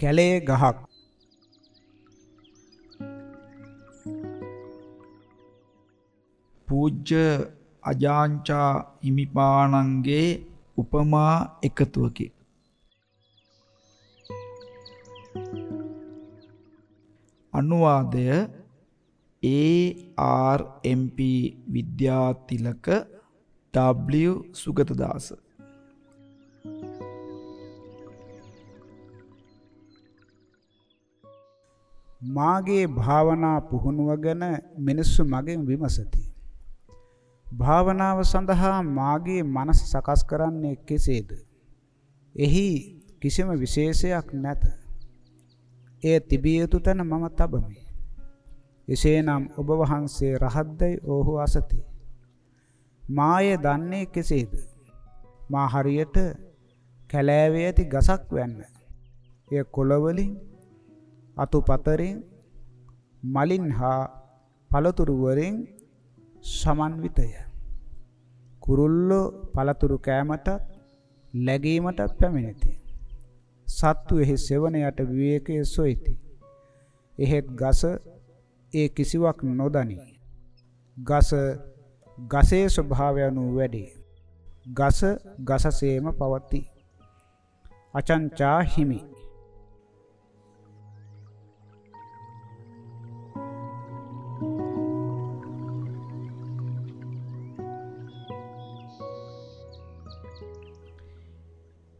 කැලේ ගහක්. පූජ්‍ය අජාංචා හිමිපාණන්ගේ උපමා එකතුවකි. අනුවාදය ARMP විද්‍යාතිලක W. සුගතදාස. මාගේ භාවනා පුහුණුව ගැන මිනිස්සු මගෙන් විමසති. භාවනාව සඳහා මාගේ මනස සකස් කරන්නේ කෙසේද? එහි කිසිම විශේෂයක් නැත. එය තිබිය යුතු තැන මම තබමි. එසේනම් ඔබ වහන්සේ රහත්දයි ඔහු අසති. මාය දන්නේ කෙසේද? මා හරියට කැලෑවේ ඇති ගසක් වැන්න. එය කොළ වලින් අතුපතරින් මලින් හා පළතුරු වලින් සමන්විතය. කුරුල්ලෝ පළතුරු කෑමටත් läගීමටත් පැමිණෙති. සත්තු එහි සෙවණයට විවේකයේ සොයිති. එහෙත් ගස ඒ කිසිවක් නොදනි. ගස ගසේ ස්වභාවය අනුව වැඩි. ගස ගසසේම පවතී. අචංචා හිමි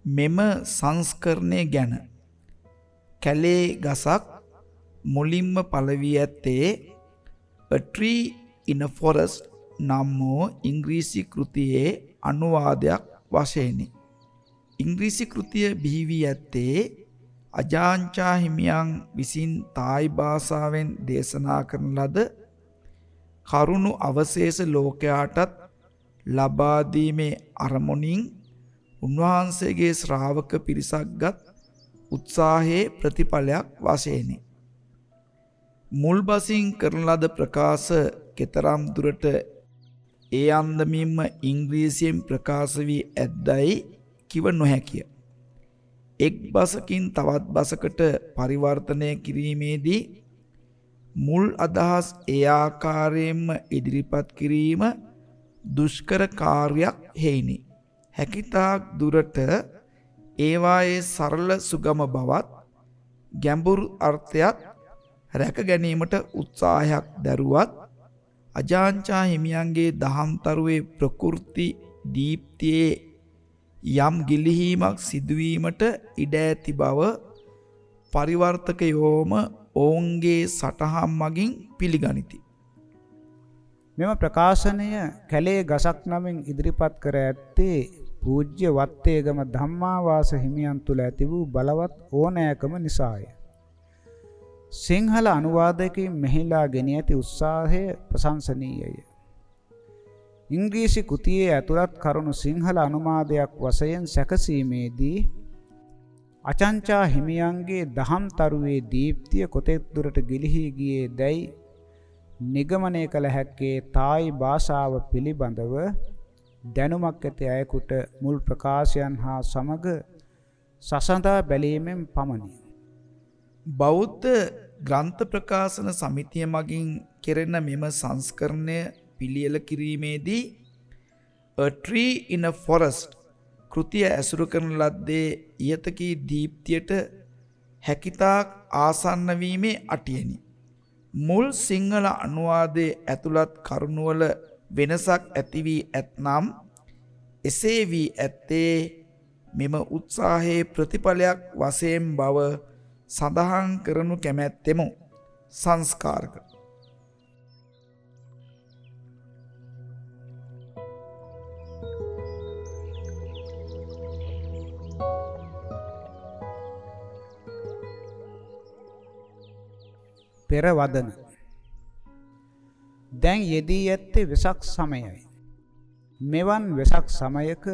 මෙම සංස්කරණය ගැන කැලේ ගසක් මුලින්ම පළවී ඇත්තේ A Tree in a Forest නම් වූ ඉංග්‍රීසි කෘතියේ අනුවාදයක් වශයෙනි. ඉංග්‍රීසි කෘතිය බිහි වී ඇත්තේ අජාංචා හිමියන් විසින් තායි භාෂාවෙන් දේශනා කරන ලද කරුණු අවශේෂ ලෝකයාටත් ලබා දීමේ අරමුණින් උන්වහන්සේගේ ශ්‍රාවක පිරිසක්ගත් උත්සාහයේ ප්‍රතිඵලයක් වශයෙනි. මුල් බසින් කරන ලද ප්‍රකාශ කෙතරම් දුරට ඒ අන්දමින්ම ඉංග්‍රීසියෙන් ප්‍රකාශ වී ඇද්දයි කිව නොහැකිය. එක් බසකින් තවත් බසකට පරිවර්තනය කිරීමේදී මුල් අදහස් ඒ ආකාරයෙන්ම ඉදිරිපත් කිරීම දුෂ්කර කාර්යයක් හේිනි. හැකිතාක් දුරට ඒවායේ සරල සුගම බවත් ගැඹුරු අර්ථයත් රැක ගැනීමට උත්සාහයක් දැරුවත් අජාංචා හිමියන්ගේ දහම්තරුවේ ප්‍රකෘති දීප්තියේ යම් ගිලිහීමක් සිදුවීමට ඉඩ ඇති බව පරිවර්තකයෝම ඔවුන්ගේ සටහම් මගින් පිළිගනිති. මෙම ප්‍රකාශනය කැලේ ගසක් නමින් ඉදිරිපත් කර ඇත්තේ පූජ්‍ය වත්තේගම ධම්මාවාස හිමියන් තුළ ඇති වූ බලවත් ඕනෑකම නිසාය. සිංහල අනුවාදකයින් මෙහිලා ගෙන ඇති උත්සාහය ප්‍රශංසනීයය. ඉංග්‍රීසි කෘතියේ ඇතුළත් කරුණු සිංහල අනුමාදයක් වශයෙන් සැකසීමේදී අචංචා හිමියන්ගේ දහම් තරුවේ දීප්තිය කොතෙක් දුරට ගිලිහී ගියේ දැයි නිගමනය කළ හැක්කේ තායි භාෂාව පිළිබඳව දැනුමක් ඇති අයෙකුට මුල් ප්‍රකාශයන් හා සමග සසඳා බැලීමෙන් පමණි. බෞද්ධ ග්‍රන්ථ ප්‍රකාශන සමිතිය මගින් කෙරෙන මෙම සංස්කරණය පිළියෙල කිරීමේදී A Tree in a Forest කෘතිය ඇසුරු කරන ලද්දේ ඉහතකී දීප්තියට හැකිතාක් ආසන්න වීමේ අටියනි. මුල් සිංහල අනුවාදයේ ඇතුළත් කරුණුවල වෙනසක් ඇති වී ඇතනම් එසේ වී ඇත්තේ මෙම උත්සාහයේ ප්‍රතිඵලයක් වශයෙන් බව සඳහන් කරනු කැමැත්තෙමු. සංස්කාරක. පෙරවදන. දැන් යෙදී ඇත්තේ වෙසක් සමයයි. මෙවන් වෙසක් සමයක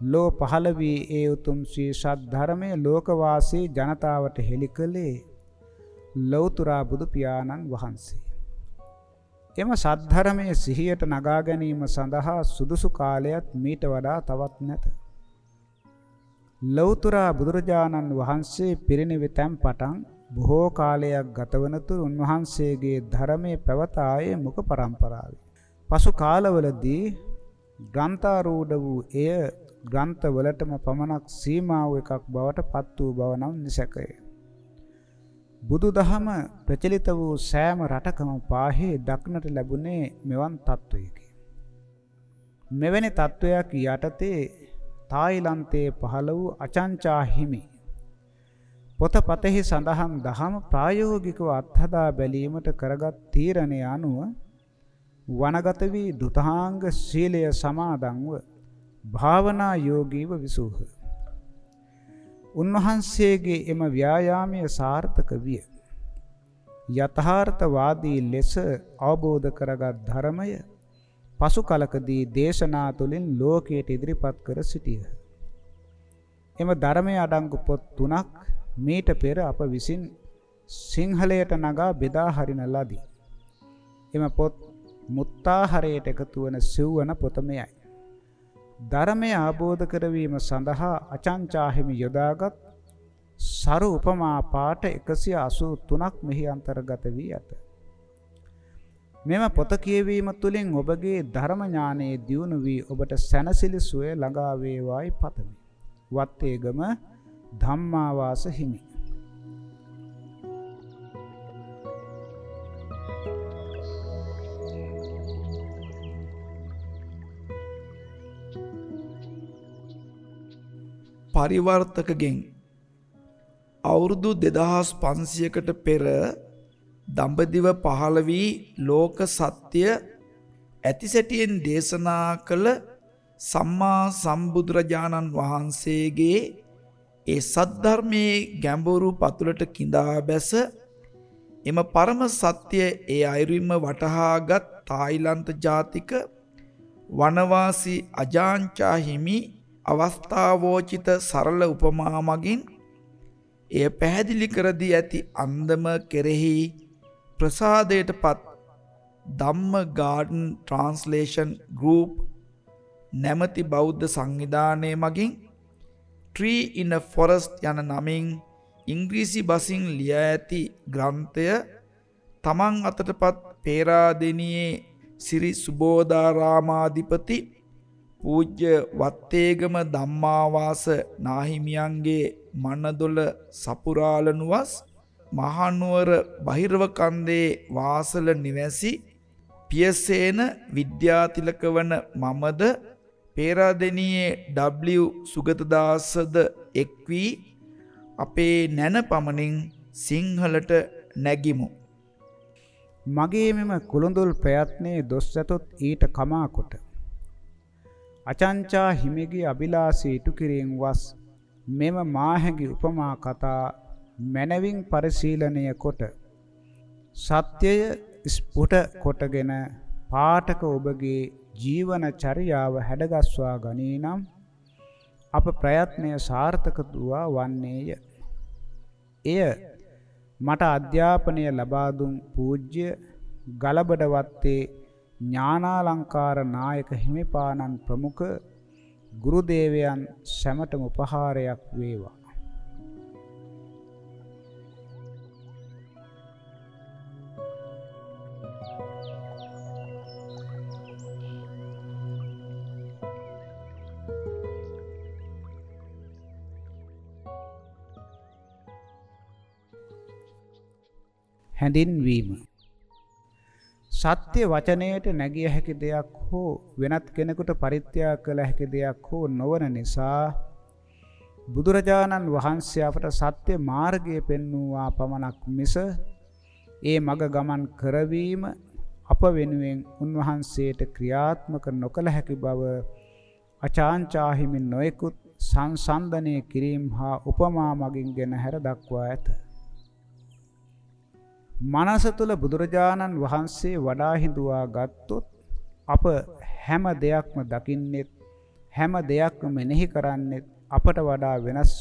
ලෝ පහළ වී ඒ උතුම් ශ්‍රී සද්ධර්මය ලෝකවාසී ජනතාවට හෙළි කළේ ලෞතුරා බුදු පියාණන් වහන්සේ. එම සද්ධර්මයේ සිහියට නගා ගැනීම සඳහා සුදුසු කාලයක් මීට වඩා තවත් නැත. ලෞතුරා බුදුරජාණන් වහන්සේ පිරිනිවි තැන් පටන් බොහෝ කාලයක් ගතවනතුරු උන්වහන්සේගේ ධර්මයේ පැවත ආයේ මුඛ පරම්පරාවේ. පසු කාලවලදී ග්‍රන්ථාරූඪ වූ එය ග්‍රන්ථවලටම පමණක් සීමා වූ එකක් බවට පත් වූ බව නම් නිසකය. බුදුදහම ප්‍රචලිත වූ සෑම රටකම පාහේ දක්නට ලැබුණේ මෙවන් තත්වයකි. මෙවැනි තත්වයක් යටතේ තායිලන්තයේ පහළ වූ අචංචා හිමි පොතපතෙහි සඳහන් දහම ප්‍රායෝගිකව අත්හදා බැලීමට කරගත් තීරණය අනුව වනගත වී දුතාංග සීලය සමාදන්ව භාවනා යෝගීව විසූහ. උන්වහන්සේගේ එම ව්‍යායාමය සාර්ථක විය. යථාර්ථවාදී ලෙස අවබෝධ කරගත් ධර්මය පසු කලකදී දේශනා තුළින් ලෝකයට ඉදිරිපත් කර සිටියහ. එම ධර්මය අඩංගු පොත් තුනක් මීට පෙර අප විසින් සිංහලයට නගා බෙදා හරින ලදී. එම පොත් මුත්තාහරයට එකතු වන සිව්වන පොත මෙයයි. ධර්මය ආબોධ කරවීම සඳහා අචංචාහිමි යොදාගත් සරු උපමා පාඨ 183ක් මෙහි අන්තර්ගත වී ඇත. මෙම පොත කියවීම තුළින් ඔබගේ ධර්ම ඥානයේ දියුණු වී ඔබට සැනසිලි සුවය ළඟා වේවායි පතමි. වත්තේගම ධම්මාවාස හිමි. පරිවර්තකගෙන් අවුරුදු දෙදහස් පන්සියකට පෙර දඹදිව පහළ වී ලෝක සත්‍ය ඇතිසැටියෙන් දේශනා කළ සම්මා සම්බුදුරජාණන් වහන්සේගේ ඒ සද්ධර්මයේ ගැඹුරු පතුලට කිඳා බැස එම පරම සත්‍ය ඒ අයුරින්ම වටහාගත් තායිලන්ත ජාතික වනවාසී අජාංචා හිමි අවස්ථාවෝචිත සරල උපමා මගින් එය පැහැදිලි කර දී ඇති අන්දම කෙරෙහි ප්‍රසාදයට පත් ධම්ම ගාඩන් ට්‍රාන්ස්ලේෂන් ගෲප් නැමැති බෞද්ධ සංවිධානය මගින් ට්‍රී ඉන් a forest යන නමින් ඉංග්‍රීසි බසින් ලියා ඇති ග්‍රන්ථය තමන් අතටපත් පේරාදෙනියේ සිරි සුබෝධාරාමාධිපති පූජ්‍ය වත්තේගම ධම්මාවාස නාහිමියන්ගේ මනදොල සපුරාලනුවස් මහනුවර බහිරව කන්දේ වාසල නිවැසි පියසේන විද්‍යාතිලක වන මමද පේරාදෙනියේ W සුගතදාසද එක් වී අපේ නැන පමණින් සිංහලට නැගිමු. මගේ මෙම කුළුඳුල් ප්‍රයත්නයේ දොස් ඇතොත් ඊට කමා කොට. අචංචා හිමිගේ අභිලාෂී ඉටු කිරීම වස් මෙම මාහැඟි උපමා කතා මනවින් පරිශීලනය කොට සත්‍යය ස්පුට කොටගෙන පාඨක ඔබගේ ජීවන චර්යාව හැඩගස්වා ගනී නම් අප ප්‍රයත්නය සාර්ථක දුවා වන්නේය. එය මට අධ්‍යාපනය ලබා දුන් පූජ්‍ය ගලබඩ වත්තේ ඥානාලංකාර නායක හිමිපාණන් ප්‍රමුඛ ගුරු දේවයන් සැමටම උපහාරයක් වේවා. හැඳින්වීම සත්‍ය වචනයට නැගිය හැකි දෙයක් හෝ වෙනත් කෙනෙකුට පරිත්‍යාග කළ හැකි දෙයක් හෝ නොවන නිසා බුදුරජාණන් වහන්සේ අපට සත්‍ය මාර්ගය පෙන්වුවා පමණක් මිස ඒ මග ගමන් කරවීම අප වෙනුවෙන් උන්වහන්සේට ක්‍රියාත්මක නොකළ හැකි බව අචාන්චාහිමින් නොයෙකුත් සංසන්දනය කිරීම හා උපමා මගින් ගෙන හැර දක්වා ඇත. මනස තුල බුදුරජාණන් වහන්සේ වඩා හිඳුවා ගත්තොත් අප හැම දෙයක්ම දකින්නෙත් හැම දෙයක්ම මෙනෙහි කරන්නෙත් අපට වඩා වෙනස්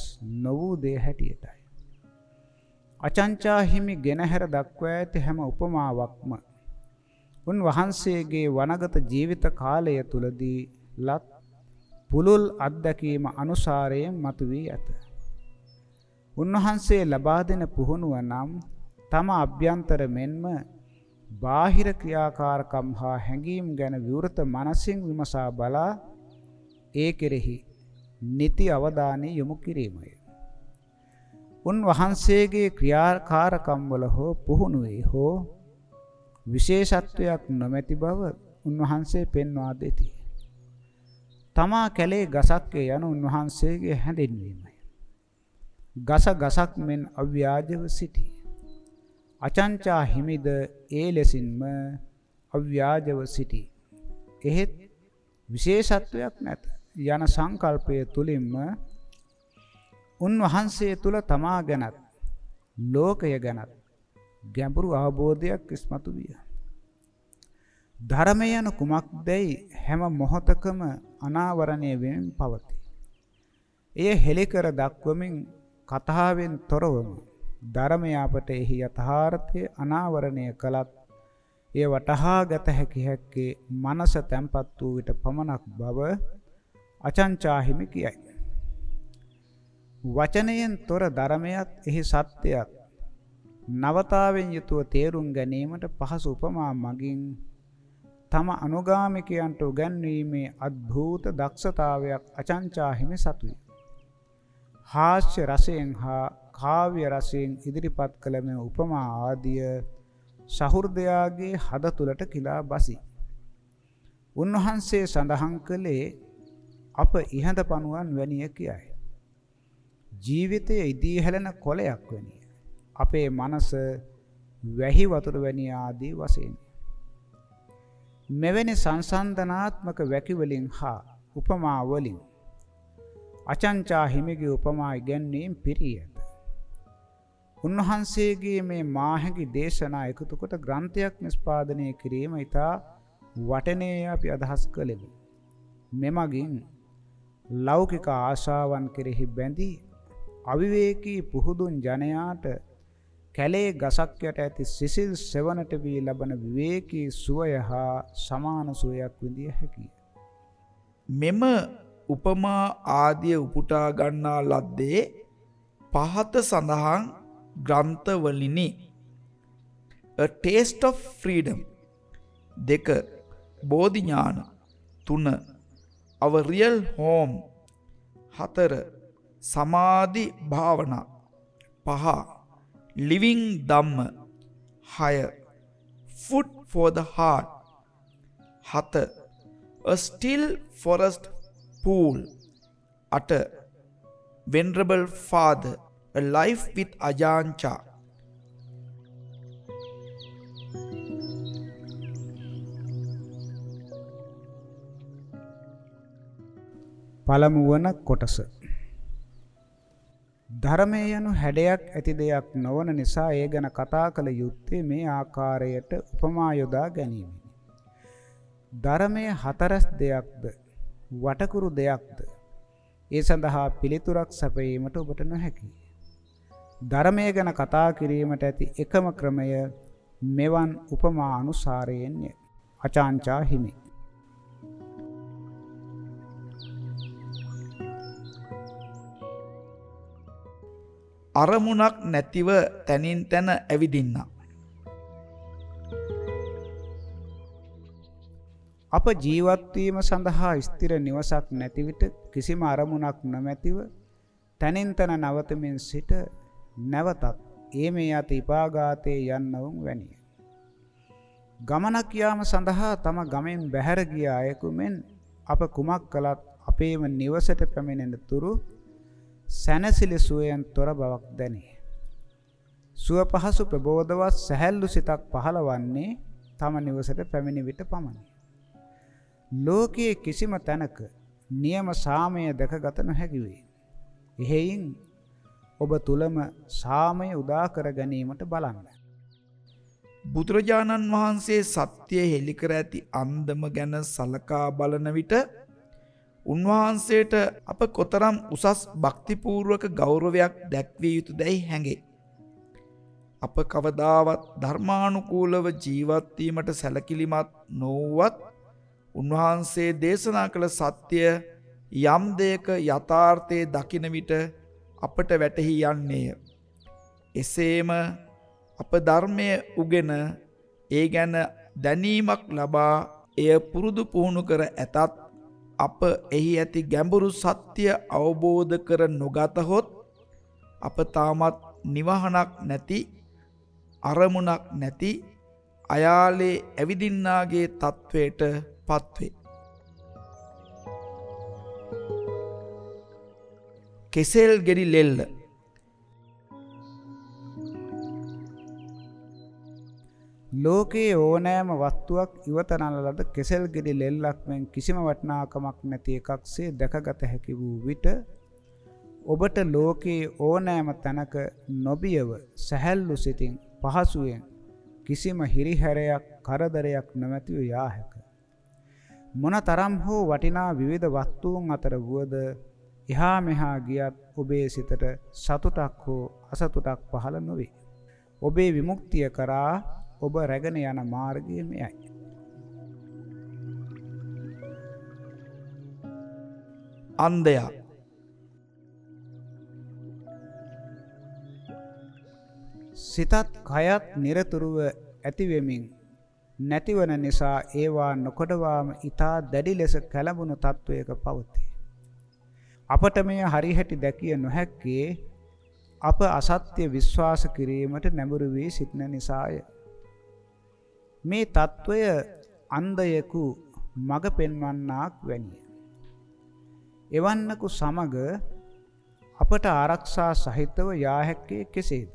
නොවූ දේ හැටියටයි. අචංචා හිමි ගෙනහැර දක්වා ඇති හැම උපමාවක්ම උන් වහන්සේගේ වනගත ජීවිත කාලය තුලදී ලත් පුලුල් අත්දැකීම අනුසාරයෙන් මතුවී ඇත. උන්වහන්සේ ලබා දෙන පුහුණුව නම් තම අභ්‍යන්තර මෙන්ම බාහිර ක්‍රියාකාරකම් හා හැඟීම් ගැන විවෘත මනසින් විමසා බලා ඒ කෙරෙහි නිති අවධානය යොමු කිරීමය. උන්වහන්සේගේ ක්‍රියාකාරකම් වල හෝ පුහුණුවේ හෝ විශේෂත්වයක් නොමැති බව උන්වහන්සේ පෙන්වා දෙති. තමා කැලේ ගසක් යන උන්වහන්සේගේ හැඳින්වීමයි. ගස ගසක් මෙන් අව්‍යාජව සිටි. අචංචා හිමිද ඒ ලෙසින්ම අව්‍යාජව සිටි. එහෙත් විශේෂත්වයක් නැත යන සංකල්පය තුලින්ම උන්වහන්සේ තුල තමා ගැනත් ලෝකය ගැනත් ගැඹුරු අවබෝධයක් ඉස්මතු විය. ධර්මය යන කුමක්දයි හැම මොහොතකම අනාවරණය වෙමින් පවතී. එය හෙළිකර දක්වමින් කතාවෙන් තොරවම ධර්මය අපට එහි යථාර්ථය අනාවරණය කළත් එය වටහා ගත හැකි හැක්කේ මනස තැම්පත් වූ විට පමණක් බව අචංචා හිමි කියයි. වචනයෙන් තොර ධර්මයක් එහි සත්‍යයක් නවතාවෙන් යුතුව තේරුම් ගැනීමට පහසු උපමා මගින් තම අනුගාමිකයන්ට උගන්වීමේ අద్භූත දක්ෂතාවයක් අචංචා හිමි සතුයි. හාස්‍ය රසයෙන් හා කාව්‍ය රසයෙන් ඉදිරිපත් කළ මේ උපමා ආදිය සහෘදයාගේ හද තුලට කිලා බසි. උන්වහන්සේ සඳහන් කළේ අප ඉහඳ පණුවන් වැනිය කියයි. ජීවිතයේ ඉදී හැලෙන කොලයක් වැනිය. අපේ මනස වැහි වතුර වැනි ආදී වශයෙන්. මෙවැනි සංසන්දනාත්මක වැකි වලින් හා උපමා වලින් අචංචා හිමිගේ උපමා ඉගැන්වීම පිරී ඇත. උන්වහන්සේගේ මේ මාහැඟි දේශනා එකතු කොට ග්‍රන්ථයක් නිස්පාදනය කිරීම ඉතා වටනේ අපි අදහස් කළෙමු. මෙමගින් ලෞකික ආශාවන් කෙරෙහි බැඳී අවිවේකී පුහුදුන් ජනයාට කැලේ ගසක් යට ඇති සිසිල් සෙවණට වී ලබන විවේකී සුවය හා සමාන සුවයක් විඳිය හැකිය. මෙම උපමා ආදිය උපුටා ගන්නා ලද්දේ පහත සඳහන් ග්‍රන්ථවලිනි. A taste of freedom. දෙක බෝධි ඥාන තුන our real home. හතර සමාධි භාවනා. පහ living ධම්ම. හය food for the heart. හත a still forest pool. අට venerable father. A life with ajancha පළමු වන කොටස ධර්මය යනු හැඩයක් ඇති දෙයක් නොවන නිසා ඒ ගැන කතා කළ යුත්තේ මේ ආකාරයට උපමා යොදා ගැනීම. ධර්මය හතරස් දෙයක්ද වටකුරු දෙයක්ද ඒ සඳහා පිළිතුරක් සැපයීමට ඔබට නොහැකි. ධර්මය ගැන කතා කිරීමට ඇති එකම ක්‍රමය මෙවන් උපමා අනුසාරයෙන්ය. අචාංචා හිමි. අරමුණක් නැතිව තැනින් තැන ඇවිදින්න. අප ජීවත්වීම සඳහා ස්තිර නිවසක් නැතිවිට කිසිම අරමුණක් නොමැතිව තැනින් තැන නවතමින් සිට නැවතත් ඒ මේ අත ඉපාගාතයේ යන්නවුන් වැනිය. ගමනක් යාම සඳහා තම ගමෙන් බැහැර ගිය අයෙකු මෙන් අප කුමක් කළත් අපේම නිවසට පැමිණෙන තුරු සැනසිලි සුවයෙන් තොර බවක් දැනේ. සුව පහසු ප්‍රබෝධවත් සැහැල්ලු සිතක් පහළවන්නේ තම නිවසට පැමිණි විට පමණි. ලෝකයේ කිසිම තැනක නියම සාමය දැකගත නොහැකි වේ. එහෙයින් ඔබ තුලම සාමය උදා කර ගැනීමට බලන්න. බුදුරජාණන් වහන්සේ සත්‍යය හෙළි කර ඇති අන්දම ගැන සලකා බලන විට උන්වහන්සේට අප කොතරම් උසස් භක්තිපූර්වක ගෞරවයක් දැක්විය යුතු දැයි හැඟේ. අප කවදාවත් ධර්මානුකූලව ජීවත්වීමට සැලකිලිමත් නොව්වත් උන්වහන්සේ දේශනා කළ සත්‍යය යම් දෙයක යථාර්ථයේ දකින විට අපට වැටහි යන්නේය. එසේම අප ධර්මය උගෙන ඒ ගැන දැනීමක් ලබා එය පුරුදු පුහුණු කර ඇතත් අප එහි ඇති ගැඹුරු සත්‍ය අවබෝධ කර නොගතහොත් අප තාමත් නිවහනක් නැති අරමුණක් නැති අයාලේ ඇවිදින්නාගේ තත්ත්වයට පත්වේ. කෙසෙල් ගෙඩි ලෙල්ල ලෝකයේ ඕනෑම වස්තුවක් ඉවතනන ලද කෙසෙල් ගෙඩි ලෙල්ලක් මෙන් කිසිම වටිනාකමක් නැති එකක්සේ දැකගත හැකි වූ විට ඔබට ලෝකයේ ඕනෑම තැනක නොබියව සැහැල්ලු සිතින් පහසුවෙන් කිසිම හිරිහැරයක් කරදරයක් නොමැතිව යා හැක. මොන තරම් හෝ වටිනා විවිධ වස්තුන් අතර වුවද එහා මෙහා ගියත් ඔබේ සිතට සතුටක් හෝ අසතුටක් පහළ නොවේ. ඔබේ විමුක්තිය කරා ඔබ රැගෙන යන මාර්ගය මෙයයි. අන්දයා සිතත් කයත් නිරතුරුව ඇතිවෙමින් නැතිවන නිසා ඒවා නොකොඩවාම ඊතා දැඩි ලෙස කැළඹුණු තත්වයක පවතී. අපට මෙය හරිහැටි දැකිය නොහැක්කේ අප අසත්‍ය විශ්වාස කිරීමට නැඹුරු වී සිටින නිසාය. මේ తত্ত্বය අන්ධයෙකු මඟ පෙන්වන්නාක් වැනිය. එවන්නකු සමග අපට ආරක්ෂා සහිතව යා හැක්කේ කෙසේද?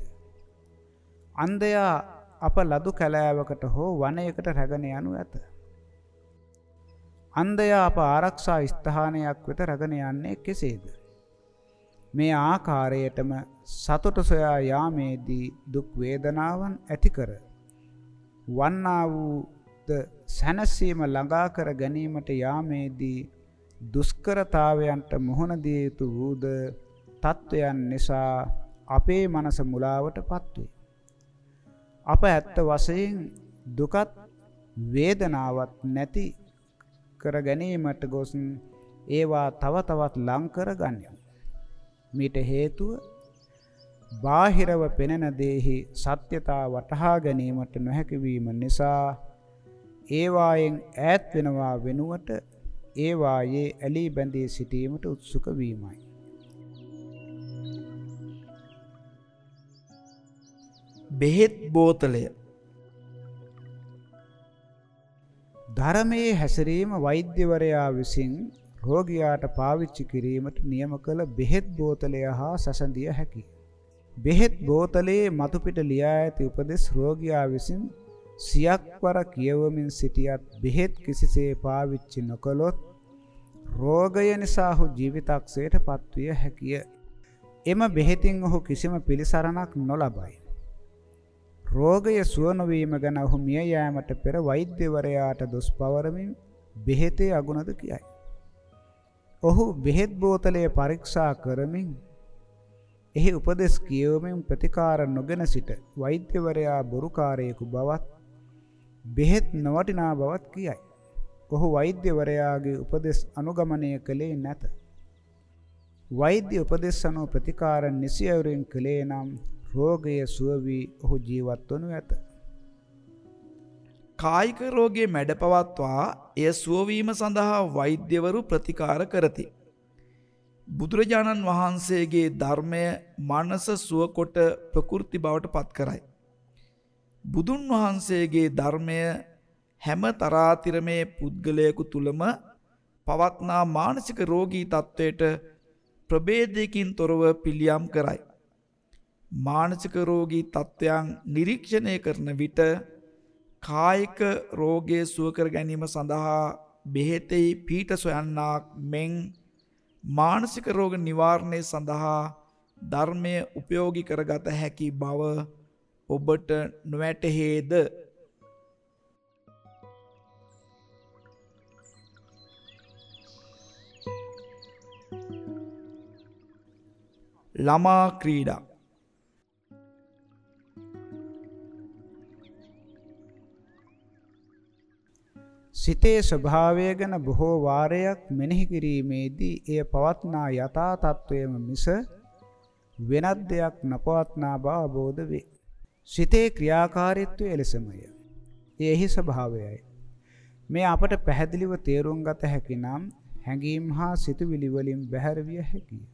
අන්ධයා අප ලදු කැලෑවකට හෝ වනයකට රැගෙන යනු ඇත. අන්ධයා අප ආරක්ෂා ස්ථානයක් වෙත රැගෙන යන්නේ කෙසේද? මේ ආකාරයටම සතුට සොයා යාමේදී දුක් වේදනාවන් ඇති කර වන්නා වූද සැනසීම ළඟා කර ගැනීමට යාමේදී දුෂ්කරතාවයන්ට මුහුණ දිය යුතු වූද තත්වයන් නිසා අපේ මනස මුලාවට පත්වේ. අප ඇත්ත වශයෙන් දුකත් වේදනාවත් නැති කර ගැනීමට ගොස් ඒවා තව තවත් ලං කර ගන්නවා. මීට හේතුව බාහිරව පෙනෙන දේහි සත්‍යතා වටහා ගැනීමට නොහැකි වීම නිසා ඒවායෙන් ඈත් වෙනවා වෙනුවට ඒවායේ ඇලී බැඳී සිටීමට උත්සුක වීමයි. බෙහෙත් බෝතලය ධර්මයේ හැසිරීම වෛද්‍යවරයා විසින් රෝගියාට පාවිච්චි කිරීමට නියම කළ බෙහෙත් බෝතලය හා සැසඳිය හැකියි. බෙහෙත් බෝතලයේ මතුපිට ලියා ඇති උපදෙස් රෝගියා විසින් සියක් වර කියවමින් සිටියත් බෙහෙත් කිසිසේ පාවිච්චි නොකළොත් රෝගය නිසා ඔහු ජීවිතක්ෂයට පත්විය හැකිය. එම බෙහෙතින් ඔහු කිසිම පිළිසරණක් නොලබයි. රෝගය සුව නොවීම ගැන ඔහු මිය යෑමට පෙර වෛද්‍යවරයාට දොස් පවරමින් බෙහෙතේ අගුණද කියයි. ඔහු බෙහෙත් බෝතලය පරීක්ෂා කරමින් එහි උපදෙස් කියවමින් ප්‍රතිකාර නොගෙන සිට වෛද්‍යවරයා බොරුකාරයෙකු බවත් බෙහෙත් නොවටිනා බවත් කියයි. ඔහු වෛද්‍යවරයාගේ උපදෙස් අනුගමනය කළේ නැත. වෛද්‍ය උපදෙස් අනුව ප්‍රතිකාර නිසියවරින් කළේ නම් රෝගය සුව වී ඔහු ජීවත් වනු ඇත. කායික රෝගයේ මැඩපවත්වා එය සුවවීම සඳහා වෛද්‍යවරු ප්‍රතිකාර කරති. බුදුරජාණන් වහන්සේගේ ධර්මය මනස සුවකොට ප්‍රකෘති බවට පත් කරයි. බුදුන් වහන්සේගේ ධර්මය හැම තරාතිරමේ පුද්ගලයෙකු තුළම පවත්නා මානසික රෝගී තත්ත්වයට ප්‍රබේදයකින් තොරව පිළියම් කරයි. මානසික රෝගී තත්ත්වයන් නිරීක්ෂණය කරන විට කායික රෝගය සුව කර ගැනීම සඳහා බෙහෙතෙහි පීඨ සොයන්නාක් මෙන් මානසික රෝග නිවාරණය සඳහා ධර්මය උපයෝගී කරගත හැකි බව ඔබට නොවැටහේද? ළමා ක්‍රීඩා සිතේ ස්වභාවය ගැන බොහෝ වාරයක් මෙනෙහි කිරීමේදී එය පවත්නා යථා තත්වයම මිස වෙනත් දෙයක් නොපවත්නා බව අවබෝධ වේ. සිතේ ක්‍රියාකාරීත්වය එලෙසමය. එෙහි ස්වභාවයයි. මේ අපට පැහැදිලිව තේරුම් ගත හැකි නම් හැඟීම් හා සිතුවිලි වලින් බැහැර විය හැකියි.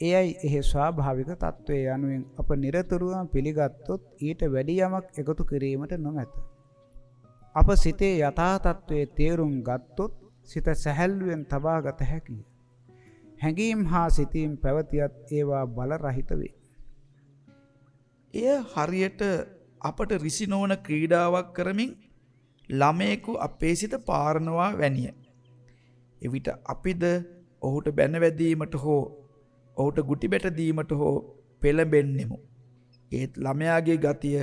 එයයි එහි ස්වාභාවික తත්වයේ යනුවෙන් අප নিরතුරුවම පිළිගත්තොත් ඊට වැඩි යමක් එකතු කිරීමට නොමැත. අප සිතේ යථා තත්වයේ තේරුම් ගත්තොත් සිත සැහැල්ලුවෙන් තබා ගත හැකිය. හැඟීම් හා සිතීම් පැවතියත් ඒවා බල රහිත වේ. එය හරියට අපට රිසි නොවන ක්‍රීඩාවක් කරමින් ළමයෙකු අපේ සිත පාරනවා වැනිය. එවිට අපිද ඔහුට බැනවැදීමට හෝ ඔහුට ගුටි බැට දීමට හෝ පෙළඹෙන්නෙමු. ඒත් ළමයාගේ ගතිය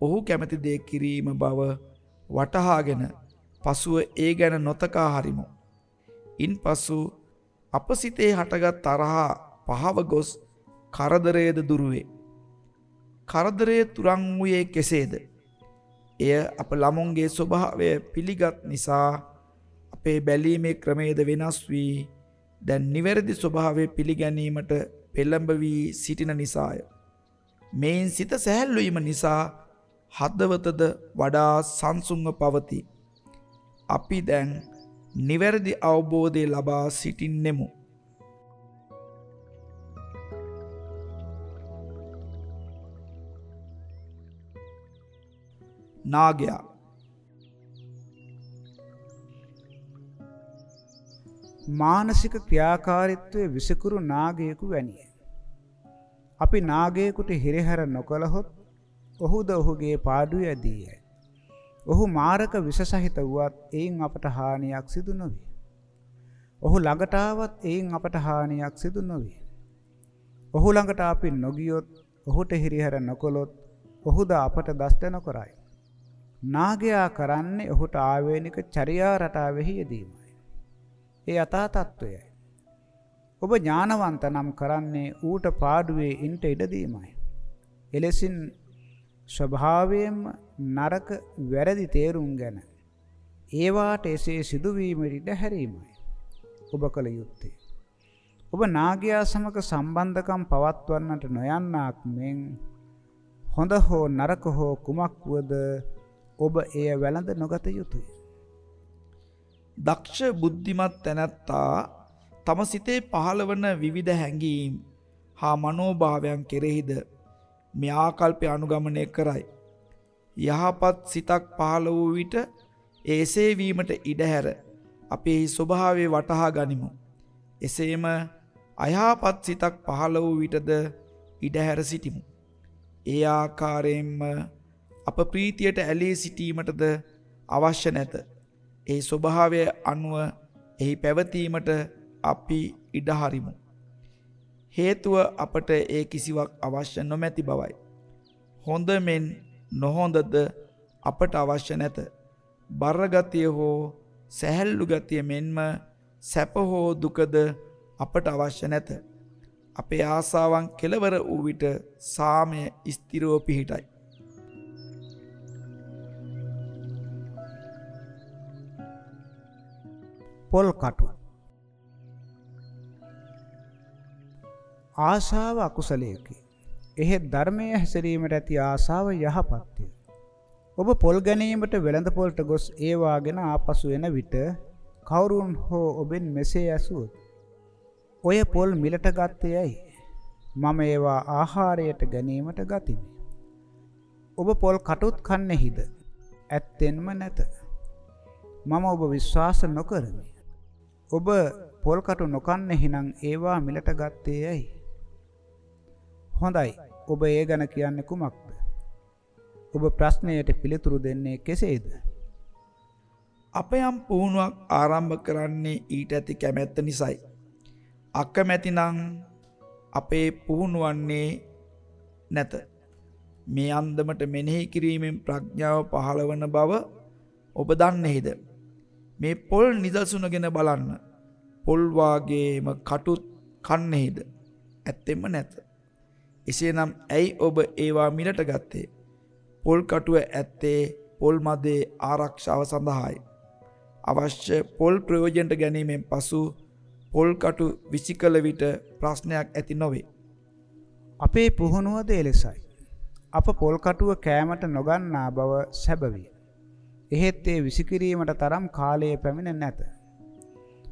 ඔහු කැමති දේ කිරීම බව වටහාගෙන පසුව ඒ ගැන නොතකා හරිමු. ඉන් පසු අප සිතේ හටගත් තරහා පහව ගොස් කරදරයද දුරුවේ. කරදරය තුරන් වූයේ කෙසේද. එය අප ළමුන්ගේ ස්වභාවය පිළිගත් නිසා අපේ බැලීමේ ක්‍රමේද වෙනස් වී දැන් නිවැරදි ස්වභාවය පිළිගැනීමට පෙළඹ වී සිටින නිසාය. මෙයින් සිත සැහැල්ලුවීම නිසා හදවතද වඩා සංසුන්ව පවති. අපි දැන් නිවැරදි අවබෝධය ලබා සිටින්නෙමු. නාගයා මානසික ක්‍රියාකාරීත්වයේ විසකුරු නාගයෙකු වැනිය. අපි නාගයෙකුට හිරහැර නොකළහොත් ඔහුද ඔහුගේ පාඩුව ඇදී යයි. ඔහු මාරක විස සහිත වුවත් එයින් අපට හානියක් සිදු නොවේ. ඔහු ළඟට ආවත් එයින් අපට හානියක් සිදු නොවේ. ඔහු ළඟට අපි නොගියොත් ඔහුට හිරිහැර නොකළොත් ඔහුද අපට දෂ්ට නොකරයි. නාගයා කරන්නේ ඔහුට ආවේනික චර්යා රටාවෙහි යෙදීමයි. ඒ යථා තත්වයයි. ඔබ ඥානවන්ත නම් කරන්නේ ඌට පාඩුවේ ඉන්ට ඉඩ දීමයි. එලෙසින් ස්වභාවයෙන්ම නරක වැරදි තේරුම් ගැන ඒවාට එසේ සිදුවීමට ඉඩ හැරීමයි. ඔබ කළ යුත්තේ. ඔබ නාගයා සමග සම්බන්ධකම් පවත්වන්නට නොයන්නාක් මෙන් හොඳ හෝ නරක හෝ කුමක් වුවද ඔබ එය වැළඳ නොගත යුතුය. දක්ෂ බුද්ධිමත් තැනැත්තා තම සිතේ පහළවන විවිධ හැඟීම් හා මනෝභාවයන් කෙරෙහිද මේ ආකල්පය අනුගමනය කරයි. යහපත් සිතක් පහළ වූ විට ඒසේ වීමට ඉඩහැර අපේ ස්වභාවය වටහා ගනිමු. එසේම අයහපත් සිතක් පහළ වූ විටද ඉඩහැර සිටිමු. ඒ ආකාරයෙන්ම අප ප්‍රීතියට ඇලී සිටීමටද අවශ්‍ය නැත. ඒ ස්වභාවය අනුව එහි පැවතීමට අපි ඉඩහරිමු. හේතුව අපට ඒ කිසිවක් අවශ්‍ය නොමැති බවයි. හොඳ මෙන් නොහොඳද අපට අවශ්‍ය නැත. බරගතිය හෝ සැහැල්ලු ගතිය මෙන්ම සැප හෝ දුකද අපට අවශ්‍ය නැත. අපේ ආසාවන් කෙලවර වූ විට සාමය ස්තිරෝ පිහිටයි. පොල් කටු ආශාව අකුසලයකි. එහෙත් ධර්මයේ හැසිරීමට ඇති ආශාව යහපත්ය. ඔබ පොල් ගැනීමට වෙළඳ පොල්ට ගොස් ඒවාගෙන ආපසු එන විට කවුරුන් හෝ ඔබෙන් මෙසේ ඇසුවොත් ඔය පොල් මිලට ගත්තේ ඇයි? මම ඒවා ආහාරයට ගැනීමට ගතිමි. ඔබ පොල් කටුත් කන්නේහිද? ඇත්තෙන්ම නැත. මම ඔබ විශ්වාස නොකරමි. ඔබ පොල් කටු නොකන්නේහි නම් ඒවා මිලට ගත්තේ ඇයි? හොඳයි. ඔබ ඒ ගැන කියන්නේ කුමක්ද? ඔබ ප්‍රශ්නයට පිළිතුරු දෙන්නේ කෙසේද? අප යම් පුහුණුවක් ආරම්භ කරන්නේ ඊට ඇති කැමැත්ත නිසයි. අකමැති නම් අපේ පුහුණුවන්නේ නැත. මේ අන්දමට මෙනෙහි කිරීමෙන් ප්‍රඥාව පහළවන බව ඔබ දන්නේහිද? මේ පොල් නිදසුනගෙන බලන්න. පොල් වාගේම කටුත් කන්නේහිද? ඇත්තෙම නැත. එසේනම් ඇයි ඔබ ඒවා මිලට ගත්තේ? පොල් කටුව ඇත්තේ පොල් මදේ ආරක්ෂාව සඳහායි. අවශ්‍ය පොල් ප්‍රයෝජනට ගැනීමෙන් පසු පොල් කටු විසි කළ විට ප්‍රශ්නයක් ඇති නොවේ. අපේ පුහුණුවද එලෙසයි. අප පොල් කටුව කෑමට නොගන්නා බව සැබවිය. එහෙත් ඒ විසිකිරීමට තරම් කාලයේ පැමිණ නැත.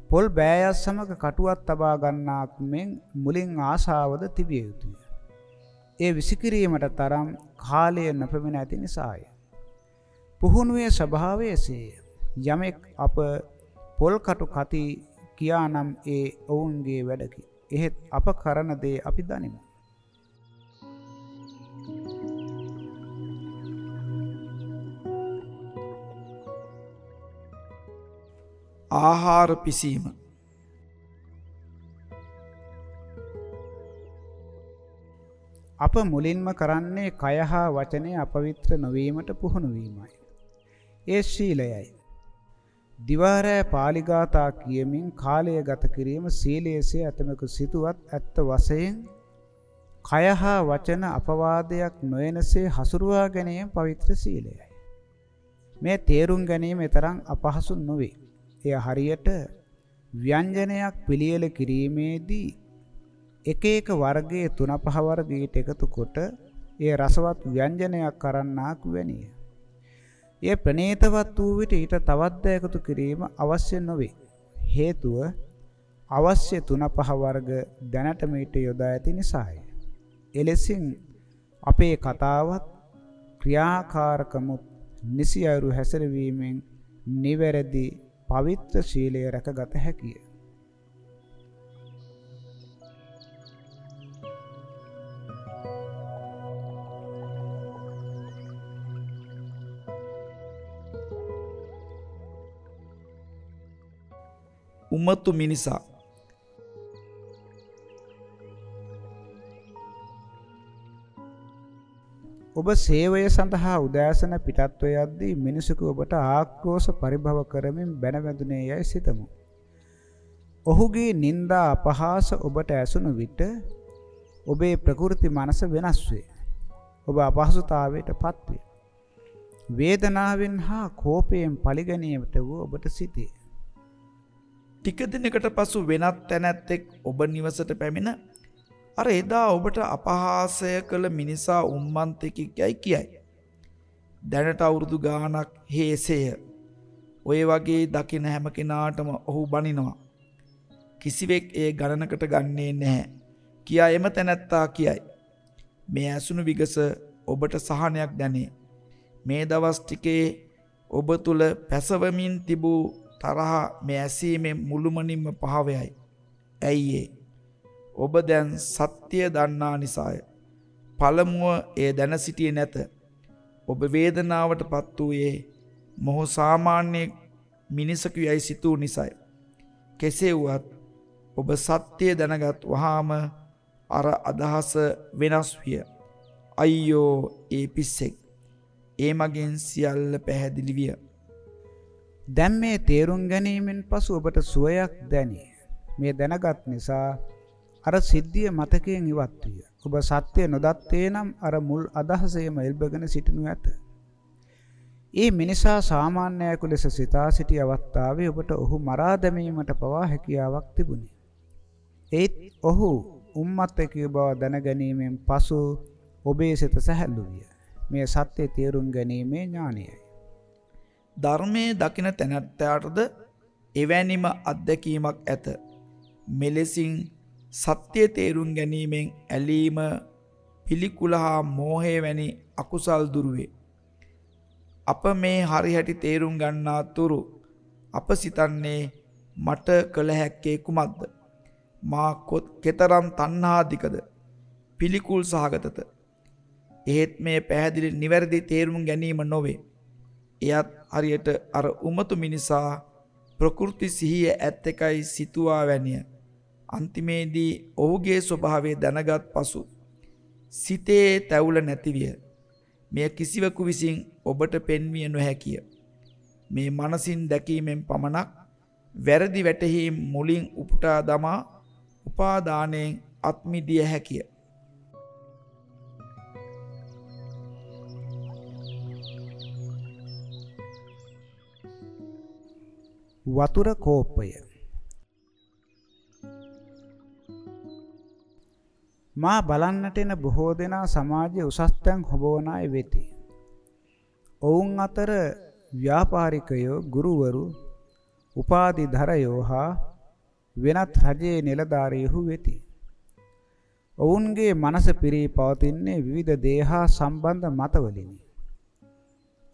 පොල් බෑයස් සමග කටුවත් තබා ගන්නාක් මෙන් මුලින් ආසාවද තිබිය යුතුය. ඒ විසිකිරීමට තරම් කාලය නොපැමිණ ඇති නිසාය. පුහුණුවේ ස්වභාවය එසේය. යමෙක් අප පොල් කටු කති කියානම් ඒ ඔවුන්ගේ වැඩකි. එහෙත් අප කරන දේ අපි දනිමු. ආහාර පිසීම අප මුලින්ම කරන්නේ කය හා වචනය අපවිත්‍ර නොවීමට පුහුණු වීමයි. ඒ ශීලයයි. දිවාරෑ පාලිගාතා කියමින් කාලය ගත කිරීම සීලයේසේ ඇතමෙකු සිතුවත් ඇත්ත වශයෙන් කය හා වචන අපවාදයක් නොයනසේ හසුරුවා ගැනීම පවිත්‍ර සීලයයි. මේ තේරුම් ගැනීම තරම් අපහසු නොවේ. එය හරියට ව්‍යංජනයක් පිළියෙල කිරීමේදී එක එක වර්ගයේ තුන පහ වර්ගයට එකතු කොට ඒ රසවත් ව්‍යංජනයක් කරන්නාක් වැනිය. එය ප්‍රණීතවත් වූ විට ඊට තවත් එකතු කිරීම අවශ්‍ය නොවේ. හේතුව අවශ්‍ය තුන පහ වර්ග දැනටම ඊට යොදා ඇති නිසාය. එලෙසින් අපේ කතාවත් ක්‍රියාකාරකමුත් නිසි අයුරු හැසිරවීමෙන් නිවැරදි පවිත්‍ර ශීලය රැකගත හැකිය. උමතු මිනිසා ඔබ සේවය සඳහා උදෑසන පිටත්ව යද්දී මිනිසෙකු ඔබට ආක්‍රෝෂ පරිභව කරමින් බැනවැදුනේ යයි සිතමු. ඔහුගේ නිന്ദා අපහාස ඔබට ඇසුණු විට ඔබේ ප්‍රකෘති මනස වෙනස් වේ. ඔබ අපහසුතාවයට පත්වේ. වේදනාවෙන් හා කෝපයෙන් පරිගැනීමට වූ ඔබට සිටේ. ටික දිනකට පසු වෙනත් තැනැත්තෙක් ඔබ නිවසට පැමිණ අර එදා ඔබට අපහාසය කළ මිනිසා උම්මන්තෙකෙක් යැයි කියයි. දැනට අවුරුදු ගානක් හේසය. ඔය වගේ දකින හැම කෙනාටම ඔහු බනිනවා. කිසිවෙක් ඒ ගණනකට ගන්නේ නැහැ. කියා එම තැනැත්තා කියයි. මේ ඇසුණු විගස ඔබට සහනයක් දැනේ. මේ දවස් ටිකේ ඔබ තුල පැසවමින් තිබූ තරහ මේ ඇසීමෙන් මුළුමනින්ම පහවයයි. ඇයි ඒ? ඔබ දැන් සත්‍යය දන්නා නිසාය. පළමුුව එය දැන සිටිය නැත. ඔබ වේදනාවට පත් වූයේ මොහු සාමාන්‍ය මිනිසකු යැයි සිතූ නිසයි. කෙසේ වුවත් ඔබ සත්‍යය දැනගත් වහාම අර අදහස වෙනස් විය. අයියෝ ඒ පිස්සෙක්. ඒ මගින් සියල්ල පැහැදිලි විය. දැන් මේ තේරුම් ගැනීමෙන් පසු ඔබට සුවයක් දැනේ. මේ දැනගත් නිසා අර සිද්ධිය මතකයෙන් ඉවත් විය. ඔබ සත්‍ය නොදත්තේ නම් අර මුල් අදහසේම එල්බගෙන සිටිනු ඇත. ඒ මිනිසා සාමාන්‍යයෙකු ලෙස සිතා සිටි අවස්ථාවේ ඔබට ඔහු මරා දැමීමට පවා හැකියාවක් තිබුණි. ඒත් ඔහු උම්මත්තකී බව දැනගැනීමෙන් පසු ඔබේ සිත සැහැල්ලු විය. මේ සත්‍ය තේරුම් ගැනීමේ ඥානයයි. ධර්මයේ දකින තැනැත්තාටද එවැනිම අත්දැකීමක් ඇත. මෙලෙසින් සත්‍යය තේරුම් ගැනීමෙන් ඇලීම පිළිකුල හා මෝහය වැනි අකුසල් දුරුවේ. අප මේ හරිහැටි තේරුම් ගන්නා තුරු අප සිතන්නේ මට කළ හැක්කේ කුමක්ද. මා කොත් කෙතරම් තන්නාධිකද පිළිකුල් සහගතත. එහෙත් මේ පැහැදිලි නිවැරදි තේරුම් ගැනීම නොවේ. එයත් හරියට අර උමතු මිනිසා ප්‍රකෘති සිහිය ඇත් එකයි සිතුවා වැනිය. අන්තිමේදී ඔහුගේ ස්වභාවය දැනගත් පසු සිතේ තැවුල නැතිවිය. මෙය කිසිවකු විසින් ඔබට පෙන්විය නොහැකිය. මේ මනසින් දැකීමෙන් පමණක් වැරදි වැටහීම් මුලින් උපුටා දමා උපාදානයෙන් අත්මිදිය හැකිය. වතුර කෝපය මා බලන්නට එන බොහෝ දෙනා සමාජයේ උසස් තැන් හොබවන අය වෙති. ඔවුන් අතර ව්‍යාපාරිකයෝ, ගුරුවරු, උපාධිධරයෝ හා වෙනත් රජයේ නිලධාරීහු වෙති. ඔවුන්ගේ මනස පිරී පවතින්නේ විවිධ දේහා සම්බන්ධ මතවලිනි.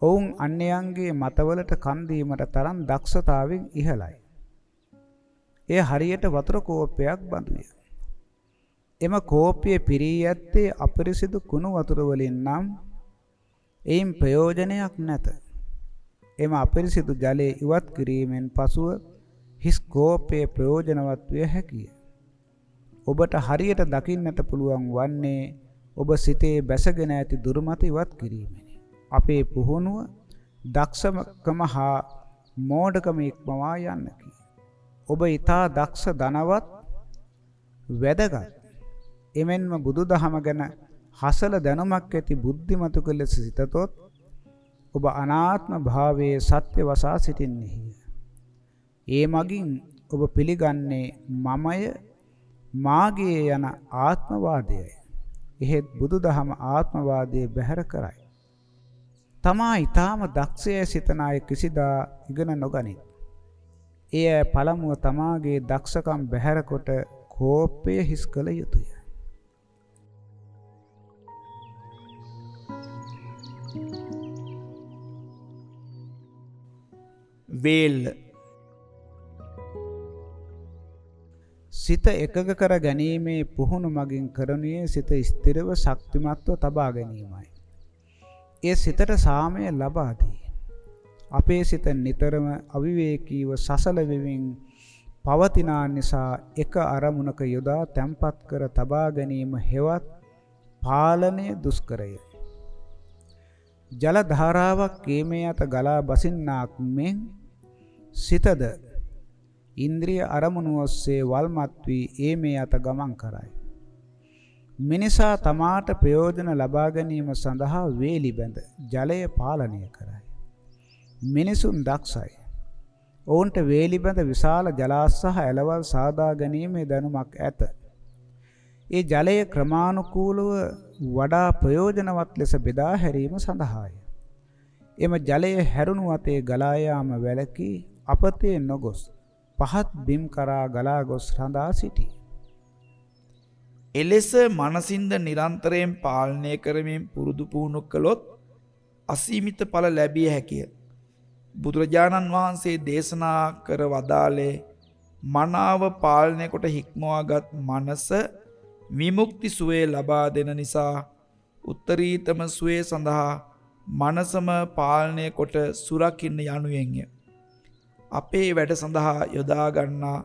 ඔවුන් අන්‍යයන්ගේ මතවලට කන් දීමට තරම් දක්ෂතාවෙන් ඉහළයි. එය හරියට වතුර කෝප්පයක් බඳුය. එම කෝප්පය පිරී ඇත්තේ අපිරිසිදු කුණු වතුර වලින් නම් එයින් ප්‍රයෝජනයක් නැත. එම අපිරිසිදු ජලය ඉවත් කිරීමෙන් පසුව හිස් කෝපයේ ප්‍රයෝජනවත් විය හැකිය. ඔබට හරියට දකින්නට පුළුවන් වන්නේ ඔබ සිතේ බැසගෙන ඇති දුර්මත ඉවත් කිරීමෙනි. අපේ පුහුණුව දක්ෂකම හා මෝඩකම ඉක්මවා යන්නකි. ඔබ ඊතා දක්ෂ ධනවත් වැදගත්. එමෙන්ම බුදුදහම ගැන හසල දැනුමක් ඇති බුද්ධිමතුක ලෙස සිතතොත් ඔබ අනාත්ම භාවයේ සත්‍ය වසා සිටින්නේය. ඒ මගින් ඔබ පිළිගන්නේ මමය මාගේ යන ආත්මවාදයයි. එහෙත් බුදුදහම ආත්මවාදයේ බැහැර කරයි. තමා ඊටාම දක්ෂය සිතන අය කිසිදා ඉගෙන නොගනී. එය පළමුව තමාගේ දක්ෂකම් බැහැර කොට කෝපය හිස් කළ යුතුය. වේල්ල සිත එකග කර ගැනීමේ පුහුණු මගින් කරනුයේ සිත ස්ථිරව ශක්තිමත්ව තබා ගැනීමයි. ඒ සිතට සාමය ලබා දී. අපේ සිත නිතරම අවිවේකීව සසල වෙමින් පවතිනා නිසා එක අරමුණක යොදා තැම්පත් කර තබා ගැනීම හෙවත් පාලනය දුෂ්කරය. ජල ධාරාවක් කේමේ අත ගලා බසින්නාක් මෙන් සිතද ඉන්ද්‍රිය අරමුණු ඔස්සේ වල්මත් වී ඒ මේ අත ගමන් කරයි. මිනිසා තමාට ප්‍රයෝජන ලබා ගැනීම සඳහා වේලි බැඳ ජලය පාලනය කරයි. මිනිසුන් දක්ෂයි. ඔවුන්ට වේලි බැඳ විශාල ජලාශ සහ ඇලවල් සාදා ගැනීමේ දැනුමක් ඇත. ඒ ජලය ක්‍රමානුකූලව වඩා ප්‍රයෝජනවත් ලෙස බෙදා හැරීම සඳහාය. එම ජලය හැරුණු අතේ ගලා යාම වැළකී අපතේ නොගොස් පහත් බිම් කරා ගලා ගොස් රඳා සිටී. එලෙස මනසින්ද නිරන්තරයෙන් පාලනය කරමින් පුරුදු පුහුණු කළොත් අසීමිත ඵල ලැබිය හැකිය. බුදුරජාණන් වහන්සේ දේශනා කර වදාළේ මනාව පාලනය කොට හික්මවාගත් මනස විමුක්ති සුවේ ලබා දෙන නිසා උත්තරීතම සුවේ සඳහා මනසම පාලනය කොට සුරකින්න යනුවෙන්ය. අපේ වැඩ සඳහා යොදා ගන්නා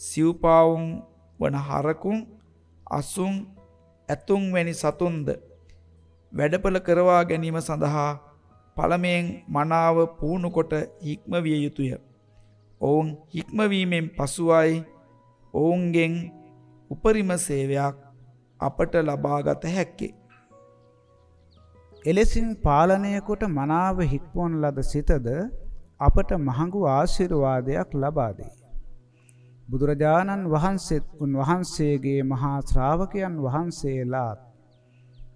සිව්පාවුන් වන හරකුන් අසුන් ඇතුන් වැනි සතුන්ද වැඩපල කරවා ගැනීම සඳහා පළමයෙන් මනාව පුහුණු කොට හික්මවිය යුතුය. ඔවුන් හික්මවීමෙන් පසුවයි ඔවුන්ගෙන් උපරිම සේවයක් අපට ලබාගත හැක්කේ. එලෙසින් පාලනය කොට මනාව හික්මවන ලද සිතද අපට මහඟු ආශිර්වාදයක් ලබා දෙයි. බුදුරජාණන් වහන්සේත් උන්වහන්සේගේ මහා ශ්‍රාවකයන් වහන්සේලාත්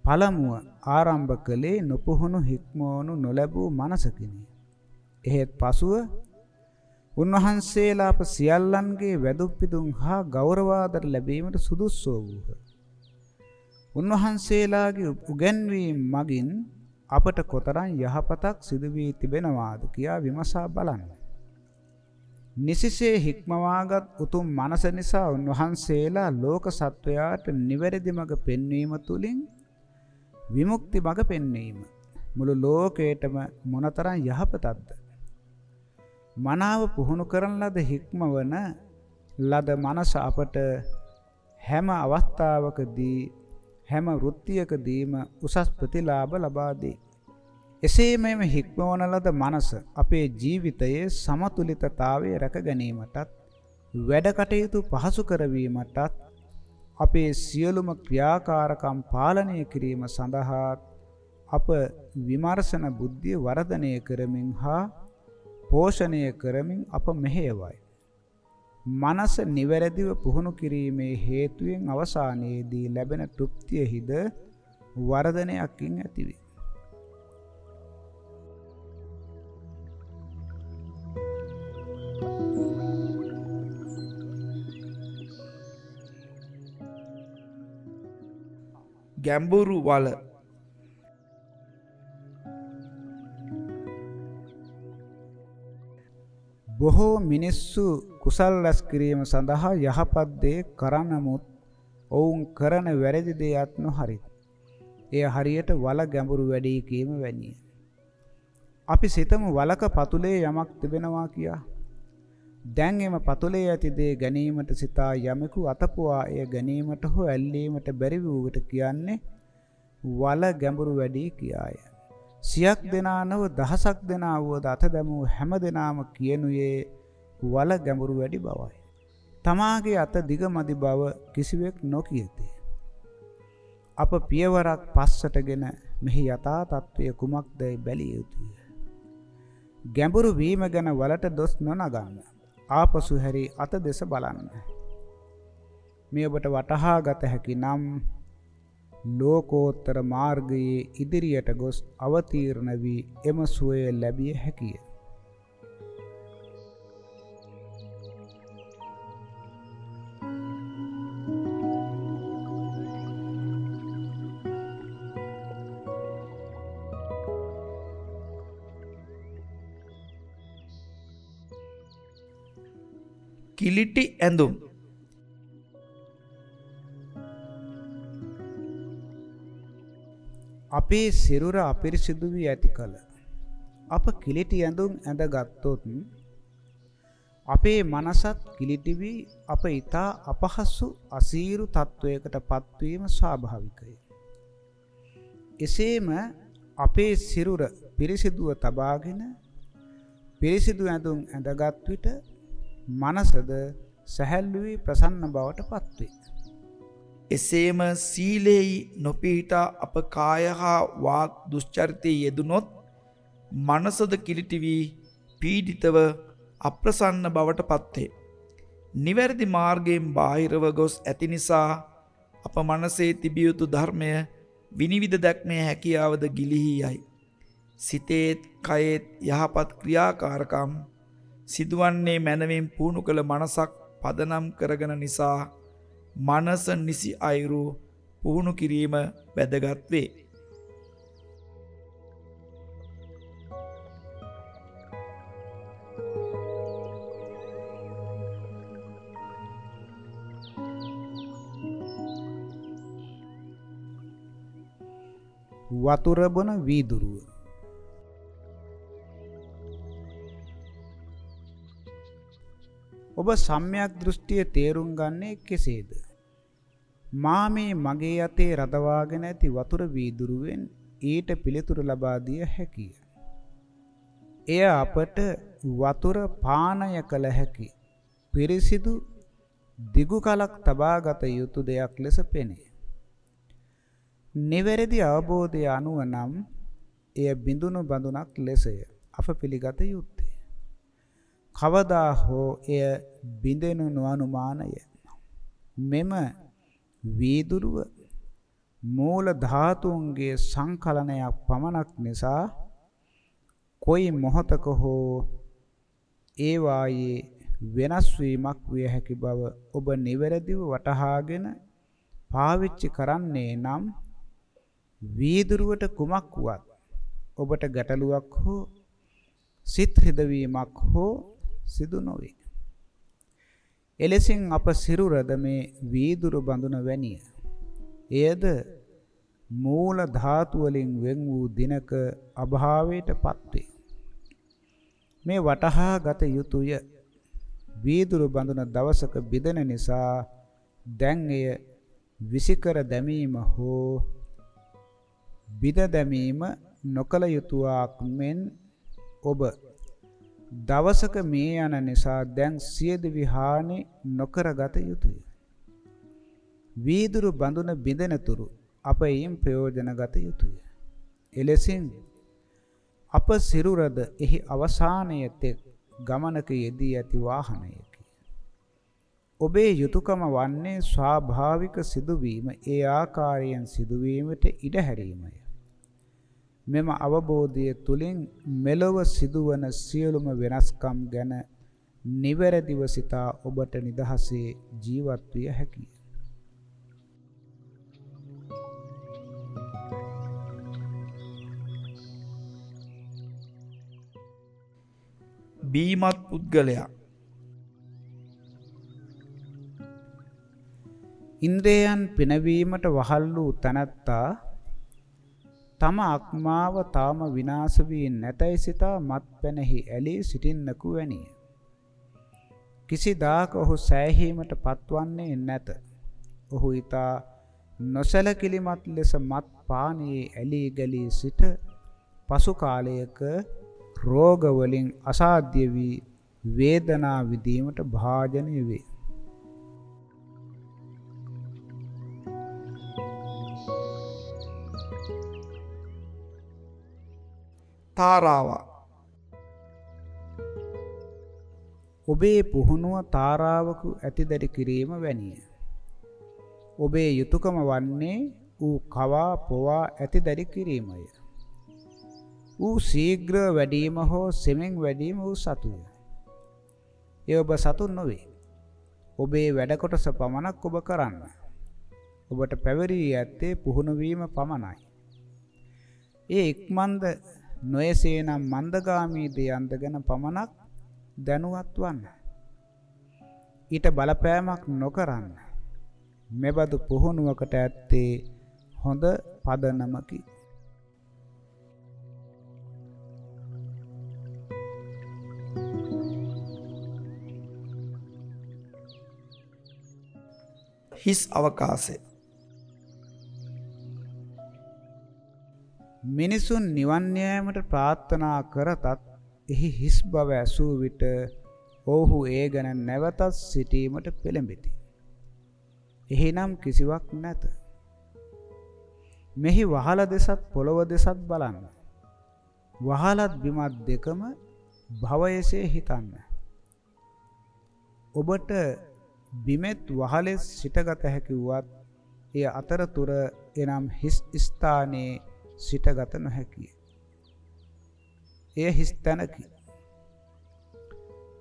පළමුව ආරම්භ කළේ නොපුහුණු හික්මවනු නොලැබූ මනසකිනි. එහෙත් පසුව උන්වහන්සේලා අප සියල්ලන්ගේ වැදුප්පිදුම් හා ගෞරවාදර ලැබීමට සුදුස්සෝ වූහ. උන්වහන්සේලාගේ උගැන්වීම් මගින් අපට කොතරම් යහපතක් සිදු වී තිබෙනවාද කියා විමසා බලන්න. නිසිසේ හික්මවාගත් උතුම් මනස නිසා උන්වහන්සේලා ලෝක සත්වයාට නිවැරදි මඟ පෙන්වීම තුලින් විමුක්ති මඟ පෙන්වීම මුළු ලෝකයටම මොනතරම් යහපතක්ද මනාව පුහුණු කරන ලද හික්මවන ලද මනස අපට හැම අවස්ථාවකදී හැම වෘත්තියකදීම උසස් ප්‍රතිලාභ ලබා දේ. එසේම එම හික්මවන ලද මනස අපේ ජීවිතයේ සමතුලිතතාවය රැක ගැනීමටත් වැඩ කටයුතු පහසු කරවීමටත් අපේ සියලුම ක්‍රියාකාරකම් පාලනය කිරීම සඳහා අප විමර්ශන බුද්ධිය වර්ධනය කරමින් හා පෝෂණය කරමින් අප මෙහෙයවයි. මනස නිවැරදිව පුහුණු කිරීමේ හේතුවෙන් අවසානයේදී ලැබෙන තෘප්තිය හිද වර්ධනයක්කින් ඇතිවේ. ගැම්බුරු වල බොහෝ මිනිස්සු කුසල් රැස් කිරීම සඳහා යහපත් දේ කරනමුත් ඔවුන් කරන වැරදි දෙයක් නොහරිත්. එය හරියට වල ගැඹුරු වැඩි කීම වැනිය. අපි සිතමු වලක පතුලේ යමක් තිබෙනවා කියා. දැන් එම පතුලේ ඇති දේ ගැනීමට සිතා යමෙකු අතපුවා එය ගැනීමට හෝ ඇල්ලීමට බැරි වූවට කියන්නේ වල ගැඹුරු වැඩි කියාය. සියක් දෙනා නොව දහසක් දෙනා වුවද අත දැමූ හැම දෙනාම කියනුයේ වල ගැඹුරු වැඩි බවයි. තමාගේ අත දිගමදි බව කිසිවෙක් නොකියතේ. අප පියවරක් පස්සටගෙන මෙහි යථා තත්ත්වය කුමක්දයි බැලිය යුතුය. ගැඹුරු වීම ගැන වලට දොස් නොනගන්න. ආපසු හැරි අත දෙස බලන්න. මේ ඔබට වටහා ගත හැකි නම් ලෝකෝත්තර මාර්ගයේ ඉදිරියට ගොස් අවතීර්ණ වී එම සුවය ලැබිය හැකිය. කිලිටි ඇඳුම් අපේ සිරුර අපිරිසිදු වී ඇති කල අප කිලිටි ඇඳුම් ඇඳගත්තොත් අපේ මනසත් කිලිටි වී අප ඊතා අපහසු අසීරු තත්වයකට පත්වීම ස්වාභාවිකය. එසේම අපේ සිරුර පිරිසිදුව තබාගෙන පිරිසිදු ඇඳුම් ඇඳගත් විට මනසද සැහැල්ලු වී ප්‍රසන්න බවට පත්වේ. එසේම සීලෙහි නොපිහිටා අප කාය හා වාක් දුෂ්චරිතයේ යෙදුනොත් මනසද කිලිටි වී පීඩිතව අප්‍රසන්න බවට පත්වේ. නිවැරදි මාර්ගයෙන් බාහිරව ගොස් ඇති නිසා අප මනසේ තිබිය යුතු ධර්මය විනිවිද දැක්මේ හැකියාවද ගිලිහි යයි. සිතේත් කයෙත් යහපත් ක්‍රියාකාරකම් සිදුවන්නේ මැනවින් පුහුණු කළ මනසක් පදනම් කරගන නිසා මනස නිසි අයුරු පුහුණු කිරීම වැදගත් වේ. වතුර බොන වීදුරුව ඔබ සම්‍යක් දෘෂ්ටිය තේරුම් ගන්නේ කෙසේද? මා මේ මගේ අතේ රඳවාගෙන ඇති වතුර වීදුරුවෙන් ඊට පිළිතුරු ලබා දිය හැකිය. එය අපට වතුර පානය කළ හැකි පිරිසිදු දිගු කලක් තබාගත යුතු දෙයක් ලෙස පෙනේ. නිවැරදි අවබෝධය අනුව නම් එය බිඳුණු බඳුනක් ලෙසය අප පිළිගත යුත්තේ. කවදා හෝ එය බිඳෙනු නොඅනුමානය. මෙම වීදුරුව මූල ධාතුන්ගේ සංකලනයක් පමණක් නිසා කොයි මොහතක හෝ ඒවායේ වෙනස් වීමක් විය හැකි බව ඔබ නිවැරදිව වටහාගෙන පාවිච්චි කරන්නේ නම් වීදුරුවට කුමක් වුවත් ඔබට ගැටලුවක් හෝ සිත් රිදවීමක් හෝ සිදු නොවේ. එලෙසින් අප සිරුරද මේ වීදුරු බඳුන වැනිය. එයද මූල ධාතු වලින් වෙන් වූ දිනක අභාවයට පත්වේ. මේ වටහා ගත යුතුය. වීදුරු බඳුන දවසක බිදෙන නිසා දැන් එය විසිකර දැමීම හෝ බිද දැමීම නොකල යුතුයක් මෙන් ඔබ දවසක මේ යන නිසා දැන් සියද විහානි නොකරගත යුතුය. වීදුරු බඳුන බිඳෙනතුරු අප එයින් ප්‍රයෝජන ගත යුතුය. එලෙසින් අප සිරුරද එහි අවසානයේ තෙක් ගමනක යෙදී ඇති වාහනයකි. ඔබේ යුතුයකම වන්නේ ස්වාභාවික සිදුවීම ඒ ආකාරයෙන් සිදුවීමට ඉඩ හැරීමය. මෙම අවබෝධය තුලින් මෙලොව සිදුවන සියලුම වෙනස්කම් ගැන නිවැරදිව සිතා ඔබට නිදහසේ ජීවත් විය හැකිය. බීමත් පුද්ගලයා ඉන්ද්‍රයන් පිනවීමට වහල් වූ තනත්තා තම අක්මාව තාම විනාශ වී නැතයි සිතා මත්පැනෙහි ඇලී සිටින්නකු වැනිය. කිසිදාක ඔහු සෑහීමට පත්වන්නේ නැත. ඔහු ඊතා නොසැලකිලිමත් ලෙස මත් පානයේ ඇලී ගලී සිට පසු කාලයක රෝග වලින් අසාධ්‍ය වී වේදනා විඳීමට භාජනය වේ. තාරාවා ඔබේ පුහුණුව තාරාවකු ඇතිදැඩි කිරීම වැනිය. ඔබේ යුතුයකම වන්නේ ඌ කවා පොවා ඇතිදැඩි කිරීමය. ඌ ශීඝ්‍ර වැඩීම හෝ සෙමෙන් වැඩීම වූ සතුය. ඒ ඔබ සතුන් නොවේ. ඔබේ වැඩ කොටස පමණක් ඔබ කරන්න. ඔබට පැවරී ඇත්තේ පුහුණු වීම පමණයි. ඒ ඉක්මන්ද නොයසේනම් මන්දගාමී දෙයන්ද ගැන පමණක් දැනුවත් වන්න. ඊට බලපෑමක් නොකරන්න. මෙබඳු පුහුණුවකට ඇත්තේ හොඳ පදනමකි. හිස් අවකාශය මිනිසුන් නිවන් යාමට ප්‍රාර්ථනා කරතත් එහි හිස් බව ඇසූ විට ඔවුහු ඒ ගැන නැවතත් සිටීමට පෙළඹෙති. එහිනම් කිසිවක් නැත. මෙහි වහල දෙසත් පොළොව දෙසත් බලන්න. වහලත් බිමත් දෙකම භවයසේ හිතන්න. ඔබට බිමෙත් වහලෙස් සිටගත හැකි වුවත් එය අතරතුර එනම් හිස් ස්ථානයේ සිටගත නොහැකිය. එය හිස් තැනකි.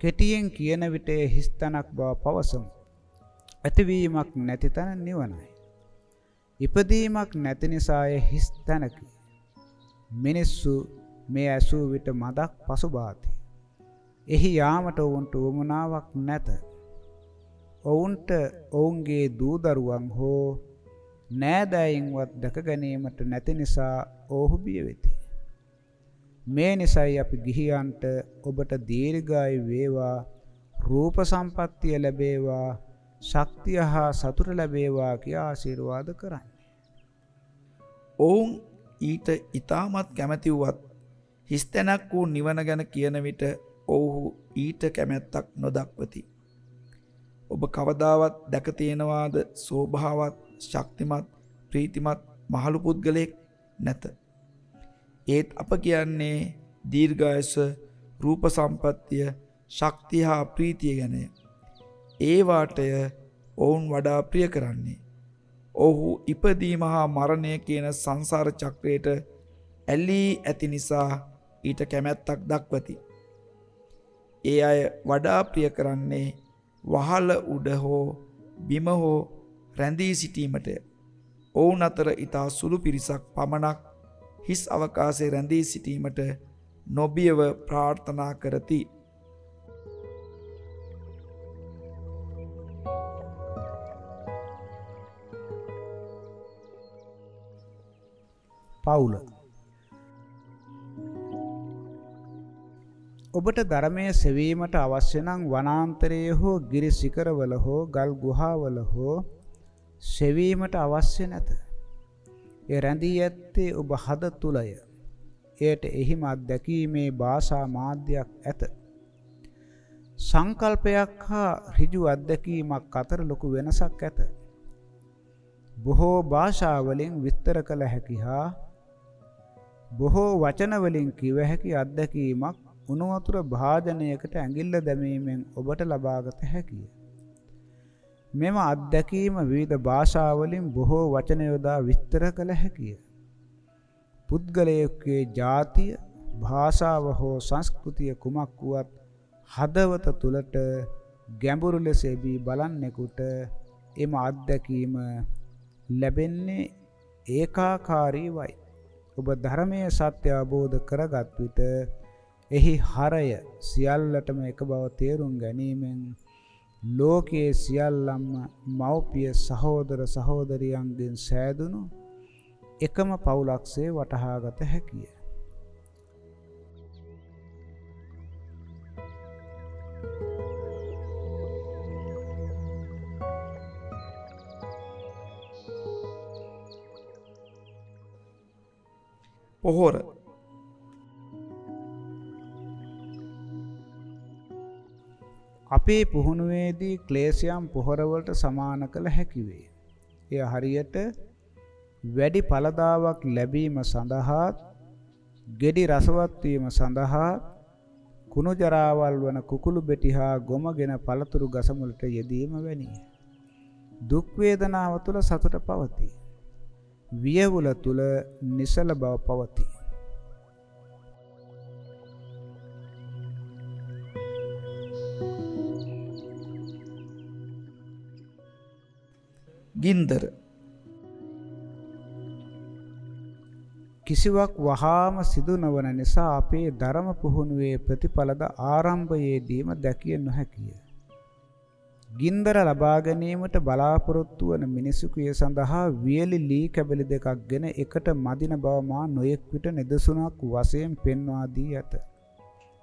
කෙටියෙන් කියන විට එය හිස් තැනක් බව පවසමු. ඇතිවීමක් නැති තැන නිවනයි. ඉපදීමක් නැති නිසා එය හිස් තැනකි. මිනිස්සු මේ ඇසූ විට මදක් පසුබාති. එහි යාමට ඔවුන්ට උවමනාවක් නැත. ඔවුන්ට ඔවුන්ගේ දූදරුවන් හෝ නෑදෑයින්වත් දැක ගැනීමට නැති නිසා ඔහු බිය වෙති. මේ නිසයි අපි ගිහියන්ට ඔබට දීර්ඝායු වේවා රූප සම්පත්තිය ලැබේවා ශක්තිය හා සතුට ලැබේවා කියා ආශිර්වාද කරන්නේ. ඔවුන් ඊට ඊටමත් කැමැති වුවත් හිස්තැනක් වූ නිවන ගැන කියන විට ඔවුහු ඊට කැමැත්තක් නොදක්වති. ඔබ කවදාවත් දැක තියෙනවාද සෝභාවත් ශක්තිමත් ප්‍රීතිමත් මහලු පුද්ගලයෙක් නැත. ඒත් අප කියන්නේ දීර්ඝායස රූප සම්පත්තිය ශක්තිය හා ප්‍රීතිය ගැනය. ඒවාටය ඔවුන් වඩා ප්‍රිය කරන්නේ. ඔහු ඉපදීම හා මරණය කියන සංසාර චක්‍රයට ඇල්ලී ඇති නිසා ඊට කැමැත්තක් දක්වති. ඒ අය වඩා ප්‍රිය කරන්නේ වහල උඩ හෝ බිම හෝ රැඳී සිටීමට ඔවුන් අතර ඊතා සුළු පිරිසක් පමණක් හිස් අවකාශයේ රැඳී සිටීමට නොබියව ප්‍රාර්ථනා කරති. පවුල ඔබට ධර්මය සෙවීමට අවශ්‍ය නම් වනාන්තරයේ හෝ ගිරි ශිඛරවල හෝ ගල් ගුහාවල හෝ සෙවීමට අවශ්‍ය නැත. ඒ රැඳී ඇත්තේ ඔබ හද තුලය. එයට එහිම අත්දැකීමේ භාෂා මාධ්‍යයක් ඇත. සංකල්පයක් හා ඍජු අත්දැකීමක් අතර ලොකු වෙනසක් ඇත. බොහෝ භාෂාවලින් විස්තර කළ හැකි හා බොහෝ වචන වලින් කිව හැකි අත්දැකීමක් උණු වතුර භාජනයකට ඇඟිල්ල දැමීමෙන් ඔබට ලබාගත හැකිය. මෙම අත්දැකීම විවිධ භාෂාවලින් බොහෝ වචන යොදා විස්තර කළ හැකිය. පුද්ගලයෙකුගේ ජාතිය, භාෂාව හෝ සංස්කෘතිය කුමක් වුවත් හදවත තුලට ගැඹුරු ලෙස එබී බලන්නෙකුට එම අත්දැකීම ලැබෙන්නේ ඒකාකාරී වයි. ඔබ ධර්මයේ සත්‍ය අවබෝධ කරගත් විට එහි හරය සියල්ලටම එක බව තේරුම් ගැනීමෙන් ලෝකයේ සියල්ලම්ම මව්පිය සහෝදර සහෝදරියන්ගෙන් සෑදුණු එකම පවුලක්සේ වටහාගත හැකිය. පොහොර අපේ පුහුණුවේදී ක්ලේශයන් පොහොරවලට සමාන කළ හැකිවේ. එය හරියට වැඩි පලදාවක් ලැබීම සඳහාත් ගෙඩි රසවත්වීම සඳහා කුණුජරාවල් වන කුකුළු බෙටි හා ගොමගෙන පළතුරු ගසමුලට යෙදීම වැනිය. දුක්වේදනාව තුළ සතුට පවතිී. වියවුල තුළ නිසල බව පවතිී. ගින්දර කිසිවක් වහාම සිදු නොවන නිසා අපේ ධර්ම පුහුණුවේ ප්‍රතිඵලද ආරම්භයේදීම දැකිය නොහැකිය. ගින්දර ලබා ගැනීමට බලාපොරොත්තු වන මිනිසුකය සඳහා වියලි ලී කැබලි දෙකක් ගෙන එකට මදින බව මා නොයෙක් විට නිදසුනක් වශයෙන් පෙන්වා දී ඇත.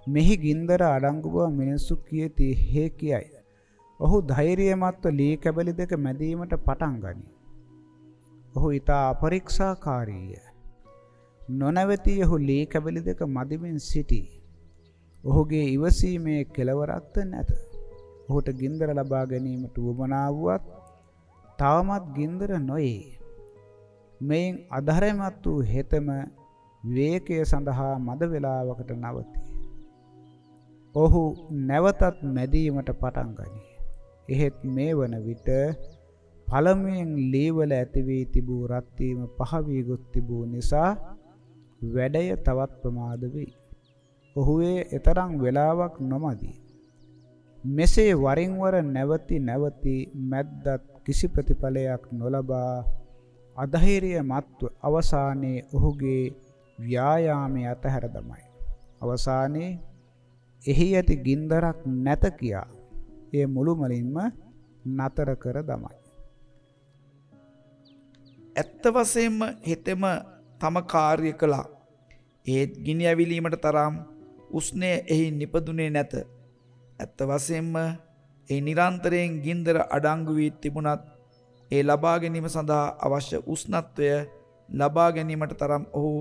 මෙහි ගින්දර අඩංගු බව මිනිස්සු කියති හේ කියයි. ඔහු ධෛර්යමත්ව ලී කැබලි දෙක මැදීමට පටන් ගනී. ඔහු ඊතා අපරීක්ෂාකාරීය. නොනැවති ඔහු ලී කැබලි දෙක මදිමින් සිටී. ඔහුගේ ඉවසීමේ කෙලවරක්ද නැත. ඔහුට ගින්දර ලබා ගැනීමට උවමනා වුවත් තවමත් ගින්දර නොයේ. මෙයින් අධරමත් වූ හෙතම විවේකය සඳහා මද වේලාවකට නවතී. ඔහු නැවතත් මැදීමට පටන් ගනී. එහෙත් මේ වන විට පළමුවෙන් ලීවල ඇති වී තිබූ රත් වීම පහ වී ගොස් තිබූ නිසා වැඩය තවත් ප්‍රමාද වෙයි. ඔහුගේ එතරම් වේලාවක් නොමදී. මෙසේ වරින් වර නැවති නැවති මැද්දත් කිසි ප්‍රතිඵලයක් නොලබා අධෛර්ය මත්ව අවසානයේ ඔහුගේ ව්‍යායාමය අතහැර දමයි. අවසානයේ එහි ඇති ගින්දරක් නැත කියා ඒ මුළුමනින්ම නතර කර දමයි. ඇත්ත වශයෙන්ම හෙතෙම තම කාර්ය කළා. ඒත් ගිනි ඇවිලීමට තරම් උස්නය එහි නිපදුනේ නැත. ඇත්ත වශයෙන්ම ඒ නිරන්තරයෙන් ගින්දර අඩංගු වී තිබුණත් ඒ ලබා ගැනීම සඳහා අවශ්‍ය උෂ්ණත්වය ලබා ගැනීමට තරම් ඔහු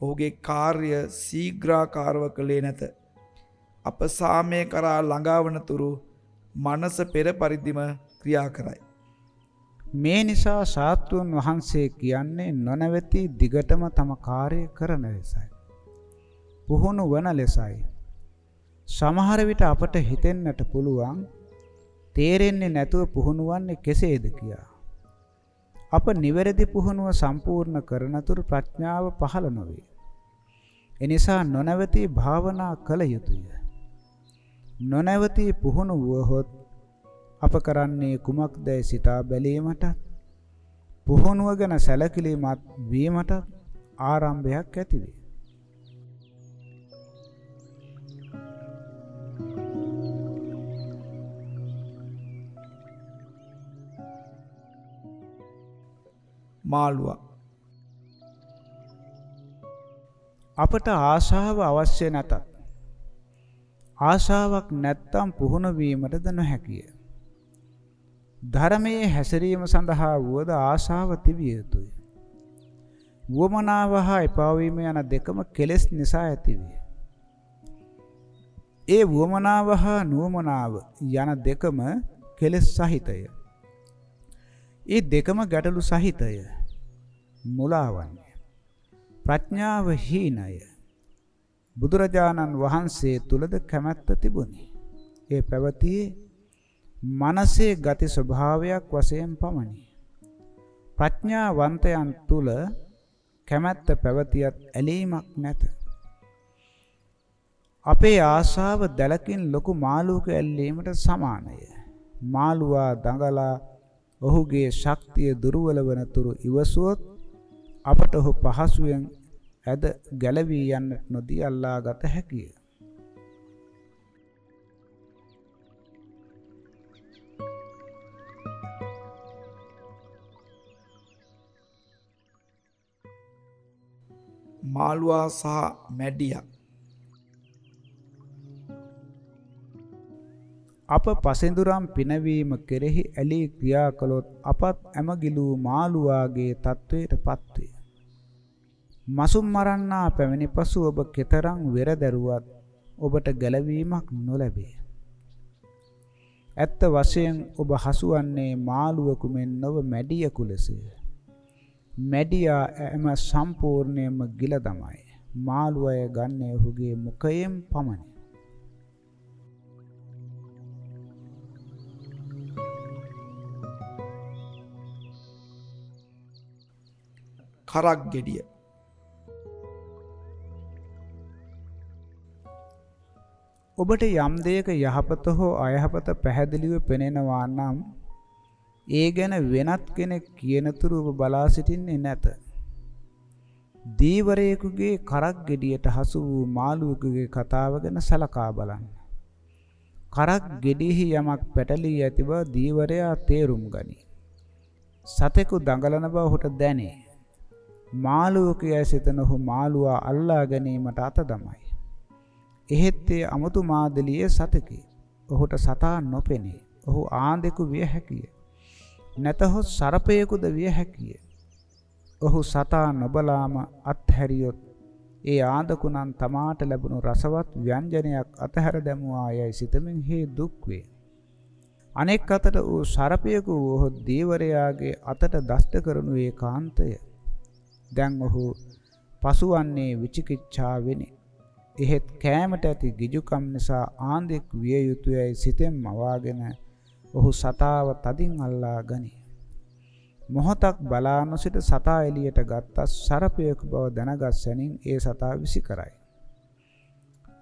ඔහුගේ කාර්ය සීග්‍රාකාරව කළේ නැත. අප සාමය කරා ළඟාවන තුරු මනස පෙර පරිදිම ක්‍රියා කරයි. මේ නිසා ශාස්ත්‍රූන් වහන්සේ කියන්නේ නොනැවති දිගටම තම කාර්ය කරන ලෙසයි. පුහුණු වන ලෙසයි. සමහර විට අපට හිතෙන්නට පුළුවන් තේරෙන්නේ නැතුව පුහුණු වන්නේ කෙසේද කියා. අප නිවැරදි පුහුණුව සම්පූර්ණ කරනතුරු ප්‍රඥාව පහළ නොවේ. එනිසා නොනවති භාවනා කළ යුතුය. නොනවති පුහුණු වුවහොත් අප කරන්නේ කුමක්දැයි සිතා බැලීමට පුහුණුව ගැන සැලකිලීමත් වීමට ආරම්භයක් ඇතිවේ. මාළුවා අපට ආශාව අවශ්‍ය නැතත් ආශාවක් නැත්තම් පුහුණු වීමටද නොහැකිය. ධර්මයේ හැසිරීම සඳහා වුවද ආශාව තිබිය යුතුය. වුවමනාව හා එපාවීම යන දෙකම කෙලෙස් නිසා ඇතිවේ. ඒ වුවමනාව හා නුවමනාව යන දෙකම කෙලෙස් සහිතය. ඒ දෙකම ගැටලු සහිතය. මුලාවන්නේ. ප්‍රඥාව හීනය. බුදුරජාණන් වහන්සේ තුලද කැමැත්ත තිබුණි. ඒ පැවතියේ මනසේ ගති ස්වභාවයක් වශයෙන් පමණි. ප්‍රඥාවන්තයන් තුල කැමැත්ත පැවතියත් ඇලීමක් නැත. අපේ ආශාව දැලකින් ලොකු මාළුවක ඇල්ලීමට සමානය. මාළුවා දඟලා ඔහුගේ ශක්තිය දුර්වල වන තුරු ඉවසුවොත් අපට ඔහු පහසුවෙන් ඇද ගැලවී යන්නට නොදී අල්ලා ගත හැකිය. මාළුවා සහ මැඩියා අප පසෙඳුරම් පිනවීම කෙරෙහි ඇලී ක්‍රියා කළොත් අපත් ඇමගිලූ මාළුවාගේ තත්වයට පත්වේ. මසුම් මරන්නා පැමිණි පසු ඔබ කෙතරම් වෙරදැරුවත් ඔබට ගැලවීමක් නොලැබේ. ඇත්ත වශයෙන් ඔබ හසුවන්නේ මාළුවෙකු මෙන් නොව මැඩියෙකු ලෙසය. මැඩියා එම සම්පූර්ණයෙන්ම ගිල දමයි. මාළුවය ගන්නේ ඔහුගේ මුඛයෙන් පමණි. කරක් ගෙඩිය. ඔබට යම් දෙයක යහපත හෝ අයහපත පැහැදිලිව පෙනෙනවා නම් ඒ ගැන වෙනත් කෙනෙක් කියනතුරු ඔබ බලා සිටින්නේ නැත. දීවරයෙකුගේ කරක් ගෙඩියට හසු වූ මාළුවෙකුගේ කතාව ගැන සලකා බලන්න. කරක් ගෙඩියෙහි යමක් පැටලී ඇති බව දීවරයා තේරුම් ගනී. සතෙකු දඟලන බව ඔහුට දැනේ. මාළුවකයයි සිතන ඔහු මාළුවා අල්ලා ගැනීමට අත දමයි. එහෙත් ඒ අමුතු මාදලියේ සතකි. ඔහුට සතා නොපෙනේ. ඔහු ආන්දෙකු විය හැකිය. නැතහොත් සරපයෙකුද විය හැකිය. ඔහු සතා නොබලාම අත්හැරියොත් ඒ ආන්දකුණන් තමාට ලැබුණු රසවත් ව්‍යංජනයක් අතහැර දැමුවා යයි සිතමින් හේ දුක් වේ. අනෙක් අතට ඌ සරපයෙකු වූ දේවරයාගේ අතට දෂ්ට කරනු ඒකාන්තය. දැන් ඔහු පසුවන්නේ විචිකිච්ඡාවෙනි. එහෙත් කෑමට ඇති ගිජුකම් නිසා ආන්දෙක් විය යුතුයයි සිතෙන් මවාගෙන ඔහු සතාව තදින් අල්ලා ගනී. මොහොතක් බලා නොසිට සතා එළියට ගත්ත සරපයක බව දැනගත් සැනින් ඒ සතා විසි කරයි.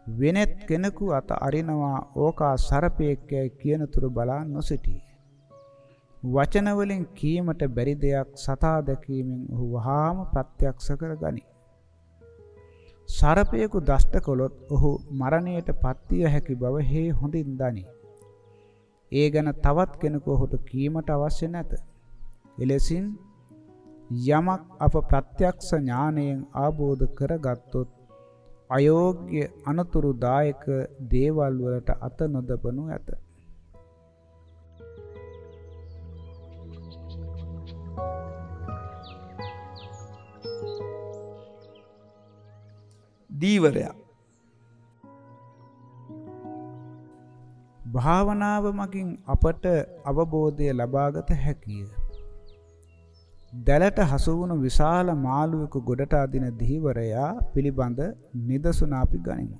වෙනෙත් කෙනෙකු අත අරිනවා ඕකා සරපයෙක්යයි කියනතුරු බලා නොසිටී. වචන වලින් කීමට බැරි දෙයක් සතා දැකීමෙන් ඔහු වහාම ප්‍රත්‍යක්ෂ කරගනී. සරපයෙකු දෂ්ට කළොත් ඔහු මරණයට පත්විය හැකි බව හේ හොඳින් දනි. ඒ ගැන තවත් කෙනෙකු ඔහුට කීමට අවශ්‍ය නැත. එලෙසින් යමක් අප ප්‍රත්‍යක්ෂ ඥානයෙන් ආબોධ කරගත්තොත් අයෝග්‍ය අනතුරුදායක දේවල් වලට අත නොදබනු ඇත. දීවරයා භාවනාව මගින් අපට අවබෝධය ලබාගත හැකිය. දැලට හසු වුණු විශාල මාළුවෙකු ගොඩට අදින දීවරයා පිළිබඳ නිදසුන අපි ගනිමු.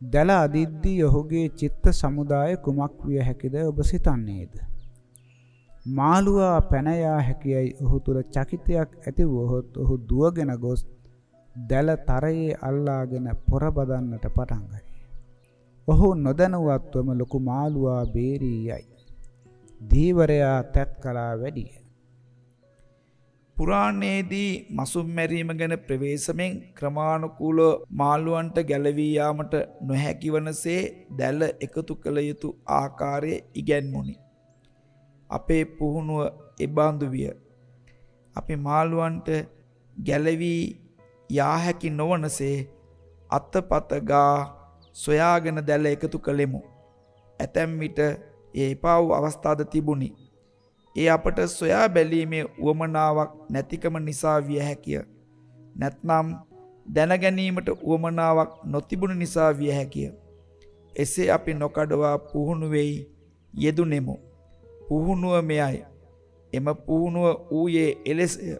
දැල අදිද්දී ඔහුගේ චිත්ත සමුදාය කුමක් විය හැකිද ඔබ සිතන්නේද? මාළුවා පැන යා හැකියයි ඔහු තුල චකිතයක් ඇති වුවහොත් ඔහු දුවගෙන ගොස් දැල තරයේ අල්ලාගෙන පොරබදන්නට පටන් ගනී. ඔහු නොදැනුවත්වම ලොකු මාළුවා බේරී යයි. දීවරයා තැත් කලා වැඩිය. පුරාණයේදී මසුම් මැරීම ගැන ප්‍රවේශමෙන් ක්‍රමානුකූල මාළුවන්ට ගැලවී යාමට නොහැකි වනසේ දැල එකතු කළ යුතු ආකාරය ඉගැන්මුනි. අපේ පුහුණුව එබාඳු විය. අපි මාළුවන්ට ගැලවී යා හැකි නොවනසේ අත්තපතගා සොයාගෙන දැල්ල එකතු කළෙමු. ඇතැම් විට ඒ එපා වූ අවස්ථාද තිබුණි. ඒ අපට සොයා බැලීමේ උවමනාවක් නැතිකම නිසා විය හැකිය. නැත්නම් දැනගැනීමට උවමනාවක් නොතිබුණු නිසා විය හැකිය. එසේ අපි නොකඩවා පුහුණුවෙයි යෙදුනෙමු. පුහුණුව මෙයයි. එම පුහුණුව ඌයේ එලෙසය.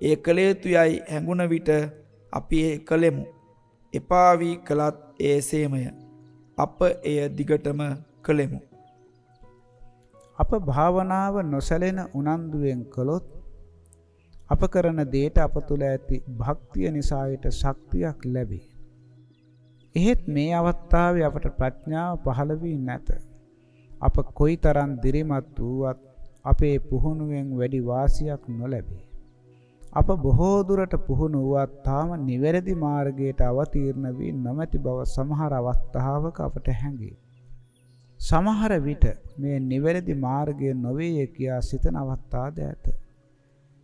ඒ කළ යුතුයයි හැඟුණ විට අපි ඒ කළෙමු. එපා වී කළත් ඒසේමය. අප එය දිගටම කළෙමු. අප භාවනාව නොසැලෙන උනන්දුවෙන් කළොත් අප කරන දේට අප තුළ ඇති භක්තිය නිසායට ශක්තියක් ලැබේ. එහෙත් මේ අවස්ථාවේ අපට ප්‍රඥාව පහළ වී නැත. අප කොයිතරම් දිරිමත් වූවත් අපේ පුහුණුවෙන් වැඩි වාසියක් නොලැබේ. අප බොහෝ දුරට පුහුණු වුවත් තාම නිවැරදි මාර්ගයට අවතීර්ණ වී නොමැති බව සමහර අවස්ථාවක අපට හැඟේ. සමහර විට මේ නිවැරදි මාර්ගය නොවේය කියා සිතන අවස්ථාද ඇත.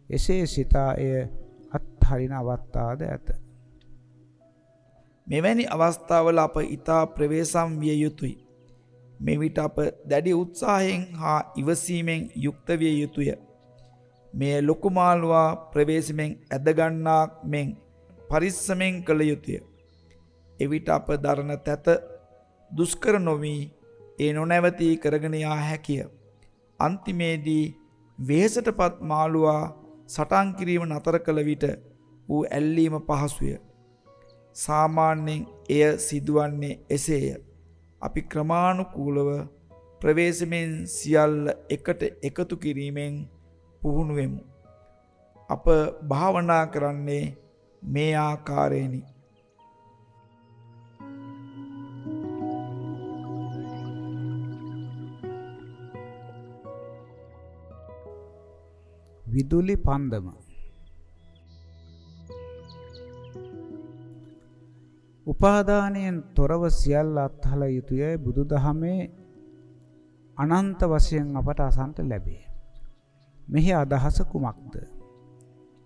එසේ සිතා එය අත්හරින අවස්ථාද ඇත. මෙවැනි අවස්ථාවල අප ඊතා ප්‍රවේශම් විය යුතුය. මෙවිට අප දැඩි උත්සාහයෙන් හා ඉවසීමෙන් යුක්ත විය යුතුය. මේ ලොකුමාළුවා ප්‍රවේශමෙන් ඇදගන්නාක් මෙන් පරිස්සමෙන් කළ යුතුය. එවිට අප දරන තැත දුෂ්කර නොවී ඒ නොනැවතී කරගෙන යා හැකිය. අන්තිමේදී වෙහෙසටපත් මාළුවා සටන් කිරීම නතර කළ විට ඌ ඇල්ලීම පහසුය. සාමාන්‍යයෙන් එය සිදුවන්නේ එසේය. අපි ක්‍රමානුකූලව ප්‍රවේශමෙන් සියල්ල එකට එකතු කිරීමෙන් පුහුණුවෙමු. අප භාවනා කරන්නේ මේ ආකාරයෙනි. විදුලි පන්දම උපාදානයෙන් තොරව සියල්ල අත්හල යුතුයයි බුදුදහමේ අනන්ත වශයෙන් අපට අසන්ට ලැබේ. මෙහි අදහස කුමක්ද?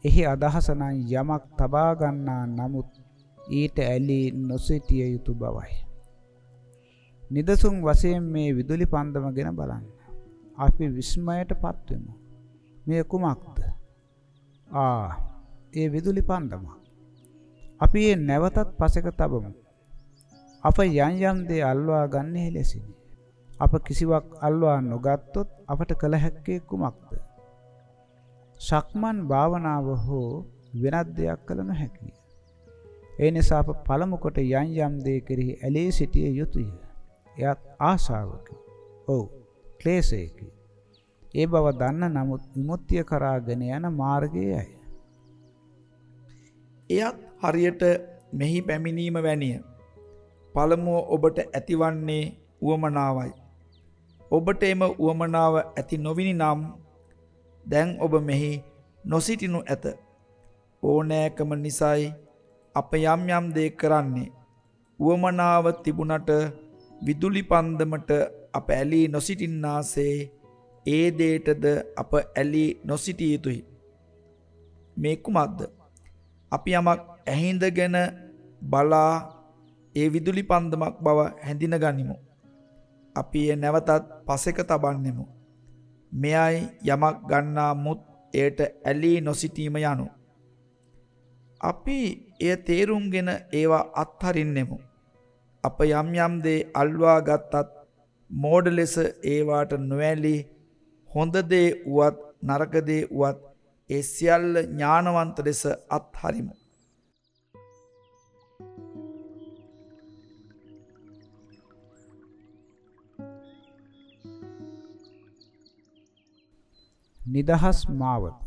එහි අදහස නම් යමක් තබා ගන්නා නමුත් ඊට ඇලී නොසිටිය යුතු බවයි. නිදසුන් වශයෙන් මේ විදුලි පන්දම ගැන බලන්න. අපි විස්මයට පත්වෙමු. මේ කුමක්ද? ආ, ඒ විදුලි පන්දම. අපි ඒ නැවතත් පසෙක තබමු. අප යම් යම් දේ අල්වා ගන්නේ ලෙසිනි. අප කිසිවක් අල්වා නොගත්තොත් අපට කළ හැක්කේ කුමක්ද? සක්මන් භාවනාව හෝ වෙනත් දෙයක් කළ නොහැකිය. ඒ නිසා අප පළමු කොට යම් යම් දේ කෙරෙහි ඇලී සිටිය යුතුය. එයත් ආශාවකි. ඔව්, ක්ලේශයකි. ඒ බව දන්න නමුත් විමුක්තිය කරාගෙන යන මාර්ගයයි. එයත් හරියට මෙහි පැමිණීම වැනිය. පළමුව ඔබට ඇතිවන්නේ උවමනාවයි. ඔබට එම උවමනාව ඇති නොවිනි නම් දැන් ඔබ මෙහි නොසිටිනු ඇත. ඕනෑකම නිසයි අප යම් යම් දේ කරන්නේ. උවමනාව තිබුණට විදුලි පන්දමට අප ඇලී නොසිටින්නාසේ ඒ දේටද අප ඇලී නොසිටිය යුතුයි. මේ කුමක්ද? අපි යමක් ඇහිඳගෙන බලා ඒ විදුලි පන්දමක් බව හැඳින ගනිමු. අපි එය නැවතත් පසෙක තබන්නෙමු. මෙයයි යමක් ගන්නා මුත් එයට ඇලී නොසිටීම යනු. අපි එය තේරුම්ගෙන ඒවා අත්හරින්නෙමු. අප යම් යම් දේ අල්වා ගත්තත් මෝඩ ලෙස ඒවාට නොඇලී හොඳ දේ වුවත් නරක දේ වුවත් ඒ සියල්ල ඥානවන්ත ලෙස අත්හරිමු. නිදහස් මාවත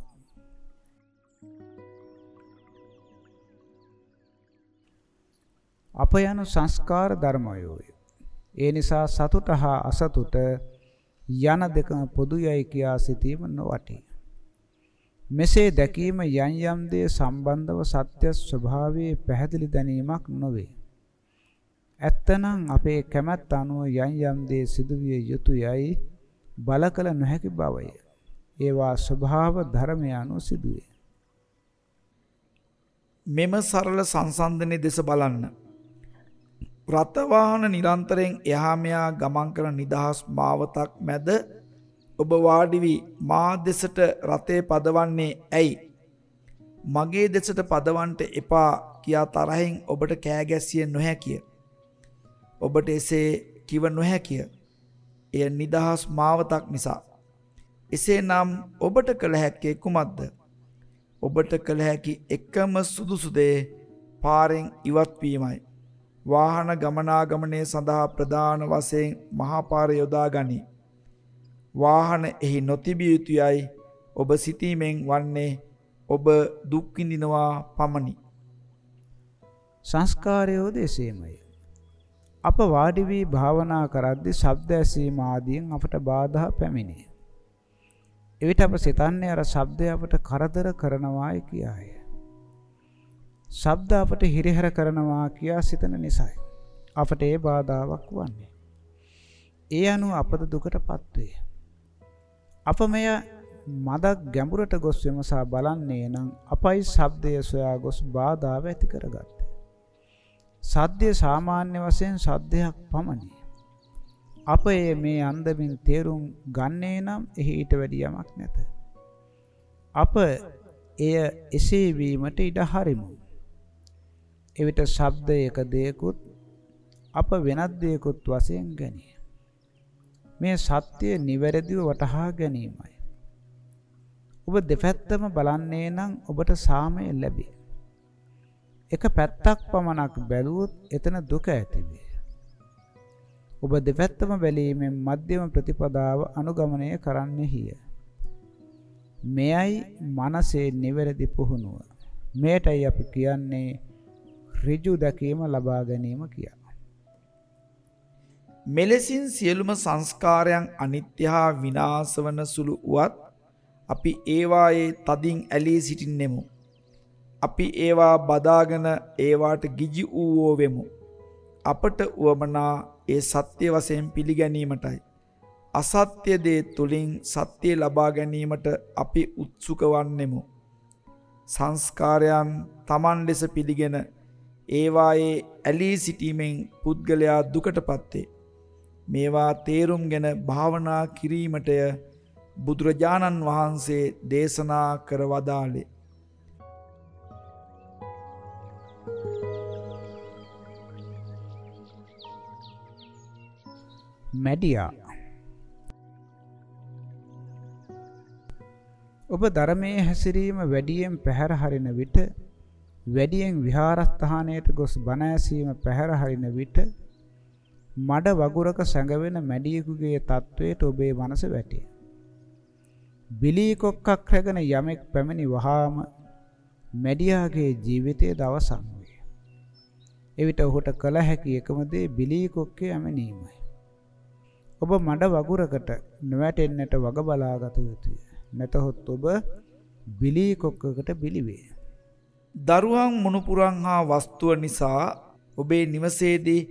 අප යන සංස්කාර ධර්මයෝය. ඒ නිසා සතුට හා අසතුට යන දෙකම පොදුයයි කියා සිතීම නොවටේ. මෙසේ දැකීම යම් යම් දේ සම්බන්ධව සත්‍ය ස්වභාවයේ පැහැදිලි දැනීමක් නොවේ. ඇත්තනම් අපේ කැමැත්ත අනුව යම් යම් දේ සිදුවිය යුතුයයි බල කළ නොහැකි බවය. ඒවා ස්වභාව ධර්මය අනුව සිදුවේ. මෙම සරල සංසන්දනයේ දෙස බලන්න. රථවාහන නිරන්තරයෙන් එහා මෙහා ගමන් කරන නිදහස් මාවතක් මැද ඔබ වාඩි වී මා දෙසට රථේ පදවන්නේ ඇයි? මගේ දෙසට පදවන්නට එපා කියා තරහින් ඔබට කෑ ගැස්සිය නොහැකිය. ඔබට එසේ කිව නොහැකිය. එය නිදහස් මාවතක් නිසා. එසේනම් ඔබට කළ හැක්කේ කුමක්ද? ඔබට කළ හැකි එකම සුදුසු දේ පාරෙන් ඉවත් වීමයි. වාහන ගමනාගමනය සඳහා ප්‍රධාන වශයෙන් මහා පාර යොදා ගනී. වාහන එහි නොතිබිය යුතුයයි ඔබ සිතීමෙන් වන්නේ ඔබ දුක් විඳිනවා පමණි. සංස්කාරයෝ දෙසේමය. අප වාඩි වී භාවනා කරද්දී ශබ්ද ඇසීම ආදීන් අපට බාධා පැමිණේ. එවිට අප සිතන්නේ අර ශබ්දය අපට කරදර කරනවායි කියාය. ශබ්ද අපට හිරිහැර කරනවා කියා සිතන නිසායි. අපට ඒ බාධාවක් වන්නේ. ඒ අනුව අපද දුකටපත් වේ. අප මෙය මදක් ගැඹුරට ගොස් විමසා බලන්නේ නම් අපයි ශබ්දය සොයා ගොස් බාධාව ඇති කරගත්තේ. සද්දය සාමාන්‍ය වශයෙන් සද්දයක් පමණි. අප එය මේ අන්දමින් තේරුම් ගන්නේ නම් එහි ඊට වැඩි යමක් නැත. අප එය එසේ වීමට ඉඩ හරිමු. එවිට ශබ්දයක දෙයකුත් අප වෙනත් දෙයකුත් වශයෙන් ගනී. මේ සත්‍ය නිවැරදිව වටහා ගැනීමයි. ඔබ දෙපැත්තම බලන්නේ නම් ඔබට සාමය ලැබේ. එක පැත්තක් පමණක් බැලුවොත් එතන දුක ඇතිවේ. ඔබ දෙපැත්තම බැලීමෙන් මධ්‍යම ප්‍රතිපදාව අනුගමනය කරන්නෙහිය. මෙයයි මනසේ නිවැරදි පුහුණුව. මේටයි අපි කියන්නේ ඍජු දැකීම ලබා ගැනීම කියා. මෙලෙසින් සියලුම සංස්කාරයන් අනිත්‍ය හා විනාශ වන සුළු උවත් අපි ඒවායේ තදින් ඇලී සිටින්නෙමු. අපි ඒවා බදාගෙන ඒවාට ගිජි වූවෝ වෙමු. අපට උවමනා ඒ සත්‍ය වශයෙන් පිළිගැනීමටයි. අසත්‍ය දේ තුලින් සත්‍ය ලබා ගැනීමට අපි උත්සුක වන්නෙමු. සංස්කාරයන් Taman ලෙස පිළිගෙන ඒවායේ ඇලී සිටීමෙන් පුද්ගලයා දුකටපත් වේ. මේවා තේරුම්ගෙන භාවනා කිරීමටය බුදුරජාණන් වහන්සේ දේශනා කර වදාළේ. මැඩියා ඔබ ධර්මයේ හැසිරීම වැඩියෙන් පැහැර හරින විට වැඩියෙන් විහාරස්ථානයට ගොස් බණ ඇසීම පැහැර හරින විට මඩ වගුරක සැඟවෙන මැඩියෙකුගේ තත්වයට ඔබේ මනස වැටේ. බිලී කොක්කක් රැගෙන යමෙක් පැමිණි වහාම මැඩියාගේ ජීවිතයේ දවසන් වේ. එවිට ඔහුට කල හැකි එකම දේ බිලී කොක්කේ ඇමනීමයි. ඔබ මඩ වගුරකට නොවැටෙන්නට වග බලාගත යුතුය. නැතහොත් ඔබ බිලී කොක්කකට බිලිවේ. දරුවන් මුණුපුරන් හා වස්තුව නිසා ඔබේ නිවසේදී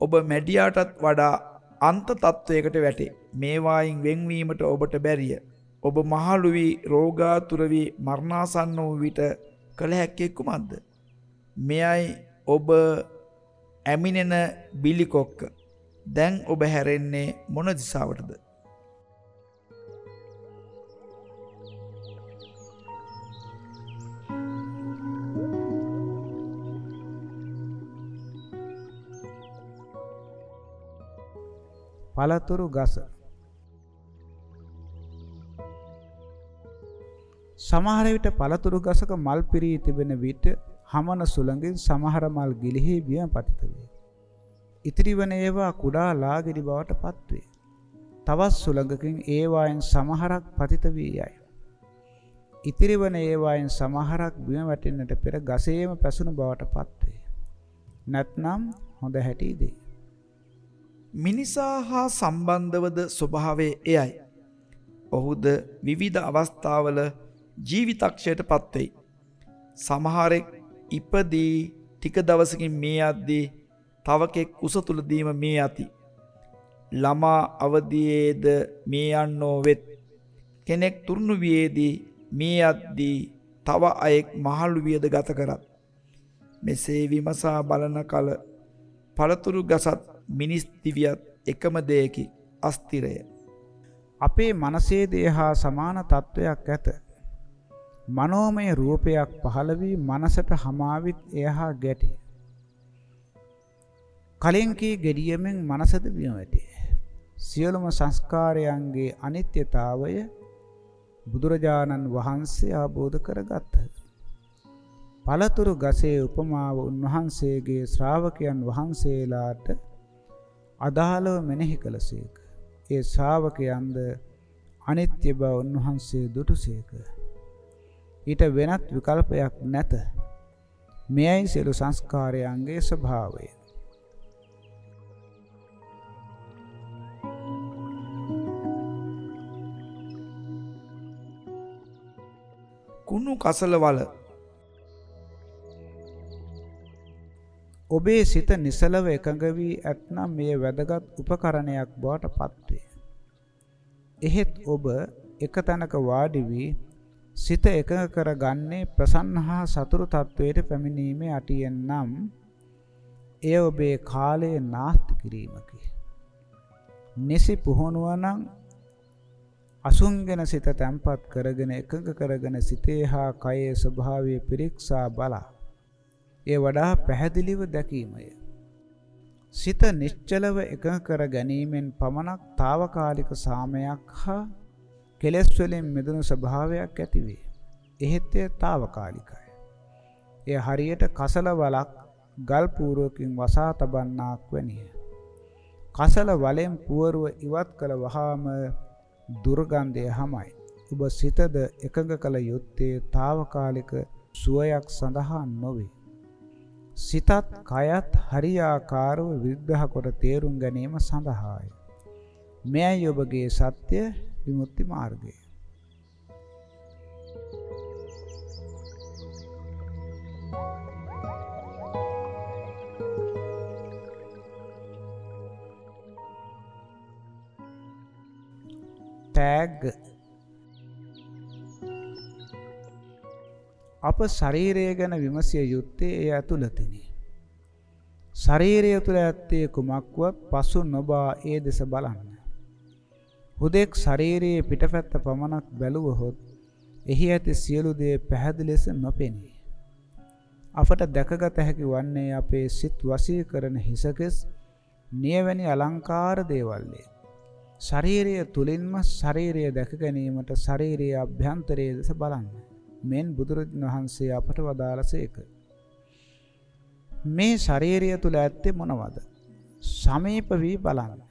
ඔබ මැඩියාටත් වඩා අන්ත තත්ත්වයකට වැටේ. මේවායින් වෙන්වීමට ඔබට බැරිය. ඔබ මහලු වී රෝගාතුර වී මරණාසන්න වූ විට කළ හැක්කේ කුමක්ද? මෙයයි ඔබ ඇමිනෙන බිලිකොක්ක. දැන් ඔබ හැරෙන්නේ මොන දිසාවටද? පළතුරු ගස සමහර විට පළතුරු ගසක මල් පිරී තිබෙන විට හමන සුළඟින් සමහර මල් ගිලිහි බිම පතිත වේ. ඉතිරි වන ඒවා කුඩා ලාගෙඩි බවට පත්වේ. තවත් සුළඟකින් ඒවායින් සමහරක් පතිත වී යයි. ඉතිරි වන ඒවායින් සමහරක් බිම වැටෙන්නට පෙර ගසේම පැසුණු බවට පත්වේ. නැත්නම් හොඳ හැටි දේ. මිනිසා හා සම්බන්ධවද ස්වභාවය එයයි. ඔහුද විවිධ අවස්ථාවල ජීවිතක්ෂයට පත්වෙයි. සමහරෙක් ඉපදී ටික දවසකින් මේ අද්දී තවකෙක් කුස තුළදීම මේ අති. ළමා අවදියේද මේ යන්නෝ වෙත්. කෙනෙක් තුරුණුවියේදී මේ අද්දී තව අයෙක් මහළු වියද ගත කරත්. මෙසේ විමසා බලන කල පළතුරු ගසත් මිනිස් දිවියත් එකම දෙයකි අස්තිරය. අපේ මනසේ දේ හා සමාන තත්ත්වයක් ඇත. මනෝමය රූපයක් පහළ වී මනසට හමාවිත් එයහා ගැටේ. කලින් කී ගෙඩියමෙන් මනසද බිම වැටේ. සියලුම සංස්කාරයන්ගේ අනිත්‍යතාවය බුදුරජාණන් වහන්සේ ආબોධ කරගත්තා. පළතුරු ගසේ උපමාව උන්වහන්සේගේ ශ්‍රාවකයන් වහන්සේලාට අදාළව මෙනෙහි කළසේක. ඒ ශ්‍රාවකයන්ද අනිත්‍ය බව උන්වහන්සේ දුටුසේක. ඊට වෙනත් විකල්පයක් නැත. මෙයයි සියලු සංස්කාරයන්ගේ ස්වභාවය. කුණු කසල වල ඔබේ සිත නිසලව එකඟ වී ඇත්නම් මෙය වැදගත් උපකරණයක් බවට පත්වේ. එහෙත් ඔබ එක තැනක වාඩි වී සිත එකඟ කරගන්නේ ප්‍රසන්න හා සතුරු තත්වයට පැමිණීමේ අටියෙන් නම් එය ඔබේ කාලය නාස්ති කිරීමකි. නිසි පුහුණුව නම් අසුන්ගෙන සිත තැම්පත් කරගෙන එකඟ කරගෙන සිතේ හා කයේ ස්වභාවය පිරික්සා බලා ඒ වඩා පැහැදිලිව දැකීමය. සිත නිශ්චලව එකඟ කර ගැනීමෙන් පමණක් తాවකාලික සාමයක් හා කෙලෙස් වලින් මිදුණු ස්වභාවයක් ඇතිවේ. එහෙත් එය తాවකාලිකයි. එය හරියට කසල වලක් ගල් පූර්වකින් වසා තබන්නාක් වැනිය. කසල වලෙන් පුවරුව ඉවත් කළ වහාම දුර්ගන්ධය හමයි. ඔබ සිතද එකඟ කළ යුත්තේ తాවකාලික සුවයක් සඳහා නොවේ. සිතත් කයත් හරියාකාරව විග්‍රහ කොට තේරුම් ගැනීම සඳහාය. මෙයයි ඔබගේ සත්‍ය විමුක්ති මාර්ගය. ටැග් අප ශරීරය ගැන විමසිය යුත්තේ එය ඇතුළතිනි. ශරීරය තුළ ඇත්තේ කුමක්වත් පසු නොබා ඒ දෙස බලන්න. හුදෙක් ශරීරයේ පිටපැත්ත පමණක් බැලුවහොත් එහි ඇති සියලු දේ පැහැදිලි ලෙස නොපෙනේ. අපට දැකගත හැකි වන්නේ අපේ සිත් වසී කරන හිසකෙස් නියවැනි අලංකාර දේවල්ය. ශරීරය තුලින්ම ශරීරය දැක ගැනීමට ශරීරයේ අභ්‍යන්තරයේ දෙස බලන්න. මෙන් බුදුරජාණන් වහන්සේ අපට වදාළසේක. මේ ශරීරය තුල ඇත්තේ මොනවද? සමීප වී බලන්න.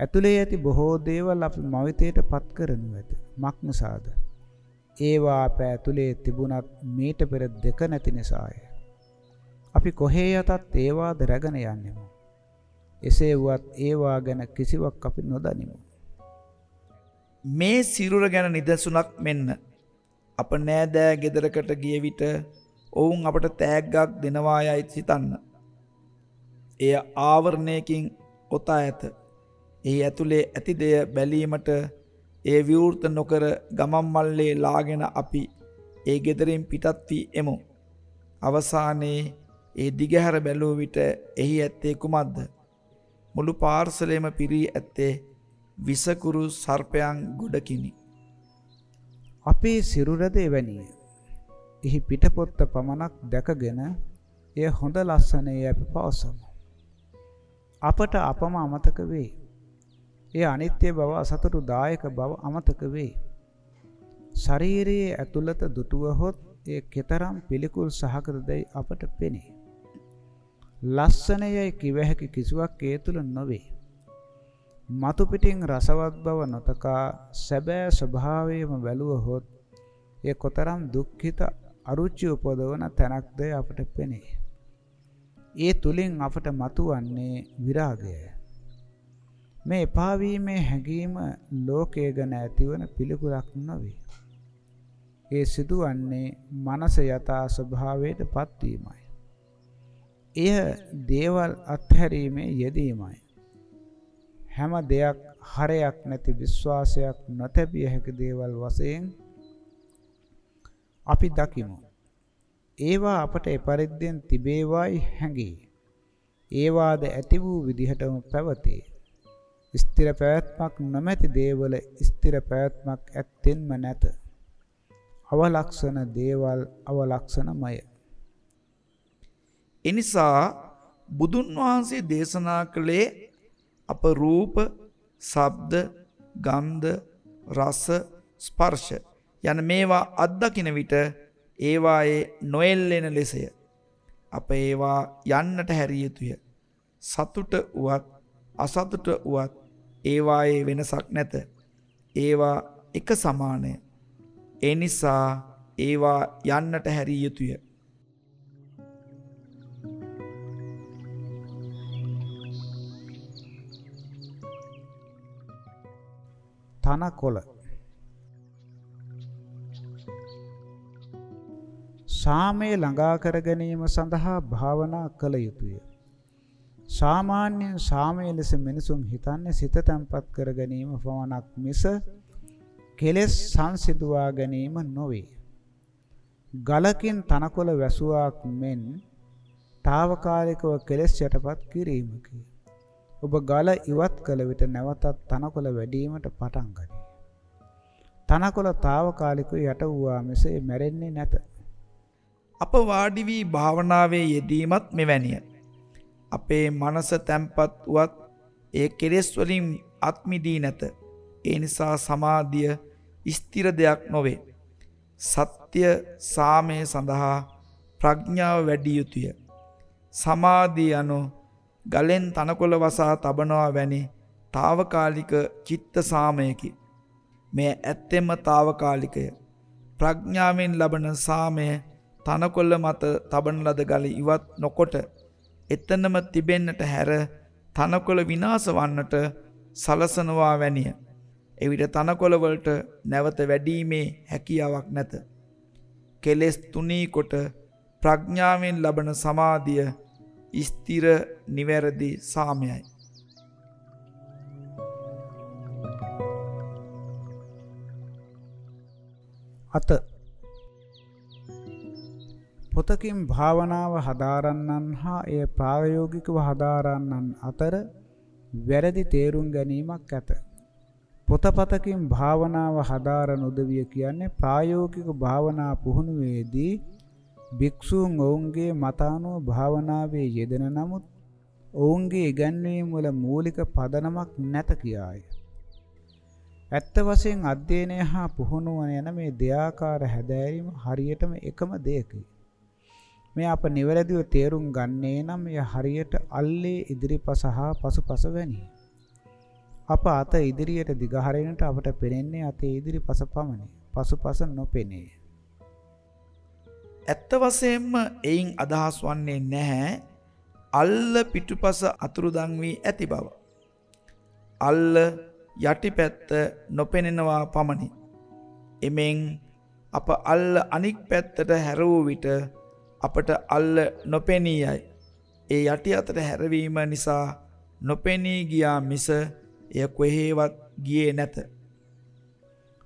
ඇතුලේ ඇති බොහෝ දේවල් අපි මවිතයට පත් කරනු ඇත. මක් නිසාද? ඒවා අප ඇතුලේ තිබුණත් මීට පෙර දෙක නැති නිසාය. අපි කොහේ යතත් ඒවාද රැගෙන යන්නෙමු. එසේ වුවත් ඒවා ගැන කිසිවක් අපි නොදනිමු. මේ සිරුර ගැන නිදසුනක් මෙන්න අප නෑදෑ ගෙදරකට ගිය විට ඔවුන් අපට තෑග්ගක් දෙනවා යයි සිතන්න. එය ආවරණයකින් ඔතා ඇත. එහි ඇතුලේ ඇති දෙය බැලීමට ඒ විවෘත නොකර ගමම් මල්ලේ ලාගෙන අපි ඒ ගෙදරින් පිටත් වී එමු. අවසානයේ ඒ දිගහැර බැලූ විට එහි ඇත්තේ කුමක්ද? මුළු පාර්සලයම පිරී ඇත්තේ විසකුරු සර්පයන් ගොඩකිනි. අපේ සිරුරද එවැනිය. එහි පිටපොත්ත පමණක් දැකගෙන එය හොඳ ලස්සනය අපි පවසමු. අපට අපම අමතක වේ. එය අනිත්‍ය බව අසතුටුදායක බව අමතක වේ. ශරීරයේ ඇතුළත දුටුවහොත් ඒ කෙතරම් පිළිකුල් සහගතදයි අපට පෙනේ. ලස්සනයයි කිව හැකි කිසිවක් ඒ තුළ නොවේ. මතු පිටින් රසවත් බව නොතකා සැබෑ ස්වභාවයම බැලුවහොත් ඒ කොතරම් දුක්ඛිත අරුචි උපදවන තැනක්ද අපට පෙනේ. ඒ තුලින් අපට මතුවන්නේ විරාගයයි. මේ එපා වීමේ හැඟීම ලෝකයේ ගැන ඇතිවන පිළිකුලක් නොවේ. ඒ සිදුවන්නේ මනස යථා ස්වභාවයට පත්වීමයි. එය දේවල් අත්හැරීමේ යෙදීමයි. හැම දෙයක් හරයක් නැති විශ්වාසයක් නොතැබිය හැකි දේවල් වශයෙන් අපි දකිමු. ඒවා අපට එපරිද්දෙන් තිබේවායි හැඟේ. ඒවාද ඇති වූ විදිහටම පැවතේ. ස්ථිර පැවැත්මක් නොමැති දේවල ස්ථිර පැවැත්මක් ඇත්තෙන්ම නැත. අවලක්ෂණ දේවල් අවලක්ෂණමය. එනිසා බුදුන් වහන්සේ දේශනා කළේ අප රූප, ශබ්ද, ගන්ධ, රස, ස්පර්ශ යන මේවා අත්දකින විට ඒවායේ නොෙල්ලෙන ලෙසය. අප ඒවා යන්නට හැරිය යුතුය. සතුට වුවත් අසතුට වුවත් ඒවායේ වෙනසක් නැත. ඒවා එක සමානය. ඒ නිසා ඒවා යන්නට හැරිය යුතුය. තනකොළ සාමය ළඟා කර ගැනීම සඳහා භාවනා කළ යුතුය. සාමාන්‍යයෙන් සාමය ලෙස මිනිසුන් හිතන්නේ සිත තැන්පත් කර ගැනීම පමණක් මිස කෙලෙස් සංසිඳුවා ගැනීම නොවේ. ගලකින් තනකොළ වැසුවාක් මෙන් తాවකාලිකව කෙලෙස් යටපත් කිරීමකි. ඔබ ගල ඉවත් කළ විට නැවතත් තනකොළ වැඩිවීමට පටන් ගනී. තනකොළ తాවකාලිකව යට වූවා මෙසේ මැරෙන්නේ නැත. අප වාඩි වී භාවනාවේ යෙදීමත් මෙවැනිය. අපේ මනස තැම්පත් වුවත් ඒ කෙලෙස් වලින් අත්මිදී නැත. ඒ නිසා සමාධිය ස්ථිර දෙයක් නොවේ. සත්‍ය සාමය සඳහා ප්‍රඥාව වැඩි යුතුය. සමාධිය යනු ගලෙන් තනකොළ වසා තබනවා වැනි తాවකාලික චිත්ත සාමයකි. මේ ඇත්තෙම తాවකාලිකය. ප්‍රඥාවෙන් ලබන සාමය තනකොළ මත තබන ලද ගල ඉවත් නොකොට එතනම තිබෙන්නට හැර තනකොළ විනාශ වන්නට සලසනවා වැනිය. එවිට තනකොළවලට නැවත වැඩීමේ හැකියාවක් නැත. කෙලෙස් තුනී කොට ප්‍රඥාවෙන් ලබන සමාධිය ස්ථිර නිවැරදි සාමයයි. අත පොතකින් භාවනාව හදාරන්නන් හා එය ප්‍රායෝගිකව හදාරන්නන් අතර වැරදි තේරුම් ගැනීමක් ඇත. පොතපතකින් භාවනාව හදාරන උදවිය කියන්නේ ප්‍රායෝගික භාවනා පුහුණුවේදී භික්ෂූන් ඔවුන්ගේ මතානුව භාවනාවේ යෙදෙන නමුත් ඔවුන්ගේ ඉගැන්වීම් වල මූලික පදනමක් නැත කියාය. ඇත්ත වශයෙන් අධ්‍යයනය හා පුහුණුව යන මේ දෙයාකාර හැදෑරීම හරියටම එකම දෙයකි. මේ අප නිවැරදිව තේරුම් ගන්නේ නම් එය හරියට අල්ලේ ඉදිරිපස හා පසුපස වැනි. අප අත ඉදිරියට දිගහරිනට අපට පෙනෙන්නේ අතේ ඉදිරිපස පමණි. පසුපස නොපෙනේ. ඇත්ත වශයෙන්ම එයින් අදහස් වන්නේ නැහැ අල්ල පිටුපස අතුරුදන් වී ඇති බව. අල්ල යටිපැත්ත නොපෙනෙනවා පමණි. එමෙන් අප අල්ල අනික් පැත්තට හැරවූ විට අපට අල්ල නොපෙනී යයි. ඒ යටි අතට හැරවීම නිසා නොපෙනී ගියා මිස එය කොහේවත් ගියේ නැත.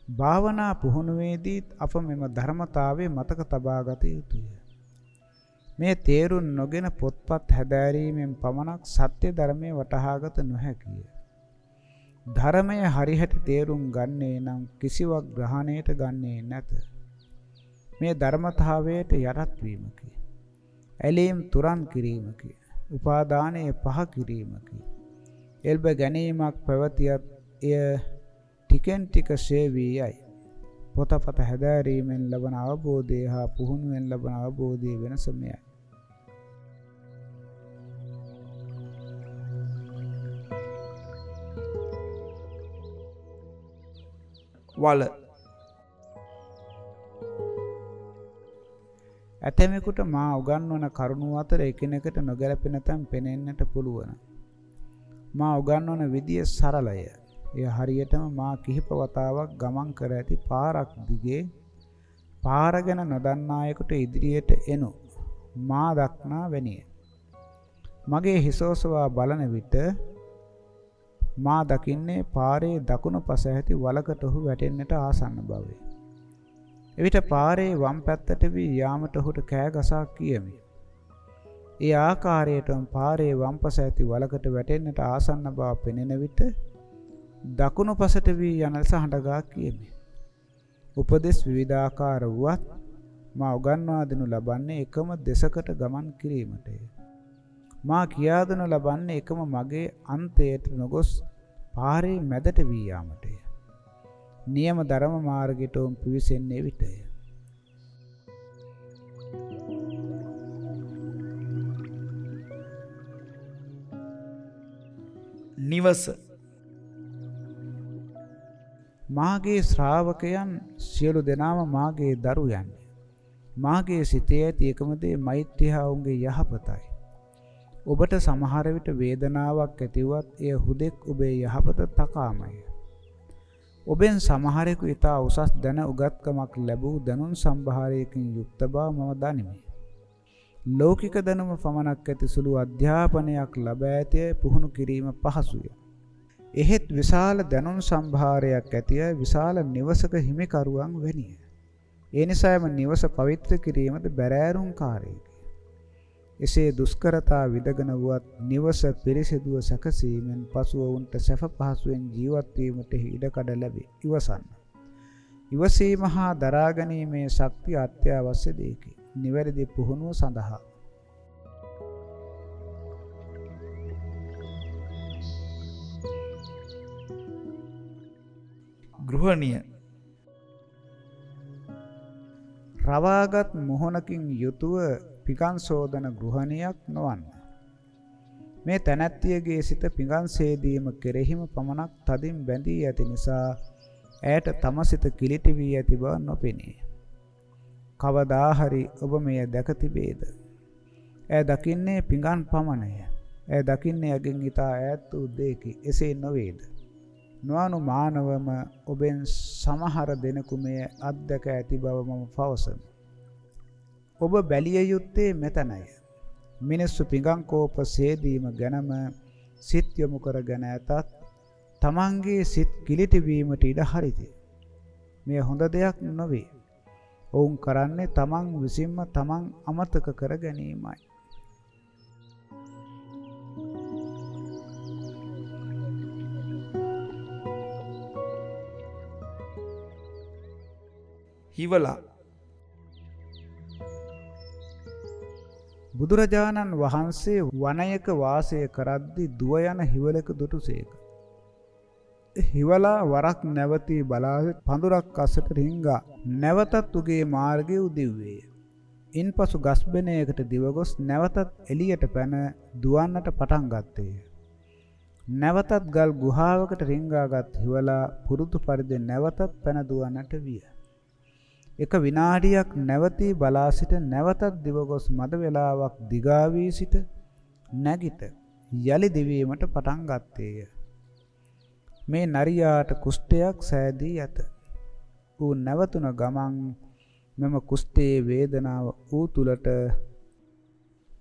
භාවනා පුහුණුවේදීත් අප මෙම ධර්මතාවය මතක තබා ගත යුතුය. මේ තේරුම් නොගෙන පොත්පත් හැදෑරීමෙන් පමණක් සත්‍ය ධර්මය වටහාගත නොහැකිය. ධර්මය හරිහැටි තේරුම් ගන්නේ නම් කිසිවක් ග්‍රහණයට ගන්නේ නැත. මේ ධර්මතාවයට යටත් වීමකි. ඇලීම් තුරන් කිරීමකි. උපාදානයේ පහ කිරීමකි. එල්බ ගැනීමක් පැවතියත් එය ටිකෙන් ටික ශේවී යයි. පොතපත හැදෑරීමෙන් ලබන අවබෝධය හා පුහුණුවෙන් ලබන අවබෝධය වෙනස මෙයයි. වල ඇතැමෙකුට මා උගන්වන කරුණු අතර එකිනෙකට නොගැලපෙන තැන් පෙනෙන්නට පුළුවන්. මා උගන්වන විදිය සරලය. එය හරියටම මා කිහිප වතාවක් ගමන් කර ඇති පාරක් දිගේ පාර ගැන නොදන්නා අයෙකුට ඉදිරියට එනු මා දක්නා වැනිය. මගේ හිසෝසවා බලන විට මා දකින්නේ පාරේ දකුණු පස ඇති වලකට ඔහු වැටෙන්නට ආසන්න බවේ. එවිට පාරේ වම් පැත්තට වී යාමට ඔහුට කෑ ගසා කියමි. ඒ ආකාරයටම පාරේ වම් පස ඇති වලකට වැටෙන්නට ආසන්න බව පෙනෙන විට දකුණු පසට වී යන ලෙස හඬගා කියමි. උපදෙස් විවිධාකාර වුවත් මා උගන්වා දෙනු ලබන්නේ එකම දෙසකට ගමන් කිරීමටය. මා කියා දෙනු ලබන්නේ එකම මගේ අන්තයට නොගොස් පාරේ මැදට වී යාමටය. නියම ධර්ම මාර්ගයට උන් පිවිසෙන්නේ විටය. නිවස මාගේ ශ්‍රාවකයන් සියලු දෙනාම මාගේ දරුයන්. මාගේ සිතේ ඇති එකම දේ මෛත්‍රිය හා ඔවුන්ගේ යහපතයි. ඔබට සමහර විට වේදනාවක් ඇතිවත් එය හුදෙක් ඔබේ යහපත තකාමය. ඔබෙන් සමහරෙකු ඊතා උසස් දැන උගත්කමක් ලැබූ දැනුම් සම්භාරයකින් යුක්ත බව මම දනිමි. ලෞකික දැනුම පමණක් ඇති සුළු අධ්‍යාපනයක් ලබ ඇති පුහුණු කිරීම පහසුය. එහෙත් විශාල දැනුම් සම්භාරයක් ඇතිය විශාල නිවසක හිමිකරුවන් වැනිය. ඒ නිසාම නිවස පවිත්‍ර කිරීමද බැරෑරුම් කාර්යයකි. එසේ දුෂ්කරතා විදගෙන වුවත් නිවස පිරිසිදුව සැකසීමෙන් පසුව උන්ට සැප පහසුවෙන් ජීවත් වීමට ඉඩකඩ ලැබේ. ඉවසන්න. ඉවසීම හා දරා ගැනීමේ ශක්තිය අත්‍යවශ්‍ය දෙයකි. නිවැරදි පුහුණුව සඳහා ගෘහණිය රවාගත් මුහුණකින් යුතුව පිඟන් සෝදන ගෘහණියක් නොවන්න. මේ තැනැත්තියගේ සිත පිඟන් සේදීම කෙරෙහිම පමණක් තදින් බැඳී ඇති නිසා ඇයට තම සිත කිලිටි වී ඇති බව නොපෙනේ. කවදා හරි ඔබ මෙය දැක තිබේද? ඇය දකින්නේ පිඟන් පමණය. ඇය දකින්නේ යකින් ඊට ඈත් වූ දෙයකි. එසේ නොවේද? නොඅනුමානවම ඔබෙන් සමහර දෙනෙකු මෙය අත්දැක ඇති බව මම පවසමි. ඔබ බැලිය යුත්තේ මෙතනය. මිනිස්සු පිඟන් කෝප සේදීම ගැනම සිත් යොමු කරගෙන ඇතත් තමන්ගේ සිත් කිලිටි වීමට ඉඩ හරිති. මේ හොඳ දෙයක් නොවේ. ඔවුන් කරන්නේ තමන් විසින්ම තමන් අමතක කර ගැනීමයි. හිවලා බුදුරජාණන් වහන්සේ වනයක වාසය කරද්දි දුව යන හිවලක දුටුසේක. හිවලා වරක් නැවතී බලා පඳුරක් අස්සට රිංගා නැවතත් උගේ මාර්ගය උදිව්වේය. ඉන්පසු ගස්බෙනයකට දිවගොස් නැවතත් එළියට පැන දුවන්නට පටන් ගත්තේය. නැවතත් ගල් ගුහාවකට රිංගාගත් හිවලා පුරුදු පරිදි නැවතත් පැන දුවන්නට විය. එක විනාඩියක් නැවතී බලා සිට නැවතත් දිවගොස් මද වේලාවක් දිගා වී සිට නැගිට යලි දිවීමට පටන් ගත්තේය. මේ නරියාට කුෂ්ඨයක් සෑදී ඇත. ඌ නැවතුන ගමන් මෙම කුෂ්ඨයේ වේදනාව ඌ තුලට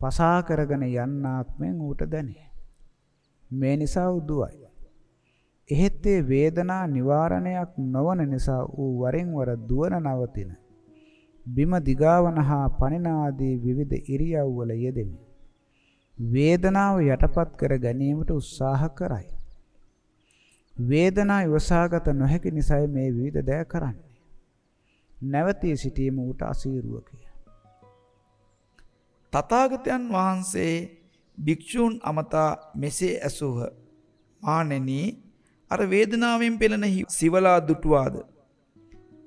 පසා කරගෙන යන්නාක් මෙන් ඌට දැනේ. මේ නිසා උදුවයි. එහෙත් ඒ වේදනා නිවාරණයක් නොවන නිසා ඌ වරින් වර දුවන නවතින. බිම දිගාවන හා පනින ආදී විවිධ ඉරියව්වල යෙදෙමි. වේදනාව යටපත් කර ගැනීමට උත්සාහ කරයි. වේදනා ඉවසාගත නොහැකි නිසායි මේ විවිධ දෑ කරන්නේ. නැවතී සිටීම ඌට අසීරුවකි. තථාගතයන් වහන්සේ භික්ෂූන් අමතා මෙසේ ඇසූහ. මානෙනි අර වේදනාවෙන් පෙළෙන සිවලා දුටුවාද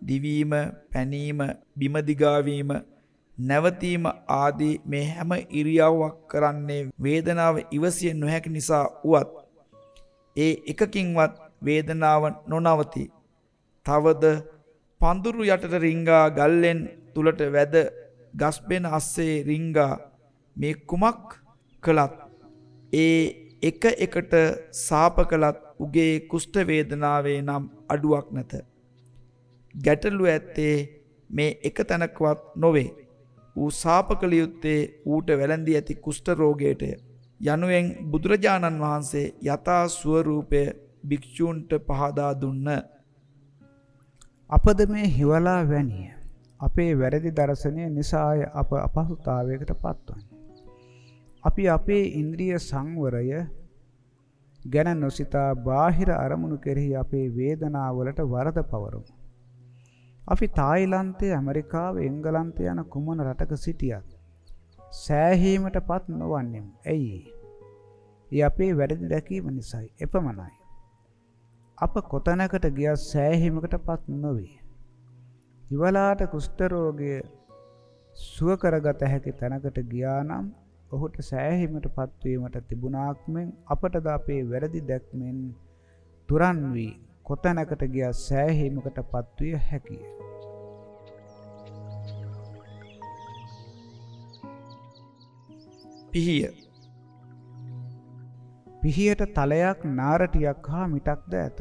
දිවීම පැනීම බිම දිගාවීම නැවතීම ආදී මේ හැම ඉරියව්වක් කරන්නේ වේදනාව ඉවසිය නොහැකි නිසා උවත් ඒ එකකින්වත් වේදනාව නොනවති. තවද පඳුරු යටට රිංගා ගල්ලෙන් තුලට වැද ගස්බෙන අස්සේ රිංගා මේ කුමක් කළත් ඒ එක එකට සාප කළත් උගේ කුෂ්ඨ වේදනාවේ නම් අඩුවක් නැත. ගැටලු ඇත්තේ මේ එක තැනකවත් නොවේ. ඌ සාප කළ යුත්තේ ඌට වැළඳී ඇති කුෂ්ඨ රෝගයටය. යනුවෙන් බුදුරජාණන් වහන්සේ යථා ස්වරූපය භික්ෂූන්ට පහදා දුන්න. අපද මේ හිවලා වැනිය. අපේ වැරදි දර්ශනය නිසාය අප අපහසුතාවයකට පත්වන්නේ. අපි අපේ ඉන්ද්‍රිය සංවරය ගැන නොසිතා බාහිර අරමුණු කෙරෙහි අපේ වේදනාවලට වරද පවරමු. අපි තායිලන්තය ඇමරිකාව එංගලන්තය යන කුමන රටක සිටියත් සෑහීමට පත් නොවන්නෙම් ඇයි. ඒ අපේ වැඩදි දැකීම නිසයි එපමණයි. අප කොතනකට ගිය සෑහීමකට පත් නොවේ. ඉවලාට කුෂ්ටරෝගය සුව කරගත හැකි තැනකට ගියා නම් ඔහුට සෑහීමට පත්වීමට තිබුණාක් මෙන් අපටද අපේ වැරදි දැක්මෙන් තුරන් වී කොතැනකට ගිය සෑහීමකට පත්විය හැකිය. පිහිය පිහියට තලයක් නාරටියක් හා මිටක්ද ඇත.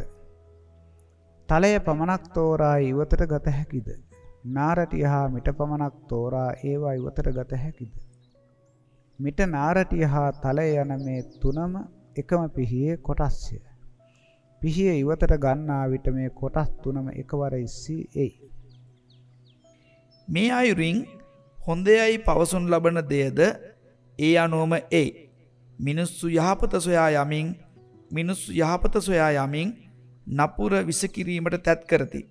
තලය පමණක් තෝරා ඉවතට ගත හැකිද. නාරටිය හා මිට පමණක් තෝරා ඒවා ඉවතට ගත හැකිද. මිට නාරටිය හා තලය යන මේ තුනම එකම පිහියේ කොටස්ය. පිහිය ඉවතට ගන්නා විට මේ කොටස් තුනම එකවර ඉස්සී එයි. මේ අයුරින් හොඳයයි පවසුන් ලබන දෙයද ඒ අනුවම එයි. මිනිස්සු යහපත සොයා යමින් මිනිස්සු යහපත සොයා යමින් නපුර විසකිරීමට තැත් කරති.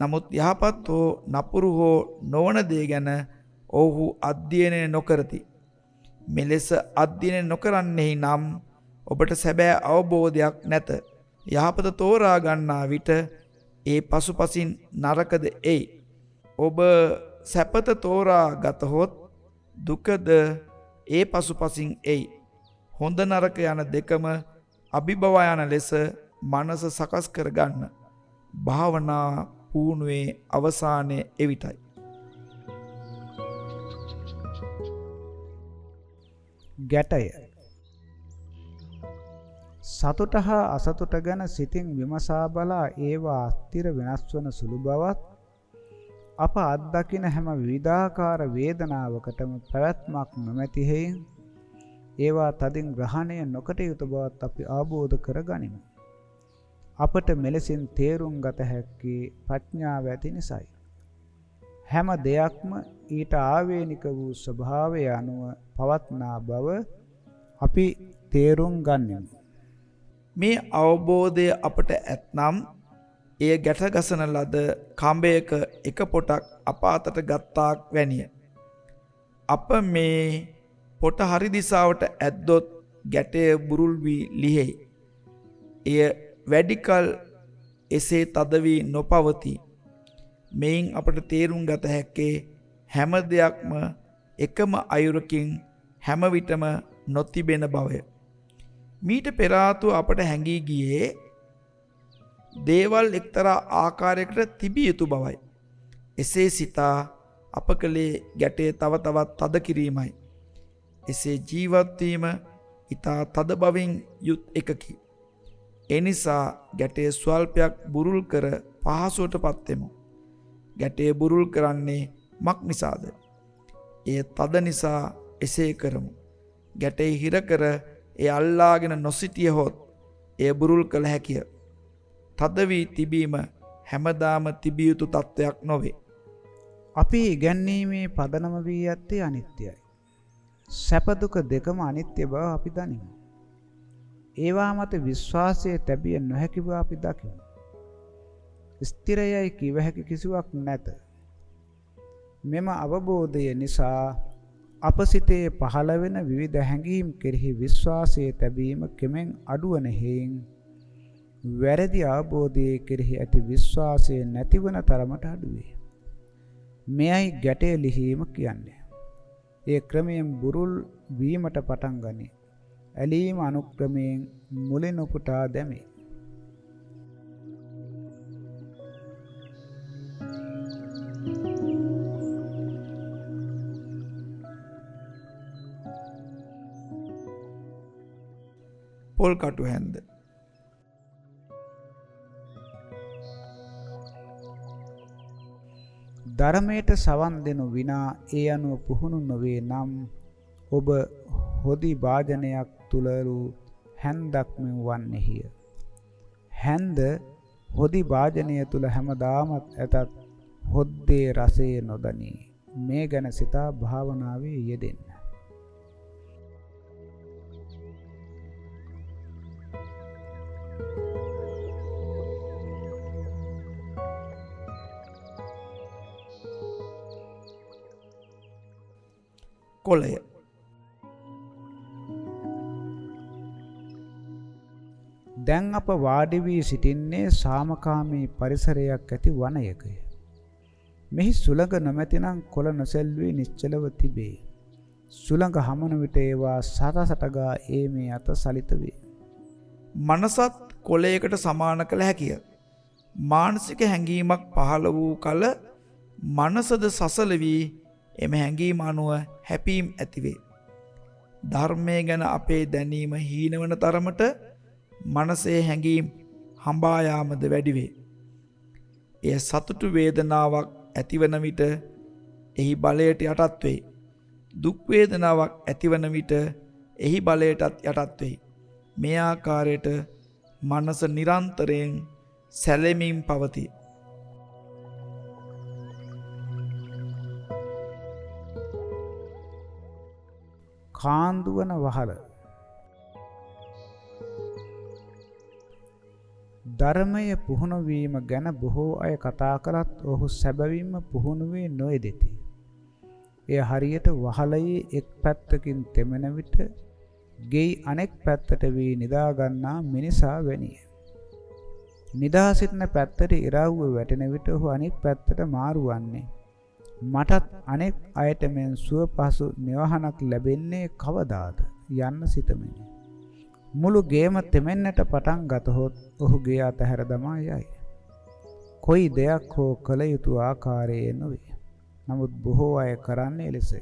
නමුත් යහපත් හෝ නපුරු හෝ නොවන දේ ගැන ඔවුහු අධ්‍යයනය නොකරති. මෙලෙස අධ්‍යයනය නොකරන්නෙහි නම් ඔබට සැබෑ අවබෝධයක් නැත. යහපත තෝරා ගන්නා විට ඒ පසුපසින් නරකද එයි. ඔබ සැපත තෝරා ගතහොත් දුකද ඒ පසුපසින් එයි. හොඳ නරක යන දෙකම අභිබවා යන ලෙස මනස සකස් කරගන්න. භාවනා පුහුණුවේ අවසානය එවිටයි. ගැටය සතුට හා අසතුට ගැන සිතින් විමසා බලා ඒවා අස්තිර වෙනස් වන සුළු බවත් අප අත්දකින හැම විවිධාකාර වේදනාවකටම පැවැත්මක් නොමැති හේයින් ඒවා තදින් ග්‍රහණය නොකට යුතු බවත් අපි ආબોධ කරගනිමු. අපට මෙලෙසින් තේරුම් ගත හැක්කේ ප්‍රඥාව ඇති නිසායි. හැම දෙයක්ම ඊට ආවේනික වූ ස්වභාවය අනුව පවත්නා බව අපි තේරුම් ගන්නෙමු. මේ අවබෝධය අපට ඇත්නම් එය ගැටගසන ලද කම්බයක එක පොටක් අපාතට ගත්තාක් වැනිය. අප මේ පොට හරි දිසාවට ඇද්දොත් ගැටය බුරුල් වී ලිහෙයි. එය වැඩිකල් එසේ තදවී නොපවති. මෙයින් අපට තේරුම් ගත හැක්කේ හැම දෙයක්ම එකම අයුරකින් හැම විටම නොතිබෙන බවය. මීට පෙරාතු අපට හැඟී ගියේ දේවල් එක්තරා ආකාරයකට තිබිය යුතු බවයි. එසේ සිතා අප කළේ ගැටේ තව තවත් තද කිරීමයි. එසේ ජීවත්වීම ඉතා තද බවින් යුත් එකකි. එනිසා ගැටේ ස්වල්පයක් බුරුල් කර පහසුවට පත්වෙමු. ගැටේ බුරුල් කරන්නේ මක් නිසාද. එය තද නිසා එසේ කරමු. ගැටේ හිරකර එය අල්ලාගෙන නොසිටිය හොත් එය බුරුල් කළ හැකිය. තද වී තිබීම හැමදාම තිබියයුතු තත්ත්වයක් නොවේ. අපි ඉගැන්වීමේ පදනම වී ඇත්තේ අනිත්‍යයි. සැපදුක දෙකම අනිත්‍ය බව අපි දනිමු. ඒවා මත විශ්වාසය තැබිය නොහැකි බව අපි දකිමු. ස්ථිරයයි කිව හැකි කිසිවක් නැත. මෙම අවබෝධය නිසා අප සිතේ පහළ වෙන විවිධ හැඟීම් කෙරෙහි විශ්වාසය තැබීම කෙමෙන් අඩුවන හේයින් වැරදි අවබෝධයේ කෙරෙහි ඇති විශ්වාසය නැතිවන තරමට අඩුවේ. මෙයයි ගැටේ ලිහීම කියන්නේ. ඒ ක්‍රමයෙන් බුරුල් වීමට පටන් ගනී. ඇලීම අනුක්‍රමයෙන් මුලින් උපුටා දැමේ. පොල් කටු හැන්ද ධර්මයට සවන් දෙනු විනා ඒ අනුව පුහුණු නොවේ නම් ඔබ හොදි වාදනයක් තුලරු හැන්දක් මෙන් වන්නේහිය. හැන්ද හොදි වාදනය තුල හැමදාමත් ඇතත් හොද්දේ රසය නොදනී. මේ ගැන සිතා භාවනාවේ යෙදෙන්න. කොළය දැන් අප වාඩි වී සිටින්නේ සාමකාමී පරිසරයක් ඇති වනයකය. මෙහි සුළඟ නොමැතිනම් කොළ නොසැල්වී නිශ්චලව තිබේ. සුළඟ හමන විට ඒවා සතසටගා ඒ මේ අත සලිත වේ. මනසත් කොලයකට සමාන කළ හැකිය. මානසික හැඟීමක් පහළ වූ කල මනසද සසල වී එම හැඟීම අනුව හැපීම් ඇතිවේ. ධර්මය ගැන අපේ දැනීම හීනවන තරමට මනසේ හැඟීම් හම්බායාමද වැඩිවේ. එය සතුටු වේදනාවක් ඇතිවන විට එහි බලයට යටත් වෙයි. දුක් වේදනාවක් ඇතිවන විට එහි බලයටත් යටත් වෙයි. මේ ආකාරයට මනස නිරන්තරයෙන් සැලෙමින් පවතී. කාන්දුවන වහල ධර්මය පුහුණුවීම ගැන බොහෝ අය කතා කළත් ඔහු සැබවින්ම පුහුණුවේ නොයෙදෙති. එය හරියට වහලයේ එක් පැත්තකින් තෙමෙන විට ගෙයි අනෙක් පැත්තට වී නිදාගන්නා මිනිසා වැනිය. නිදා සිටින පැත්තට ඉරව්ව වැටෙන විට ඔහු අනෙක් පැත්තට මාරුවන්නේ. මටත් අනෙක් අයට මෙන් සුව පසු නිවහනක් ලැබෙන්නේ කවදාද යන්න සිතමිනි. මුළු ගේම තෙමෙන්නට පටන් ගතහොත් ඔහුගේ අතහැර දමා යයි. කොයි දෙයක් හෝ කළ යුතු ආකාරයේ නොවේ. නමුත් බොහෝ අය කරන්නේ එලෙසය.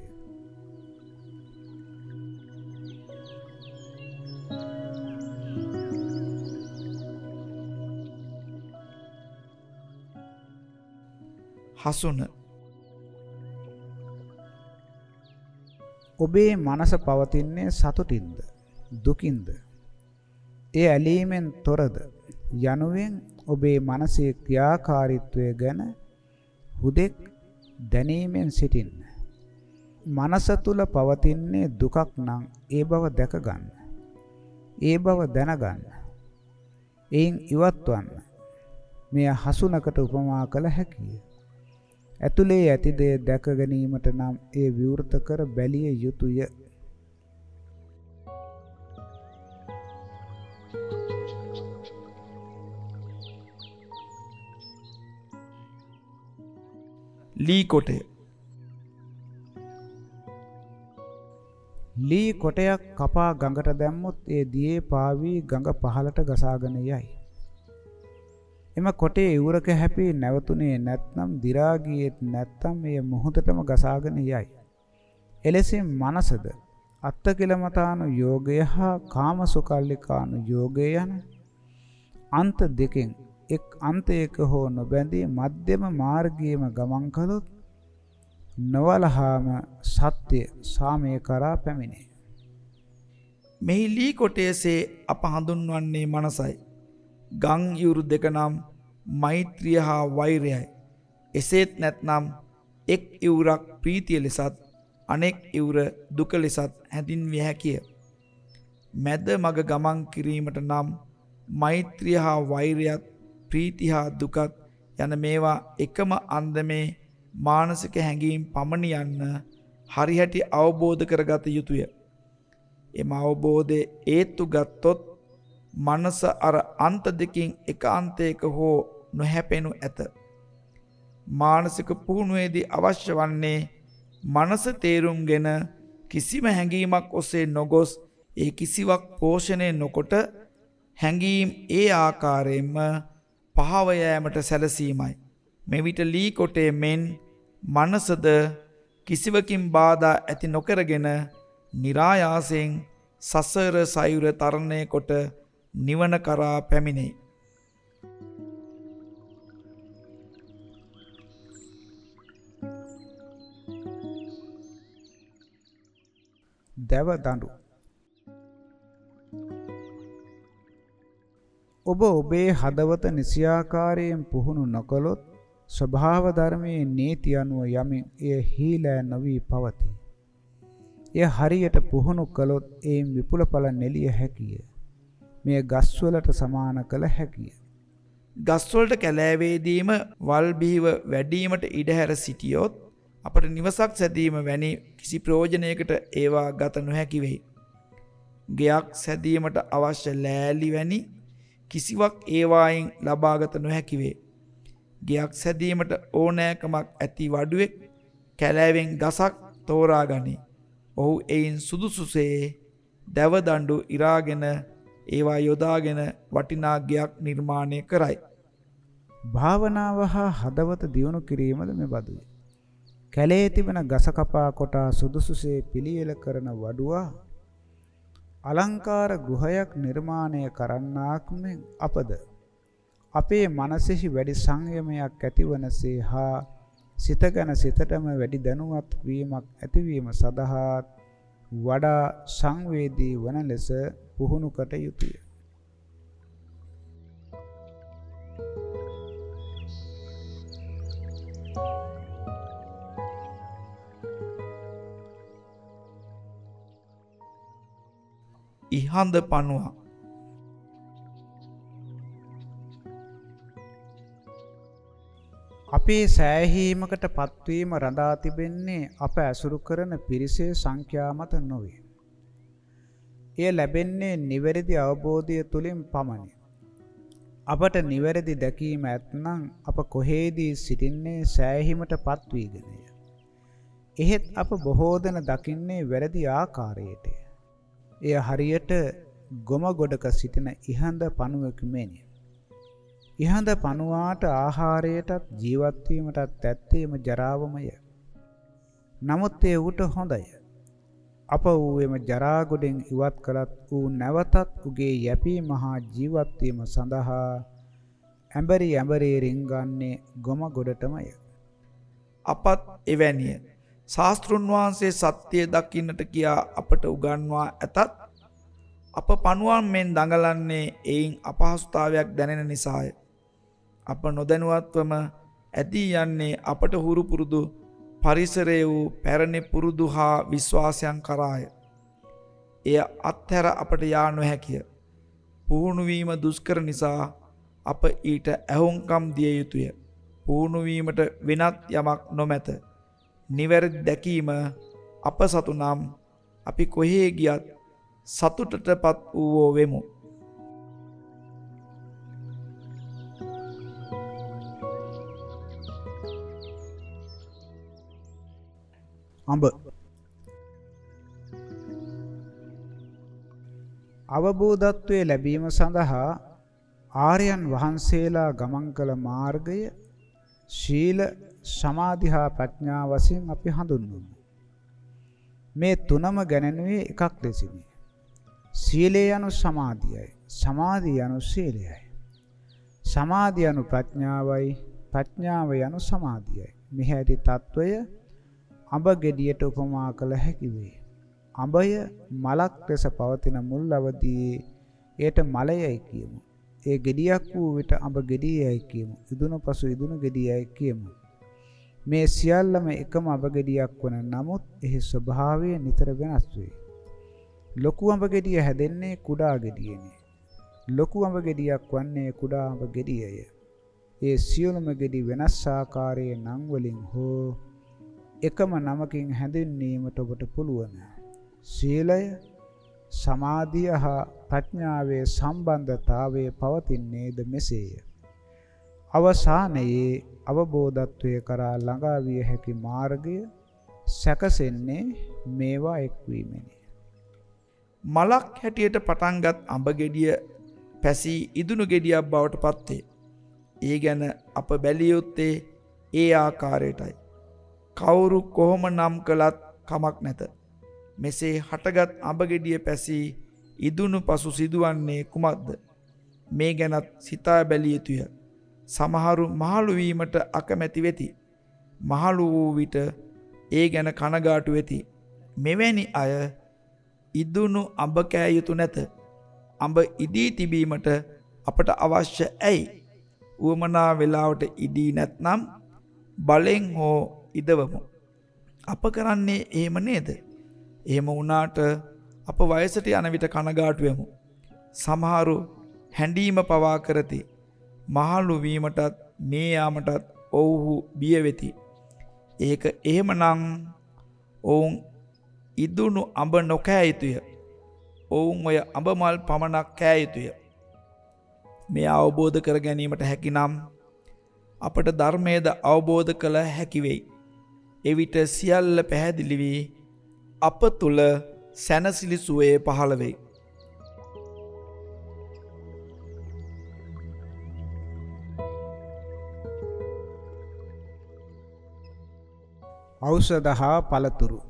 හසුන ඔබේ මනස පවතින්නේ සතුටින්ද දුකින්ද ඒ ඇලීමෙන් තොරද යනුවෙන් ඔබේ මනසේ ක්‍රියාකාරීත්වය ගැන හුදෙක් දැනීමෙන් සිටින්න. මනස තුල පවතින්නේ දුකක් නම් ඒ බව දැක ගන්න. ඒ බව දැනගන්න. එයින් ඉවත්වන්න. මෙය හසුනකට උපමා කළ හැකිය. ඇතුලේ ඇති දේ දැක ගැනීමට නම් ඒ විවෘත කර බැලිය යුතුය. ලී කොටය ලී කොටයක් කපා ගඟට දැම්මොත් ඒ දියේ පාවී ගඟ පහළට ගසාගෙන යයි. එම කොටේ ඉවුරක හැපී නැවතුනේ නැත්නම් දි รา ගියෙත් නැත්නම් එය මොහොතටම ගසාගෙන යයි. එලෙසින් මනසද අත්තකිලමතානු යෝගය හා කාමසුකල්ලිකානු යෝගය යන අන්ත දෙකෙන් එක් අන්තයක හෝ නොබැඳී මධ්‍යම මාර්ගයේම ගමන් කළොත් නොවලහාම සත්‍ය සාමය කරා පැමිණේ. මෙහි ලී කොටයසේ අප හඳුන්වන්නේ මනසයි. ගං යුරු දෙක නම් මෛත්‍රිය හා වෛරයයි. එසේත් නැත්නම් එක් ඉවුරක් ප්‍රීතිය ලෙසත් අනෙක් ඉවුර දුක ලෙසත් හැඳින්විය හැකිය. මැද මග ගමන් කිරීමට නම් මෛත්‍රිය හා වෛරයත් ප්‍රීති හා දුකත් යන මේවා එකම අන්දමේ මානසික හැඟීම් පමණ යන්න හරිහැටි අවබෝධ කරගත යුතුය. එම අවබෝධය ඒත්තු ගත්තොත් මනස අර අන්ත දෙකින් එක අන්තයක හෝ නොහැපෙනු ඇත. මානසික පුහුණුවේදී අවශ්‍ය වන්නේ මනස තේරුම්ගෙන කිසිම හැඟීමක් ඔස්සේ නොගොස් ඒ කිසිවක් පෝෂණය නොකොට හැඟීම් ඒ ආකාරයෙන්ම පහව යෑමට සැලසීමයි. මෙවිට ලී කොටේ මෙන් මනසද කිසිවකින් බාධා ඇති නොකරගෙන નિરાයාසයෙන් සසර සයුර තරණය කොට නිවන කරා පැමිණේ. දැව දඬු ඔබ ඔබේ හදවත නිසියාකාරයෙන් පුහුණු නොකළොත් ස්වභාව ධර්මයේ නීති අනුව යමින් එය හීලෑ නොවී පවතී. එය හරියට පුහුණු කළොත් එයින් විපුල ඵල නෙලිය හැකිය. මෙය ගස්වලට සමාන කළ හැකිය. ගස්වලට කැලෑවේදීම වල් බිහිව වැඩිවීමට ඉඩහැර සිටියොත් අපට නිවසක් සැදීම වැනි කිසි ප්‍රයෝජනයකට ඒවා ගත නොහැකි වෙයි. ගෙයක් සැදීමට අවශ්‍ය ලෑලි වැනි කිසිවක් ඒවායින් ලබාගත නොහැකි වේ. ගයක් සැදීමට ඕනෑකමක් ඇති වඩුවෙක් කැලෑවෙන් ගසක් තෝරා ගනී. ඔහු එයින් සුදුසුසේ දැවදණ්ඩු ඉරාගෙන ඒවා යොදාගෙන වටිනාගයක් නිර්මාණය කරයි. භාවනාව හා හදවත දියුණු කිරීමද මෙබඳුය. කැලේ තිබෙන ගස කපා කොටා සුදුසුසේ පිළියෙල කරන වඩුවා අලංකාර ගෘහයක් නිර්මාණය කරන්නාක් මෙන් අපද අපේ මනසෙහි වැඩි සංයමයක් ඇතිවනසේ හා සිත ගැන සිතටම වැඩි දැනුවත් වීමක් ඇතිවීම සඳහා වඩා සංවේදී වන ලෙස පුහුණු කට යුතුය. ඉහඳ පනුවා අපේ සෑහීමකට පත්වීම රඳා තිබෙන්නේ අප ඇසුරු කරන පිරිසේ සංඛ්‍යා මත නොවේ. එය ලැබෙන්නේ නිවැරදි අවබෝධය තුළින් පමණි. අපට නිවැරදි දැකීම ඇත්නම් අප කොහේදී සිටින්නේ සෑහීමට පත්වීගෙනය. එහෙත් අප බොහෝ දෙන දකින්නේ වැරදි ආකාරයටය. එය හරියට ගොම ගොඩක සිටින ඉහඳ පණුවක මෙනි. ඉහඳ පණුවාට ආහාරයටත් ජීවත් වීමටත් ඇත්තේම ජරාවමය. නමුත් ඒ ඌට හොඳය. අප ඌ එම ජරා ගොඩෙන් ඉවත් කළත් ඌ නැවතත් උගේ යැපීම හා ජීවත් වීම සඳහා ඇඹරි ඇඹරේ රින්ගන්නේ ගොම ගොඩටමය. අපත් එවැනිය ශාස්තෘන් වහන්සේ සත්‍යය දකින්නට කියා අපට උගන්වා ඇතත් අප පණුවන් මෙන් දඟලන්නේ එයින් අපහසුතාවයක් දැනෙන නිසාය. අප නොදැනුවත්වම ඇදී යන්නේ අපට හුරු පුරුදු පරිසරය වූ පැරණි පුරුදු හා විශ්වාසයන් කරාය. එය අත්හැර අපට යා නොහැකිය. පුහුණුවීම දුෂ්කර නිසා අප ඊට ඇහුම්කම් දිය යුතුය. පුහුණුවීමට වෙනත් යමක් නොමැත. නිවැරදි දැකීම අප සතු නම් අපි කොහේ ගියත් සතුටට පත් වූවෝ වෙමු. අඹ අවබෝධත්වයේ ලැබීම සඳහා ආර්යයන් වහන්සේලා ගමන් කළ මාර්ගය ශීල සමාධි හා ප්‍රඥා වශයෙන් අපි හඳුන්වමු. මේ තුනම ගැනෙනුවේ එකක් ලෙසිනි. සීලය යනු සමාධියයි. සමාධිය යනු සීලයයි. සමාධිය යනු ප්‍රඥාවයි. ප්‍රඥාව යනු සමාධියයි. මෙහි ඇති తত্ত্বය අඹ ගෙඩියට උපමා කළ හැකි වේ. අඹය මලක් ලෙස පවතින මුල් අවදියේ එයට මලයයි කියමු. ඒ ගෙඩියක් වූ විට අඹ ගෙඩියයි කියමු. ඉදුණු පසු ඉදුණු ගෙඩියයි කියමු. මේ සියල්ලම එකම අඹ ගෙඩියක් වන නමුත් එහි ස්වභාවය නිතර වෙනස් වේ. ලොකු අඹ ගෙඩිය හැදෙන්නේ කුඩා ගෙඩියෙනි. ලොකු අඹ ගෙඩියක් වන්නේ කුඩා අඹ ගෙඩියය. ඒ සියලුම ගෙඩි වෙනස් ආකාරයේ නම් වලින් හෝ එකම නමකින් හැඳින්වීමට ඔබට පුළුවන්. සීලය සමාධිය හා ප්‍රඥාවේ සම්බන්ධතාවය පවතින්නේද මෙසේය. අවසානයේ අවබෝධත්වය කරා ළඟා විය හැකි මාර්ගය සැකසෙන්නේ මේවා එක්වීමෙනි. මලක් හැටියට පටන්ගත් අඹ ගෙඩිය පැසී ඉදුණු ගෙඩියක් බවට පත්වේ. ඒ ගැන අප බැලියොත්තේ ඒ ආකාරයටයි. කවුරු කොහොම නම් කළත් කමක් නැත. මෙසේ හටගත් අඹගෙඩිය පැසී ඉදුණු පසු සිදුවන්නේ කුමක්ද. මේ ගැනත් සිතා බැලිය යුතුය. සමහරු මහලු වීමට අකමැති වෙති. මහලු වූ විට ඒ ගැන කනගාටු වෙති. මෙවැනි අය ඉදුණු අඹ කෑ යුතු නැත. අඹ ඉදී තිබීමට අපට අවශ්‍ය ඇයි? උවමනා වෙලාවට ඉදී නැත්නම් බලෙන් හෝ ඉදවමු. අප කරන්නේ එහෙම නේද? එහෙම වුණාට අප වයසට යන විට කනගාටු වෙමු. සමහරු හැඬීම පවා කරති. මහලු වීමටත් මේ යාමටත් ඔවුහු බිය වෙති. ඒක එහෙමනම් ඔවුන් ඉදුණු අඹ නොකෑ යුතුය. ඔවුන් ඔය අඹ මල් පමණක් කෑ යුතුය. මේ අවබෝධ කර ගැනීමට හැකිනම් අපට ධර්මයේද අවබෝධ කළ හැකි වෙයි. එවිට සියල්ල පැහැදිලි වී අප තුළ සැනසිලි සුවේ පහළවෙයි. ඖෂධ හා පළතුරු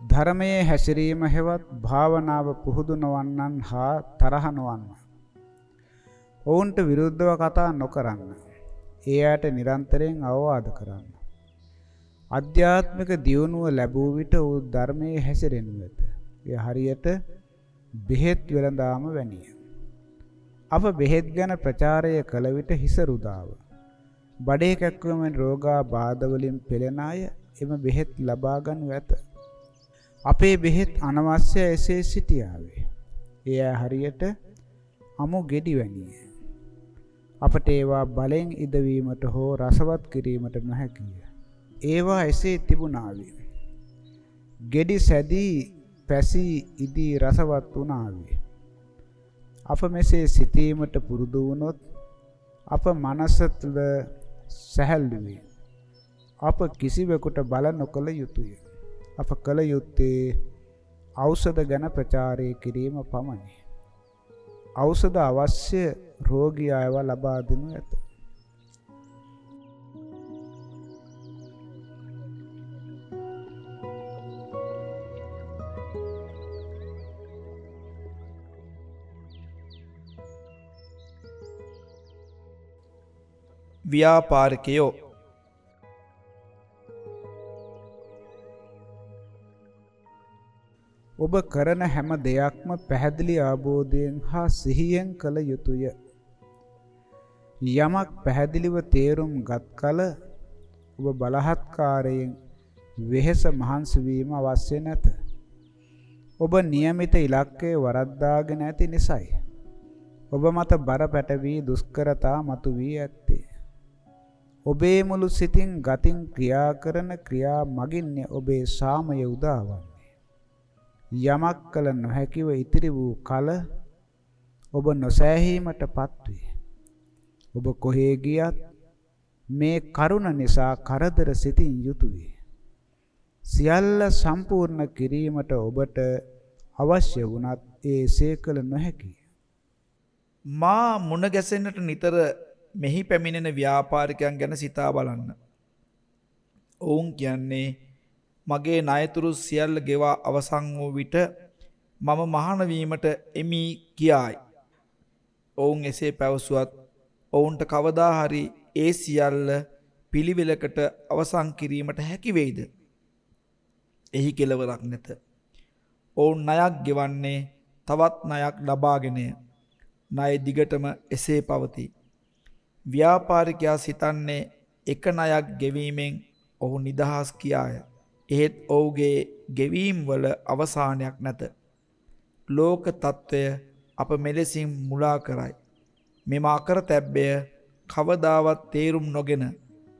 ධර්මයේ හැසිරීම හෙවත් භාවනාව පුහුදු නොවන්නන් හා තරහ නොවන්න. ඔවුන්ට විරුද්ධව කතා නොකරන්න. ඒ අයට නිරන්තරයෙන් අවවාද කරන්න. අධ්‍යාත්මික දියුණුව ලැබූ විට ඔහු ධර්මයේ හැසිරෙනු ඇත. එය හරියට බෙහෙත් වෙළඳාම වැනිය. අප බෙහෙත් ගැන ප්‍රචාරය කළ විට හිස රුදාව. බඩේ කැක්කුවෙන් රෝගා බාධ වලින් පෙළෙන අය එම බෙහෙත් ලබා ගනු ඇත. අපේ බෙහෙත් අනවශ්‍ය එසේ සිටියාවේ. එය හරියට අමු ගෙඩි වැනිය. අපට ඒවා බලෙන් ඉදවීමට හෝ රසවත් කිරීමට නොහැකිය. ඒවා එසේ තිබුණාවේ. ගෙඩි සැදී පැසී ඉදී රසවත් වුණාවේ. අප මෙසේ සිතීමට පුරුදු වුණොත් අප මනස තුළ සැහැල්ලු වේ. අප කිසිවෙකුට බල නොකළ යුතුය. අප කළ යුත්තේ ඖෂධ ගැන ප්‍රචාරය කිරීම පමණි. ඖෂධ අවශ්‍ය රෝගී අයව ලබා දෙනු ඇත. ව්‍යාපාරිකයෝ ඔබ කරන හැම දෙයක්ම පැහැදිලි ආબોධයෙන් හා සිහියෙන් කළ යුතුය. යමක් පැහැදිලිව තේරුම් ගත් කල ඔබ බලහත්කාරයෙන් වෙහෙස මහන්සි වීම අවශ්‍ය නැත. ඔබ નિયમિત ඉලක්කය වරද්දාගෙන ඇති නිසායි. ඔබ මත බර පැටවී දුෂ්කරතා මතුවී ඇත්තේ. ඔබේ මුළු සිතින් ගතින් ක්‍රියා කරන ක්‍රියා මගින්නේ ඔබේ සාමය උදාවන්නේ. යමක් කළ නොහැකිව ඉතිරි වූ කල ඔබ නොසෑහීමට පත්වේ. ඔබ කොහේ ගියත් මේ කරුණ නිසා කරදර සිතින් යුතුය. සියල්ල සම්පූර්ණ කිරීමට ඔබට අවශ්‍ය වුණත් ඒ සේකල නොහැකිය. මා මුණ ගැසෙන්නට නිතර මෙහි පැමිණෙන ව්‍යාපාරිකයන් ගැන සිතා බලන්න. ඔවුන් කියන්නේ මගේ ණයතුරු සියල්ල ගෙවා අවසන් වූ විට මම මහාන වීමට එමි කියායි. ඔවුන් එසේ පැවසුවත් ඔවුන්ට කවදා හරි ඒ සියල්ල පිළිවෙලකට අවසන් කිරීමට හැකි වෙයිද? එහි කෙලවරක් නැත. ඔවුන් ණයක් ගෙවන්නේ තවත් ණයක් ලබාගෙනය. ණය දිගටම එසේ පවතී. ව්‍යාපාරිකයා සිතන්නේ එක ණයක් ගෙවීමෙන් ඔහු නිදහස් කියාය. එහෙත් ඔහුගේ ගෙවීම් වල අවසානයක් නැත. ලෝක తত্ত্বය අප මෙලෙසින් මුලා කරයි. මෙම අකරතැබ්බය කවදාවත් තේරුම් නොගෙන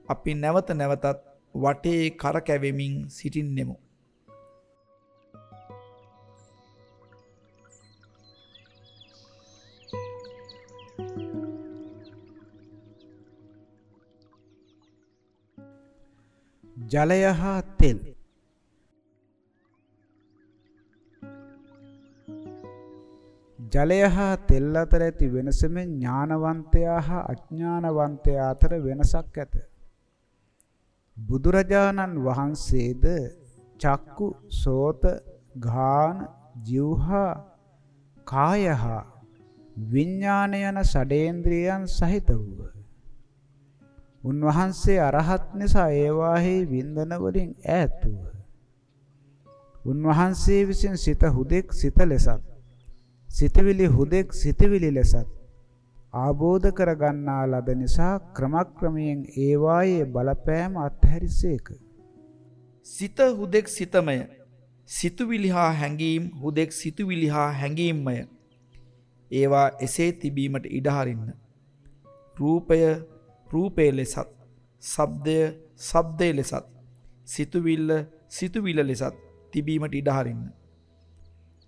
අපි නැවත නැවතත් වටේ කරකැවෙමින් සිටින්නෙමු. ජලය හා තෙල් ජලය හා තෙල් අතර ඇති වෙනසෙන් ඥානවන්තයා හා අඥානවන්තයා අතර වෙනසක් ඇත. බුදුරජාණන් වහන්සේද චක්කු, සෝත, ගාන, જીවහා, කාය හා විඥාන යන ෂඩේන්ද්‍රියයන් සහිත වූහ. උන්වහන්සේ අරහත් නිසා ඒවාෙහි වින්දන වලින් ඈත් වූහ. උන්වහන්සේ විසින් සිත හුදෙක් සිත ලෙසත් සිතවිලි හුදෙක් සිතවිලි ලෙසත් ආબોධ කරගන්නා ලද නිසා ක්‍රමක්‍රමයෙන් ඒවායේ බලපෑම අත්හැරිසේක. සිත හුදෙක් සිතමය. සිතුවිලි හා හැඟීම් හුදෙක් සිතුවිලි හා හැඟීම්මය. ඒවා එසේ තිබීමට ඉඩහරින්න. රූපය රූපය ලෙසත් ශබ්දය ශබ්දය ලෙසත් සිතුවිල්ල සිතුවිල්ල ලෙසත් තිබීමට ඉඩහරින්න.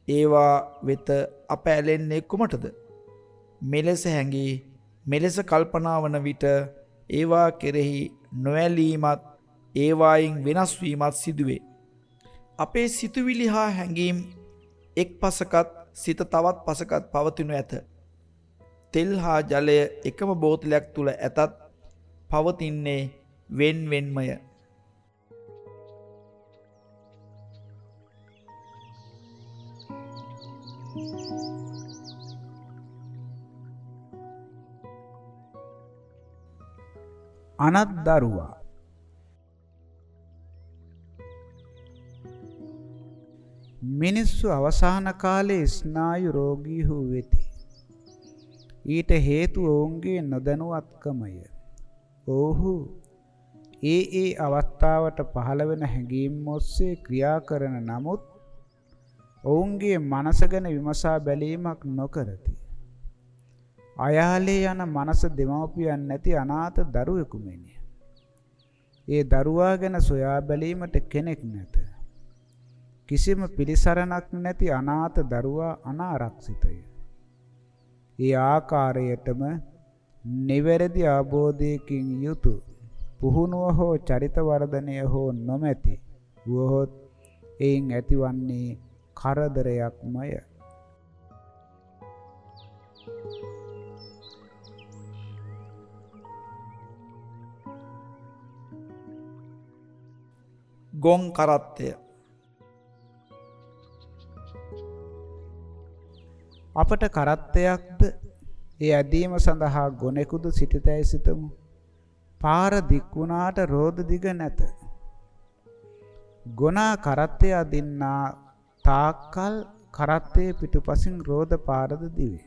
ඒවා වෙත අප ඇලෙන්නේ කුමටද? මෙලෙස හැඟී මෙලෙස කල්පනා වන විට ඒවා කෙරෙහි නොඇලීමත් ඒවායින් වෙනස්වීමත් සිදුවේ. අපේ සිතුවිලි හා හැඟීම් එක් පසකත් සිත තවත් පසකත් පවතිනු ඇත. තෙල් හා ජලය එකම බෝතලයක් තුළ ඇතත් පවතින්නේ වෙන් අනත් දරුවා මිනිස්සු අවසාන කාලයේ ස්නායු රෝගීහු වෙති. ඊට හේතු ඔවුන්ගේ නොදැනුවත්කමය. ඔවුහු ඒ ඒ අවස්ථාවට පහළ වෙන හැඟීම් ඔස්සේ ක්‍රියා කරන නමුත් ඔවුන්ගේ මනස ගැන විමසා බැලීමක් නොකරති. අයාලේ යන මනස දෙමව්පියන් නැති අනාථ දරුවෙකු මෙනි. ඒ දරුවා ගැන සොයා බැලීමට කෙනෙක් නැත. කිසිම පිළිසරණක් නැති අනාථ දරුවා අනාරක්ෂිතය. ඒ ආකාරයටම නිවැරදි අවබෝධයකින් යුතු පුහුණුව හෝ චරිත වර්ධනය හෝ නොමැති වුවහොත් එයින් ඇතිවන්නේ කරදරයක්මය. ගොන් කරත්තය අපට කරත්තයක්ද ඒ ඇදීම සඳහා ගොනෙකුද සිටිතැයි සිතමු. පාර දික්වුණාට රෝධ දිග නැත. ගොනා කරත්තය අදින්නා තාක්කල් කරත්තේ පිටුපසින් රෝධ පාරද දිවේ.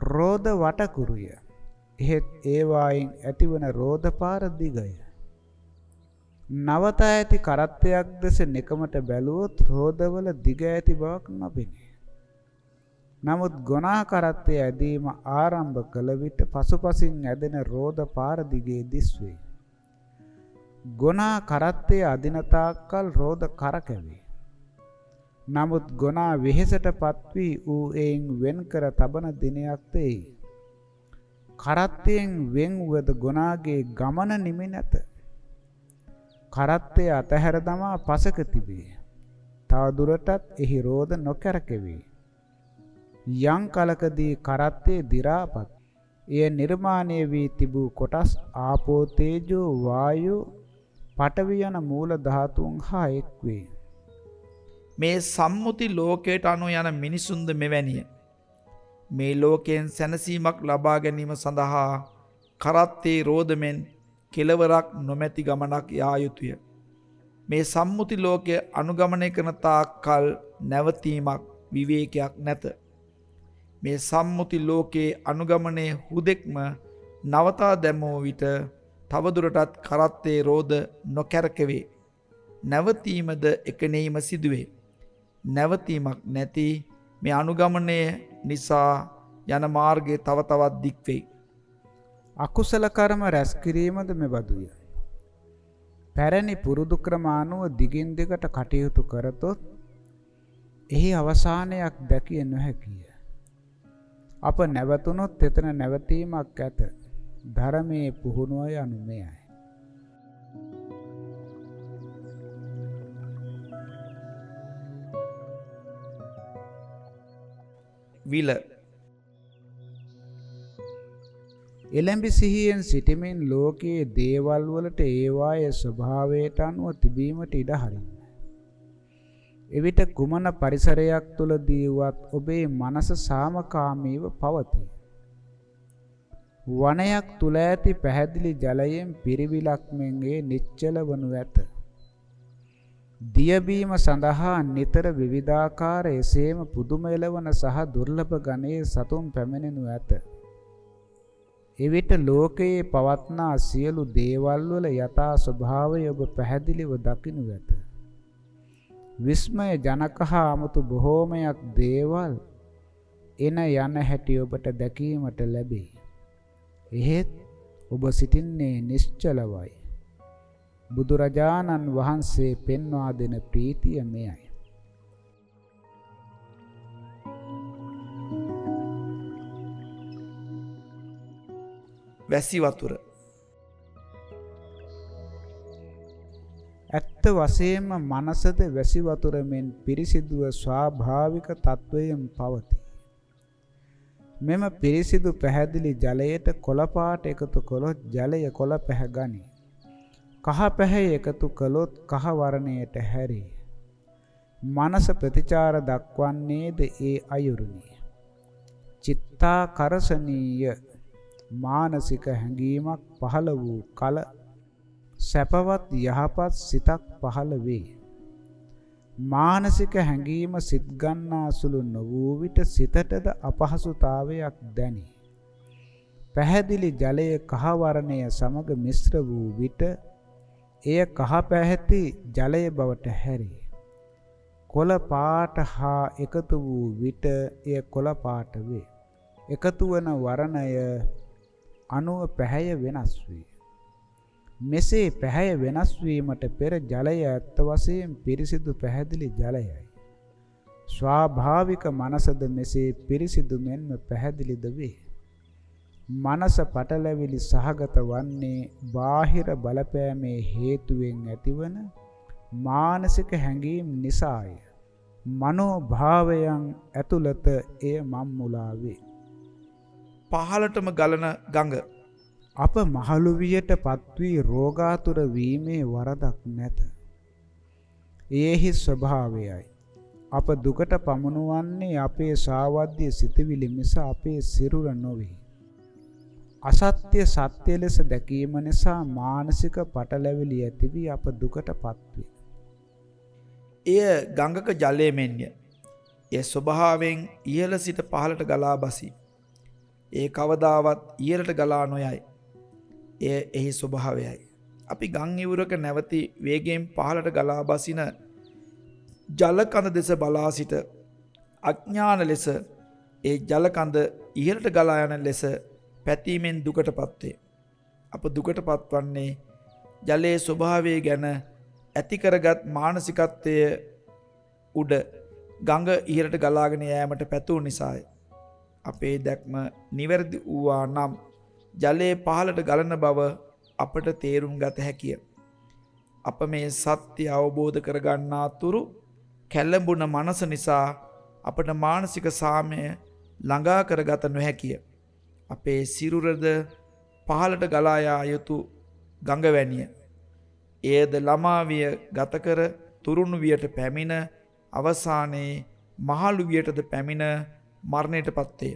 රෝධ වටකුරුය. එහෙත් ඒවායින් ඇතිවන රෝධ පාර දිගය. නවතා ඇති කරත්තයක් දෙස නිකමට බැලුවොත් රෝධවල දිග ඇති බවක් නොපෙනේ. නමුත් ගොනා කරත්තය ඇදීම ආරම්භ කළ විට පසුපසින් ඇදෙන රෝධ පාර දිගේ දිස්වේ. ගොනා කරත්තය අදින තාක්කල් රෝධ කරකැවේ. නමුත් ගොනා වෙහෙසට පත්වී ඌ එයින් වෙන් කර තබන දිනයක් තෙයි. කරත්තයෙන් වෙන් වුවද ගොනාගේ ගමන නිමි නැත. කරත්තය අතහැර දමා පසක තිබේ. තව දුරටත් එහි රෝධ නොකැරකෙවේ. යම් කලකදී කරත්තේ දි รา පත්. එය නිර්මාණය වී තිබූ කොටස් ආපෝ තේජෝ වායෝ පඨවි යන මූල ධාතුන් හා එක් වේ. මේ සම්මුති ලෝකයට අනු යන මිනිසුන්ද මෙවැනිය. මේ ලෝකයෙන් සැනසීමක් ලබා ගැනීම සඳහා කරත්තේ රෝධමෙන් කෙලවරක් නොමැති ගමනක් යා යුතුය. මේ සම්මුති ලෝකය අනුගමනය කරන තාක් කල් නැවතීමක් විවේකයක් නැත. මේ සම්මුති ලෝකයේ අනුගමනය හුදෙක්ම නවතා දැමෝ විට තවදුරටත් කරත්තේ රෝධ නොකැරකවේ. නැවතීමද එකනෙීම සිදුවේ. නැවතීමක් නැති මේ අනුගමනය නිසා යන මාර්ගය තව තවත් දික්වෙයි. අකුසල කර්ම රැස් කිරීමද මෙබඳුය. පැරණි පුරුදු ක්‍රමානුව දිගින් දිගට කටයුතු කරතොත් එහි අවසානයක් දැකිය නොහැකිය. අප නැවතුනොත් එතන නැවතීමක් ඇත. ධර්මයේ පුහුණුව යනු මෙයයි. විල එළඹි සිහියෙන් සිටමින් ලෝකයේ දේවල් වලට ඒවායේ ස්වභාවයට අනුව තිබීමට ඉඩ හරින්න. එවිට කුමන පරිසරයක් තුලදීවත් ඔබේ මනස සාමකාමීව පවතී. වනයක් තුල ඇති පැහැදිලි ජලයෙන් පිරිවිලක් මෙන්ගේ නිශ්චල වනු ඇත. දියබීම සඳහා නිතර විවිධාකාර එසේම පුදුම එළවන සහ දුර්ලභ ගණයේ සතුන් පැමිණෙනු ඇත. එවිට ලෝකයේ පවත්නා සියලු දේවල් වල යථා ස්වභාවය ඔබ පැහැදිලිව දකිනු ඇත. විස්මය ජනක හා 아무තු බොහෝමයක් දේවල් එන යන හැටි ඔබට දැකීමට ලැබේ. එහෙත් ඔබ සිටින්නේ නිශ්චලවයි. බුදුරජාණන් වහන්සේ පෙන්වා දෙන ප්‍රීතිය මෙයයි. වැසි වතුර ඇත්ත වශයෙන්ම මනසද වැසි වතුර මෙන් පිරිසිදුව ස්වාභාවික තත්වයෙන් පවතී. මෙම පිරිසිදු පැහැදිලි ජලයට කොළ පාට එකතු කළොත් ජලය කොළ පැහැගනී. කහ පැහැය එකතු කළොත් කහ වර්ණයට හැරේ. මනස ප්‍රතිචාර දක්වන්නේද ඒ අයුරුනි. චිත්තා කරසනීය මානසික හැඟීමක් පහළ වූ කල සැපවත් යහපත් සිතක් පහළ වේ. මානසික හැඟීම සිත් ගන්නා සුළු නොවූ විට සිතටද අපහසුතාවයක් දැනේ. පැහැදිලි ජලයේ කහ වර්ණය සමග මිශ්‍ර වූ විට එය කහ පැහැති ජලය බවට හැරේ. කොළ පාට හා එකතු වූ විට එය කොළ පාට වේ. එකතු වන වර්ණය අනුව පැහැය වෙනස් වේ. මෙසේ පැහැය වෙනස් වීමට පෙර ජලය ඇත්ත වශයෙන් පිරිසිදු පැහැදිලි ජලයයි. ස්වාභාවික මනසද මෙසේ පිරිසිදු මෙන්ම පැහැදිලිද වේ. මනස පටලැවිලි සහගත වන්නේ බාහිර බලපෑමේ හේතුවෙන් ඇතිවන මානසික හැඟීම් නිසාය. මනෝභාවයන් ඇතුළත එය මම්මුලා වේ. පහළටම ගලන ගඟ අප මහලු වියට පත්වී රෝගාතුර වීමේ වරදක් නැත. ඒහි ස්වභාවයයි. අප දුකට පමුණුවන්නේ අපේ සාවද්‍ය සිතවිලි මිස අපේ සිරුර නොවේ. අසත්‍ය සත්‍ය ලෙස දැකීම නිසා මානසික පටලැවිලි ඇති වී අප දුකට පත්වේ. එය ගඟක ජලය මෙන්ය. එය ස්වභාවයෙන් ඉහළ සිට පහළට ගලා බසී. ඒ කවදාවත් ඉහළට ගලා නොයයි. එය එහි ස්වභාවයයි. අපි ගං ඉවුරක නැවති වේගෙන් පහළට ගලා බසින ජලකඳ දෙස බලා සිට අඥාන ලෙස ඒ ජලකඳ ඉහළට ගලා යන ලෙස පැතීමෙන් දුකට පත්වේ. අප දුකට පත්වන්නේ ජලයේ ස්වභාවය ගැන ඇතිකරගත් මානසිකත්වය උඩ ගඟ ඉහරට ගලාගෙන යෑමට පැතුූ නිසාය. අපේ දැක්ම නිවැරදි වූවා නම් ජලයේ පහළට ගලන බව අපට තේරුම් ගත හැකිය. අප මේ සත්‍ය අවබෝධ කරගන්නා තුරු කැල්ලඹුණ මනස නිසා අපට මානසික සාමය ළඟා කරගත නොහැකිය. අපේ සිරුරද පහළට ගලායා යුතු ගඟවැනිය. එයද ළමාවිය ගතකර තුරුණු වියට පැමිණ අවසානයේ මහලු වියටද පැමිණ මරණයට පත්වේ.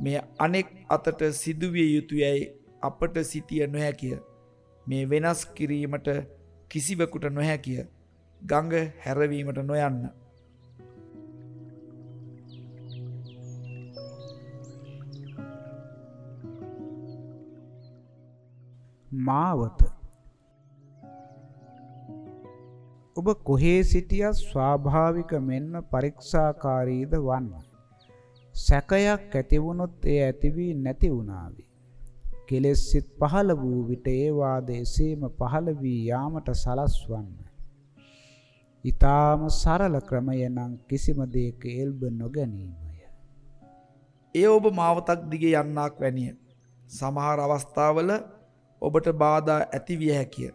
මේ අනෙක් අතට සිදුවිය යුතුයැයි අපට සිතිය නොහැකිය. මේ වෙනස් කිරීමට කිසිවකුට නොහැකිය. ගඟ හැරවීමට නොයන්න. මාවත ඔබ කොහේ සිටියත් ස්වාභාවික මෙන්ම පරීක්ෂාකාරීද වන්න. සැකයක් ඇති වුණොත් ඒ ඇති වී නැති වුණාවි. කෙලෙස් සිත් පහළ වූ විට ඒ වාදේසීම පහළ වී යාමට සලස්වන්න. ඊ타ම සරල ක්‍රමය නම් කිසිම දෙයක එල්බ නොගැනීමය. ඒ ඔබ මාවතක් දිගේ යන්නක් වැනිය. සමහර අවස්ථාවල ඔබට බාධා ඇති විය හැකිය.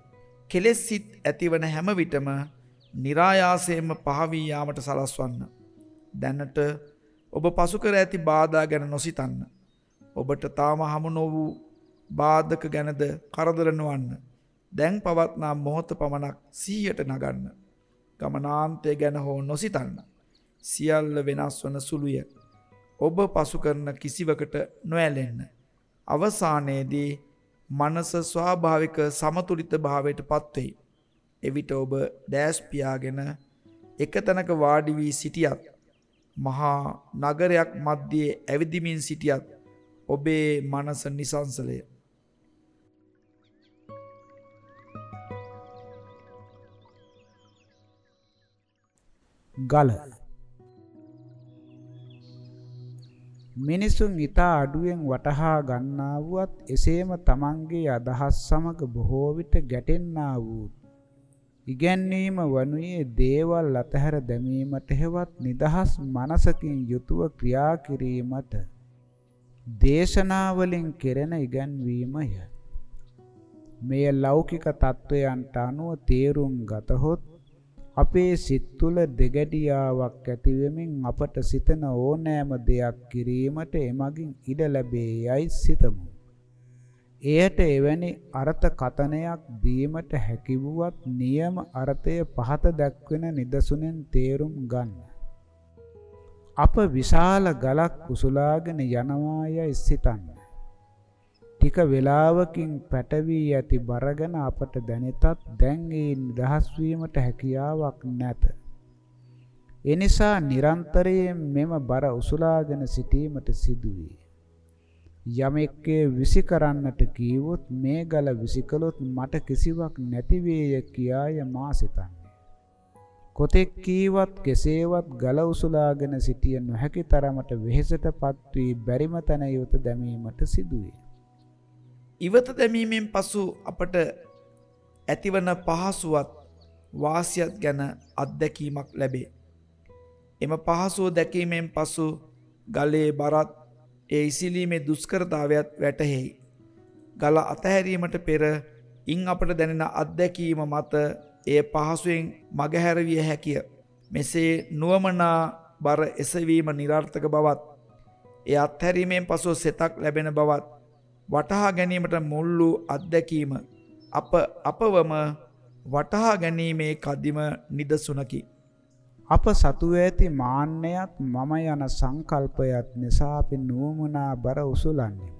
කෙලෙස් සිත් ඇතිවන හැම විටම નિરાයාසයෙන්ම පහ වී යාමට සලස්වන්න. දැනට ඔබ පසුකර ඇති බාධා ගැන නොසිතන්න. ඔබට තාම හමු නොවූ බාධක ගැනද කරදර නොවන්න. දැන් පවත්නා මොහොත පමණක් සීයට නගන්න. ගමනාන්තය ගැන හෝ නොසිතන්න. සියල්ල වෙනස් වන සුළුය. ඔබ පසු කරන කිසිවකට නොඇලෙන්න. අවසානයේදී මනස ස්වාභාවික සමතුලිත භාවයට පත්වෙයි. එවිට ඔබ දෑස්පියාගෙන එක තැනක වාඩි වී සිටියත් මහා නගරයක් මධ්‍යයේ ඇවිදිමින් සිටියත් ඔබේ මනස නිසංසලය. ගල මිනිසුන් ඊතා අඩුවෙන් වටහා ගන්නා වුවත් එසේම තමන්ගේ අදහස් සමග බොහෝ විට ගැටෙන්නා වූ ඉගැන්වීම වනුයේ දේවල් අතහැර දැමීමට හෙවත් නිදහස් මනසකින් යුතුව ක්‍රියා කිරීමට දේශනාවලින් කෙරෙන ඉගැන්වීමය. මෙය ලෞකික තත්වයන්ට අනුව තේරුම් ගතහොත් අපේ සිත් තුළ දෙගැඩියාවක් ඇති වෙමින් අපට සිතන ඕනෑම දෙයක් කිරීමට එමගින් ඉඩ ලැබේ යයි සිතමු. එයට එවැනි අර්ථ කතනයක් දීමට හැකි වුවත් නියම අර්ථය පහත දැක්වෙන නිදසුනෙන් තේරුම් ගන්න. අප විශාල ගලක් උසුලාගෙන යනවා යයි සිතන්න. ටික වේලාවකින් පැටවී ඇති බර ගැන අපට දැනෙතත් දැන් ඒ නිදහස් වීමට හැකියාවක් නැත. එනිසා නිරන්තරයෙන් මෙම බර උසුලාගෙන සිටීමට සිදුවේ. යමෙක්ගේ විසි කරන්නට කීවොත් මේ ගල විසිකලොත් මට කිසිවක් නැති වේය කියාය මා සිතන්නේ. කොතෙක් කීවත් කෙසේවත් ගල උසුලාගෙන සිටිය නොහැකි තරමට වෙහෙසටපත් වී බැරිම තැන යොත දැමීමට සිදුවේ. ඉවත දැමීමෙන් පසු අපට ඇතිවන පහසුවත් වාසියත් ගැන අත්දැකීමක් ලැබේ. එම පහසුව දැකීමෙන් පසු ගලේ බරත් ඒ ඉසිලීමේ දුෂ්කරතාවයක් වැටහෙයි. ගල අතහැරීමට පෙර ඉන් අපට දැනෙන අත්දැකීම මත එය පහසුවෙන් මගහැරවිය හැකිය. මෙසේ නුවමනා බර එසවීම නිරර්ථක බවත් එය අත්හැරීමෙන් පසු සෙතක් ලැබෙන බවත් වටහා ගැනීමට මුල් වූ අත්දැකීම අප අපවම වටහා ගැනීමේ කදිම නිදසුනකි. අප සතුව ඇති මාන්නයත් මම යන සංකල්පයත් නිසා අපි නුවමනා බර උසුලන්නේ.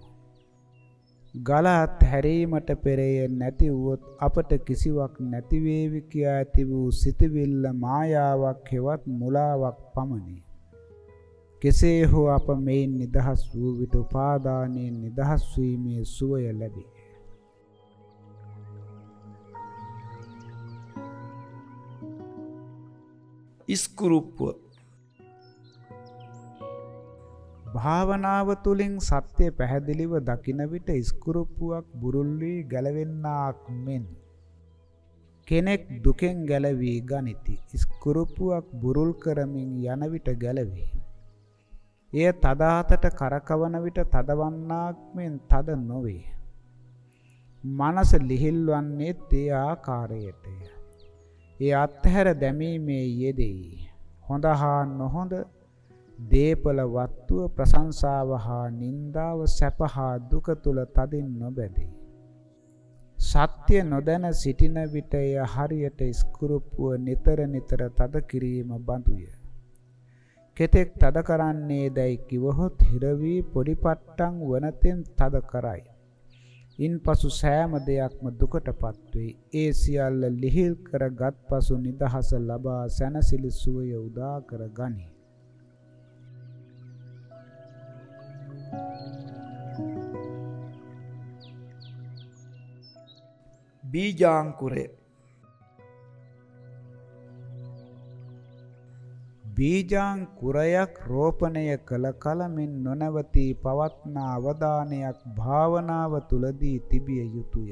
ගලත් හැරීමට පෙරය නැති වුවොත් අපට කිසිවක් නැති වේවි කියා ඇති වූ සිතවිල්ල මායාවක් හෙවත් මුලාවක් පමණි. කෙසේ හෝ අප මෙයින් නිදහස් වූ විට උපාදානයෙන් නිදහස් වීමේ සුවය ලැබේ. ඉස්කුරුප්පුව භාවනාව තුළින් සත්‍ය පැහැදිලිව දකින විට ඉස්කුරුප්පුවක් බුරුල් වී ගැලවෙන්නාක් මෙන් කෙනෙක් දුකෙන් ගැලවී ගනිති. ඉස්කුරුප්පුවක් බුරුල් කරමින් යන විට ගැලවේ. එය තදාතට කරකවන විට තදවන්නාක් මෙන් තද නොවේ. මනස ලිහිල්වන්නේත් ඒ ආකාරයටය. ඒ අත්හැර දැමීමේ යෙදෙයි. හොඳ හා නොහොඳ දේපල වත්තුව ප්‍රශංසාව හා නින්දාව සැප හා දුක තුල තදින් නොබැදී. සත්‍ය නොදැන සිටින විට එය හරියට ස්කුරුප්පුව නිතර නිතර තද කිරීම බඳුය. කෙතෙක් තද කරන්නේ දැයි කිවහොත් හිර වී පොඩි පට්ටම් වනතෙන් තද කරයි. ඉන්පසු සෑම දෙයක්ම දුකටපත් වෙයි. ඒ සියල්ල ලිහිල් කරගත් පසු නිදහස ලබා සැනසිලි සුවය උදා කර ගනී. බීජාංකුරය බීජාංකුරයක් රෝපණය කළ කලමින් නොනවතී පවත්නා අවධානයක් භාවනාව තුලදී තිබිය යුතුය.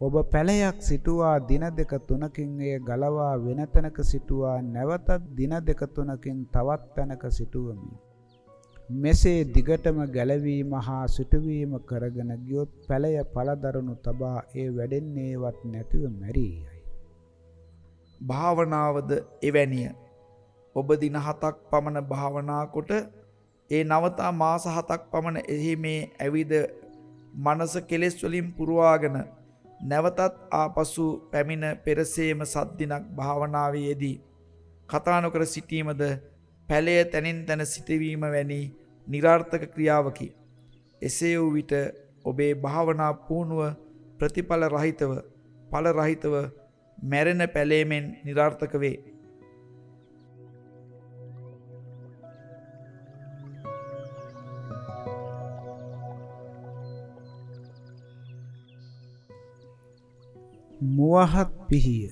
ඔබ පැලයක් සිටුවා දින දෙක තුනකින් එය ගලවා වෙන තැනක සිටුවා නැවතත් දින දෙක තුනකින් තවත් තැනක සිටුවමි. මෙසේ දිගටම ගැලවීම හා සිටුවීම කරගෙන ගියොත් පැලය පළදරනු තබා ඒ වැඩෙන්නේවත් නැතිව මැරියයි. භාවනාවද එවැනිය ඔබ දින හතක් පමණ භාවනාකොට ඒ නවතා මාස හතක් පමණ එහි මේ ඇවිද මනස කෙලෙස්වලින් පුරවාගෙන නැවතත් ආපසු පැමිණ පෙරසේම සද්දිනක් භාවනාවයේදී. කතානොකර සිටීමද පැළය තැනින් තැන සිටවීම වැනි නිරාර්ථක ක්‍රියාවකි. එසේ වූ විට ඔබේ භාවනා පුහුණුව ප්‍රතිඵල රහිතව පල රහිතව මැරෙන පැළේමෙන් නිරාර්ථක වේ. මුවහත් පිහිය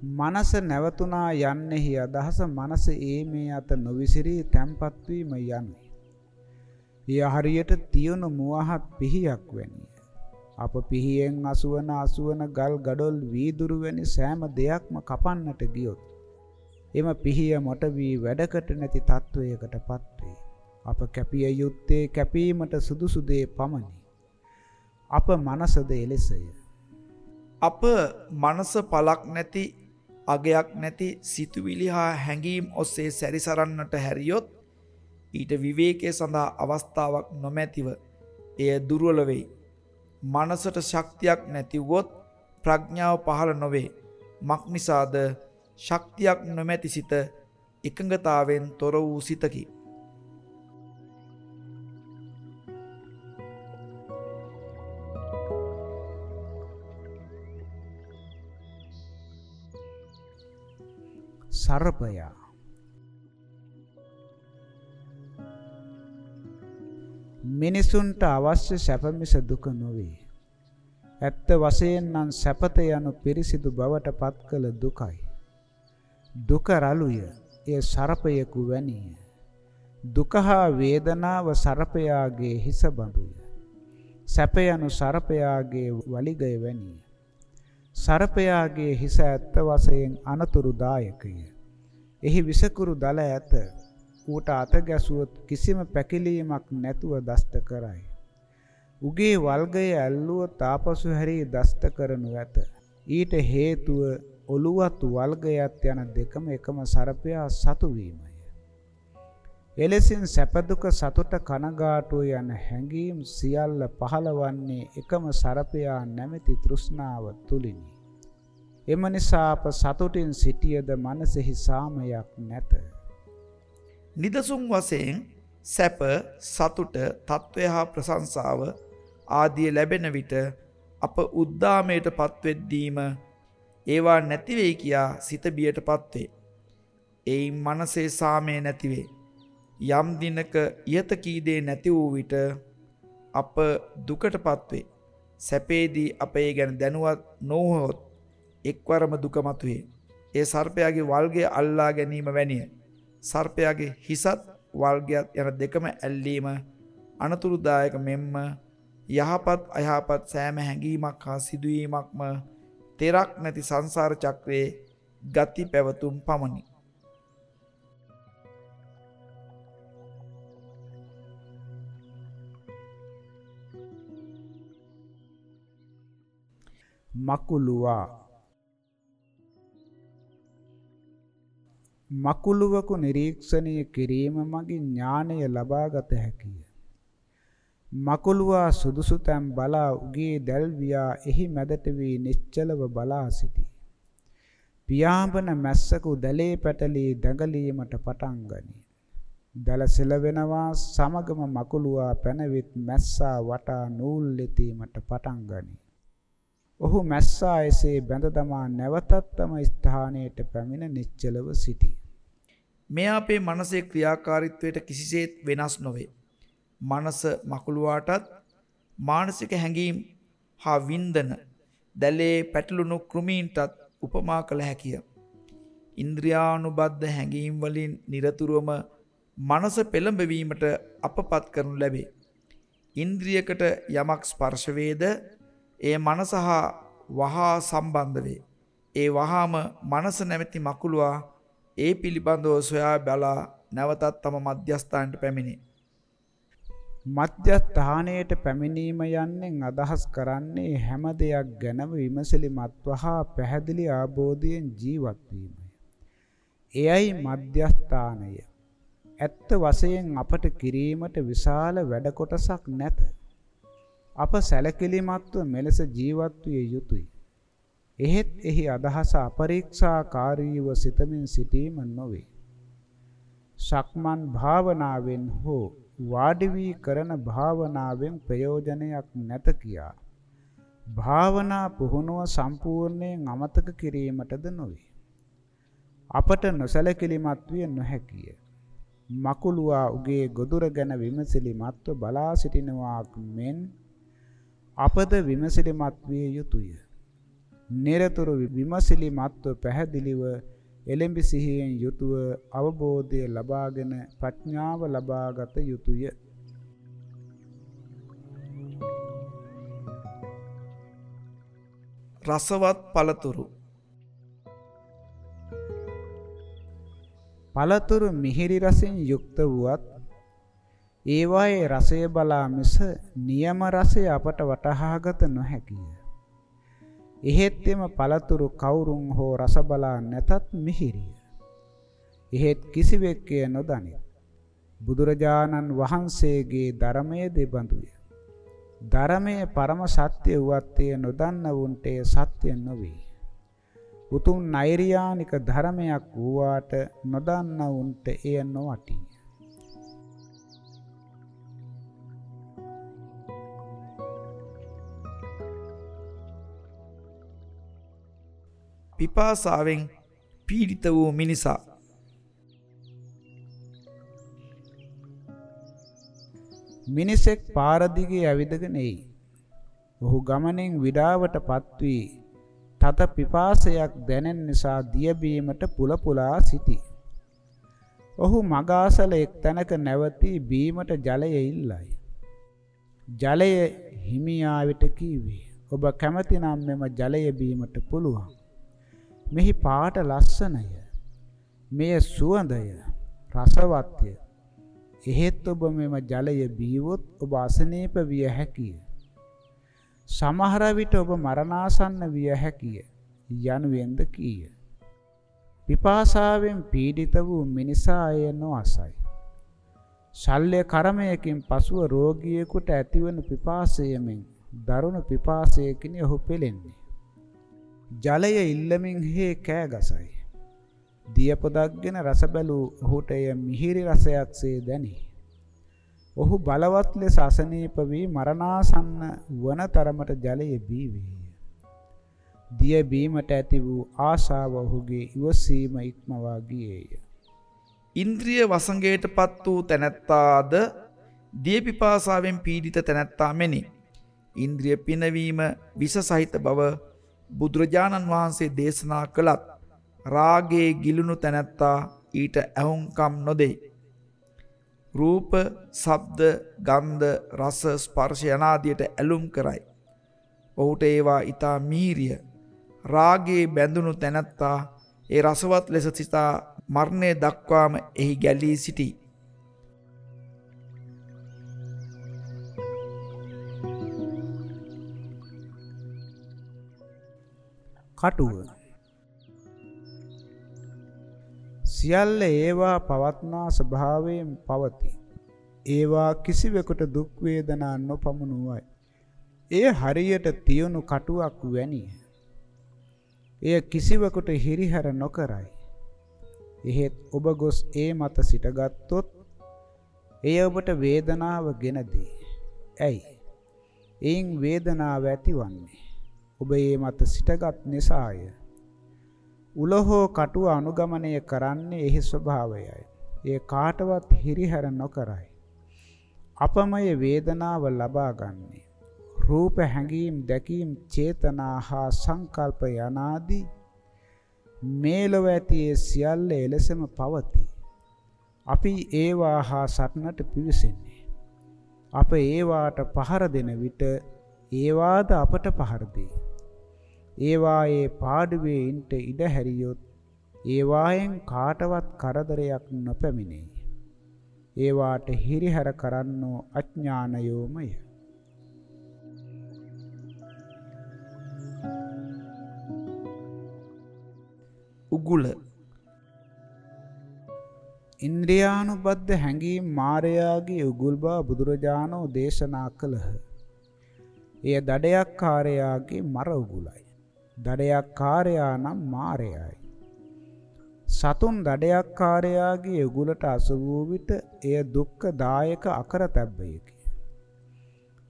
මනස නැවතුණා යන්නෙහි අදහස මනස ඒමේ අත නොවිසිරී තැම්පත් වීම යනුයි. එය හරියට තියුණු මුවහත් පිහියක් වැනිය. අප පිහියෙන් අසුවන අසුවන ගල් ගඩොල් වීදුරු වැනි සෑම දෙයක්ම කපන්නට ගියොත් එම පිහිය මොට වී වැඩකට නැති තත්වයකටපත් වේ. අප කැපිය යුත්තේ කැපීමට සුදුසු දේ පමණි. අප මනසද එලෙසය. අප මනස පලක් නැති අගයක් නැති සිතුවිලි හා හැඟීම් ඔස්සේ සැරිසරන්නට හැරියොත් ඊට විවේකය සඳහා අවස්ථාවක් නොමැතිව එය දුර්වල වෙයි. මනසට ශක්තියක් නැතිවොත් ප්‍රඥාව පහළ නොවේ. මක්නිසාද ශක්තියක් නොමැති සිත එකඟතාවෙන් තොර වූ සිතකි. සරපයා මිනිසුන්ට අවශ්‍ය සැපමිස දුක නොවේ. ඇත්ත වශයෙන් නම් සැපත යනු පිරිසිදු බවට පත් කළ දුකයි. දුක රළුය එය සරපයෙකු වැනිය. දුක හා වේදනාව සරපයාගේ හිස බඳුය. සැප යනු සරපයාගේ වලිගය වැනිය. සරපයාගේ හිස ඇත්ත වශයෙන් අනතුරුදායකය. එහි විසකුරු දල ඇත. ඌට අත ගැසුවොත් කිසිම පැකිලීමක් නැතුව දෂ්ට කරයි. උගේ වල්ගය ඇල්ලුවොත් ආපසු හැරී දෂ්ට කරනු ඇත. ඊට හේතුව ඔළුවත් වල්ගයත් යන දෙකම එකම සරපයා සතු වීමය. එලෙසින් සැපදුක සතුට කනගාටුව යන හැඟීම් සියල්ල පහළවන්නේ එකම සරපයා නැමැති තෘෂ්ණාව තුලිනි. එම නිසා අප සතුටින් සිටියද මනසෙහි සාමයක් නැත. නිදසුන් වශයෙන් සැප සතුට තත්ත්වය හා ප්‍රශංසාව ආදිය ලැබෙන විට අප උද්දාමයට පත්වෙද්දීම ඒවා නැතිවෙයි කියා සිත බියට පත්වේ. එයින් මනසේ සාමය නැතිවේ. යම් දිනක ඉහත කීදේ නැති වූ විට අප දුකට පත්වේ. සැපේදී අප ඒ ගැන දැනුවත් නොහොත් එක්වරම දුක මතුවේ. ඒ සර්පයාගේ වල්ගේ අල්ලා ගැනීම වැනිය. සර්පයාගේ හිසත් වල්ගයක් යන දෙකම ඇල්ලීම අනතුරුදායක මෙන්ම යහපත් අයහපත් සෑම හැඟීමක් හා සිදුවීමක්ම තෙරක් නැති සංසාර චක්‍රයේ ගති පැවතුම් පමණි. මකුලුවා මකුලුවකු නිරීක්ෂණය කිරීම මගින් ඥානය ලබාගත හැකිය. මකුලුවා සුදුසු තැන් බලා උගේ දැල්වියා එහි මැදට වී නිශ්චලව බලා සිටී. පියාඹන මැස්සකු දැලේ පැටලී දඟලීමට පටන් ගනී. දැල සෙලවෙනවා සමගම මකුලුවා පැනවිත් මැස්සා වටා නූල් ලෙතීමට පටන් ගනී. ඔහු මැස්සා එසේ බැඳ දමා නැවතත් තම ස්ථානයට පැමිණ නිශ්චලව සිටි. මෙය අපේ මනසේ ක්‍රියාකාරීත්වයට කිසිසේත් වෙනස් නොවේ. මනස මකුළුවාටත් මානසික හැඟීම් හා වින්දන දැලේ පැටලුණු කෘමීන්ටත් උපමා කළ හැකිය. ඉන්ද්‍රියානුබද්ධ හැඟීම් වලින් নিরතුරුවම මනස පෙළඹවීමට අපපත් කරනු ලැබේ. ඉන්ද්‍රියකට යමක් ස්පර්ශ වේද එය මනස හා වහා සම්බන්ධ වේ. ඒ වහාම මනස නැමැති මකුළුවා ඒ පිළිබඳව සොයා බලා නැවතත් තම මධ්‍යස්ථානට පැමිණේ. මධ්‍යස්ථානයට පැමිණීම යන්නෙන් අදහස් කරන්නේ හැම දෙයක් ගැනම විමසිලිමත්ව හා පැහැදිලි ආબોධයෙන් ජීවත් වීමයි. එයයි මධ්‍යස්ථානය. ඇත්ත වශයෙන් අපට කිරීමට විශාල වැඩ කොටසක් නැත. අප සැලකිලිමත්ව මෙලෙස ජීවත් විය යුතුය. එහෙත් එහි අදහස අපරීක්ෂාකාරීව සිතමින් සිටීම නොවේ. සක්මන් භාවනාවෙන් හෝ වාඩි වී කරන භාවනාවෙන් ප්‍රයෝජනයක් නැත කියා භාවනා පුහුණුව සම්පූර්ණයෙන් අමතක කිරීමටද නොවේ. අපට නොසැලකිලිමත් විය නොහැකිය. මකුලුවා උගේ ගොදුර ගැන විමසිලිමත්ව බලා සිටිනවාක් මෙන් අපද විමසිලිමත් විය යුතුය. නිරතුරු විමසිලිමත්ව පැහැදිලිව එළඹි සිහියෙන් යුතුව අවබෝධය ලබාගෙන ප්‍රඥාව ලබාගත යුතුය. රසවත් පළතුරු පළතුරු මිහිරි රසින් යුක්ත වුවත් ඒවායේ රසය බලා මිස නියම රසය අපට වටහාගත නොහැකිය. එහෙත් එම පළතුරු කවුරුන් හෝ රස බලා නැතත් මිහිරිය. එහෙත් කිසිවෙක් එය නොදනි. බුදුරජාණන් වහන්සේගේ ධර්මයේ දෙබඳුය. ධර්මයේ පරම සත්‍ය වුවත් එය නොදන්නවුන්ට එය සත්‍ය නොවේ. උතුම් නෛර්යානික ධර්මයක් වූවාට නොදන්නවුන්ට එය නොවටී. පිපාසාවෙන් පීඩිත වූ මිනිසා මිනිසෙක් පාරදිගේ ඇවිදගෙන එයි. ඔහු ගමනෙන් විඩාවට පත්වී තත පිපාසයක් දැනෙන නිසා දියබීමට පුලපුලා සිටි. ඔහු මගාසල එක් තැනක නැවතී බීමට ජලය ඉල්ලයි. ජලය හිමියාවිට කීවේ ඔබ කැමතිනම් මෙම ජලය බීමට පුළුවන්. මෙහි පාට ලස්සනය. මෙය සුවඳය රසවත්ය. එහෙත් ඔබ මෙම ජලය බීවොත් ඔබ අසනීප විය හැකිය. සමහර විට ඔබ මරණාසන්න විය හැකිය යනුවෙන්ද කීය. පිපාසාවෙන් පීඩිත වූ මිනිසා එය නොඅසයි. ශල්්‍ය කර්මයකින් පසුව රෝගියෙකුට ඇතිවන පිපාසයමෙන් දරුණු පිපාසයකින් ඔහු පෙළෙන්නේ. ජලය ඉල්ලමින් හේ කෑ ගසයි. දිය පොදක්ගෙන රස බැලූ ඔහුට එය මිහිරි රසයක්සේ දැනි. ඔහු බලවත් ලෙස අසනීප වී මරණාසන්න වන තරමට ජලය බීවේය. දිය බීමට ඇති වූ ආශාව ඔහුගේ ඉවසීම ඉක්මවා ගියේය. ඉන්ද්‍රිය වසඟයට පත් වූ තැනැත්තාද දිය පිපාසාවෙන් පීඩිත තැනැත්තා මෙනි. ඉන්ද්‍රිය පිනවීම විස සහිත බව බුදුරජාණන් වහන්සේ දේශනා කළත් රාගේ ගිලුණු තැනැත්තා ඊට ඇහුම්කම් නොදෙයි. රූප, ශබ්ද, ගන්ධ, රස, ස්පර්ශ යනාදියට ඇලුම් කරයි. ඔහුට ඒවා ඊතා මීරිය. රාගේ බැඳුණු තැනැත්තා ඒ රසවත් ලෙස සිතා මරණය දක්වාම එහි ගැලී සිටී. කටුව සියල්ල ඒවා පවත්නා ස්වභාවයෙන් පවති. ඒවා කිසිවෙකුට දුක් වේදනා නොපමුණුවයි. එය හරියට තියුණු කටුවක් වැනිය. එය කිසිවෙකුට හිරිහැර නොකරයි. එහෙත් ඔබ ගොස් ඒ මත සිටගත්තොත් එය ඔබට වේදනාව ගෙන දී. ඇයි? එයින් වේදනාව ඇතිවන්නේ. ඔබ ඒ මත සිටගත් නිසාය. උලහෝ කටුව අනුගමනය කරන්නේ එහි ස්වභාවයයි. ඒ කාටවත් හිරිහැර නොකරයි. අපමය වේදනාව ලබා ගන්නේ. රූප හැඟීම් දැකීම් චේතනා හා සංකල්ප යනාදී මේ ලොව ඇති ඒ සියල්ල එලෙසම පවතී. අපි ඒවා හා සටනට පිවිසෙන්නේ. අප ඒවාට පහර දෙන විට ඒවාද අපට පහර දෙයි. ඒවායේ පාඩුවේ ඉන්ට ඉඩ හැරියොත් ඒවායෙන් කාටවත් කරදරයක් නොපැමිණේ. ඒවාට හිරිහැර කරන්නෝ අඥානයෝමය. උගුල ඉන්ද්‍රියානුබද්ධ හැඟීම් මාරයාගේ උගුල් බව බුදුරජාණෝ දේශනා කළහ. එය දඩයක්කාරයාගේ මර උගුලයි. දඩයක්කාරයා නම් මාරයයි. සතුන් දඩයක්කාරයාගේ උගුලට අසු වූ විට එය දුක්ඛදායක අකරතැබ්බයකි.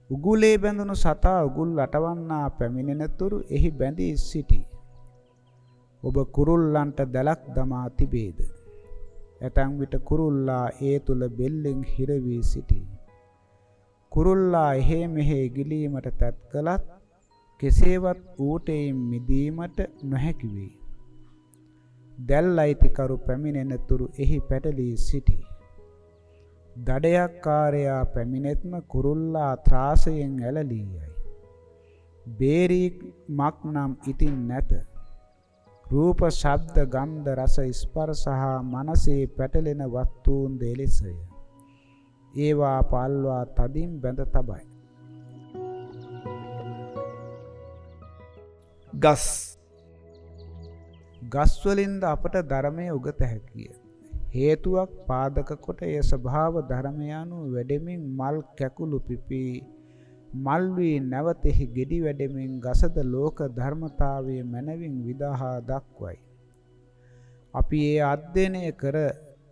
උගුලේ බැඳුණු සතා උගුල් අටවන්නා පැමිණෙනතුරු එහි බැඳී සිටී. ඔබ කුරුල්ලන්ට දැලක් දමා තිබේද? ඇතැම් විට කුරුල්ලා ඒ තුල බෙල්ලෙන් හිර වී සිටී. කුරුල්ලා එහෙ මෙහෙ ගිලීමට තත් කළත් කෙසේවත් ඌටයින් මිදීමට නොහැකි වෙයි. දැල් අයිතිකරු පැමිණෙනතුරු එහි පැටලී සිටී. දඩයක්කාරයා පැමිණෙත්ම කුරුල්ලා ත්‍රාසයෙන් ඇලලී යයි. බේරීමක් නම් ඉතින් නැත. රූප, ශබ්ද, ගන්ධ, රස, ස්පර්ශ හා මනසේ පැටලෙන වස්තුන් දෙලෙසය. ඒවා පල්වා තදින් බැඳ තබයි. ගස් ගස්වලින්ද අපට ධර්මය උගත හැකිය. හේතුවක් පාදක කොට ඒ ස්වභාව ධර්මය අනුව වැඩෙමින් මල් කැකුළු පිපී මල් වී නැවතෙහි ගෙඩි වැඩෙමින් ගසද ලෝක ධර්මතාවයේ මනවින් විදහා දක්වයි. අපි ඒ අධ්‍යයනය කර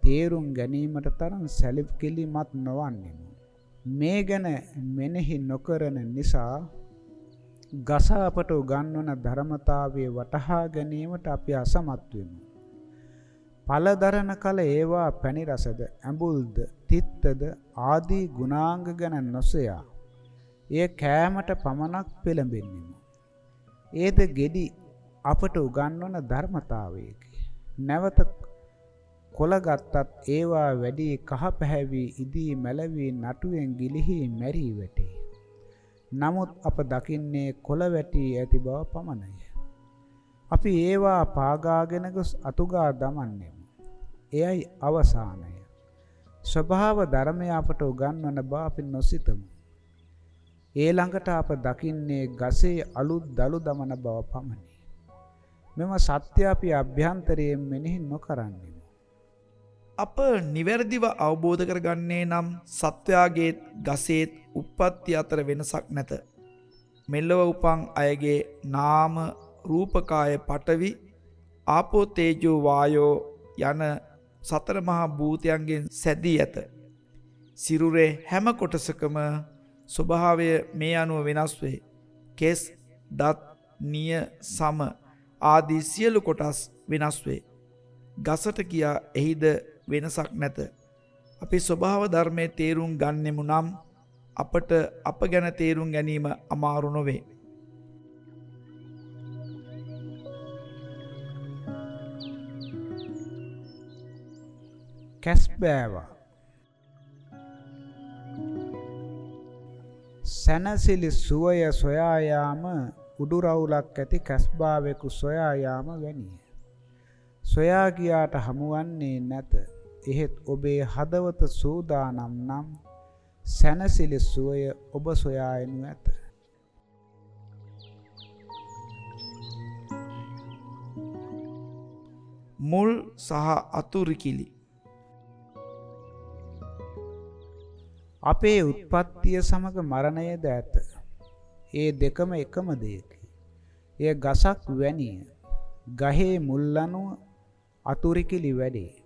තේරුම් ගැනීමට තරම් සැලකිලිමත් නොවන්නෙමු. මේ ගැන මෙනෙහි නොකරන නිසා ගස අපට උගන්වන ධර්මතාවයේ වටහා ගැනීමට අපි අසමත් වෙමු. පළදරන කල ඒවා පැණි රසද, ඇඹුල්ද, තිත්තද ආදී ගුණාංග ගැන නොසොයා එය කෑමට පමණක් පෙළඹෙන්නෙමු. ඒද ගෙඩි අපට උගන්වන ධර්මතාවයකි. නැවත කොළ ගත්තත් ඒවා වැඩි කහ පැහැවි ඉදී මැලවී නටුවෙන් ගිලිහි මැරී වැටේ. නමුත් අප දකින්නේ කොළ වැටී ඇති බව පමණය. අපි ඒවා පාගාගෙන ගොස් අතුගා දමන්නෙමු. එයයි අවසානය. ස්වභාව ධර්මය අපට උගන්වන බව අපි නොසිතමු. ඒ ළඟට අප දකින්නේ ගසේ අලුත් දළු දමන බව පමණි. මෙම සත්‍ය අපි අභ්‍යන්තරයෙන් මෙනෙහි නොකරන්නේ. අප නිවැරදිව අවබෝධ කරගන්නේ නම් සත්වයාගේත් ගසේත් උප්පත්ති අතර වෙනසක් නැත. මෙල්ලව උපන් අයගේ නාම රූපකාය පටවි ආපෝතේජෝ වායෝ යන සතර මහා භූතයන්ගෙන් සැදී ඇත. සිරුරේ හැම කොටසකම ස්වභාවය මේ අනුව වෙනස් වේ. කෙස් දත් නිය සම ආදී සියලු කොටස් වෙනස් වේ. ගසට කියා එහිද වෙනසක් නැත. අපි ස්වභාව ධර්මය තේරුම් ගන්නෙමු නම් අපට අප ගැන තේරුම් ගැනීම අමාරු නොවේ. කැස්බෑවා සැනසිලි සුවය සොයායාම උඩුරවුලක් ඇති කැස්බාවෙකු සොයායාම වැනිය. සොයා ගියාට හමුවන්නේ නැත. එහෙත් ඔබේ හදවත සූදානම් නම් සැනසිලි සුවය ඔබ සොයා එනු ඇත. මුල් සහ අතුරිකිලි අපේ උත්පත්තිය සමග මරණයද ඇත. ඒ දෙකම එකම දෙයකි. එය ගසක් වැනිය. ගහේ මුල්ලනුව අතුරිකිලි වැඩේ.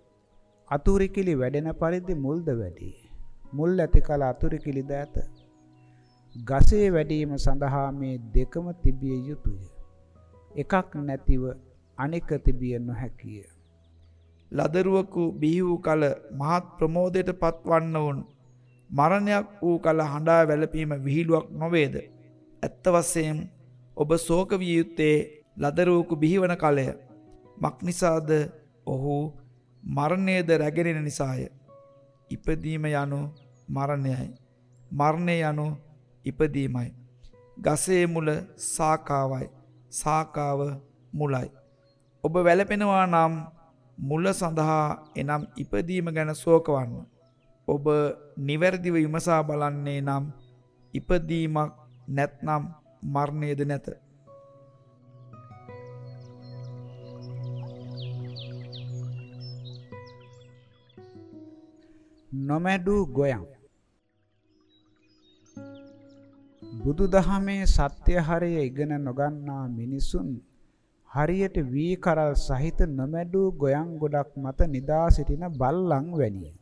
අතුරිකිලි වැඩෙන පරිදි මුල්ද වැඩේ. මුල් ඇති කල අතුරිකිලිද ඇත. ගසේ වැඩීම සඳහා මේ දෙකම තිබිය යුතුය. එකක් නැතිව අනෙක තිබිය නොහැකිය. ලදරුවකු බිහි වූ කල මහත් ප්‍රමෝදයට පත්වන්න වුන් මරණයක් වූ කල හඬා වැළපීම විහිළුවක් නොවේද. ඇත්ත වශයෙන් ඔබ ශෝක විය යුත්තේ ලදරුවකු බිහිවන කලය. මක්නිසාද ඔහු මරණයද රැගෙනෙන නිසාය. ඉපදීම යනු මරණයයි. මරණය යනු ඉපදීමයි. ගසේ මුල සාකාවයි. සාකාව මුලයි. ඔබ වැළපෙනවා නම් මුල සඳහා එනම් ඉපදීම ගැන සෝකවන්න. ඔබ නිවැරදිව විමසා බලන්නේ නම් ඉපදීමක් නැත්නම් මරණයද නැත. නොමැඩූ ගොයම් බුදු දහමේ සත්‍ය හරය ඉගෙන නොගන්නා මිනිසුන් හරියට වී කරල් සහිත නොමැඩූ ගොයම් ගොඩක් මත නිදා සිටින බල්ලන් වැනිය.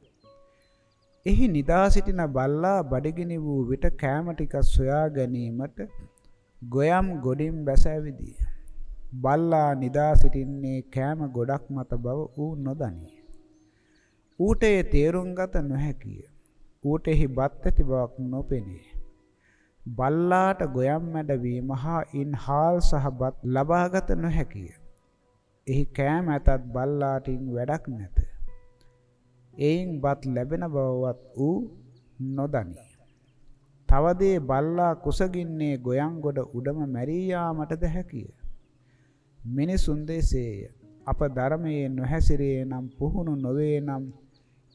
එහි නිදා සිටින බල්ලා බඩගිනි වූ විට කෑම ටිකක් සොයා ගැනීමට ගොයම් ගොඩින් බැස ඇවිදිය. බල්ලා නිදා සිටින්නේ කෑම ගොඩක් මත බව ඌ නොදනී. ඌට ඒ තේරුම් ගත නොහැකිය. ඌට එහි බත් ඇති බවක් නොපෙනේ. බල්ලාට ගොයම් මැඩවීම හා ඉන් හාල් සහ බත් ලබාගත නොහැකිය. එහි කෑම ඇතත් බල්ලාටින් වැඩක් නැත. එයින් බත් ලැබෙන බවවත් ඌ නොදනී. තවදේ බල්ලා කුසගින්නේ ගොයන් ගොඩ උඩම මැරී යාමටද හැකිය. මිනිසුන් දෙසේය. අප ධර්මයේ නොහැසිරේ නම් පුහුණු නොවේ නම්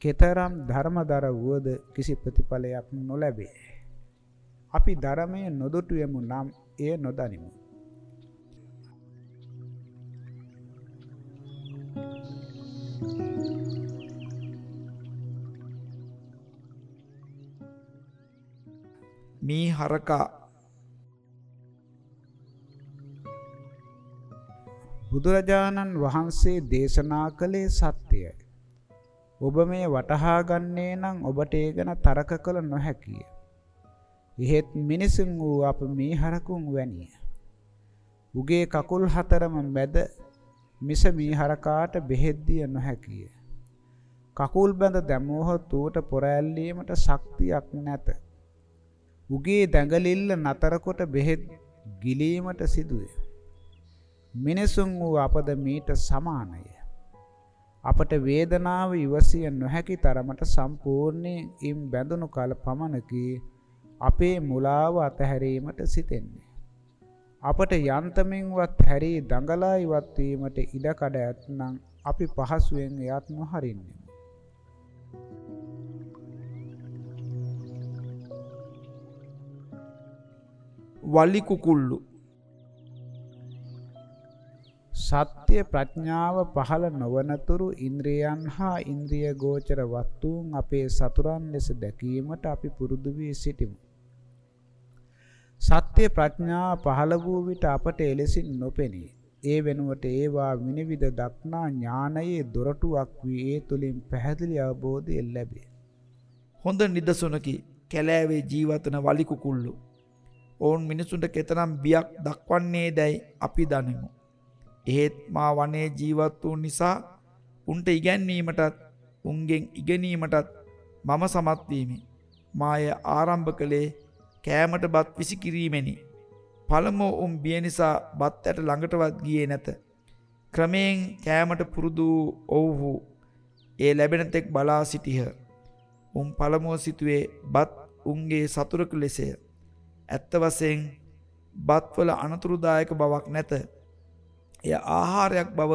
කෙතරම් ධර්මදර වුවද කිසි ප්‍රතිඵලයක් නොලැබේ. අපි ධර්මය නොදොටු යමු නම් එය නොදනිමු. මී හරකා බුදුරජාණන් වහන්සේ දේශනා කළේ සත්‍යයයි. ඔබ මේ වටහා ගන්නේ නම් ඔබට ඒ ගැන තරක කළ නොහැකිය. එහෙත් මිනිසුන් වූ අප මේ හරකුන් වැනිය. උගේ කකුල් හතරම මැද මිස මී හරකාට බෙහෙත් දිය නොහැකිය. කකුල් බැඳ දැමෝහොත් ඌට පොරැල්ලීමට ශක්තියක් නැත. උගේ දැඟලිල්ල නතර කොට බෙහෙත් ගිලීමට සිදුවේ. මිනිසුන් වූ අපද මීට සමානය. අපට වේදනාව ඉවසිය නොහැකි තරමට සම්පූර්ණයෙන් ඉම් බැඳුණු කල පමණකි අපේ මුලාව අතහැරීමට සිතෙන්නේ. අපට යන්තමින්වත් හැරී දඟලා ඉවත් වීමට ඉඩකඩ ඇත්නම් අපි පහසුවෙන් එයත් නොහරින්නෙමු. වලි කුකුල්ලු සත්‍ය ප්‍රඥාව පහළ නොවනතුරු ඉන්ද්‍රියයන් හා ඉන්ද්‍රිය ගෝචර වස්තුන් අපේ සතුරන් ලෙස දැකීමට අපි පුරුදු වී සිටිමු. සත්‍ය ප්‍රඥාව පහළ වූ විට අපට එලෙසින් නොපෙනේ. ඒ වෙනුවට ඒවා විනිවිද දක්නා ඥානයේ දොරටුවක් වී ඒ තුලින් පැහැදිලි අවබෝධය ලැබේ. හොඳ නිදසුනකි කැලෑවේ ජීවතන වලි කුකුල්ලු. ඔවුන් මිනිසුන්ට කෙතරම් බියක් දක්වන්නේ දැයි අපි දනිමු. එහෙත් මා වනයේ ජීවත් වූ නිසා උන්ට ඉගැන්වීමටත් උන්ගෙන් ඉගෙනීමටත් මම සමත්වීමි. මාය ආරම්භ කළේ කෑමට බත් විසි කිරීමෙනි. පළමෝ උම් බිය නිසා බත් ඇට ළඟටවත් ගියේ නැත. ක්‍රමයෙන් කෑමට පුරුදු ඔවුහු ඒ ලැබෙන තෙක් බලා සිටිහ. උම් පළමුව සිතුවේ බත් උන්ගේ සතුරක ලෙසය. ඇත්ත වසයෙන් බත්වල අනතුරුදායක බවක් නැත. එය ආහාරයක් බව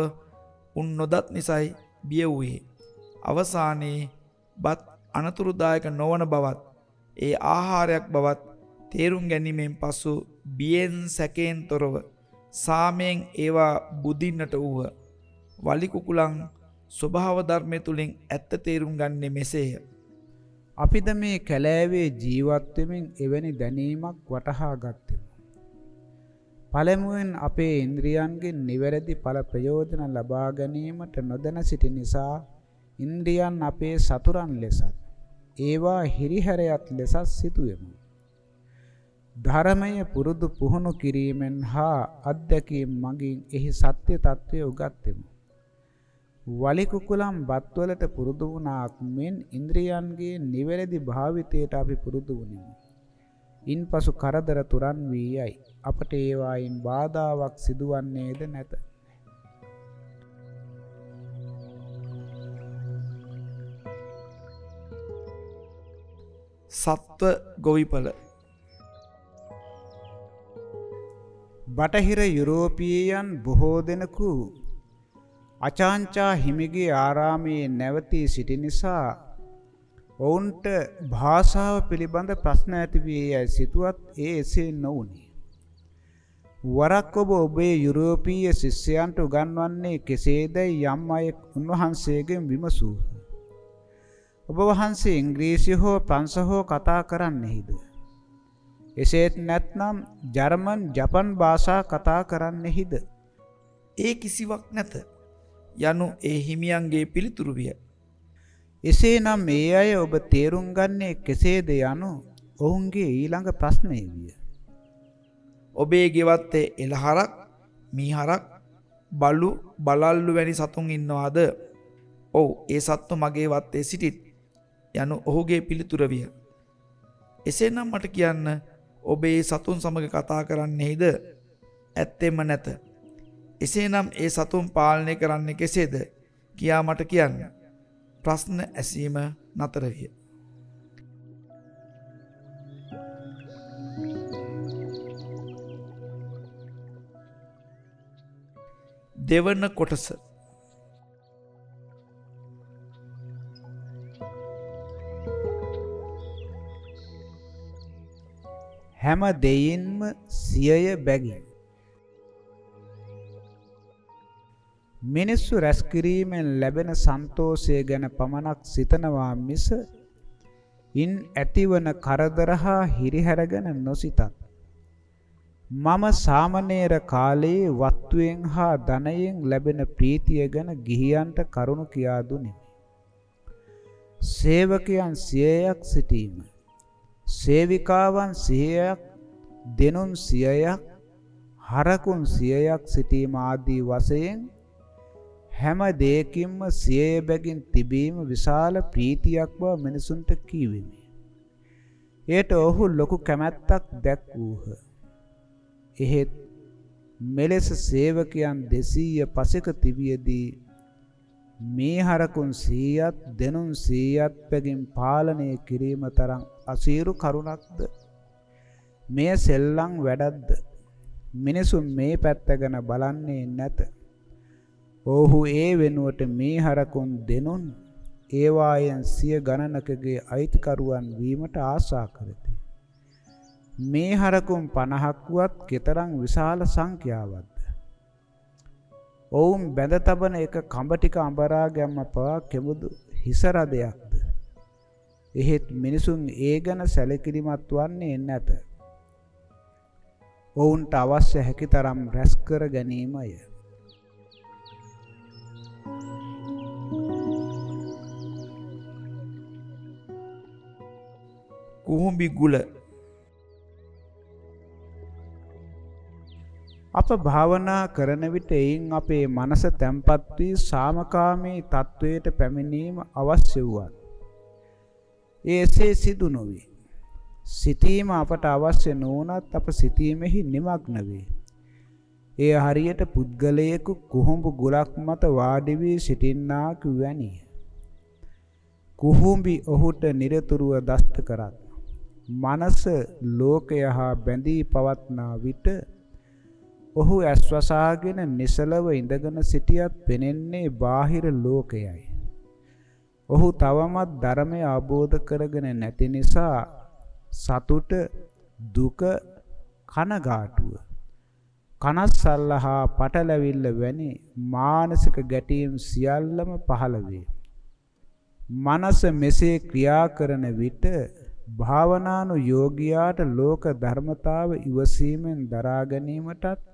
උන් නොදත් නිසයි බිය වූයේ. අවසානයේ බත් අනතුරුදායක නොවන බවත් ඒ ආහාරයක් බවත් තේරුම් ගැනීමෙන් පසු බියෙන් සැකයෙන් තොරව සාමයෙන් ඒවා බුදින්නට වූහ. වලිකුකුලං ස්වභාව ධර්මය තුළින් ඇත්ත තේරුම් ගන්නේ මෙසේය. අපිද මේ කැලෑවේ ජීවත්වමින් එවැනි දැනීමක් වටහා ගත්තෙමු. පළමුවෙන් අපේ ඉන්ද්‍රියන්ගෙන් නිවැරදි ඵල ප්‍රයෝජන ලබා ගැනීමට නොදැන සිටි නිසා ඉන්ද්‍රියන් අපේ සතුරන් ලෙසත් ඒවා හිරිහැරයක් ලෙසත් සිටුවෙමු. ධර්මය පුරුදු පුහුණු කිරීමෙන් හා අත්දැකීම් මගින් එහි සත්‍ය తත්වය උගත්ෙමු. වලිකුකුලම් බත්වලට පුරුදු වුණාක් මෙන් ඉන්ද්‍රියන්ගේ නිවැරදි භාවිතයට අපි පුරුදු වුනිමු. ඉන්පසු කරදර තුරන් වී යයි. අපට ඒවායින් බාධාවක් සිදුවන්නේද නැත. සත්ව ගොවිපල බටහිර යුරෝපීයන් බොහෝ දෙනෙකු අචාංචා හිමිගේ ආරාමයේ නැවතී සිටි නිසා ඔවුන්ට භාෂාව පිළිබඳ ප්‍රශ්න ඇති වී යයි සිතුවත් ඒ එසේ නොවුනි. වරක් ඔබ ඔබේ යුරෝපීය ශිෂ්‍යයන්ට උගන්වන්නේ කෙසේදයි යම් අය උන්වහන්සේගෙන් විමසූහ. ඔබ වහන්සේ ඉංග්‍රීසි හෝ ප්‍රංශ හෝ කතා කරන්නෙහිද? එසේත් නැත්නම් ජර්මන් ජපන් භාෂා කතා කරන්නෙහිද? ඒ කිසිවක් නැත. යනු ඒ හිමියන්ගේ පිළිතුරු විය. එසේනම් මේ අය ඔබ තේරුම් ගන්නේ කෙසේද යනු ඔවුන්ගේ ඊළඟ ප්‍රශ්නය විය. ඔබේ ගෙවත්තේ එළහරක් මීහරක් බලු බලල්ලු වැනි සතුන් ඉන්නවාද. ඔවු ඒ සත්තු මගේ වත්තේ සිටිත් යනු ඔහුගේ පිළිතුර විය. එසේනම් මට කියන්න ඔබේ සතුන් සමග කතා කරන්නෙහිද ඇත්තෙම නැත. එසේනම් ඒ සතුන් පාලනය කරන්න කෙසේද කියා මට කියන්න. ප්‍රශ්න ඇසීම නතර දෙවන කොටස. හැම දෙයින්ම සියය බැගින්. මිනිස්සු රැස්කිරීමෙන් ලැබෙන සන්තෝෂය ගැන පමණක් සිතනවා මිස ඉන් ඇතිවන කරදර හා හිරිහැරගෙන නොසිතත්. මම සාමණේර කාලයේ වත්තුවෙන් හා ධනයෙන් ලැබෙන ප්‍රීතිය ගැන ගිහියන්ට කරුණු කියා දුනි. සේවකයන් 100ක් සිටීම සේවිකාවන් 100ක් දෙනුන් 100ක් හරකුන් 100ක් සිටීම ආදී වශයෙන් හැම දෙයකින්ම සියය බැගින් තිබීම විශාල ප්‍රීතියක් බව මිනිසුන්ට කීවෙමි. එයට ඔහු ලොකු කැමැත්තක් දැක්වූහ. එහෙත් මෙලෙස සේවකයන් 200 පසෙක තිබියදී මේ හරකුන් 100ත් දෙනුන් 100ත් බැගින් පාලනය කිරීම තරම් අසීරු කරුණක්ද? මෙය සෙල්ලම් වැඩක්ද? මිනිසුන් මේ පැත්ත ගැන බලන්නේ නැත. ඔහු ඒ වෙනුවට මේ හරකුන් දෙනුන් ඒවායෙන් සිය ගණනකගේ අයිතිකරුවන් වීමට ආශා කරති. මේ හරකුන් 50ක් වුවත් කෙතරම් විශාල සංඛ්‍යාවක්ද? ඔවුන් බැඳ තබන එක කඹ ටික අඹරා ගැම්ම පවා කෙමුදු හිස රදයක්ද? එහෙත් මිනිසුන් ඒ ගැන සැලකිලිමත් වන්නේ නැත. ඔවුන්ට අවශ්‍ය හැකිතරම් රැස් කර ගැනීමය. කුහුඹි ගුල අප භාවනා කරන විට එයින් අපේ මනස තැම්පත් වී සාමකාමී තත්වයට පැමිණීම අවශ්‍ය වුවත් ඒසේ සිදු නොවේ. සිතීම අපට අවශ්‍ය නොවනත් අප සිතීමෙහි නිමග්න වේ. එය හරියට පුද්ගලයෙකු කුහුඹු ගුලක් මත වාඩි වී සිටින්නාකු වැනිය. කුහුඹි ඔහුට නිරතුරුව දෂ්ට කරත් මනස ලෝකය හා බැඳී පවත්නා විට ඔහු ඇස්වසාගෙන නිසලව ඉඳගෙන සිටියත් පෙනෙන්නේ බාහිර ලෝකයයි. ඔහු තවමත් ධර්මය අවබෝධ කරගෙන නැති නිසා සතුට දුක කනගාටුව කනස්සල්ල හා පටලැවිල්ල වැනි මානසික ගැටීම් සියල්ලම පහළ වේ. මනස මෙසේ ක්‍රියා කරන විට භාවනානු යෝගියාට ලෝක ධර්මතාව ඉවසීමෙන් දරා ගැනීමටත්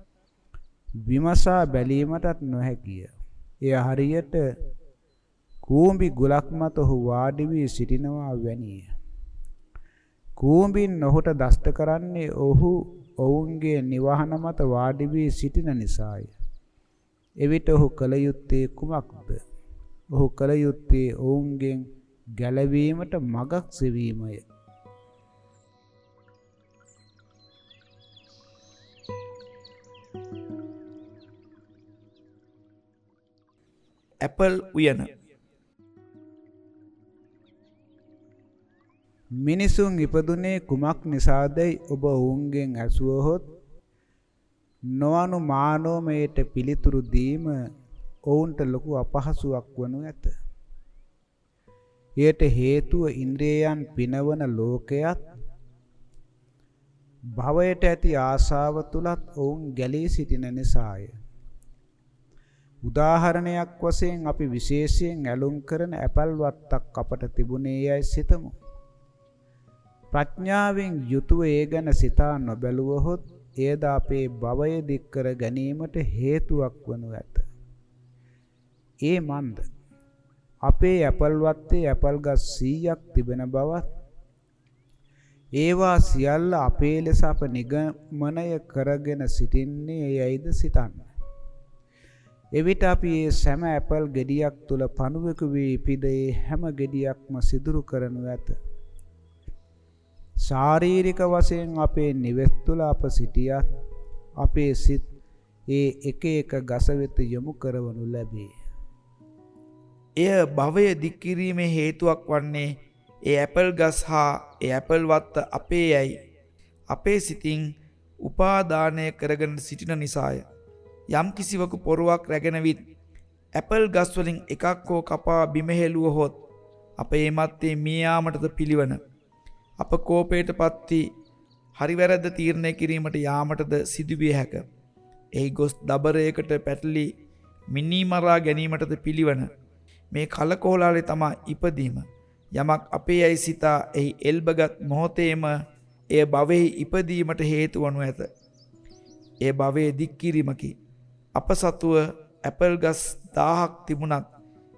විමසා බැලීමටත් නොහැකිය. එය හරියට කූඹි ගුලක් මත ඔහු වාඩි වී සිටිනවා වැනිය. කූඹින් ඔහුට දෂ්ට කරන්නේ ඔහු ඔවුන්ගේ නිවහන මත වාඩි වී සිටින නිසාය. එවිට ඔහු කල යුත්තේ කුමක්ද? ඔහු කල යුත්තේ ඔවුන්ගෙන් ගැලවීමට මගක් සෙවීමය. ඇපල් උයන මිනිසුන් ඉපදුනේ කුමක් නිසාදයි ඔබ ඔවුන්ගෙන් ඇසුවහොත් නොඅනු මානෝමයට පිළිතුරු දීම ඔවුන්ට ලොකු අපහසුයක් වනු ඇත. එයට හේතුව ඉන්ද්‍රයන් පිනවන ලෝකයත් භවයට ඇති ආශාව තුලත් ඔවුන් ගැලී සිටින නිසාය. උදාහරණයක් වශයෙන් අපි විශේෂයෙන් ඇලුම් කරන ඇපල් වත්තක් අපට තිබුණේ යයි සිතමු. ප්‍රඥාවෙන් යුතුව ඒ ගැන සිතා නොබැලුවහොත් එයද අපේ භවය දික් කර ගැනීමට හේතුවක් වනු ඇත. ඒ මන්ද අපේ ඇපල් වත්තේ ඇපල් ගස් 100ක් තිබෙන බවත් ඒවා සියල්ල අපේ ලෙස අප නිගමනය කරගෙන සිටින්නේ යයිද සිතන්න. එවිට අපි මේ සෑම ඇපල් ගෙඩියක් තුල පණුවෙකු වී ඉපිදේ හැම ගෙඩියක්ම සිදුරු කරනු ඇත. ශාරීරික වශයෙන් අපේ නිවෙස් තුල අප සිටියත් අපේ සිත් ඒ එක එක ගස වෙත යොමු කරවනු ලැබේ. එය භවය දික් කිරීමේ හේතුවක් වන්නේ ඒ ඇපල් ගස් හා ඒ ඇපල් වත්ත අපේ යයි අපේ සිතින් උපාදානය කරගෙන සිටින නිසාය. යම් කිසිවකු පොරුවක් රැගෙන විත් ඇපල් ගස් වලින් එකක් හෝ කපා බිම හෙළුවහොත් අප ඒ මත්තේ මිය යාමටද පිළිවන අප කෝපයටපත් වී හරිවැරද්ද තීරණය කිරීමට යාමටද සිදුවිය හැක. එහි ගොස් දබරයකට පැටලි මිනීමරා ගැනීමටද පිළිවන. මේ කලකෝලාලෙ තමා ඉපදීම. යමක් අපේ ඇයි සිතා එහි එල්බගත් මොහොතේම එය භවෙහි ඉපදීමට හේතු වනු ඇත. ඒ භවයේ දික්කිරීමකි. අප සතුව ඇපල් ගස් දාහක් තිබුණත්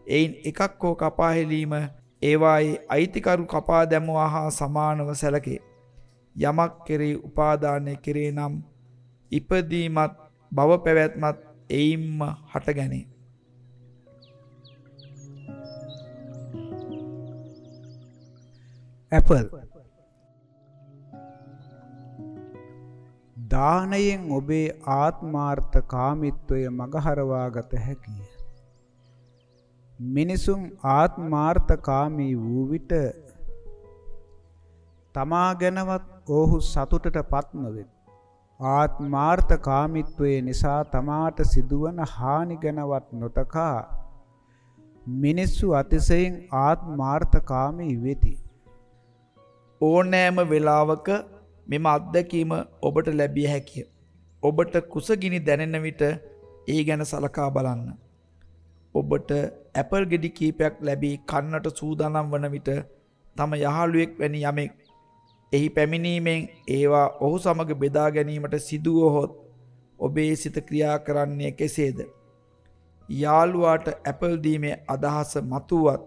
එයින් එකක් හෝ කපාහෙලීම ඒවායේ අයිතිකරු කපා දැමුවා හා සමානව සැලකේ. යමක් කෙරෙහි උපාදානය කෙරේ නම් ඉපදීමත් බව පැවැත්මත් එයින්ම හටගැනේ. ඇපල් දානයෙන් ඔබේ ආත්මාර්ථ කාමිත්වය මගහරවාගත හැකිය. මිනිසුන් ආත්මාර්ථකාමී වූ විට තමා ගැනවත් ඔහු සතුටට පත් නොවෙත්. ආත්මාර්ථකාමීත්වයේ නිසා තමාට සිදුවන හානි ගැනවත් නොතකා මිනිස්සු අතිශයින් ආත්මාර්ථකාමී වෙති. ඕනෑම වෙලාවක මෙම අත්දැකීම ඔබට ලැබිය හැකිය. ඔබට කුසගිනි දැනෙන විට ඒ ගැන සලකා බලන්න. ඔබට ඇපල් ගෙඩි කීපයක් ලැබී කන්නට සූදානම් වන විට තම යහළුවෙක් වැනි යමෙක් එහි පැමිණීමෙන් ඒවා ඔහු සමග බෙදා ගැනීමට සිදුවහොත් ඔබේ සිත ක්‍රියා කරන්නේ කෙසේද. යාළුවාට ඇපල් දීමේ අදහස මතුවත්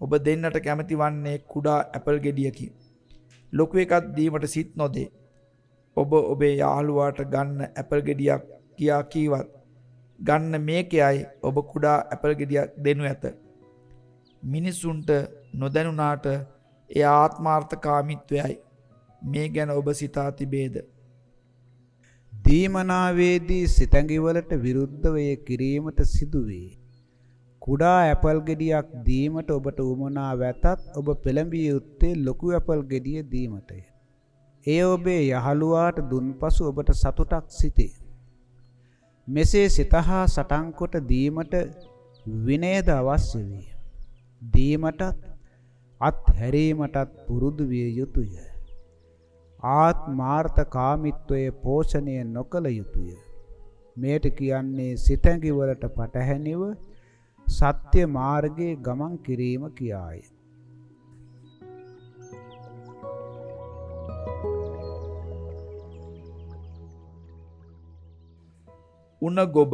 ඔබ දෙන්නට කැමති වන්නේ කුඩා ඇපල් ගෙඩියකි. ලොකු එකත් දීමට සිත් නොදේ. ඔබ ඔබේ යාළුවාට ගන්න ඇපල් ගෙඩියක් කියා කීවත් ගන්න මේකයයි ඔබ කුඩා ඇපල් ගෙඩියක් දෙනු ඇත. මිනිස්සුන්ට නොදැනුනාට එය ආත්මාර්ථකාමිත්වයයි මේ ගැන ඔබ සිතා තිබේද. දීමනාවේදී සිතැඟිවලට විරුද්ධවය කිරීමට සිදුවේ. කුඩා ඇපල් ගෙඩියක් දීමට ඔබට උමනා වැතත් ඔබ පෙළඹිය යුත්තේ ලොකු ඇපල් ගෙඩිය දීමටය. එය ඔබේ යහළුවාට දුන් පසු ඔබට සතුටක් සිතේ. මෙසේ සිතහා සටන්කොට දීමට විනයද අවශ්‍ය වේ. දීමටත් අත් හැරීමටත් පුරුදු විය යුතුය. ආත්මාර්ථකාමීත්වයේ පෝෂණය නොකළ යුතුය. මේට කියන්නේ සිතැඟි වලට පටහැනිව සත්‍ය මාර්ගයේ ගමන් කිරීම කියාය. උණ ගොබ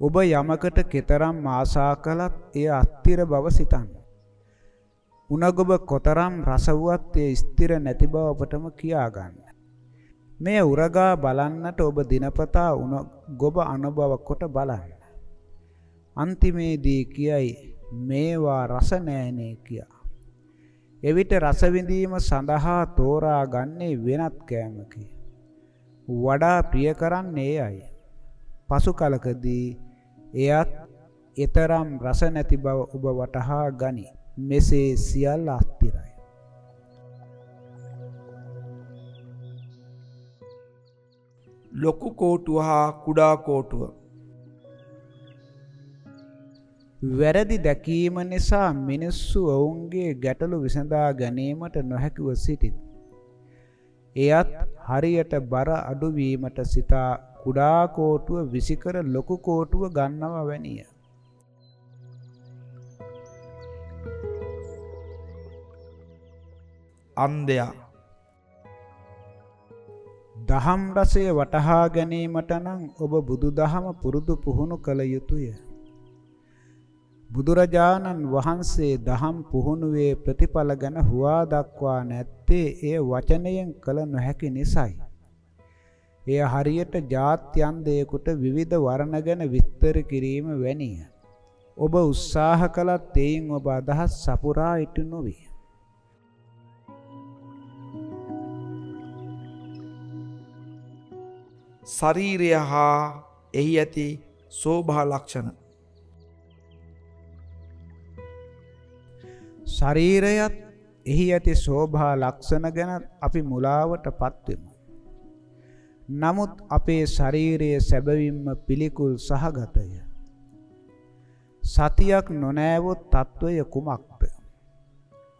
ඔබ යමකට කෙතරම් ආසා කළත් එය අස්තිර බව සිතන්න. උණගොබ කොතරම් රස වුවත් එය ස්ථිර නැති බව ඔබටම කියා ගන්න. මේ උරගා බලන්නට ඔබ දිනපතා උණගොබ අනුභව කොට බලන්න. අන්තිමේදී කියයි මේවා රස නෑනේ කියා. එවිට රස විඳීම සඳහා තෝරා ගන්නේ වෙනත් කෑමකි. වඩා ප්‍රිය කරන්නේ එයයි. පසු කලකදී එයත් ඊතරම් රස නැති බව ඔබ වටහා ගනි. මෙසේ සියල්ල අස්තිරයි. ලොකු කෝටුව හා කුඩා කෝටුව වැරදි දැකීම නිසා මිනිස්සු ඔවුන්ගේ ගැටලු විසඳා ගැනීමට නොහැකිව සිටිත්. එයත් හරියට බර අඩුවීමට සිතා කුඩා කෝටුව විසිකර ලොකු කෝටුව ගන්නවා වැනිය. අන්දයා දහම් රසය වටහා ගැනීමට නම් ඔබ බුදුදහම පුරුදු පුහුණු කළ යුතුය. බුදුරජාණන් වහන්සේ දහම් පුහුණුවේ ප්‍රතිඵල ගැන හුවා දක්වා නැත්තේ එය වචනයෙන් කළ නොහැකි නිසායි. එය හරියට ජාත්‍යන්තයෙකුට විවිධ වර්ණ ගැන විස්තර කිරීම වැනිය. ඔබ උත්සාහ කළත් එයින් ඔබ අදහස් සපුරා ඉටු නොවේ. ශරීරය හා එහි ඇති සෝභා ලක්ෂණ. ශරීරයත් එහි ඇති සෝභා ලක්ෂණ ගැන අපි මුලාවට පත්වෙමු. නමුත් අපේ ශරීරයේ සැබවින්ම පිළිකුල් සහගතය. සතියක් නොනෑවොත් තත්ත්වය කුමක්ද?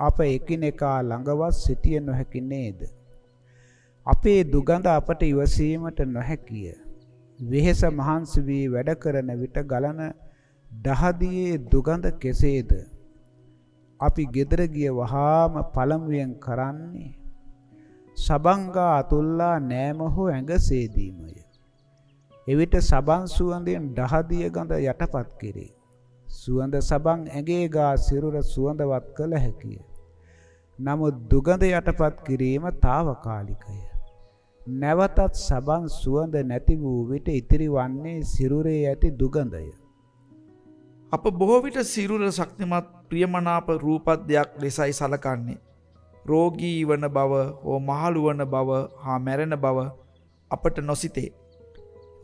අප එකිනෙකා ළඟවත් සිටිය නොහැකි නේද? අපේ දුගඳ අපට ඉවසීමට නොහැකිය. වෙහෙස මහන්සි වී වැඩ කරන විට ගලන දහදියේ දුගඳ කෙසේද? අපි ගෙදර ගිය වහාම පළමුවෙන් කරන්නේ සබංගා අතුල්ලා නෑම හෝ ඇඟ සේදීමය. එවිට සබන් සුවඳෙන් දහදිය ගඳ යටපත් කෙරේ. සුවඳ සබන් ඇගේ ගා සිරුර සුවඳවත් කළ හැකිය. නමුත් දුගඳ යටපත් කිරීම తాවකාලිකය. නැවතත් සබන් සුවඳ නැති වූ විට ඉතිරි වන්නේ සිරුරේ ඇති දුගඳය. අප බොහෝ විට සිරුර ශක්තිමත් ප්‍රියමනාප රූපත් දෙයක් ලෙසයි සලකන්නේ. රෝගී වන බව හෝ මහලු වන බව හා මැරෙන බව අපට නොසිතේ.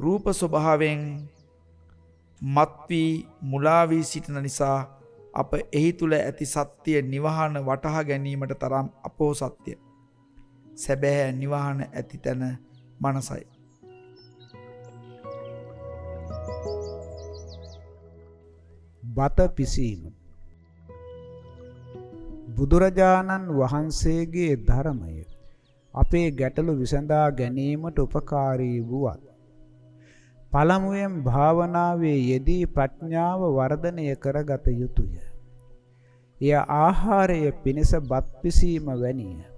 රූප ස්වභාවයෙන් මත්වී මුලාවී සිටින නිසා අප එහි තුළ ඇති සත්‍යය නිවහන වටහා ගැනීමට තරම් අපෝ සත්‍යය. සැබෑ නිවහන ඇති තැන මනසයි. බත පිසීම බුදුරජාණන් වහන්සේගේ ධර්මය අපේ ගැටලු විසඳා ගැනීමට උපකාරී වුවත් පළමුවෙන් භාවනාවේ යෙදී ප්‍රඥාව වර්ධනය කරගත යුතුය. එය ආහාරය පිණිස බත් පිසීම වැනිය.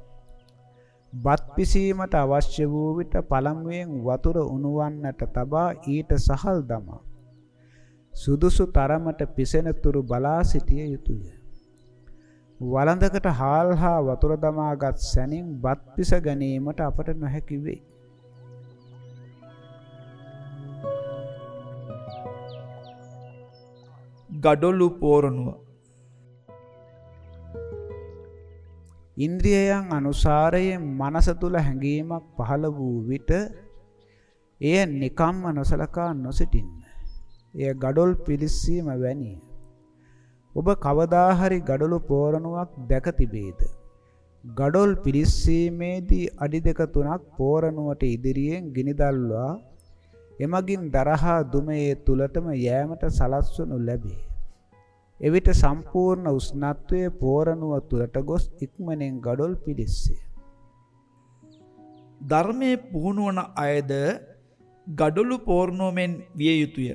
බත් පිසීමට අවශ්‍ය වූ විට පළමුවෙන් වතුර උණුවන්නට තබා ඊට සහල් දමා සුදුසු තරමට පිසෙන තුරු බලා සිටිය යුතුය. වළඳකට හාල් හා වතුර දමාගත් සැනින් බත් පිස ගැනීමට අපට නොහැකි වේ. ගඩොලු පෝරණුව ඉන්ද්‍රියයන් අනුසාරයෙන් මනස තුල හැඟීමක් පහළ වූ විට එය නිකම්ම නොසලකා නොසිටින්න. එය ගඩොල් පිලිස්සීම වැනිය. ඔබ කවදා හරි ගඩොළු පෝරණුවක් දැක තිබේද? ගඩොල් පිලිස්සීමේදී අඩි දෙක තුනක් පෝරණුවට ඉදිරියෙන් ගිනිදල්වා එමගින් දරහා දුමේ තුලටම යෑමට සලස්වනු ලැබේ. එවිට සම්පූර්ණ උෂ්ණත්වයේ පෝරණුව තුලට ගොස් ඉක්මනින් ගඩොල් පිලිස්සේ. ධර්මයේ පුහුණුවන අයද ගඩොලු පෝර්ණුවමෙන් විය යුතුය.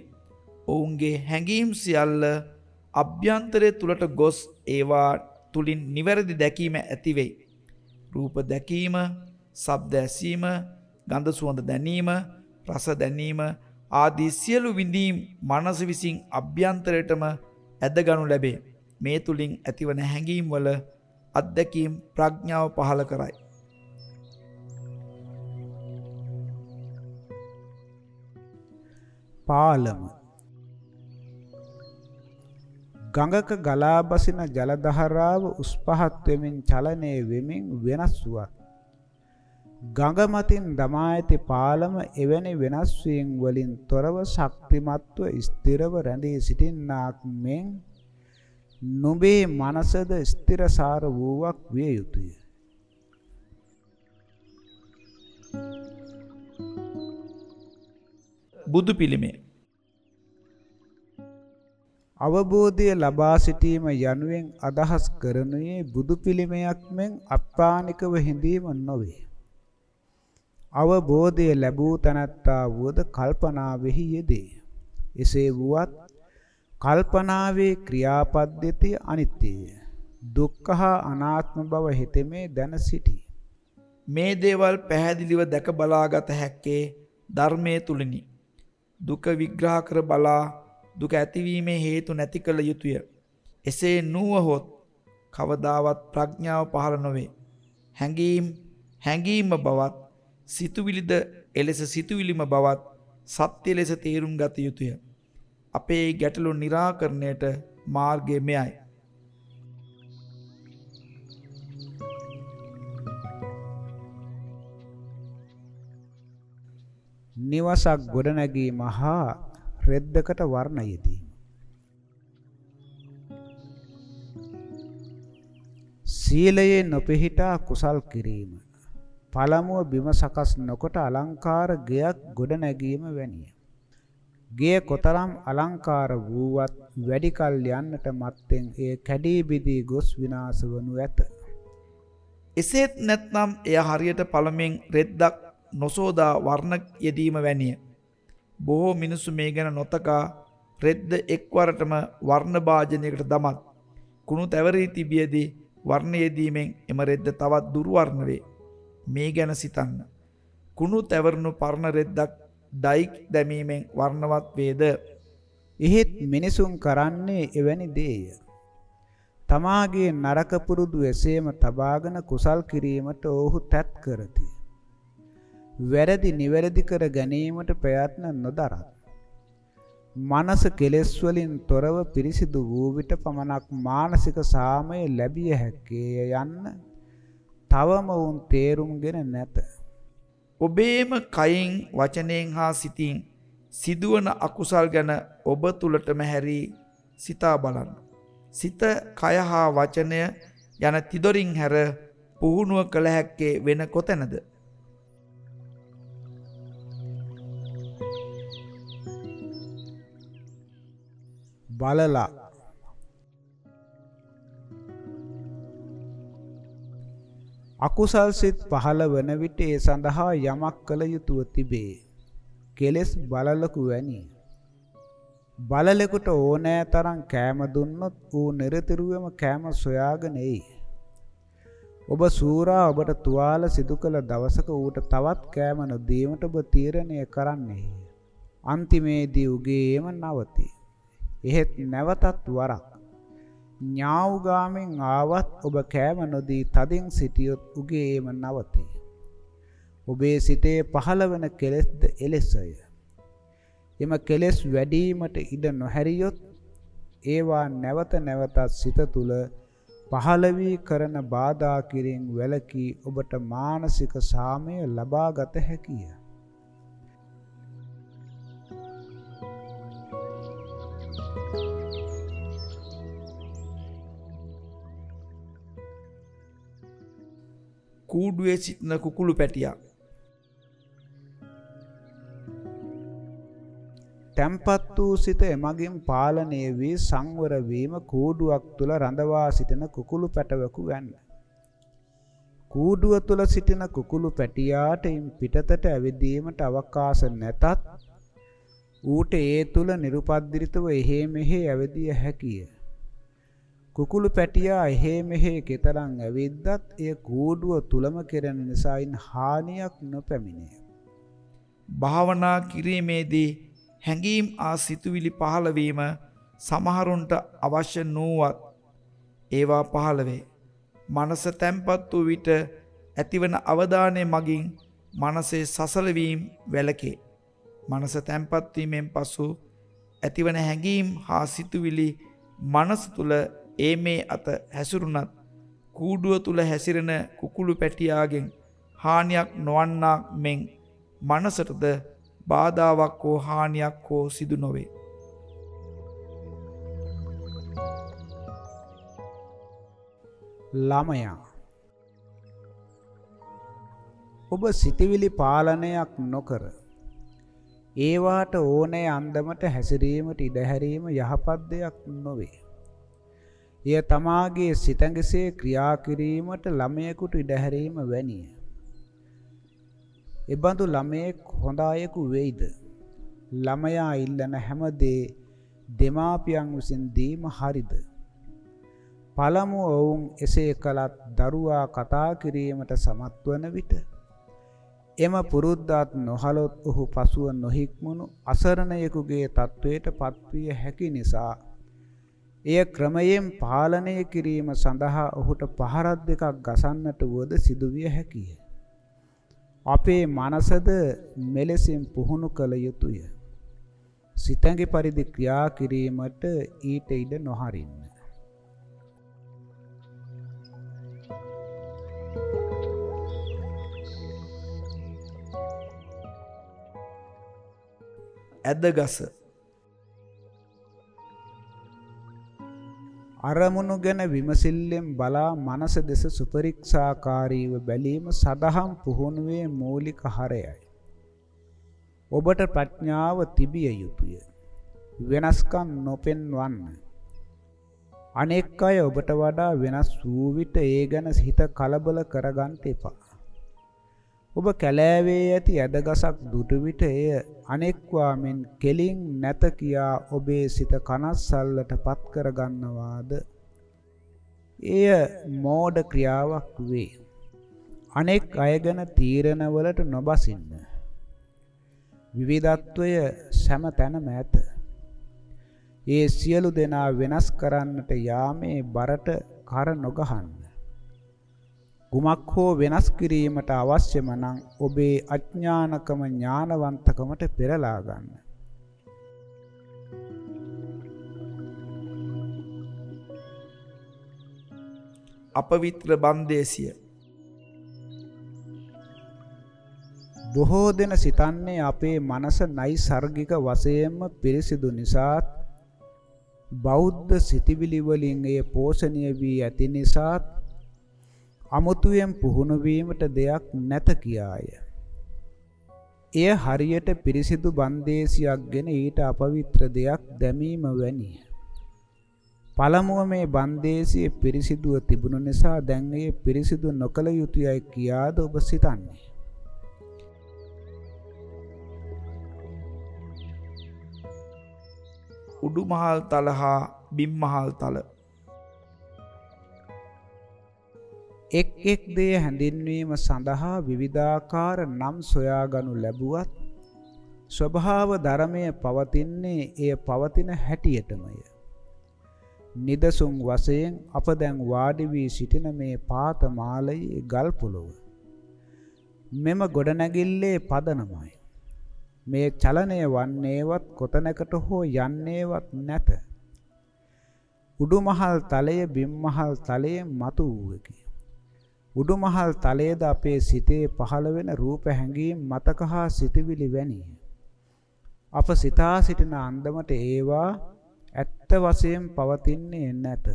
ඔවුන්ගේ හැඟීම් සියල්ල අභ්‍යන්තරය තුළට ගොස් ඒවා තුළින් නිවැරදි දැකීම ඇතිවෙයි. රූප දැකීම, ශබ්ද ඇසීම, ගඳ සුවඳ දැනීම, රස දැනීම ආදී සියලු විඳීම් මනස විසින් අභ්‍යන්තරයටම ඇදගනු ලැබේ. මේ තුලින් ඇතිවන හැඟීම් වල අත්දැකීම් ප්‍රඥාව පහළ කරයි. පාලම ගඟක ගලා බසින ජල දහරාව උස් පහත් වෙමින් චලනය වෙමින් වෙනස් වුවත් ගඟ මතින් දමා ඇති පාලම එවැනි වෙනස් වීම් වලින් තොරව ශක්තිමත්ව ස්ථිරව රැඳී සිටින්නාක් මෙන් නුඹේ මනසද ස්ථිරසාර වූවක් විය යුතුය. බුදු පිළිමේ අවබෝධය ලබා සිටීම යනුවෙන් අදහස් කරනුයේ බුදු පිළිමයක් මෙන් අප්‍රාණිකව හිඳීම නොවේ. අවබෝධය ලැබූ තනත්තා වුවද කල්පනාවෙහි යෙදේ. එසේ වුවත් කල්පනාවේ ක්‍රියාපද්ධතිය අනිත්‍යය. දුක්ඛ අනාත්ම බව හිතෙමේ දැන සිටී. මේ දේවල් පැහැදිලිව දැක බලාගත හැක්කේ ධර්මයේ තුලිනි. දුක විග්‍රහ කර බලා දුක ඇතිවීමේ හේතු නැති කළ යුතුය. එසේ නුවහොත් කවදාවත් ප්‍රඥාව පහළ නොවේ. හැඟීම් හැඟීම බවත් සිතුවිලිද එලෙස සිතුවිලිම බවත් සත්‍ය ලෙස තේරුම් ගත යුතුය. අපේ ගැටලු निराකරණයට මාර්ගය මෙයයි. නිවසක් ගොඩනැගීම හා රෙද්දකට වර්ණ යෙදීම. සීලයේ නොපිහිටා කුසල් කිරීම. පළමුව බිම සකස් නොකොට අලංකාර ගෙයක් ගොඩ නැගීම වැනිය. ගෙය කොතරම් අලංකාර වූවත් වැඩි කල් යන්නට මත්තෙන් එය කැඩී බිදී ගොස් විනාශ වනු ඇත. එසේත් නැත්නම් එය හරියට පළමෙන් රෙද්දක් නොසෝදා වර්ණ යෙදීම වැනිය. බොහෝ මිනිස්සු මේ ගැන නොතකා රෙද්ද එක්වරටම වර්ණ භාජනයකට දමත් කුණු තැවරී තිබියදී වර්ණ යෙදීමෙන් එම රෙද්ද තවත් දුර්වර්ණ වේ. මේ ගැන සිතන්න. කුණු තැවරුණු පරණ රෙද්දක් ඩයික් දැමීමෙන් වර්ණවත් වේද. එහෙත් මිනිසුන් කරන්නේ එවැනි දේය. තමාගේ නරක පුරුදු එසේම තබාගෙන කුසල් කිරීමට ඔහු තැත් කරති. වැරදි නිවැරදි කර ගැනීමට ප්‍රයත්න නොදරත්. මනස කෙලෙස් වලින් තොරව පිරිසිදු වූ විට පමණක් මානසික සාමය ලැබිය හැකේ යන්න තවම වුන් තේරුම්ගෙන නැත. ඔබේම කයින් වචනයෙන් හා සිතින් සිදුවන අකුසල් ගැන ඔබ තුළටම හැරී සිතා බලන්න. සිත කය හා වචනය යන තිදොරින් හැර පුහුණුව කළ හැක්කේ වෙන කොතැනද. බලලා අකුසල් සිත් පහළ වන විට ඒ සඳහා යමක් කළ යුතුව තිබේ. කෙලෙස් බලලකු වැනි. බලලෙකුට ඕනෑ තරම් කෑම දුන්නොත් ඌ නිරතුරුවම කෑම සොයාගෙන එයි. ඔබ සූරා ඔබට තුවාල සිදු කළ දවසක ඌට තවත් කෑම නොදීමට ඔබ තීරණය කරන්නේ. අන්තිමේදී උගේම නවති. එහෙත් නැවතත් වරක් ඥාවුගාමෙන් ආවත් ඔබ කෑම නොදී තදින් සිටියොත් උගේම නවතී. ඔබේ සිතේ පහළවන කෙලෙස්ද එලෙසය. එම කෙලෙස් වැඩීමට ඉඩ නොහැරියොත් ඒවා නැවත නැවතත් සිත තුළ පහළ වී කරන බාධා කිරීම වැළකී ඔබට මානසික සාමය ලබා ගත හැකිය. කූඩුවේ සිටින කුකුළු පැටියක් තැම්පත් වූ සිත එමගින් පාලනය වී සංවර වීම කූඩුවක් තුල රඳවා සිටින කුකුළු පැටවකු වැන්න. කූඩුව තුල සිටින කුකුළු පැටියාට ඉන් පිටතට ඇවිදීමට අවකාශ නැතත් ඌට ඒ තුල නිරුපද්දිරිතව එහෙ මෙහෙ ඇවිදිය හැකිය. කුකුළු පැටියා එහෙ මෙහෙ කෙතරම් ඇවිද්දත් එය කූඩුව තුලම කෙරෙන නිසායින් හානියක් නොපැමිණේ. භාවනා කිරීමේදී හැඟීම් ආ සිතුවිලි පහළවීම සමහරුන්ට අවශ්‍ය නූවත් ඒවා පහළ වේ. මනස තැම්පත් වූ විට ඇතිවන අවධානය මගින් මනසේ සසලවීම වැළකේ. මනස තැම්පත් වීමෙන් පසු ඇතිවන හැඟීම් හා සිතුවිලි මනස තුල ඒ මේ අත හැසිරුණත් කූඩුව තුල හැසිරෙන කුකුළු පැටියාගෙන් හානියක් නොවන්නාක් මෙන් මනසටද බාධාවක් හෝ හානියක් හෝ සිදු නොවේ. ළමයා ඔබ සිතවිලි පාලනයක් නොකර ඒවාට ඕනෑ අන්දමට හැසිරීමට ඉඩහැරීම යහපත් දෙයක් නොවේ. එය තමාගේ සිතඟසේ ක්‍රියා කිරීමට ළමයෙකුට ඉඩහැරීම වැනිය. එබඳු ළමයෙක් හොඳ අයෙකු වෙයිද? ළමයා ඉල්ලන හැමදේ දෙමාපියන් විසින් දීම හරිද? පළමුව ඔවුන් එසේ කළත් දරුවා කතා කිරීමට සමත් වන විට එම පුරුද්දාත් නොහලොත් ඔහු පසුව නොහික්මුණු අසරණයෙකුගේ තත්වයට පත්විය හැකි නිසා එය ක්‍රමයෙන් පාලනය කිරීම සඳහා ඔහුට පහරක් දෙකක් ගසන්නට වුවද සිදුවිය හැකිය. අපේ මනසද මෙලෙසින් පුහුණු කළ යුතුය. සිතැඟි පරිදි ක්‍රියා කිරීමට ඊට ඉඩ නොහරින්න. ඇදගස අරමුණු ගැන විමසිල්ලෙන් බලා මනස දෙස සුපරික්ෂාකාරීව බැලීම සදහම් පුහුණුවේ මූලික හරයයි. ඔබට ප්‍රඥාව තිබිය යුතුය. වෙනස්කම් නොපෙන්වන්න. අනෙක් අය ඔබට වඩා වෙනස් වූ විට ඒ ගැන හිත කලබල කරගන්න එපා. ඔබ කැලෑවේ ඇති ඇදගසක් දුටු විට එය අනෙක්වා මෙන් කෙලින් නැත කියා ඔබේ සිත කනස්සල්ලට පත් කරගන්නවාද? එය මෝඩ ක්‍රියාවක් වේ. අනෙක් අය ගැන තීරණවලට නොබසින්න. විවිධත්වය සෑම තැනම ඇත. ඒ සියලු දෙනා වෙනස් කරන්නට යාමේ බරට කර නොගහන්න. කුමක් හෝ වෙනස් කිරීමට අවශ්‍යම නම් ඔබේ අඥානකම ඥානවන්තකමට පෙරලා ගන්න. අපවිත්‍ර බන්දේසිය බොහෝ දෙන සිතන්නේ අපේ මනස නයිසර්ගික වශයෙන්ම පිරිසිදු නිසාත් බෞද්ධ සිතිවිලි වලින් එය පෝෂණය වී ඇති නිසාත් අමුතුවෙන් පුහුණු වීමට දෙයක් නැත කියාය. එය හරියට පිරිසිදු බන්දේසියක්ගෙන ඊට අපවිත්‍ර දෙයක් දැමීම වැනිය. පළමුව මේ බන්දේසිය පිරිසිදුව තිබුණු නිසා දැන් එය පිරිසිදු නොකළ යුතුයයි කියාද ඔබ සිතන්නේ. උඩුමහල් තල හා බිම්මහල් තල එක් එක් දේ හැඳින්වීම සඳහා විවිධාකාර නම් සොයාගනු ලැබුවත් ස්වභාව ධර්මය පවතින්නේ එය පවතින හැටියටමය. නිදසුන් වශයෙන් අප දැන් වාඩි වී සිටින මේ පාත මාලයේ ගල් පොළොව. මෙම ගොඩනැගිල්ලේ පදනමයි. මේ චලනය වන්නේවත් කොතැනකට හෝ යන්නේවත් නැත. උඩුමහල් තලය බිම්මහල් තලයෙන් මතු වූවකි. උඩුමහල් තලයේද අපේ සිතේ පහළ වෙන රූප හැඟීම් මතක හා සිතවිලි වැනිය. අප සිතා සිටින අන්දමට ඒවා ඇත්ත වශයෙන් පවතින්නේ නැත.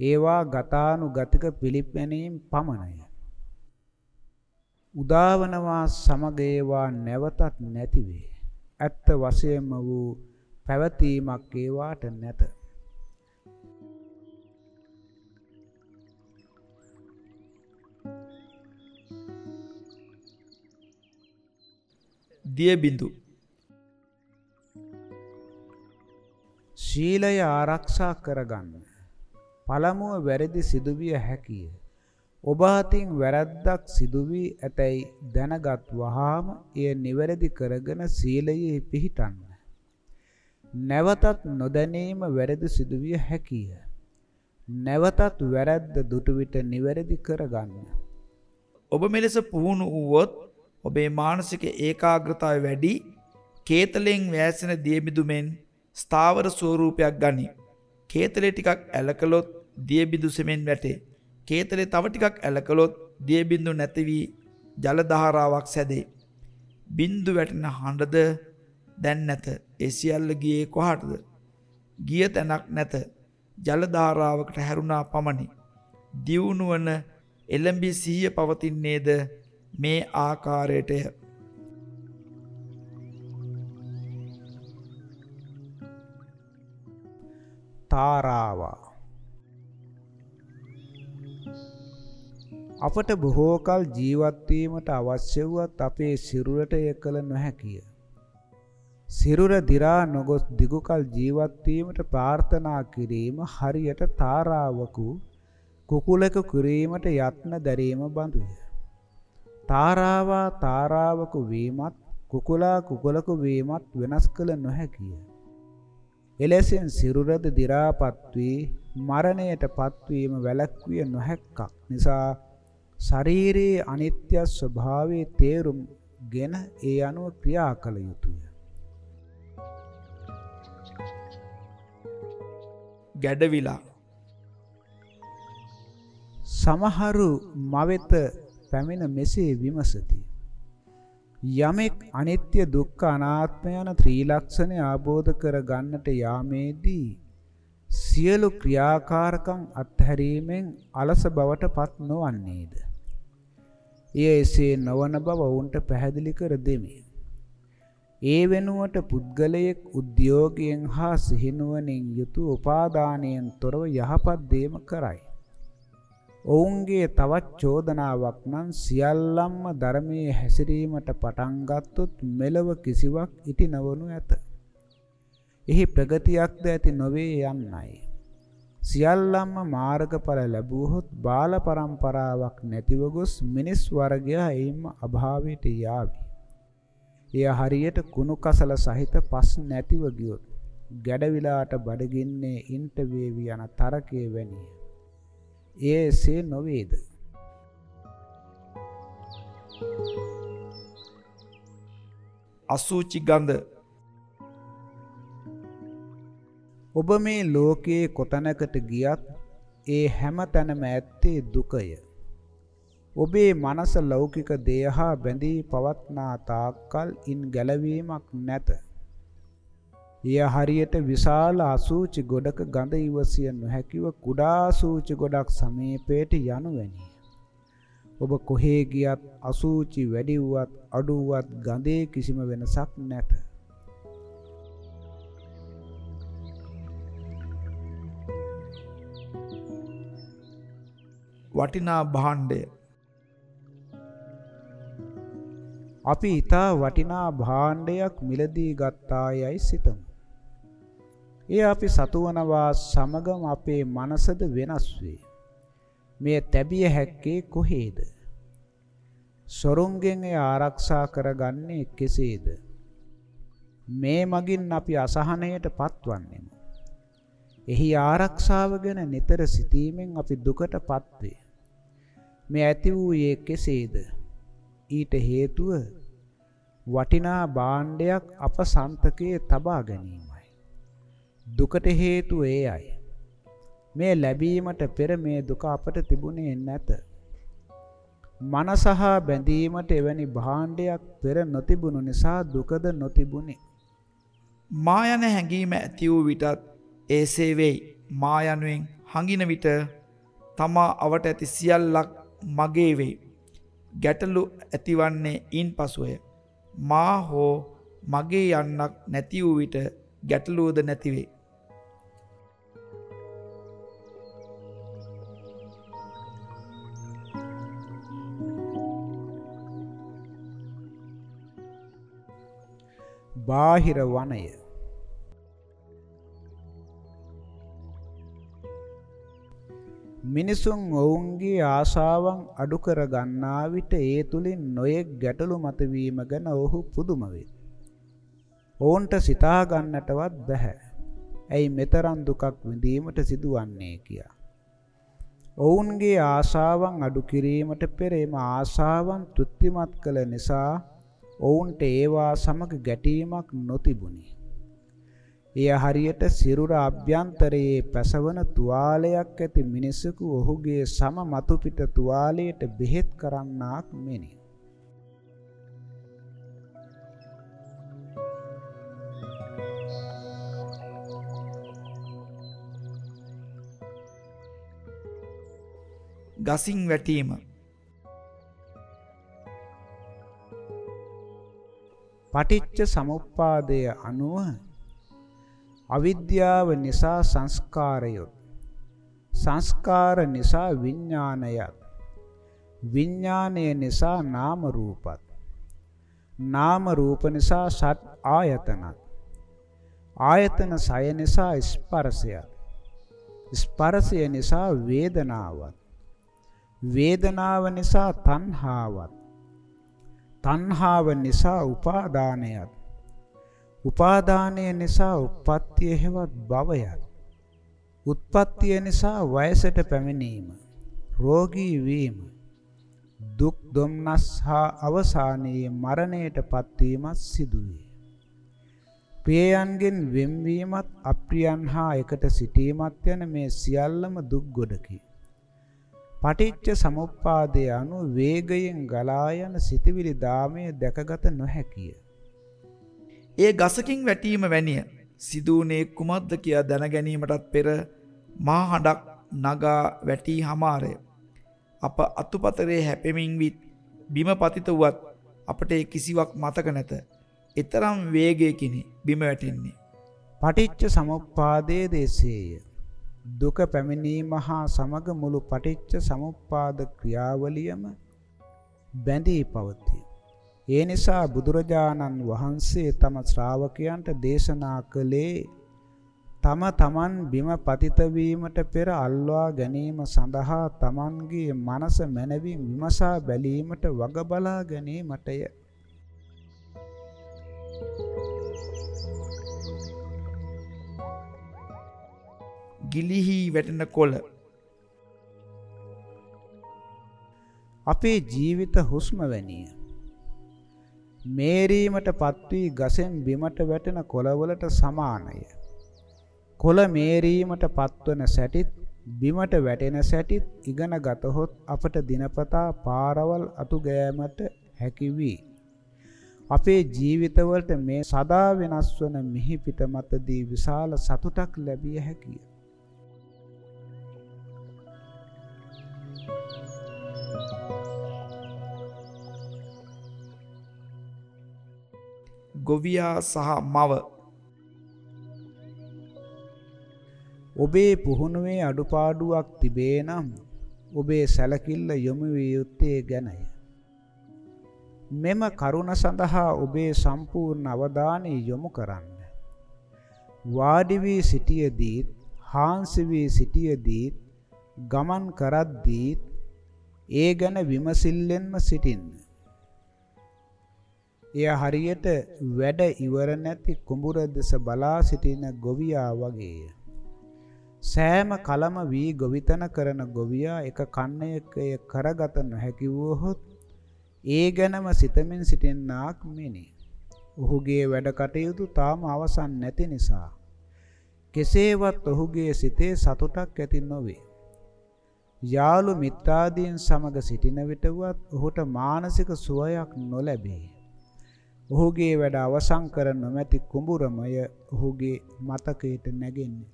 ඒවා ගතානුගතික පිළිපැනීම් පමණය. උදාවනවා සමග ඒවා නැවතත් නැතිවේ. ඇත්ත වශයෙන්ම වූ පැවතීමක් ඒවාට නැත. දියබිඳු ශීලය ආරක්ෂා කරගන්න. පළමුව වැරදි සිදුවිය හැකිය. ඔබ අතින් වැරැද්දක් සිදු වී ඇතැයි දැනගත් වහාම එය නිවැරදි කරගෙන සීලයේ පිහිටන්න. නැවතත් නොදැනීම වැරදි සිදුවිය හැකිය. නැවතත් වැරැද්ද දුටු විට නිවැරදි කරගන්න. ඔබ මෙලෙස පුහුණු වුවොත් ඔබේ මානසික ඒකාග්‍රතාවය වැඩි කේතලෙන් වෑසෙන දියබිඳුමෙන් ස්ථාවර ස්වරූපයක් ගනි. කේතලේ ටිකක් ඇලකලොත් දියබිඳු සෙමෙන් වැටේ. කේතලේ තව ටිකක් ඇලකලොත් දිය බින්දු නැති වී ජල දහරාවක් සැදේ. බින්දු වැටෙන හඬද දැන් නැත. ඒ සියල්ල ගියේ කොහටද? ගිය තැනක් නැත. ජල ධාරාවකට හැරුණා පමණි. දියුණුවන එළඹි සිහිය පවතින්නේද මේ ආකාරයටය. තාරාවා අපට බොහෝ කල ජීවත් වීමට අවශ්‍ය වුවත් අපේ සිරුරට එය කළ නොහැකිය. සිරුර දි รา නොගොස් දිගු කල ජීවත් වීමට ප්‍රාර්ථනා කිරීම හරියට තාරාවකු කුකුලක කිරීමට යත්න දැරීම බඳුය. තාරාවා තාරාවකු වීමත් කුකුලා කුකුලකු වීමත් වෙනස් කළ නොහැකිය. එලෙසින් සිරුරද දි รา පත් වී මරණයට පත්වීම වැළැක්විය නොහැක්කක් නිසා ශරීරයේ අනිත්‍ය ස්වභාවයේ තේරුම් ගෙන ඒ අනුව ක්‍රියා කළ යුතුය. ගැඩවිලා සමහරු මවෙත පැමිණ මෙසේ විමසති. යමෙක් අනිත්‍ය දුක්ඛ අනාත්ම යන ත්‍රිලක්ෂණය ආબોධ කර ගන්නට යාමේදී සියලු ක්‍රියාකාරකම් අත්හැරීමෙන් අලස බවට පත් නොවන්නේද? එය එසේ නොවන බව ඔවුන්ට පැහැදිලි කර දෙමි. ඒ වෙනුවට පුද්ගලයෙක් උද්‍යෝගයෙන් හා සිහිනුවණින් යුතු උපාදානයෙන් තොරව යහපත් දේම කරයි. ඔවුන්ගේ තවත් චෝදනාවක් නම් සියල්ලම්ම ධර්මයේ හැසිරීමට පටන් ගත්තොත් මෙලව කිසිවක් ඉටි නොවනු ඇත. එහි ප්‍රගතියක්ද ඇති නොවේ යන්නයි. සියල්ලම්ම මාර්ගඵල ලැබුවහොත් බාල પરම්පරාවක් නැතිව ගොස් මිනිස් වර්ගයා එයින්ම අභාවයට යාවි. එය හරියට කුණු කසල සහිත පස් නැතිව ගියොත් ගැඩවිලාට බඩගින්නේ ඉන්ට වේවි යන තරකයේ වැනිය. එය එසේ නොවේද? අසූචි ගඳ ඔබ මේ ලෝකයේ කොතැනකට ගියත් ඒ හැම තැනම ඇත්තේ දුකය. ඔබේ මනස ලෞකික දේහ බැඳී පවත්නා තාක්කල් ඉන් ගැලවීමක් නැත. එය හරියට විශාල අසූචි ගොඩක ගඳ ඉවසිය නොහැකිව කුඩා සූචි ගොඩක් සමීපයට යනු වැනිය. ඔබ කොහේ ගියත් අසූචි වැඩි වුවත් අඩු වුවත් ගඳේ කිසිම වෙනසක් නැත. වටිනා භාණ්ඩය අපි ඊතා වටිනා භාණ්ඩයක් මිලදී ගත්තා යයි සිතමු. ඒ අපි සතුවනවා සමගම අපේ මනසද වෙනස් වේ. මේ තැබිය හැක්කේ කොහේද? සොරුන්ගෙන් එය ආරක්ෂා කරගන්නේ කෙසේද? මේ මගින් අපි අසහනයට පත්වන්නෙමු. එහි ආරක්ෂාව ගැන නිතර සිතීමෙන් අපි දුකට පත්වේ. මේ ඇති වූයේ කෙසේද? ඊට හේතුව වටිනා භාණ්ඩයක් අප සන්තකයේ තබා ගැනීමයි. දුකට හේතුව එයයි. මේ ලැබීමට පෙර මේ දුක අපට තිබුණේ නැත. මනසහ බැඳීමට එවැනි භාණ්ඩයක් පෙර නොතිබුණු නිසා දුකද නොතිබුණි. මා යන හැඟීම ඇති වූ විටත් ඒසේ වෙයි. මා යනුවෙන් හඟින විට තමා අවට ඇති සියල්ලක් මගේ වෙයි. ගැටලු ඇතිවන්නේ ඉන් පසුවය. මා හෝ මගේ යන්නක් නැති වූ විට ගැටලුවද නැතිවේ. බාහිර වනය මිනිසුන් ඔවුන්ගේ ආශාවන් අඩු කර ගන්නා විට ඒ තුලින් නොයෙක් ගැටලු මතුවීම ගැන ඔහු පුදුම වේ. ඔවුන්ට සිතා ගන්නටවත් බැහැ. ඇයි මෙතරම් දුකක් විඳීමට සිදුවන්නේ කියා. ඔවුන්ගේ ආශාවන් අඩු කිරීමට පෙර එම ආශාවන් තෘප්තිමත් කළ නිසා ඔවුන්ට ඒවා සමග ගැටීමක් නොතිබුණි. එය හරියට සිරුර අභ්‍යන්තරයේ පැසවන තුවාලයක් ඇති මිනිසෙකු ඔහුගේ සම මතු පිට තුවාලයට බෙහෙත් කරන්නාක් මෙනි. ගසින් වැටීම පටිච්ච සමුප්පාදය අනුව අවිද්‍යාව නිසා සංස්කාරයොත් සංස්කාර නිසා විඥානයත් විඥානය නිසා නාම රූපත් නාම රූප නිසා සත් ආයතනත් ආයතන සය නිසා ස්පර්ශයත් ස්පර්ශය නිසා වේදනාවත් වේදනාව නිසා තණ්හාවත් තණ්හාව නිසා උපාදානයත් උපාදානය නිසා උප්පත්තිය හෙවත් භවයත් උත්පත්තිය නිසා වයසට පැමිණීම රෝගී වීම දුක් දුම්නස් හා අවසානයේ මරණයට පත්වීමත් සිදුවේ. ප්‍රියයන්ගෙන් වෙන්වීමත් අප්‍රියයන් හා එකට සිටීමත් යන මේ සියල්ලම දුක් ගොඩකි. පටිච්ච සමුප්පාදය අනුව වේගයෙන් ගලා යන සිතවිලි දාමය දැකගත නොහැකිය. ඒ ගසකින් වැටීම වැනිය සිදුවනේ කුමක්ද කියා දැනගැනීමටත් පෙර මා හඬක් නගා වැටී හමාරය. අප අතුපතරේ හැපෙමින් විත් බිම පතිත වුවත් අපට කිසිවක් මතක නැත. එතරම් වේගයකිනි බිම වැටෙන්නේ. පටිච්ච සමුප්පාදයේ දේශේය. දුක පැමිණීම හා සමග මුළු පටිච්ච සමුප්පාද ක්‍රියාවලියම බැඳී පවතී. ඒ නිසා බුදුරජාණන් වහන්සේ තම ශ්‍රාවකයන්ට දේශනා කළේ තම තමන් බිම පතිත වීමට පෙර අල්වා ගැනීම සඳහා තමන්ගේ මනස මනවින් විමසා බැලීමට වග බලා ගැනීමටය. ගිලිහි වැටෙන කොළ අපේ ජීවිත හුස්ම වැනිය. මේරීමට පත්වී ගසෙන් බිමට වැටෙන කොළවලට සමානය. කොළ මේරීමට පත්වන සැටිත් බිමට වැටෙන සැටිත් ඉගෙන ගතහොත් අපට දිනපතා පාරවල් අතු ගෑමට හැකි වී. අපේ ජීවිතවලට මේ සදා වෙනස් වන මිහිපිට මතදී විශාල සතුටක් ලැබිය හැකිය. ගොවියා සහ මව ඔබේ පුහුණුවේ අඩුපාඩුවක් තිබේ නම් ඔබේ සැලකිල්ල යොමු විය යුත්තේ ගැනය. මෙම කරුණ සඳහා ඔබේ සම්පූර්ණ අවධානය යොමු කරන්න. වාඩි වී සිටියදීත් හාන්සි වී සිටියදීත් ගමන් කරද්දීත් ඒ ගැන විමසිල්ලෙන්ම සිටින්න. එය හරියට වැඩ ඉවර නැති කුඹුර දෙස බලා සිටින ගොවියා වගේය. සෑම කලම වී ගොවිතන කරන ගොවියා එක කන්නයක එය කරගත නොහැකි වුවහොත් ඒ ගැනම සිතමින් සිටින්නාක් මෙනි. ඔහුගේ වැඩ කටයුතු තාම අවසන් නැති නිසා කෙසේවත් ඔහුගේ සිතේ සතුටක් ඇති නොවේ. යාළු මිත්‍රාදීන් සමග සිටින විටවත් ඔහුට මානසික සුවයක් නොලැබේ. ඔහුගේ වැඩ අවසන් කර නොමැති කුඹුරමය ඔහුගේ මතකයට නැගෙන්නේ.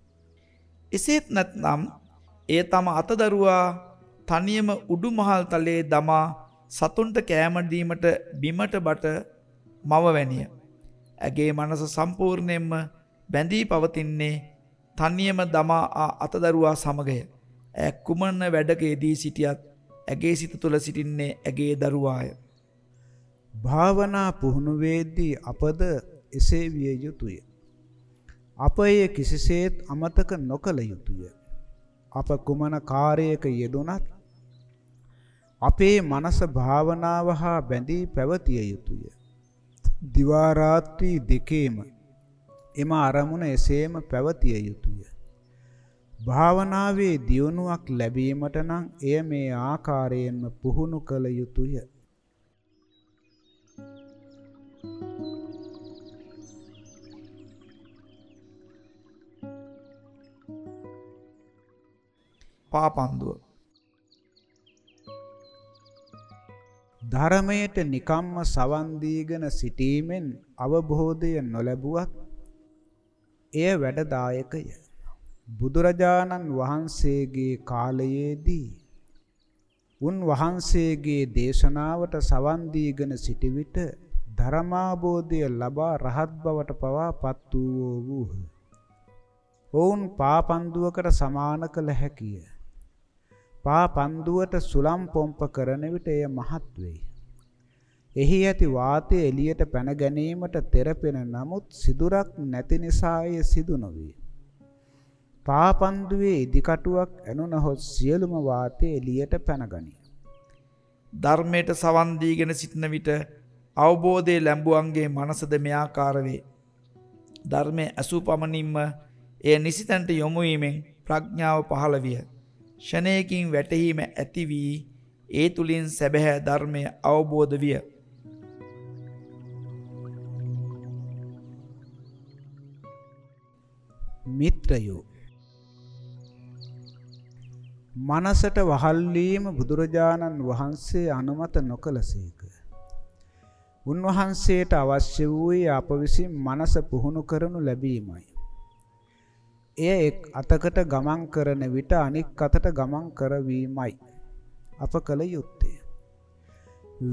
එසේත් නැත්නම් එය තම අතදරුවා තනියම උඩුමහල් තලයේ දමා සතුන්ට කෑම දීමට බිමට බට මව වැනිය. ඇගේ මනස සම්පූර්ණයෙන්ම බැඳී පවතින්නේ තනියම දමා අතදරුවා සමගය. ඇ කුමන්න වැඩක යෙදී සිටියත් ඇගේ සිත තුළ සිටින්නේ ඇගේ දරුවාය. භාවනා පුහුණුවේදී අපද එසේ විය යුතුය. අප එය කිසිසේත් අමතක නොකළ යුතුය. අප කුමන කාර්යයක යෙදුනත් අපේ මනස භාවනාව හා බැඳී පැවතිය යුතුය. දිවා රාත්‍රී දෙකේම එම අරමුණ එසේම පැවතිය යුතුය. භාවනාවේ දියුණුවක් ලැබීමට නම් එය මේ ආකාරයෙන්ම පුහුණු කළ යුතුය. පාපන්දුව ධර්මයට නිකම්ම සවන් දීගෙන සිටීමෙන් අවබෝධය නොලැබුවත් එය වැඩදායකය. බුදුරජාණන් වහන්සේගේ කාලයේදී උන් වහන්සේගේ දේශනාවට සවන් දීගෙන සිටි විට ධර්මාබෝධය ලබා රහත් බවට පවා පත් වූ වූහ. ඔවුන් පාපන්දුවකට සමාන කළ හැකිය. පා පන්දුවට සුලම් පොම්ප කරන විට එය මහත් වෙයි. එහි ඇති වාතය එළියට පැන ගැනීමට තෙරපෙන නමුත් සිදුරක් නැති නිසා එය සිදු නොවේ. පාපන්දුවේ ඉදිකටුවක් ඇනුනහොත් සියලුම වාතය එළියට පැනගනී. ධර්මයට සවන් දීගෙන සිටින විට අවබෝධයේ ලැබුවන්ගේ මනසද මේ ආකාර වේ. ධර්මයේ අසු පමණින්ම එය නිසිතන්ට යොමු වීමෙන් ප්‍රඥාව පහළ විය. ෂණයකින් වැටහීම ඇති වී ඒ තුලින් සැබෑ ධර්මය අවබෝධ විය. මිත්‍රයෝ මනසට වහල්වීම බුදුරජාණන් වහන්සේ අනුමත නොකළසේක. උන්වහන්සේට අවශ්‍ය වූයේ අප විසින් මනස පුහුණු කරනු ලැබීමයි. එය එක් අතකට ගමන් කරන විට අනික් අතට ගමන් කරවීමයි අප කළ යුත්තේ.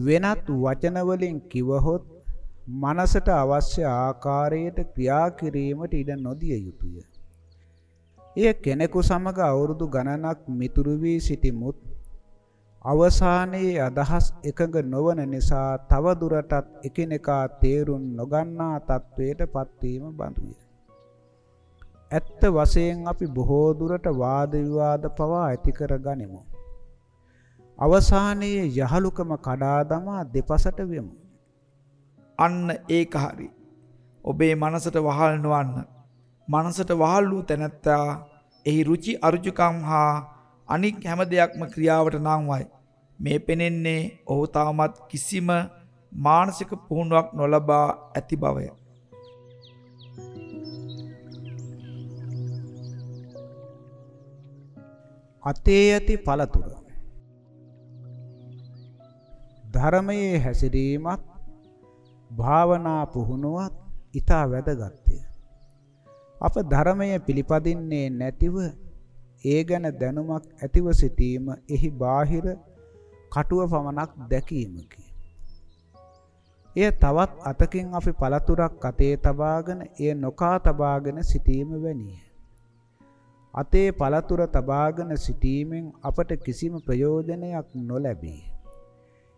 වෙනත් වචන වලින් කිවහොත් මනසට අවශ්‍ය ආකාරයට ක්‍රියා කිරීමට ඉඩ නොදිය යුතුය. එය කෙනෙකු සමග අවුරුදු ගණනක් මිතුරු වී සිටිමුත් අවසානයේ අදහස් එකඟ නොවන නිසා තව දුරටත් එකිනෙකා තේරුම් නොගන්නා තත්වයට පත්වීම බඳුය. ඇත්ත වශයෙන් අපි බොහෝ දුරට වාද විවාද පවා ඇති කර ගනිමු. අවසානයේ යහලුකම කඩා දමා දෙපසට වෙමු. අන්න ඒක හරි. ඔබේ මනසට වහල් නොවන්න. මනසට වහල් වූ තැනැත්තා එහි රුචි අරුචිකම් හා අනික් හැම දෙයක්ම ක්‍රියාවට නංවයි. මේ පෙනෙන්නේ ඔහු තාමත් කිසිම මානසික පුහුණුවක් නොලබා ඇති බවය. අතේ ඇති පළතුර ධර්මයේ හැසිරීමත් භාවනා පුහුණුවත් ඊට වැදගත්ය. අප ධර්මය පිළිපදින්නේ නැතිව ඒ ගැන දැනුමක් ඇතිව සිටීම එහි බාහිර කටුව පමණක් දැකීමකි. එය තවත් අතකින් අපි පළතුරක් අතේ තබාගෙන එය නොකා තබාගෙන සිටීම වැනිය. අතේ පළතුර තබාගෙන සිටීමෙන් අපට කිසිම ප්‍රයෝජනයක් නොලැබේ.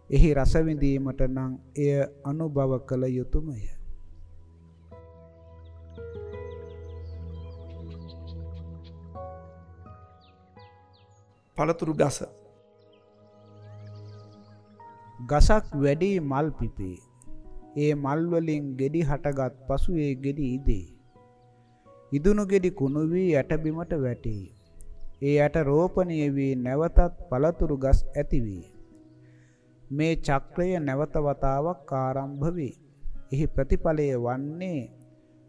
එහි රස විඳීමට නම් එය අනුභව කළ යුතුයමය. පළතුරු ගස ගසක් වැඩි මල් පිපේ. ඒ මල් වලින් ගෙඩි හටගත් පසු ඒ ගෙඩි ඉදේ. ඉදුණු ගෙඩි කුණු වී යට බිමට වැටේ. ඒ යට රෝපණය වී නැවතත් පළතුරු ගස් ඇති වේ. මේ චක්‍රය නැවත වතාවක් ආරම්භ වේ. එහි ප්‍රතිඵලය වන්නේ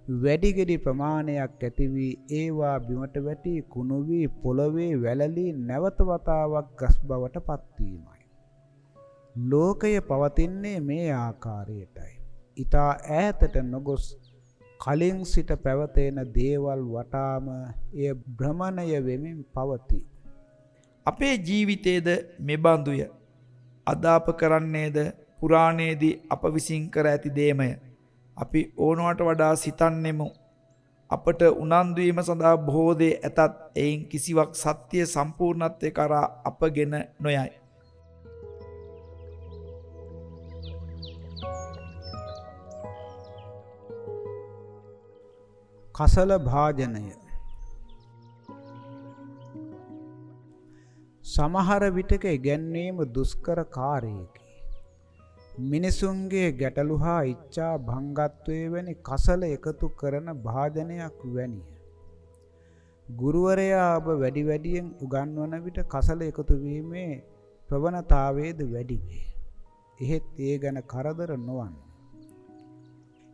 වැඩි ගෙඩි ප්‍රමාණයක් ඇති වී ඒවා බිමට වැටි කුණු වී පොළවේ වැළලී නැවත වතාවක් ගස් බවට පත්වීමයි. ලෝකය පවතින්නේ මේ ආකාරයටයි. ඊතා ඈතට නොගොස් කලින් සිට පැවතෙන දේවල් වටාම එය භ්‍රමණය වෙමින් පවතී. අපේ ජීවිතයේද මෙබඳුය. අදාප කරන්නේද පුරාණයේදී අප විසින් කර ඇති දේමය. අපි ඕනවට වඩා සිතන්නෙමු. අපට උනන්දුවීම සඳහා බොහෝ දේ ඇතත් එයින් කිසිවක් සත්‍ය සම්පූර්ණත්වය කරා අපගෙන නොයයි. කසල භාජනය සමහර විටක ඉගැන්වීම දුෂ්කර කාර්යයකි. මිනිසුන්ගේ ගැටලු හා ඉච්ඡා භංගත්වයේ වැනි කසල එකතු කරන භාජනයක් වැනිය. ගුරුවරයා ඔබ වැඩි වැඩියෙන් උගන්වන විට කසල එකතු වීමේ ප්‍රවණතාවයේද වැඩි වේ. එහෙත් ඒ ගැන කරදර නොවන්න.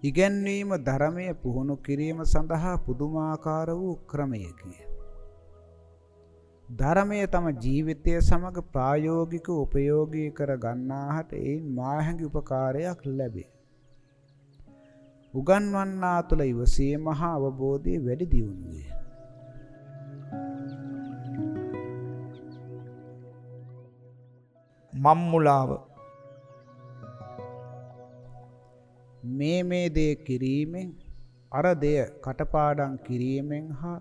ඉගැන්වීම ධර්මය පුහුණු කිරීම සඳහා පුදුමාකාර වූ ක්‍රමයකි. ධර්මය තම ජීවිතය සමග ප්‍රායෝගික උපයෝගී කර ගන්නාහට එයින් මාහැඟි උපකාරයක් ලැබේ. උගන්වන්නා තුළ ඉවසීම හා අවබෝධය වැඩි දියුණුවේ. මම්මුලාව මේ මේ දේ කිරීමෙන් අර දෙය කටපාඩම් කිරීමෙන් හා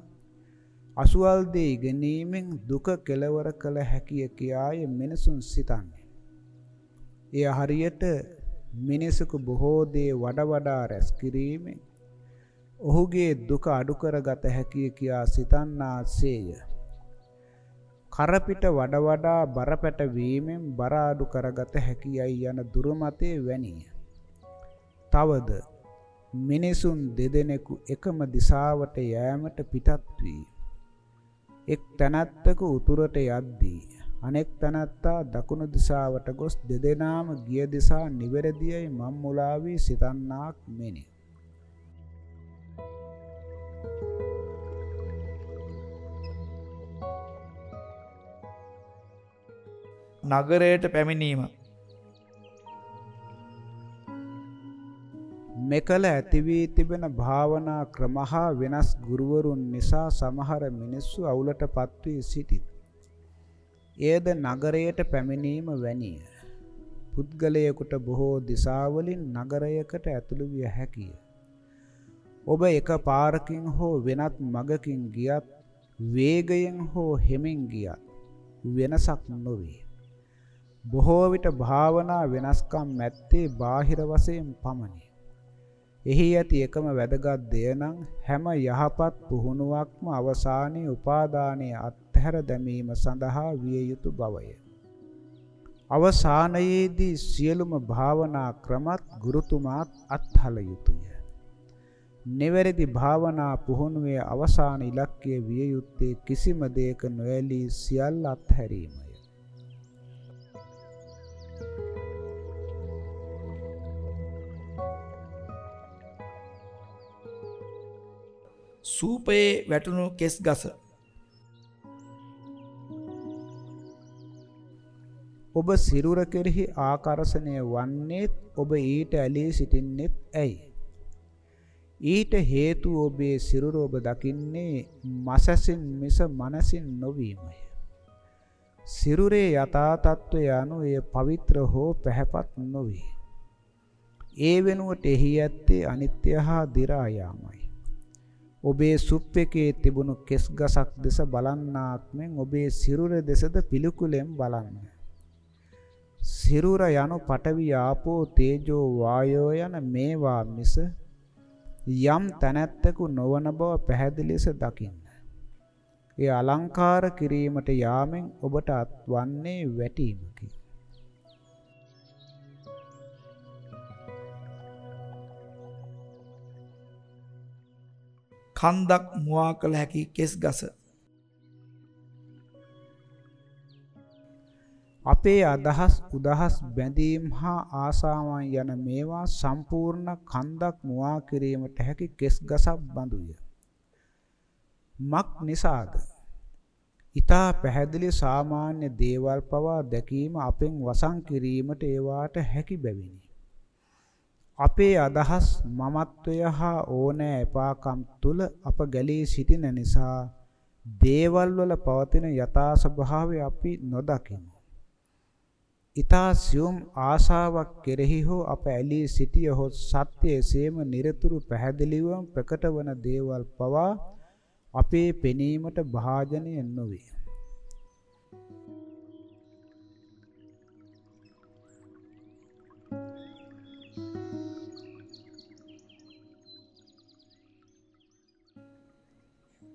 අසුවල් දේ ඉගෙනීමෙන් දුක කෙලවර කළ හැකිය කියාය මිනිසුන් සිතන්නේ. එය හරියට මිනිසෙකු බොහෝ දේ වඩ වඩා රැස් කිරීමෙන් ඔහුගේ දුක අඩු කරගත හැකිය කියා සිතන්නාසේය. කරපිට වඩ වඩා බරපැට වීමෙන් බර අඩු කරගත හැකියයි යන දුරුමතේ වැනිය. තවද මිනිසුන් දෙදෙනෙකු එකම දිසාවට යෑමට පිටත් වී එක් තැනැත්තක උතුරට යද්දී අනෙක් තැනැත්තා දකුණු දිසාවට ගොස් දෙදෙනාම ගිය දිසා නිවැරදියයි මම්මුලා වී සිතන්නාක් මෙනි. නගරයට පැමිණීම මෙකල ඇති වී තිබෙන භාවනා ක්‍රම හා වෙනස් ගුරුවරුන් නිසා සමහර මිනිස්සු අවුලටපත් වී සිටිත්. එයද නගරයට පැමිණීම වැනිය. පුද්ගලයෙකුට බොහෝ දිසාවලින් නගරයකට ඇතුළු විය හැකිය. ඔබ එක පාරකින් හෝ වෙනත් මගකින් ගියත් වේගයෙන් හෝ හෙමින් ගියත් වෙනසක් නොවේ. බොහෝ විට භාවනා වෙනස්කම් ඇත්තේ බාහිර වශයෙන් පමණි. එහි ඇති එකම වැදගත් දෙය නම් හැම යහපත් පුහුණුවක්ම අවසානයේ උපාදානයේ අත්හැර දැමීම සඳහා විය යුතු බවය. අවසානයේදී සියලුම භාවනා ක්‍රමත් ගුරුතුමාත් අත්හල යුතුය. නිවැරදි භාවනා පුහුණුවේ අවසාන ඉලක්කය විය යුත්තේ කිසිම දෙයක නොඇලී සියල්ල අත්හැරීමය. සූපයේ වැටුණු කෙස් ගස ඔබ සිරුර කෙරෙහි ආකර්ෂණය වන්නේත් ඔබ ඊට ඇලී සිටින්නෙත් ඇයි? ඊට හේතුව ඔබේ සිරුර ඔබ දකින්නේ මසසින් මිස මනසින් නොවීමය. සිරුරේ යථා තත්ත්වය anu එය පවිත්‍ර හෝ පැහැපත් නොවේ. ඒ වෙනුවට එහි ඇත්තේ අනිත්‍ය හා දි รา යාමයි. ඔබේ සුප් එකේ තිබුණු කෙස් ගසක් දෙස බලන්නාක් මෙන් ඔබේ සිරුර දෙසද පිළිකුලෙන් බලන්න. සිරුර යනු පඨවි ආපෝ තේජෝ වායෝ යන මේවා මිස යම් තැනැත්තකු නොවන බව පැහැදිලි ලෙස දකින්න. ඒ අලංකාර කිරීමට යාමෙන් ඔබට අත්වන්නේ වැටීමකි. කන්දක් මුවා කළ හැකි කෙස් ගස අපේ අදහස් උදහස් බැඳීම් හා ආසාවන් යන මේවා සම්පූර්ණ කන්දක් මුවා කිරීමට හැකි කෙස් ගසක් බඳුය. මක් නිසාද? ඊතා පැහැදිලි සාමාන්‍ය දේවල් පවා දැකීම අපෙන් වසන් කිරීමට ඒවාට හැකි බැවිනි. අපේ අදහස් මමත්වය හා ඕනෑ එපාකම් තුල අප ගැලී සිටින නිසා දේවල් වල පවතින යථා ස්වභාවය අපි නොදකිමු. ඊතා සියුම් ආශාවක් කෙරෙහි හෝ අප ඇලී සිටියහොත් සත්‍ය එසේම নিরතුරු පැහැදිලිවම ප්‍රකට වන දේවල් පවා අපේ පෙනීමට භාජනය නොවේ.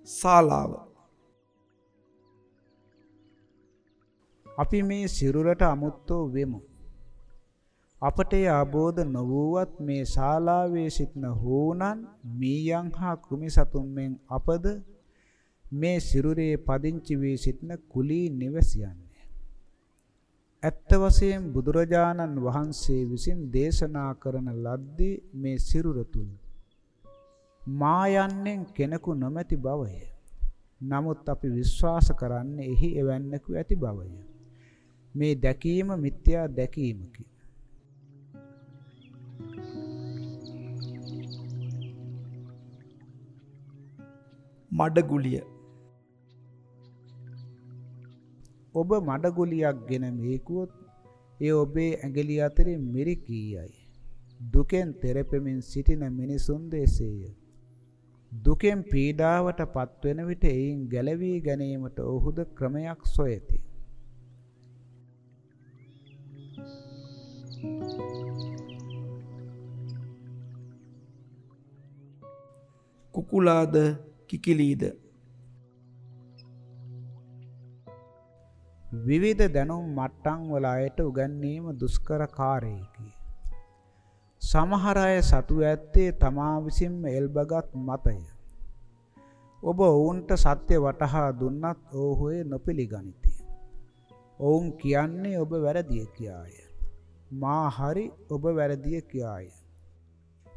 ශාලාව අපි මේ සිරුරට අමුත්තෝ වෙමු. අපට ආબોධ නොවුවත් මේ ශාලාවේ සිටින හෝනන් මීයන් හා කුමි සතුන් මෙන් අපද මේ සිරුරේ පදිංචි වී සිටින කුලී නිවසියන්නේ. ඇත්ත වශයෙන් බුදුරජාණන් වහන්සේ විසින් දේශනා කරන ලද්දේ මේ සිරුර තුල මා යන්නෙන් කෙනෙකු නොමැති බවය. නමුත් අපි විශ්වාස කරන්නේ එහි එවන්නකු ඇති බවය. මේ දැකීම මිත්‍යා දැකීමකි. මඩගුලිය ඔබ මඩගුලියක් ගෙන මේකුවොත් ඒ ඔබේ ඇඟිලි අතරින් මිරිකීයයි. දුකෙන් තෙරපෙමින් සිටින මිනිසුන් දෙසේය. දුකෙන් පීඩාවට පත්වෙන විට එයින් ගැලවී ගැනීමට ඔහුද ක්‍රමයක් සොයති. කුකුලාද කිකිලීද විවිධ දැනුම් මට්ටම් වල අයට උගන්වීම දුෂ්කර කාර්යයකි. සමහර අය සතු ඇත්තේ තමා විසින්ම එල්බගත් මතය. ඔබ ඔවුන්ට සත්‍ය වටහා දුන්නත් ඔවුහු එය නොපිළිගනිති. ඔවුන් කියන්නේ ඔබ වැරදිය කියාය. මා හරි ඔබ වැරදිය කියාය.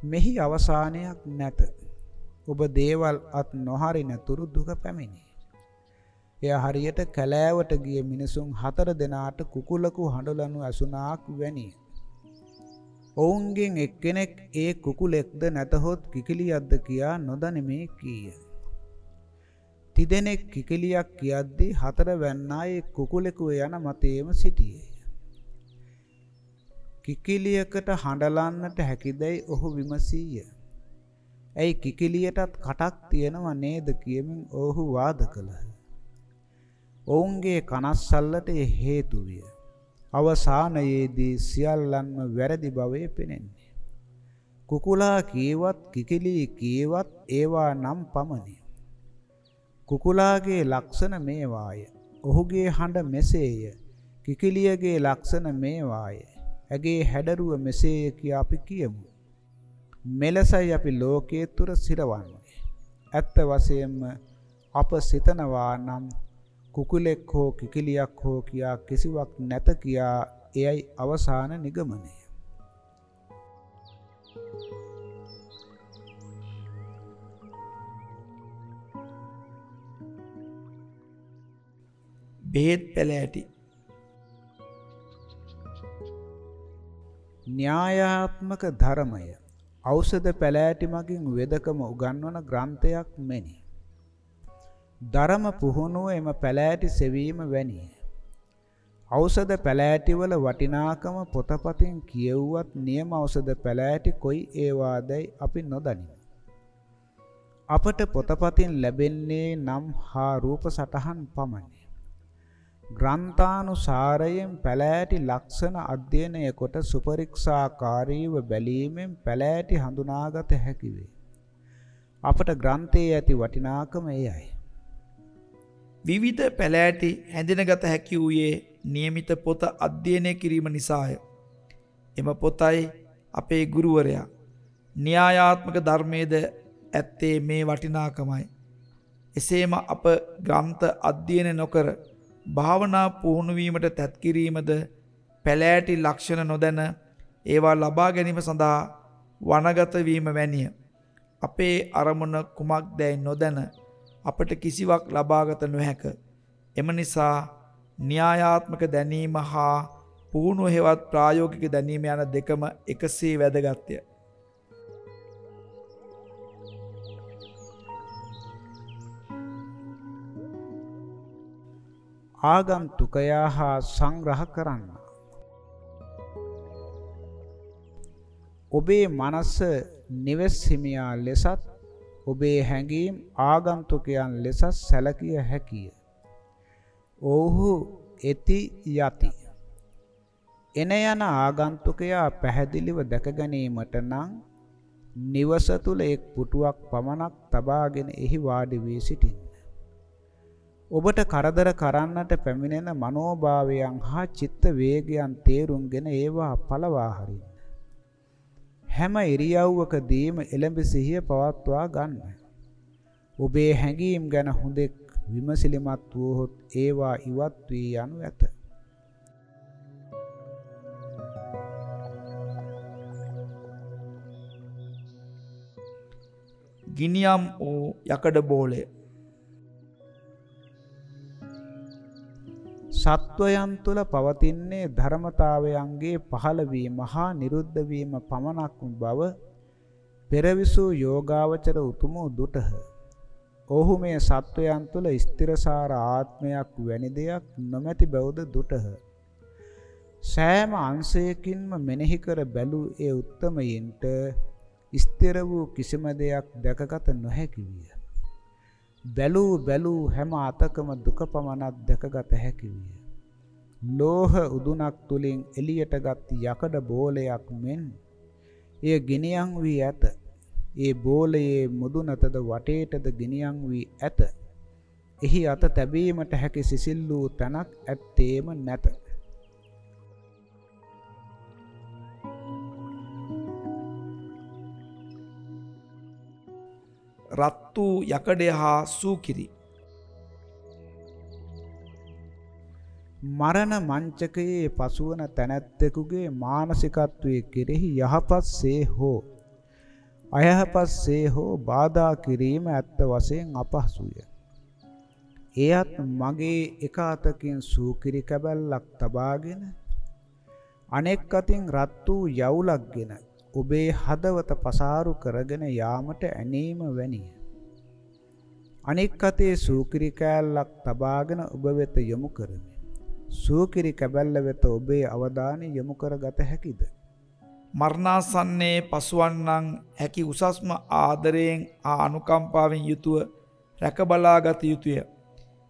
මෙහි අවසානයක් නැත. ඔබ දේවල් අත් නොහරින තුරු දුක පැමිණේ. එය හරියට කැලෑවට ගිය මිනිසුන් හතර දෙනාට කුකුලකු හඬලනු ඇසුනාක් වැනිය. ඔවුන්ගෙන් එක්කෙනෙක් ඒ කුකුලෙක්ද නැතහොත් කිකිලියක්ද කියා නොදනිමේ කීය. තිදෙනෙක් කිකිලියක් කියද්දී හතර වැන්නා ඒ කුකුලෙකුව යන මතේම සිටියේ. කිකිලියකට හඬලන්නට හැකිදැයි ඔහු විමසීය. ඇයි කිකිලියටත් කටක් තියෙනව නේද කියමින් ඔහු වාද කළහ. ඔවුන්ගේ කනස්සල්ලට හේතු විය. අවසානයේදී සියල්ලන්ම වැරදි බවේ පෙනෙන්නේ. කුකුලා කීවත් කිකිලී කීවත් ඒවා නම් පමණි. කුකුලාගේ ලක්ෂණ මේවාය. ඔහුගේ හඬ මෙසේය. කිකිලියගේ ලක්ෂණ මේවාය. ඇගේ හැඩරුව මෙසේය කියා අපි කියමු. මෙලෙසයි අපි ලෝකයේ තුර සිරවන්නේ. ඇත්ත වශයෙන්ම අප සිතනවා නම් කුකුලෙක් හෝ කිකිලියක් හෝ කියා කිසිවක් නැත කියා එයයි අවසාන නිගමනය. බෙහෙත් පැලෑටි න්‍යායාත්මක ධර්මය ඖෂධ පැලෑටි මගින් වෙදකම උගන්වන ග්‍රන්ථයක් මෙනි. ධර්ම පුහුණුව එම පැලෑටි සෙවීම වැනිය. ඖෂධ පැලෑටිවල වටිනාකම පොතපතින් කියවුවත් නියම ඖෂධ පැලෑටි කොයි ඒවාදයි අපි නොදනිමු. අපට පොතපතින් ලැබෙන්නේ නම් හා රූප සටහන් පමණි. ග්‍රන්ථානුසාරයෙන් පැලෑටි ලක්ෂණ අධ්‍යයනය කොට සුපරික්ෂාකාරීව බැලීමෙන් පැලෑටි හඳුනාගත හැකි වේ. අපට ග්‍රන්ථයේ ඇති වටිනාකම එයයි. විවිධ පැලෑටි හැඳිනගත හැකි වූයේ නියමිත පොත අධ්‍යයනය කිරීම නිසාය. එම පොතයි අපේ ගුරුවරයා. න්‍යායාත්මක ධර්මයේද ඇත්තේ මේ වටිනාකමයි. එසේම අප ග්‍රන්ථ අධ්‍යයන නොකර භාවනා පුහුණුවීමට තැත්කිරීමද පැලෑටි ලක්ෂණ නොදැන ඒවා ලබා ගැනීම සඳහා වනගතවීම වැනිය. අපේ අරමුණ කුමක් දැයි නොදැන අපට කිසිවක් ලබාගත නොහැක. එම නිසා න්‍යායාත්මක දැනීම හා පුහුණුව හෙවත් ප්‍රායෝගික දැනීම යන දෙකම එකසේ වැදගත්ය. ආගන්තුකයා හා සංග්‍රහ කරන්න. ඔබේ මනස නිවෙස් හිමියා ලෙසත් ඔබේ හැඟීම් ආගන්තුකයන් ලෙසත් සැලකිය හැකිය. ඔවුහු එති යති. එන යන ආගන්තුකයා පැහැදිලිව දැකගැනීමට නම් නිවස තුළ එක් පුටුවක් පමණක් තබාගෙන එහි වාඩි වී සිටින්න. ඔබට කරදර කරන්නට පැමිණෙන මනෝභාවයන් හා චිත්ත වේගයන් තේරුම්ගෙන ඒවා පළවා හරින්න. හැම ඉරියව්වකදීම එළඹ සිහිය පවත්වා ගන්න. ඔබේ හැඟීම් ගැන හොඳෙක් විමසිලිමත් වූහොත් ඒවා ඉවත් වී යනු ඇත. ගිනියම් වූ යකඩ බෝලය සත්වයන් තුළ පවතින්නේ ධර්මතාවයන්ගේ පහළවීම හා නිරුද්ධ වීම පමණක් බව පෙරවිසූ යෝගාවචර උතුමෝ දුටහ. ඔහු මේ සත්වයන් තුළ ස්ථිරසාර ආත්මයක් වැනි දෙයක් නොමැති බවද දුටහ. සෑම අංශයකින්ම මෙනෙහි කර බැලූ ඒ උත්තමයින්ට ස්ථිර වූ කිසිම දෙයක් දැකගත නොහැකි විය. බැලූ බැලූ හැම අතකම දුක පමණක් දැකගත හැකි විය. ලෝහ උදුනක් තුලින් එළියටගත් යකඩ බෝලයක් මෙන් එය ගිනියම් වී ඇත. ඒ බෝලයේ මුදුනටද වටේටද ගිනියම් වී ඇත. එහි අත තැබීමට හැකි සිසිල් වූ තැනක් ඇත්තේම නැත. රත් වූ යකඩය හා සූකිරි. මරණ මංචකයේ පසුවන තැනැත්තෙකුගේ මානසිකත්වයේ කෙරෙහි යහපත් සේ හෝ අයහපත් සේ හෝ බාධා කිරීම ඇත්ත වශයෙන් අපහසුය. එයත් මගේ එක අතකින් සූකිරි කැබැල්ලක් තබාගෙන අනෙක් අතින් රත් වූ යවුලක්ගෙන ඔබේ හදවත පසාරු කරගෙන යාමට ඇනීම වැනිය. අනෙක් අතේ සූකිරි කෑල්ලක් තබාගෙන ඔබ වෙත යොමු කරමි. සූකිරි කැබැල්ල වෙත ඔබේ අවධානය යොමු කරගත හැකිද? මරණාසන්නේ පසුවන්නන් හැකි උසස්ම ආදරයෙන් අනුකම්පාවෙන් යුතුව රැකබලාගත යුතුය.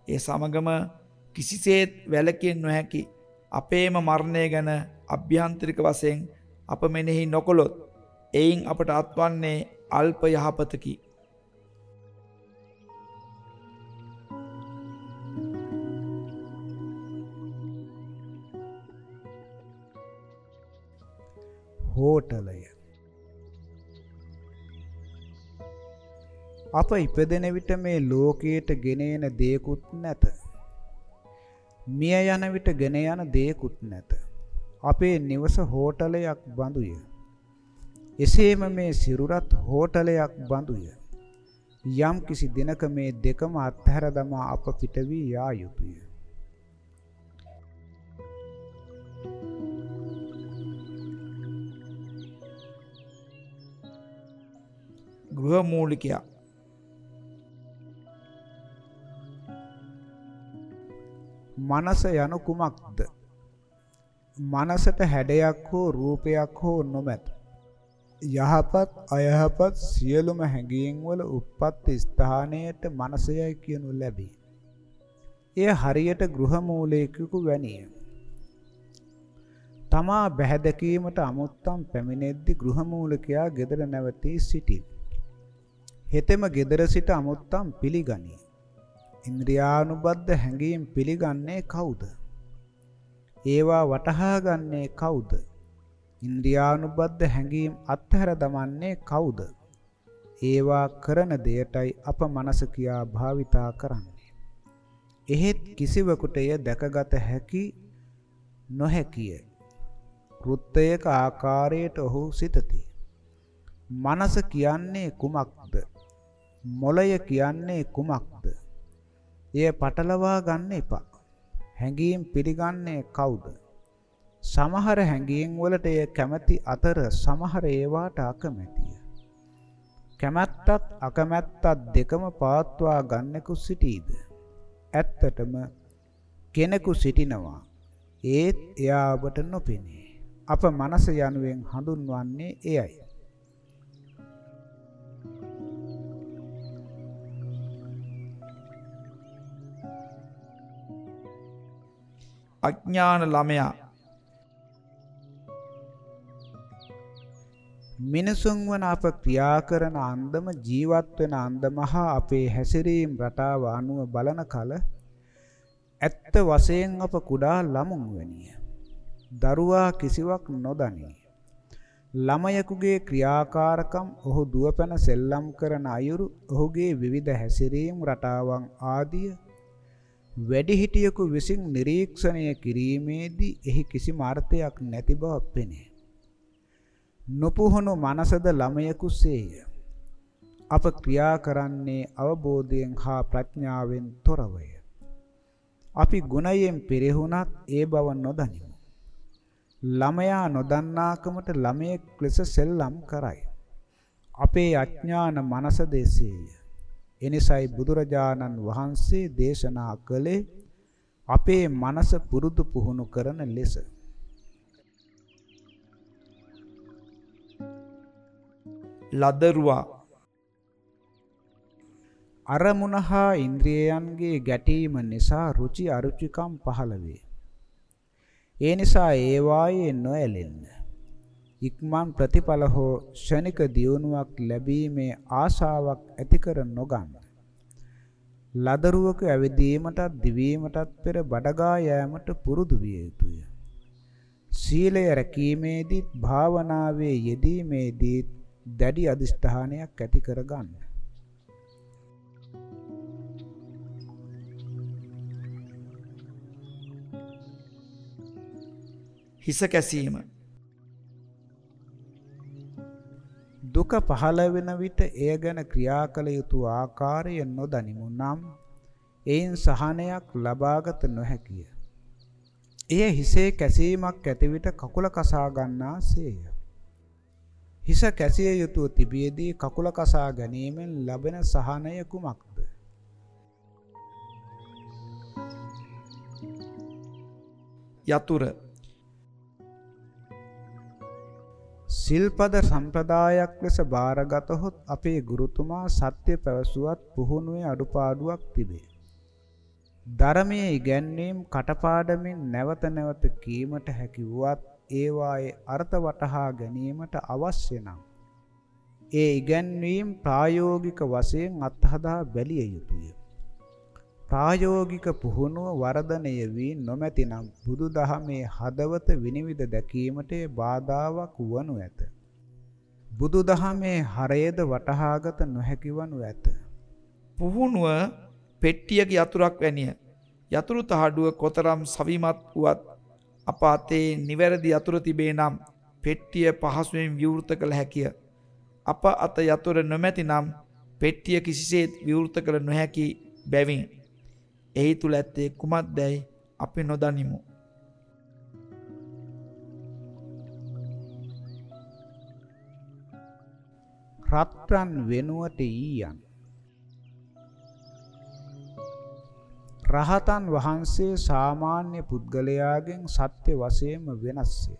ඒ සමගම කිසිසේත් වැලකින් නොහැකි අපේම මරණය ගැන අභ්‍යන්තරික වසයෙන් අප මෙනෙහි නොකොළොත් එයින් අපට අත්වන්නේ අල්ප යහපතකි. හෝටලය අප ඉපදෙන විට මේ ලෝකයට ගෙනේන දේකුත් නැත. මිය යන විට ගෙන යන දේකුත් නැත. අපේ නිවස හෝටලයක් බඳුය. එසේම මේ සිරුරත් හෝටලයක් බඳුය. යම් කිසි දිනක මේ දෙකම අත්හැර දමා අප පිට වී යා යුතුය. ගෘහමූලිකයා මනස යනු කුමක්ද? මනසට හැඩයක් හෝ රූපයක් හෝ නොමැත. යහපත් අයහපත් සියලුම හැඟීම් වල උප්පත්ති ස්ථානයට මනසයයි කියනු ලැබේ. එය හරියට ගෘහමූලිකයෙකු වැනිය. තමා බැහැදකීමට අමුත්තම් පැමිණෙද්දි ගෘහමූලිකයා ගෙදර නැවතී සිටී. හෙතෙම ගෙදර සිට අමුත්තම් පිළිගනී. ඉන්ද්‍රියානුබද්ධ හැඟීම් පිළිගන්නේ කවුද? ඒවා වටහා ගන්නේ කවුද? ඉන්ද්‍රියානුබද්ධ හැඟීම් අත්හැර දමන්නේ කවුද? ඒවා කරන දෙයටයි අප මනස කියා භාවිතා කරන්නේ. එහෙත් කිසිවෙකුට එය දැකගත හැකි නොහැකිය. කෘත්‍යයක ආකාරයට ඔහු සිතති. මනස කියන්නේ කුමක්ද? මොළය කියන්නේ කුමක්ද? එය පටලවා ගන්න එපා. හැඟීම් පිළිගන්නේ කවුද? සමහර හැඟීම් වලට එය කැමැති අතර සමහර ඒවාට අකමැතිය. කැමැත්තත් අකමැත්තත් දෙකම පවත්වා ගන්නෙකු සිටීද? ඇත්තටම කෙනෙකු සිටිනවා. ඒත් එයා ඔබට නොපෙනේ. අප මනස යනුවෙන් හඳුන්වන්නේ එයයි. අඥාන ළමයා මිනිසුන් වන අප ක්‍රියා කරන අන්දම ජීවත් වෙන අන්දම හා අපේ හැසිරීම් රටාව අනුව බලන කල ඇත්ත වශයෙන් අප කුඩා ළමුන් වැනිය. දරුවා කිසිවක් නොදනී. ළමයෙකුගේ ක්‍රියාකාරකම් ඔහු දුවපැන සෙල්ලම් කරන අයුරු ඔහුගේ විවිධ හැසිරීම් රටාවන් ආදිය වැඩිහිටියෙකු විසින් නිරීක්ෂණය කිරීමේදී එහි කිසිම අර්ථයක් නැති බව පෙනේ. නොපුහුණු මනසද ළමයෙකුසේය. අප ක්‍රියා කරන්නේ අවබෝධයෙන් හා ප්‍රඥාවෙන් තොරවය. අපි ගුණයෙන් පෙරහුණත් ඒ බව නොදනිමු. ළමයා නොදන්නාකමට ළමයෙක් ලෙස සෙල්ලම් කරයි. අපේ අඥාන මනස දෙසේය. එනිසයි බුදුරජාණන් වහන්සේ දේශනා කළේ අපේ මනස පුරුදු පුහුණු කරන ලෙස. ලදරුවා අරමුණ හා ඉන්ද්‍රියයන්ගේ ගැටීම නිසා රුචි අරුචිකම් පහළ වේ. ඒ නිසා ඒ වායේ නොඇලෙන්න. ඉක්මන් ප්‍රතිඵල හෝ ෂණික දියුණුවක් ලැබීමේ ආශාවක් ඇති කර නොගන්න. ලදරුවක ඇවිදීමටත් දිවීමටත් පෙර බඩගා යෑමට පුරුදු විය යුතුය. සීලය රැකීමේදීත් භාවනාවේ යෙදීමේදීත් දැඩි අදිෂ්ඨානයක් ඇති කරගන්න. හිස කැසීම දුක පහළ වෙන විට එය ගැන ක්‍රියා කළ යුතු ආකාරය නොදනිමු නම් එයින් සහනයක් ලබාගත නොහැකිය. එය හිසේ කැසීමක් ඇති විට කකුල කසා ගන්නාසේය. හිස කැසිය යුතුව තිබියදී කකුල කසා ගැනීමෙන් ලැබෙන සහනය කුමක්ද? යතුර සිල්පද සම්ප්‍රදායක් ලෙස බාරගතහොත් අපේ ගුරුතුමා සත්‍ය පැවසුවත් පුහුණුවේ අඩුපාඩුවක් තිබේ. ධර්මයේ ඉගැන්වීම් කටපාඩමින් නැවත නැවත කීමට හැකි වුවත් ඒවායේ අර්ථ වටහා ගැනීමට අවශ්‍ය නම් ඒ ඉගැන්වීම් ප්‍රායෝගික වශයෙන් අත්හදා බැලිය යුතුය. ප්‍රායෝගික පුහුණුව වර්ධනය වී නොමැතිනම් බුදුදහමේ හදවත විනිවිද දැකීමට බාධාවක් වනු ඇත. බුදුදහමේ හරයද වටහාගත නොහැකි වනු ඇත. පුහුණුව පෙට්ටියක යතුරක් වැනිය. යතුරු තහඩුව කොතරම් සවිමත් වුවත් අප අතේ නිවැරදි යතුර තිබේ නම් පෙට්ටිය පහසුවෙන් විවෘත කළ හැකිය. අප අත යතුර නොමැති නම් පෙට්ටිය කිසිසේත් විවෘත කළ නොහැකි බැවින් එහි තුළ ඇත්තේ කුමත් දැයි අපි නොදනිමු. රත්රන් වෙනුවට ඊයන් රහතන් වහන්සේ සාමාන්‍ය පුද්ගලයාගෙන් සත්‍ය වශයෙන්ම වෙනස්ය.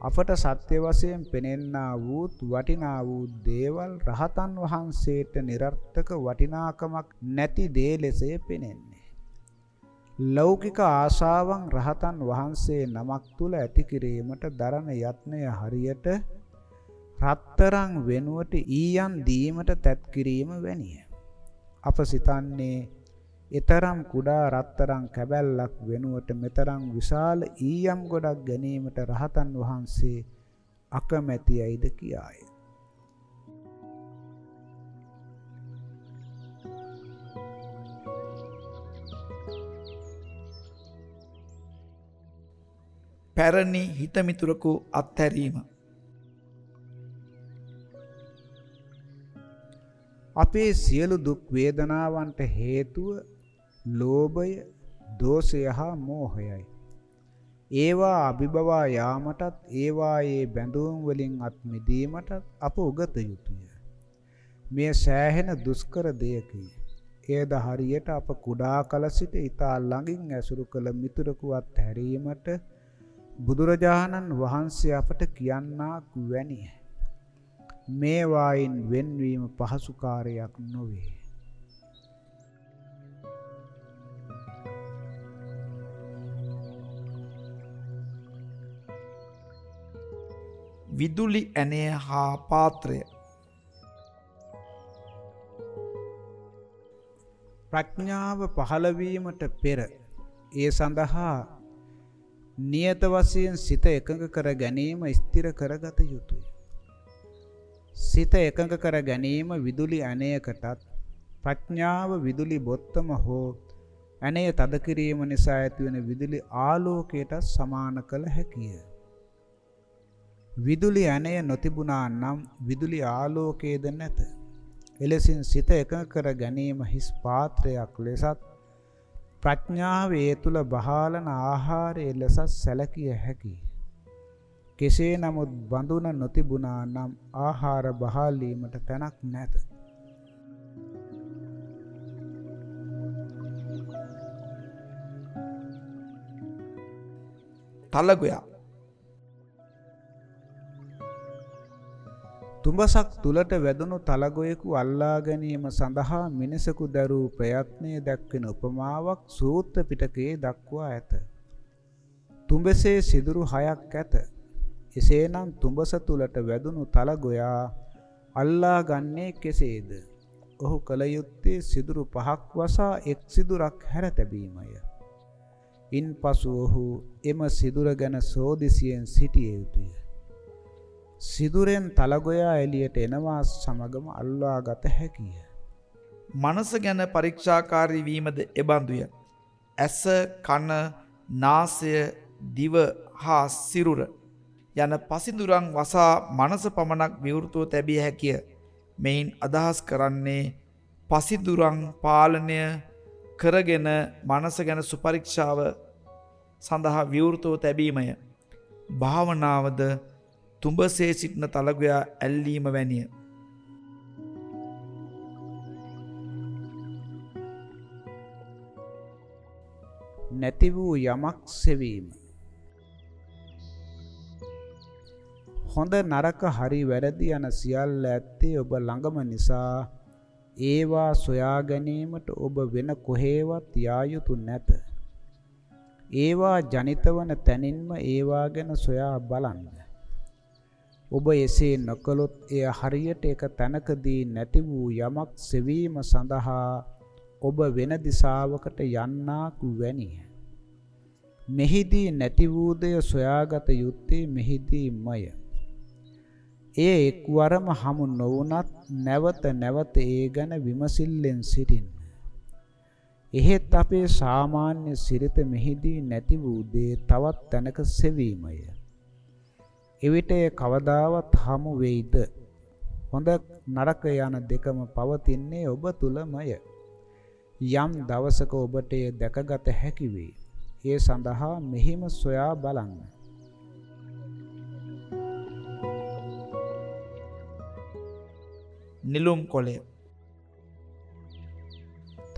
අපට සත්‍ය වශයෙන් පෙනෙන්නා වූත් වටිනා වූ දේවල් රහතන් වහන්සේට નિરර්ථක වටිනාකමක් නැති දේ ලෙසය පෙනෙන්නේ. ලෞකික ආශාවන් රහතන් වහන්සේ නමක් තුල ඇති කිරීමට දරන යත්නය හරියට රත්තරන් වෙනුවට ඊයන් දීමට තැත් කිරීම වැනිය. අප සිතන්නේ එතරම් කුඩා රත්තරන් කැබැල්ලක් වෙනුවට මෙතරම් විශාල ඊයම් ගොඩක් ගැනීමට රහතන් වහන්සේ අකමැතියයිද කියාය. පැරණි හිතමිතුරකු අත්හැරීම අපේ සියලු දුක් වේදනාවන්ට හේතුව ලෝභය, දෝෂය හා මෝහයයි. ඒවා අභිබවා යාමටත් ඒවායේ බැඳුම් වලින් අත් මිදීමටත් අප උගත යුතුය. මේ සෑහෙන දුෂ්කර දෙයකි. එයද හරියට අප කුඩා කල සිට ඊතා ළඟින් ඇසුරු කළ මිතුරකුවත් හැරීමට බුදුරජාණන් වහන්සේ අපට කියන්නාක් වැනිය. මේ වායින් වෙන්වීම පහසු කාර්යයක් නොවේ. විදුලි ඇනය හා පාත්‍රය ප්‍රඥාව පහළවීමට පෙර ඒ සඳහා නියත වශයෙන් සිත එකඟ කර ගැනීම ස්ථිර කරගත යුතුය. සිත එකඟ කර ගැනීම විදුලි ඇණයකටත් ප්‍රඥාව විදුලි බොත්තම හෝ ඇණය තද කිරීම නිසා ඇතිවන විදුලි ආලෝකයට සමාන කළ හැකිය. විදුලි ඇණය නොතිබුණා නම් විදුලි ආලෝකයේද නැත. එලෙසින් සිත එකඟ කර ගැනීම හිස් පාත්‍රයක් ලෙසත් ප්‍රඥාව ඒ තුල බහාලන ආහාරයේ ලෙස සැලකිය හැකියි. කෙසේ නමුත් බඳුන නොතිබුණා නම් ආහාර බහාලීමට තැනක් නැත. තලගොයා තුඹසක් තුලට වැදුණු තලගොයෙකු අල්ලා ගැනීම සඳහා මිනිසකු දරූ ප්‍රයත්නය දැක්වෙන උපමාවක් සූත්‍ර පිටකයේ දක්වා ඇත. තුඹසේ සිදුරු හයක් ඇත. එසේනම් තුඹස තුලට වැදුණු තලගොයා අල්ලා ගන්නේ කෙසේද? ඔහු කල යුත්තේ සිදුරු පහක් වසා එක් සිදුරක් හැර තැබීමය. ඉන්පසු ඔහු එම සිදුර ගැන සෝදිසියෙන් සිටිය යුතුය. සිදුරෙන් තලගොයා එළියට එනවා සමගම අල්වා ගත හැකිය. මනස ගැන පරීක්ෂාකාරී වීමද එබඳුය. ඇස, කන, නාසය, දිව හා සිරුර යන පසිදුරන් වසා මනස පමණක් විවෘතව තැබිය හැකිය. මෙයින් අදහස් කරන්නේ පසිදුරන් පාලනය කරගෙන මනස ගැන සුපරීක්ෂාව සඳහා විවෘතව තැබීමය. භාවනාවද තුඹසේ සිටින තලගොයා ඇල්ලීම වැනිය. නැති වූ යමක් සෙවීම හොඳ නරක හරි වැරදි යන සියල්ල ඇත්තේ ඔබ ළඟම නිසා ඒවා සොයා ගැනීමට ඔබ වෙන කොහේවත් යා යුතු නැත. ඒවා ජනිතවන තැනින්ම ඒවා ගැන සොයා බලන්න. ඔබ එසේ නොකළොත් එය හරියට එක තැනකදී නැති වූ යමක් සෙවීම සඳහා ඔබ වෙන දිසාවකට යන්නාක් වැනිය. මෙහිදී නැති වූදය සොයාගත යුත්තේ මෙහිදීමය. එය එක්වරම හමු නොවුනත් නැවත නැවත ඒ ගැන විමසිල්ලෙන් සිටින්න. එහෙත් අපේ සාමාන්‍ය සිරිත මෙහිදී නැති වූ දේ තවත් තැනක සෙවීමය. එවිට ඒ කවදාවත් හමු වෙයිද? හොඳ නරක යන දෙකම පවතින්නේ ඔබ තුලමය. යම් දවසක ඔබට එය දැකගත හැකි වේ. ඒ සඳහා මෙහිම සොයා බලන්න. නිලුම් කොළය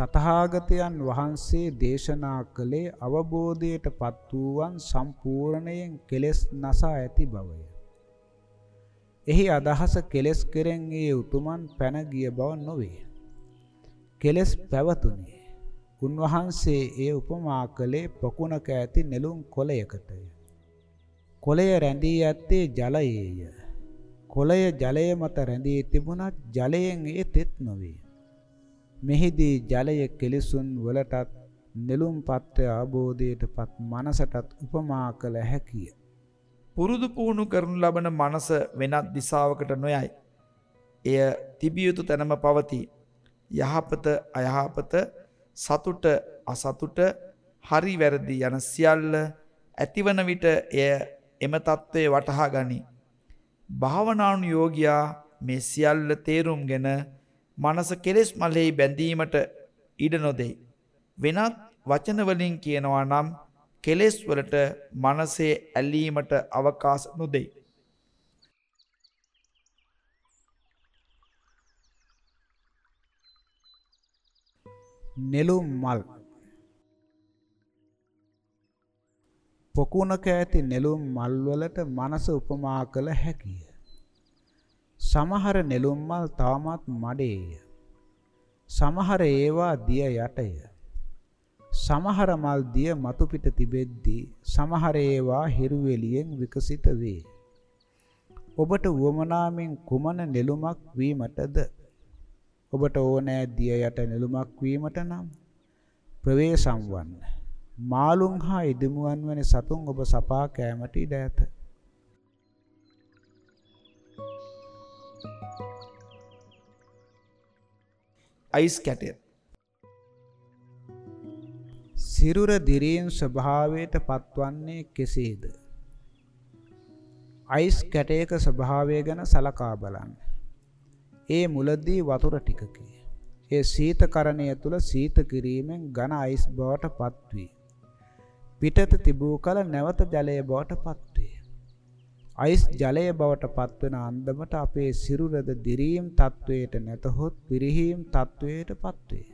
තථාගතයන් වහන්සේ දේශනා කළේ අවබෝධයට පත් වූවන් සම්පූර්ණයෙන් කෙලෙස් නසා ඇති බවය. එහි අදහස කෙලෙස් කෙරෙන් ඒ උතුමන් පැන ගිය බව නොවේ. කෙලෙස් පැවතුනේ. උන්වහන්සේ ඒ උපමා කළේ පොකුණක ඇති නෙළුම් කොළයකටය. කොළය රැඳී ඇත්තේ ජලයේය. කොළය ජලය මත රැඳී තිබුණත් ජලයෙන් ඒ තෙත් නොවේ. මෙහිදී ජලය කෙලිසුන් වලටත් නෙළුම් පත්‍ය ආબોධයටපත් මනසටත් උපමා කළ හැකිය. පුරුදු පුහුණු කරනු ලබන මනස වෙනත් දිසාවකට නොයයි. එය තිබිය යුතු තැනම පවතී. යහපත අයහපත සතුට අසතුට හරි වැරදි යන සියල්ල ඇතිවන විට එය එම తත්වයේ වටහා ගනී. භාවනානුයෝගියා මේ සියල්ල තේරුම්ගෙන මනස කෙලෙස් මලෙහි බැඳීමට ඉඩ නොදෙයි. වෙනත් වචන වලින් කියනවා නම් කෙලෙස් වලට මනසේ ඇලීමට අවකාශ නොදෙයි. නෙළුම් මල් පොකුණක ඇති නෙළුම් මල් වලට මනස උපමා කළ හැකිය. සමහර නෙළුම් මල් තවමත් මඩේය. සමහර ඒවා දිය යටය. සමහර මල් දිය මතු පිට තිබෙද්දී සමහර ඒවා හිරුවෙලියෙන් විකසිත වේ. ඔබට වුවමනාවෙන් කුමන නෙළුමක් වීමටද? ඔබට ඕනෑ දිය යට නෙළුමක් වීමට නම් ප්‍රවේශම් වන්න. මාළුන් හා ඉදිමුවන් වැනි සතුන් ඔබ සපා කෑමට ඉඩ ඇත. අයිස් කැටය සිරුර දිරීම් ස්වභාවයට පත්වන්නේ කෙසේද? අයිස් කැටයක ස්වභාවය ගැන සලකා බලන්න. ඒ මුලදී වතුර ටිකකි. ඒ සීතකරණය තුළ සීත කිරීමෙන් ඝන අයිස් බවට පත්වේ. පිටත තිබූ කල නැවත ජලය බවට පත්වේ. අයිස් ජලය බවට පත්වන අන්දමට අපේ සිරුරද දිරීම් තත්වයට නැතහොත් පිරිහීම් තත්වයට පත්වේ.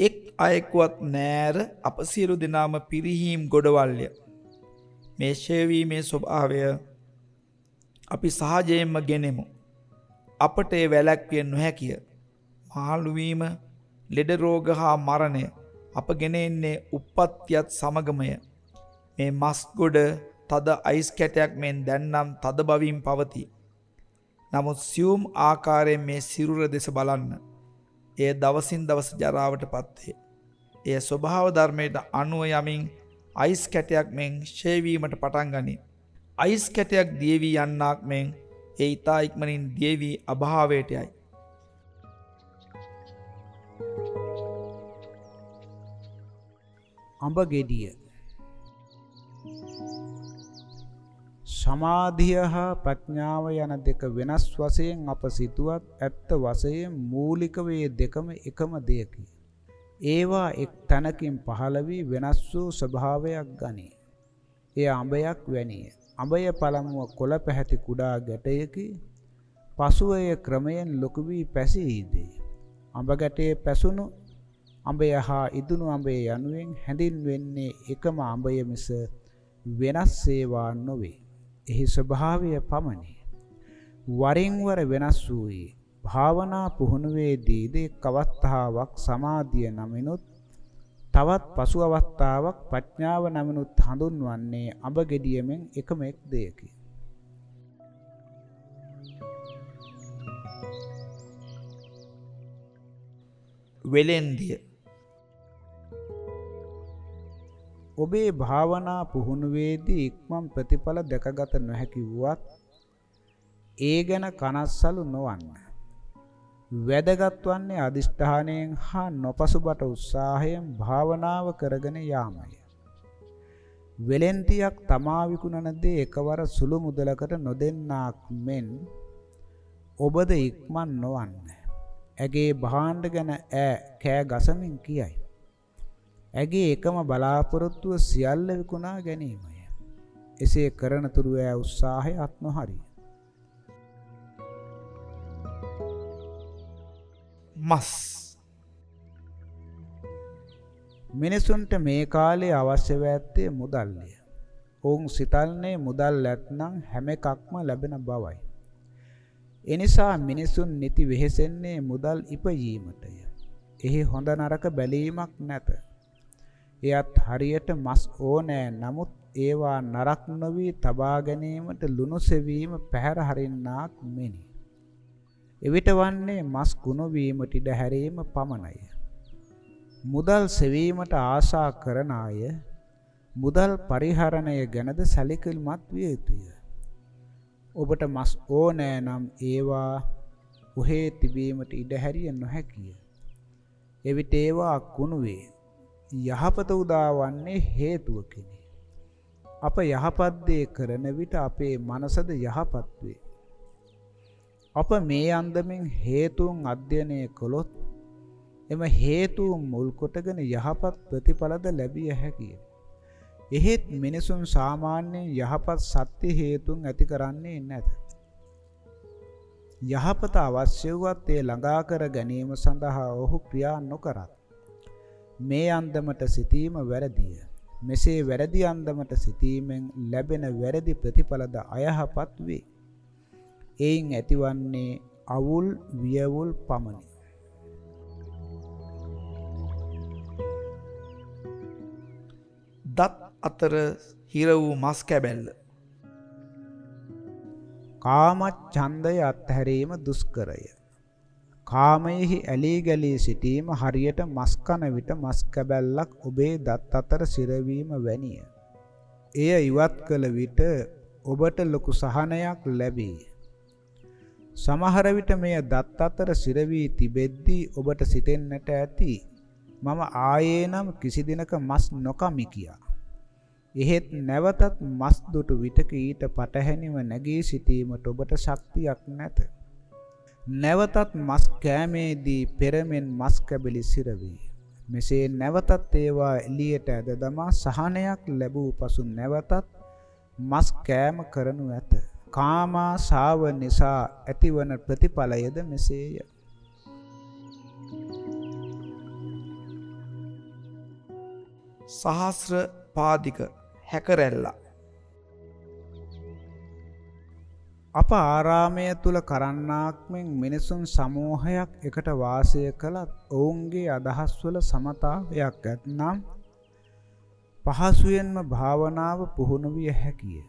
එක් අයෙකුවත් නෑර අප සියලු දෙනාම පිරිහීම් ගොඩවල්ය. මේ ෂේවීමේ ස්වභාවය අපි සහජයෙන්ම ගෙනෙමු. අපට ඒ වැලැක්විය නොහැකිය. මාළුවීම ලෙඩරෝග හා මරණය අප ගෙනෙන්නේ උප්පත්තියත් සමගමය. මේ මස්ගොඩ තද අයිස් කැටයක් මෙන් දැන්නම් තද බවින් පවති. නමුත් සියුම් ආකාරයෙන් මේ සිරුර දෙස බලන්න. එය දවසින් දවස ජරාවට පත්වේ. එය ස්වභාව ධර්මයට අනුව යමින් අයිස් කැටයක් මෙන් ශේවීමට පටන් ගනී. අයිස් කැටයක් දියවී යන්නාක් මෙන් ඒ ඉතා ඉක්මනින් දියවී අභාවයට යයි. අඹ ගෙඩිය සමාධිය හා ප්‍රඥාව යන දෙක වෙනස් වශයෙන් අප සිතුවත් ඇත්ත වශයෙන් මූලික වේ දෙකම එකම දෙයකි. ඒවා එක් තැනකින් පහළ වී වෙනස් වූ ස්වභාවයක් ගනී. එය අඹයක් වැනිය. අඹය පළමුව කොළ පැහැති කුඩා ගැටයකි. පසුව එය ක්‍රමයෙන් ලොකු වී පැසීදී. අඹ ගැටයේ පැසුණු අඹය හා ඉදුණු අඹය යනුවෙන් හැඳින්වෙන්නේ එකම අඹය මිස වෙනස් ඒවා නොවේ. එහි ස්වභාවය පමණි. වරින් වර වෙනස් වූයේ භාවනා පුහුණුවේදීද එක් අවස්ථාවක් සමාධිය නමිනුත් තවත් පසු අවස්ථාවක් ප්‍රඥාව නමිනුත් හඳුන්වන්නේ අඹ ගෙඩියමෙන් එකම එක් දෙයකි. වෙලෙන්දිය ඔබේ භාවනා පුහුණුවේදී ඉක්මන් ප්‍රතිඵල දැකගත නොහැකි වුවත් ඒ ගැන කනස්සලු නොවන්න. වැදගත් වන්නේ අදිෂ්ඨානයෙන් හා නොපසුබට උත්සාහයෙන් භාවනාව කරගෙන යාමය. වෙලෙන්තියක් තමා විකුණන දේ එකවර සුළු මුදලකට නොදෙන්නාක් මෙන් ඔබද ඉක්මන් නොවන්න. ඇගේ භාණ්ඩ ගැන ඈ කෑ ගසමින් කියයි. ඇගේ එකම බලාපොරොත්තුව සියල්ල විකුණා ගැනීමය. එසේ කරන තුරු ඈ උත්සාහය අත් නොහරිය. මස් මිනිසුන්ට මේ කාලේ අවශ්‍ය ඇත්තේ මුදල්ය. ඔවුන් සිතන්නේ මුදල් නැත්නම් හැම එකක්ම ලැබෙන බවයි. එනිසා මිනිසුන් නිති වෙහෙසෙන්නේ මුදල් ඉපයීමටය. එහි හොඳ නරක බැලීමක් නැත. එයත් හරියට මස් ඕනෑ නමුත් ඒවා නරක් නොවී තබා ගැනීමට ලුණු සෙවීම පැහැර හරින්නාක් මෙනි. එවිට වන්නේ මස් කුණු වීමට ඉඩ හැරීම පමණය. මුදල් සෙවීමට ආශා කරන අය මුදල් පරිහරණය ගැනද සැලකිලිමත් විය යුතුය. ඔබට මස් ඕනෑ නම් ඒවා උහේ තිබීමට ඉඩ හැරිය නොහැකිය. එවිට ඒවා කුණු වේ. යහපත උදා වන්නේ හේතුවකිනි. අප යහපත් දේ කරන විට අපේ මනසද යහපත් වේ. අප මේ අන්දමින් හේතුන් අධ්‍යයනය කළොත් එම හේතුන් මුල් කොටගෙන යහපත් ප්‍රතිඵලද ලැබිය හැකිය. එහෙත් මිනිසුන් සාමාන්‍යයෙන් යහපත් සත්‍ය හේතුන් ඇති කරන්නේ නැත. යහපත අවශ්‍ය වුවත් ඒ ළඟා කර ගැනීම සඳහා ඔහු ක්‍රියා නොකරත් මේ අන්දමට සිතීම වැරදිය. මෙසේ වැරදි අන්දමට සිතීමෙන් ලැබෙන වැරදි ප්‍රතිඵලද අයහපත් වේ. එයින් ඇතිවන්නේ අවුල් වියවුල් පමණි. දත් අතර හිර වූ මස් කැබැල්ල. කාමච්ඡන්දය අත්හැරීම දුෂ්කරය. කාමයෙහි ඇලී ගැලී සිටීම හරියට මස් කන විට මස් කැබැල්ලක් ඔබේ දත් අතර සිරවීම වැනිය. එය ඉවත් කළ විට ඔබට ලොකු සහනයක් ලැබේ. සමහර විට මෙය දත් අතර සිරවී තිබෙද්දී ඔබට සිතෙන්නට ඇති මම ආයේ නම් කිසි දිනක මස් නොකමි කියා. එහෙත් නැවතත් මස් දුටු විටක ඊට පටහැනිව නැගී සිටීමට ඔබට ශක්තියක් නැත. නැවතත් මස් කෑමේදී පෙරමෙන් මස් කැබලි සිරවී. මෙසේ නැවතත් ඒවා එළියට ඇද දමා සහනයක් ලැබූ පසු නැවතත් මස් කෑම කරනු ඇත. කාමා සාව නිසා ඇතිවන ප්‍රතිඵලයද මෙසේය. සහස්‍ර පාදික හැකරැල්ලා අප ආරාමය තුල කරන්නාක් මෙන් මිනිසුන් සමූහයක් එකට වාසය කළත් ඔවුන්ගේ අදහස්වල සමතාවයක් ඇත්නම් පහසුවෙන්ම භාවනාව පුහුණු විය හැකිය.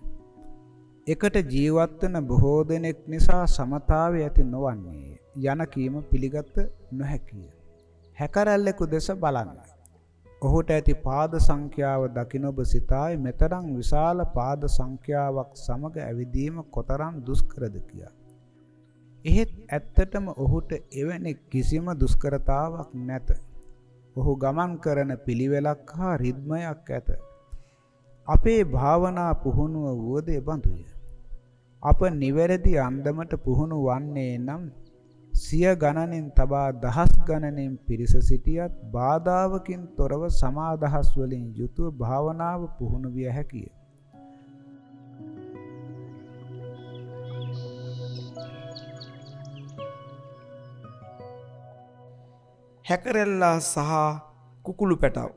එකට ජීවත් වන බොහෝ දෙනෙක් නිසා සමතාවය ඇති නොවන්නේ යන කීම පිළිගත නොහැකිය. හැකරැල්ලෙකු දෙස බලන්න. ඔහුට ඇති පාද සංඛ්‍යාව දකින ඔබ සිතායි මෙතරම් විශාල පාද සංඛ්‍යාවක් සමග ඇවිදීම කොතරම් දුෂ්කරද කියා. එහෙත් ඇත්තටම ඔහුට එවැනි කිසිම දුෂ්කරතාවක් නැත. ඔහු ගමන් කරන පිළිවෙලක් හා රිද්මයක් ඇත. අපේ භාවනා පුහුණුව වුවද එබඳුය. අප නිවැරදි අන්දමට පුහුණු වන්නේ නම් සිය ගණනින් තබා දහස් ගණනින් පිරිස සිටියත් බාධාවකින් තොරව සමාදහස් වලින් යුතුව භාවනාව පුහුණු විය හැකිය. හැකරැල්ලා සහ කුකුළු පැටව්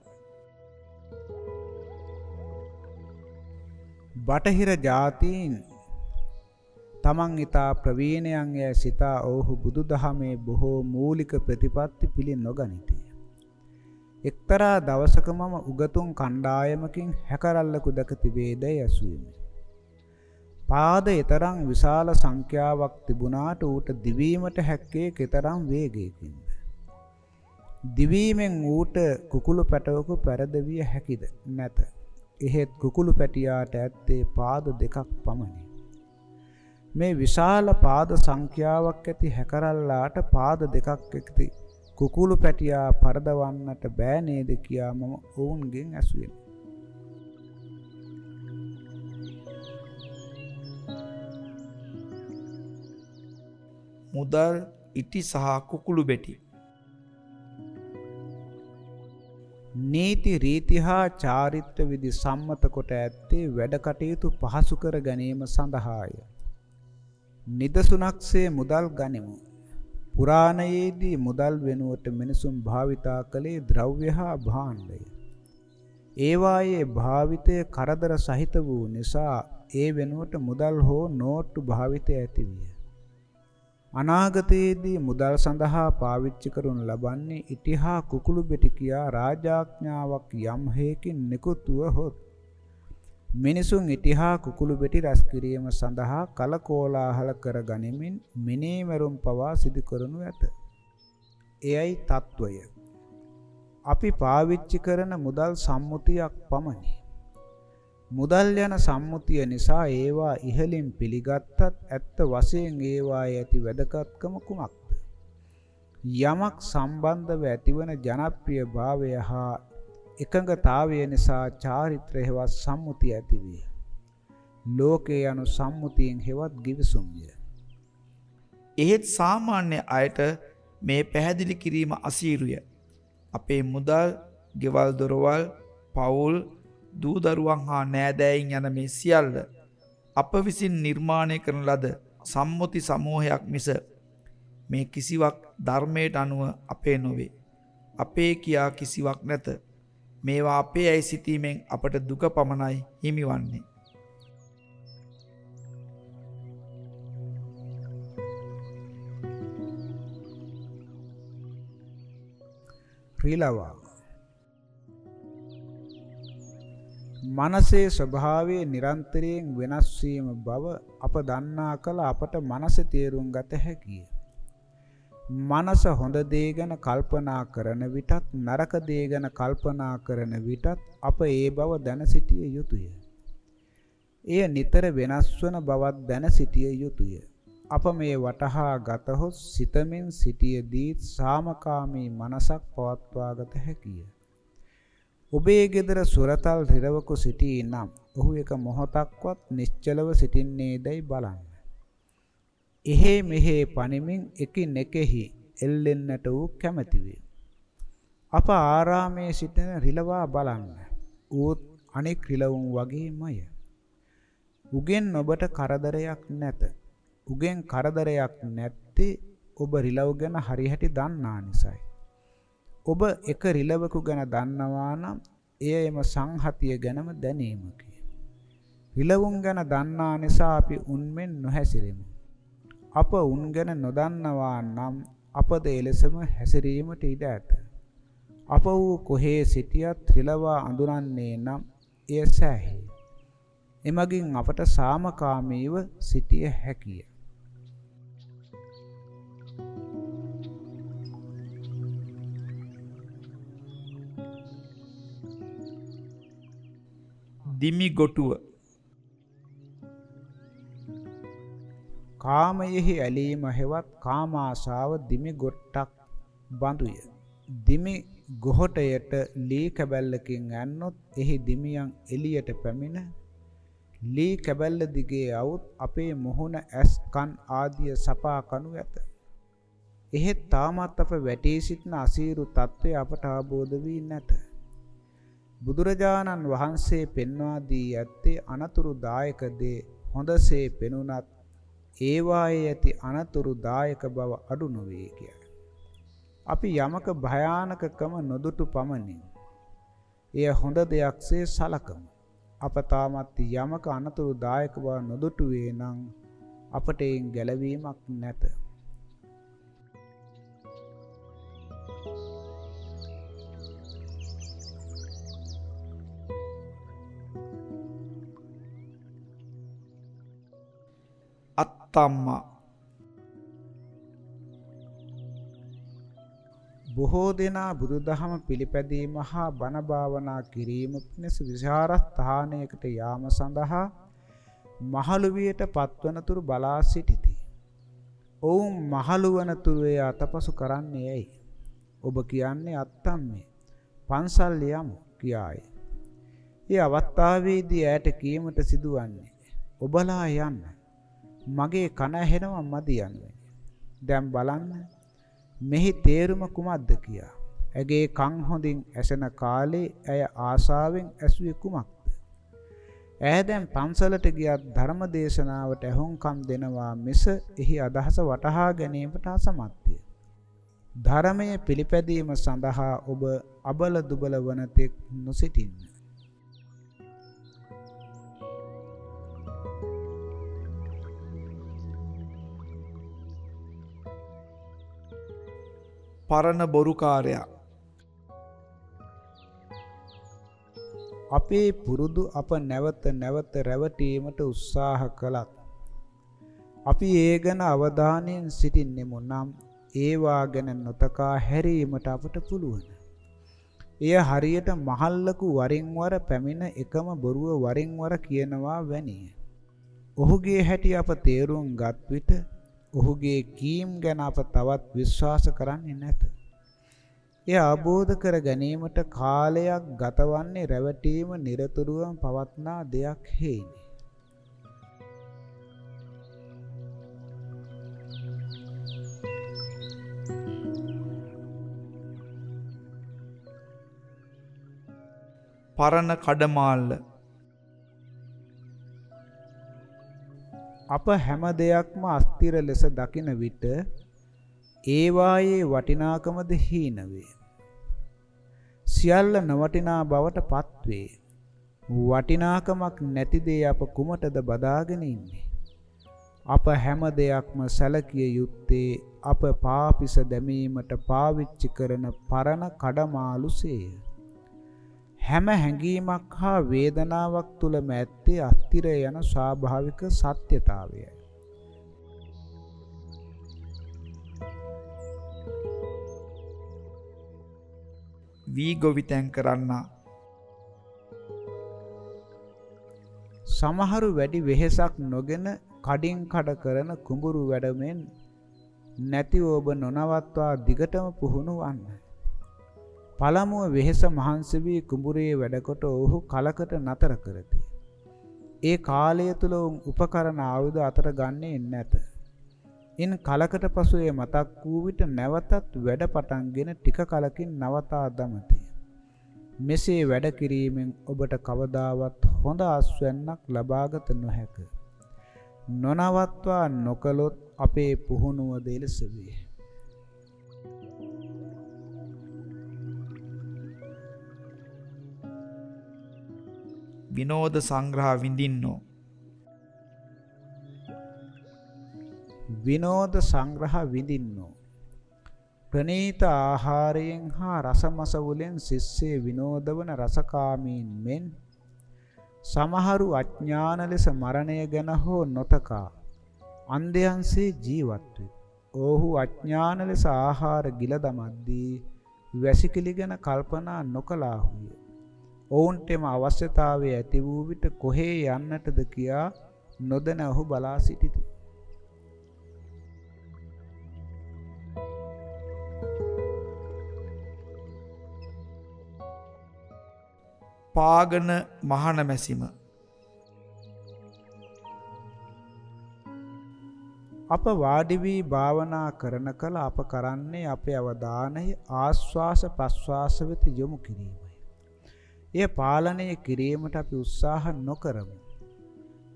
බටහිර ජාතීන් තමන් ඊතා ප්‍රවීණයන් යැයි සිතා ඔහු බුදුදහමේ බොහෝ මූලික ප්‍රතිපත්ති පිළි නොගනිති. එක්තරා දවසක මම උගතුන් කණ්ඩායමකින් හැකරල්ලකු දැක තිබේදැයි ඇසුවෙමි. පාද එතරම් විශාල සංඛ්‍යාවක් තිබුණාට ඌට දිවීමට හැක්කේ කෙතරම් වේගයකින්ද. දිවීමෙන් ඌට කුකුළු පැටවකු පැරදවිය හැකිද නැත. එහෙත් කුකුළු පැටියාට ඇත්තේ පාද දෙකක් පමණි. මේ විශාල පාද සංඛ්‍යාවක් ඇති හැකරල්ලාට පාද දෙකක් ඇති කුකුළු පැටියා පරදවන්නට බෑ නේද කියා මම ඔවුන්ගෙන් ඇසුවෙමි. මුදල් ඉටි සහ කුකුළු බෙටි නීති රීති හා චාරිත්‍ර විදි සම්මත කොට ඇත්තේ වැඩ කටයුතු පහසු කර ගැනීම සඳහාය. නිදසුනක්සේ මුදල් ගනිමු. පුරාණයේදී මුදල් වෙනුවට මිනිසුන් භාවිතා කළේ ද්‍රව්‍ය හා භාණ්ඩය. ඒවායේ භාවිතය කරදර සහිත වූ නිසා ඒ වෙනුවට මුදල් හෝ නෝට්ටු භාවිතය ඇතිවිය. අනාගතයේදී මුදල් සඳහා පාවිච්චි කරනු ලබන්නේ ඉටිහා කුකුළු බෙටි කියා රාජාඥාවක් යම් හේකින් නිකුත්ව හොත් මිනිසුන් ඉතිහා කුකුළු බෙටි රැස් කිරීම සඳහා කලකෝලාහල කර ගනිමින් මිනේමරුම් පවා සිදු කරනු ඇත. එයයි తত্ত্বය. අපි පාවිච්චි කරන මුදල් සම්මුතියක් පමණි. මුදල් යන සම්මුතිය නිසා ඒවා ඉහළින් පිළිගත්තත් ඇත්ත වශයෙන් ඒවා ඇති වැදගත්කම කුමක්ද? යමක් සම්බන්ධව ඇතිවන ජනප්‍රියභාවය හා එකඟතාවය නිසා චාරිත්‍ර හෙවත් සම්මුතිය ඇතිවිය. ලෝකේ යනු සම්මුතියෙන් හෙවත් givisumය. එහෙත් සාමාන්‍ය අයට මේ පැහැදිලි කිරීම අසීරුය. අපේ මුදල්, ගෙවල් දොරවල්, පවුල්, දූ දරුවන් හා නෑදෑයින් යන මේ සියල්ල අප විසින් නිර්මාණය කරන ලද සම්මුති සමූහයක් මිස මේ කිසිවක් ධර්මයට අනුව අපේ නොවේ. අපේ කියා කිසිවක් නැත. මේවා අපේ ඇයි සිතීමෙන් අපට දුක පමණයි හිමිවන්නේ. රිලවා මනසේ ස්වභාවය නිරන්තරයෙන් වෙනස් වීම බව අප දන්නා කල අපට මනස තේරුම් ගත හැකිය. මනස හොඳ දේ ගැන කල්පනා කරන විටත් නරක දේ ගැන කල්පනා කරන විටත් අප ඒ බව දැන සිටිය යුතුය. එය නිතර වෙනස් වන බවත් දැන සිටිය යුතුය. අප මේ වටහා ගතහොත් සිතමින් සිටියදී සාමකාමී මනසක් පවත්වාගත හැකිය. ඔබේ ගෙදර සුරතල් රිරවකු සිටී නම් ඔහු එක මොහොතක්වත් නිශ්චලව සිටින්නේදයි බලන්න. එහෙ මෙහෙ පණිමින් එකින් එකෙහි එල්ලෙන්නට වූ කැමැති වේ. අප ආරාමයේ සිටින රිලවා බලන්න. ඌත් අනෙක් රිලවුන් වගේමය. උගෙන් ඔබට කරදරයක් නැත. උගෙන් කරදරයක් නැත්තේ ඔබ රිලව් ගැන හරිහැටි දන්නා නිසායි. ඔබ එක රිලවකු ගැන දන්නවා නම් එය එම සංහතිය ගැනම දැනීමකි. රිලවුන් ගැන දන්නා නිසා අපි උන්මෙන් නොහැසිරෙමු. අප උන් ගැන නොදන්නවා නම් අපද එලෙසම හැසිරීමට ඉඩ ඇත. අප වූ කොහේ සිටියත් ත්‍රිලවා අඳුරන්නේ නම් එය සෑහේ. එමගින් අපට සාමකාමීව සිටිය හැකිය. දිමි ගොටුව කාමයෙහි ඇලීම හෙවත් කාමාශාව දිමි ගොට්ටක් බඳුය. දිමි ගොහටයට ලී කැබැල්ලකින් ඇන්නොත් එහි දිමියන් එළියට පැමිණ ලී කැබැල්ල දිගේ අවුත් අපේ මුහුණ ඇස් කන් ආදිය සපා කනු ඇත. එහෙත් තාමත් අප වැටී සිටින අසීරු తත්වය අපට අවබෝධ වී නැත. බුදුරජාණන් වහන්සේ පෙන්වා දී ඇත්තේ අනතුරුදායක දේ හොඳසේ පෙනුනත් ඒවායේ ඇති අනතුරුදායක බව අඩු නොවේ කියයි. අපි යමක භයානකකම නොදුටු පමණින් එය හොඳ දෙයක්සේ සලකමු. අප තාමත් යමක අනතුරුදායක බව නොදුටුවේ නම් අපට එයින් ගැලවීමක් නැත. අත්තම්මා බොහෝ දෙනා බුදුදහම පිළිපැදීම හා බණ භාවනා කිරීම පිණිස විහාරස්ථානයකට යාම සඳහා මහලුවියට පත්වනතුරු බලා සිටිති. ඔවුන් මහලු වනතුරු එය අතපසු කරන්නේ ඇයි? ඔබ කියන්නේ අත්තම්මේ පන්සල් යමු කියාය. ඒ අවස්ථාවේදී ඈට කීමට සිදුවන්නේ ඔබලා යන්න මගේ කන ඇහෙනවා මදි යන්නේ. දැන් බලන්න මෙහි තේරුම කුමක්ද කියා. ඇගේ කන් හොඳින් ඇසෙන කාලේ ඇය ආසාවෙන් ඇසුවේ කුමක්ද? ඈ දැන් පන්සලට ගියත් ධර්ම දේශනාවට ඇහුම්කම් දෙනවා මිස එහි අදහස වටහා ගැනීමට අසමත්ය. ධර්මයේ පිළිපැදීම සඳහා ඔබ අබල දුබල වන තෙක් නොසිටින්න. පරණ බොරුකාරයා අපේ පුරුදු අප නැවත නැවත රැවටීමට උත්සාහ කළත් අපි ඒ ගැන අවධානයෙන් සිටින්නෙමු නම් ඒවා ගැන නොතකා හැරීමට අපට පුළුවන්. එය හරියට මහල්ලකු වරින් වර පැමිණ එකම බොරුව වරින් වර කියනවා වැනිය. ඔහුගේ හැටි අප තේරුම් ගත් විට ඔහුගේ කීම් ගැන අප තවත් විශ්වාස කරන්නේ නැත. එය අවබෝධ කර ගැනීමට කාලයක් ගතවන්නේ රැවටීම নিরතුරුවම පවත්නා දෙයක් හේනේ. පරණ කඩමාල්ල අප හැම දෙයක්ම අස්තිර ලෙස දකින විට ඒවායේ වටිනාකමද හීන වේ. සියල්ල නොවටිනා බවට පත්වේ. වටිනාකමක් නැති දේ අප කුමටද බදාගෙන ඉන්නේ? අප හැම දෙයක්ම සැලකිය යුත්තේ අප පාපිස දැමීමට පාවිච්චි කරන පරණ කඩමාලුසේය. හැම හැඟීමක් හා වේදනාවක් තුළම ඇත්තේ අස්තිර යන ස්වාභාවික සත්‍යතාවයයි. වී ගොවිතැන් කරන්නා සමහරු වැඩි වෙහෙසක් නොගෙන කඩින් කඩ කරන කුඹුරු වැඩමෙන් නැති ඔබ නොනවත්වා දිගටම පුහුණු වන්න. පළමුව වෙහෙස මහන්සි වී කුඹුරේ වැඩකොට ඔහු කලකට නතර කරති. ඒ කාලය තුල උපකරණ ආයුධ අතර ගන්නේ නැත. ඉන් කලකට පසු එය මතක් වූ විට නැවතත් වැඩ පටන්ගෙන ටික කලකින් නවතා දමති. මෙසේ වැඩ කිරීමෙන් ඔබට කවදාවත් හොඳ අස්වැන්නක් ලබාගත නොහැක. නොනවත්වා නොකළොත් අපේ පුහුණුව දෙලෙස විනෝද සංග්‍රහ විඳින්නෝ විනෝද සංග්‍රහ විඳින්නෝ ප්‍රනීත ආහාරයෙන් හා රසමස වලින් සිස්සේ විනෝද වන රසකාමීන් මෙන් සමහරු අඥාන ලෙස මරණය ගැන හෝ නොතකා අන්ධයන්සේ ජීවත් වේ. ඔහු අඥාන ලෙස ආහාර ගිල දමද්දී වැසිකිලි ගැන කල්පනා නොකලාහුය. ඔවුන්ට එම අවශ්‍යතාවය ඇති වූ විට කොහේ යන්නටද කියා නොදැන ඔහු බලා සිටිති. පාගන මහන මැසිම අප වාඩි වී භාවනා කරන කල අප කරන්නේ අපේ අවධානය ආස්වාස ප්‍රස්වාස වෙත යොමු කිරීමයි. එය පාලනය කිරීමට අපි උත්සාහ නොකරමු.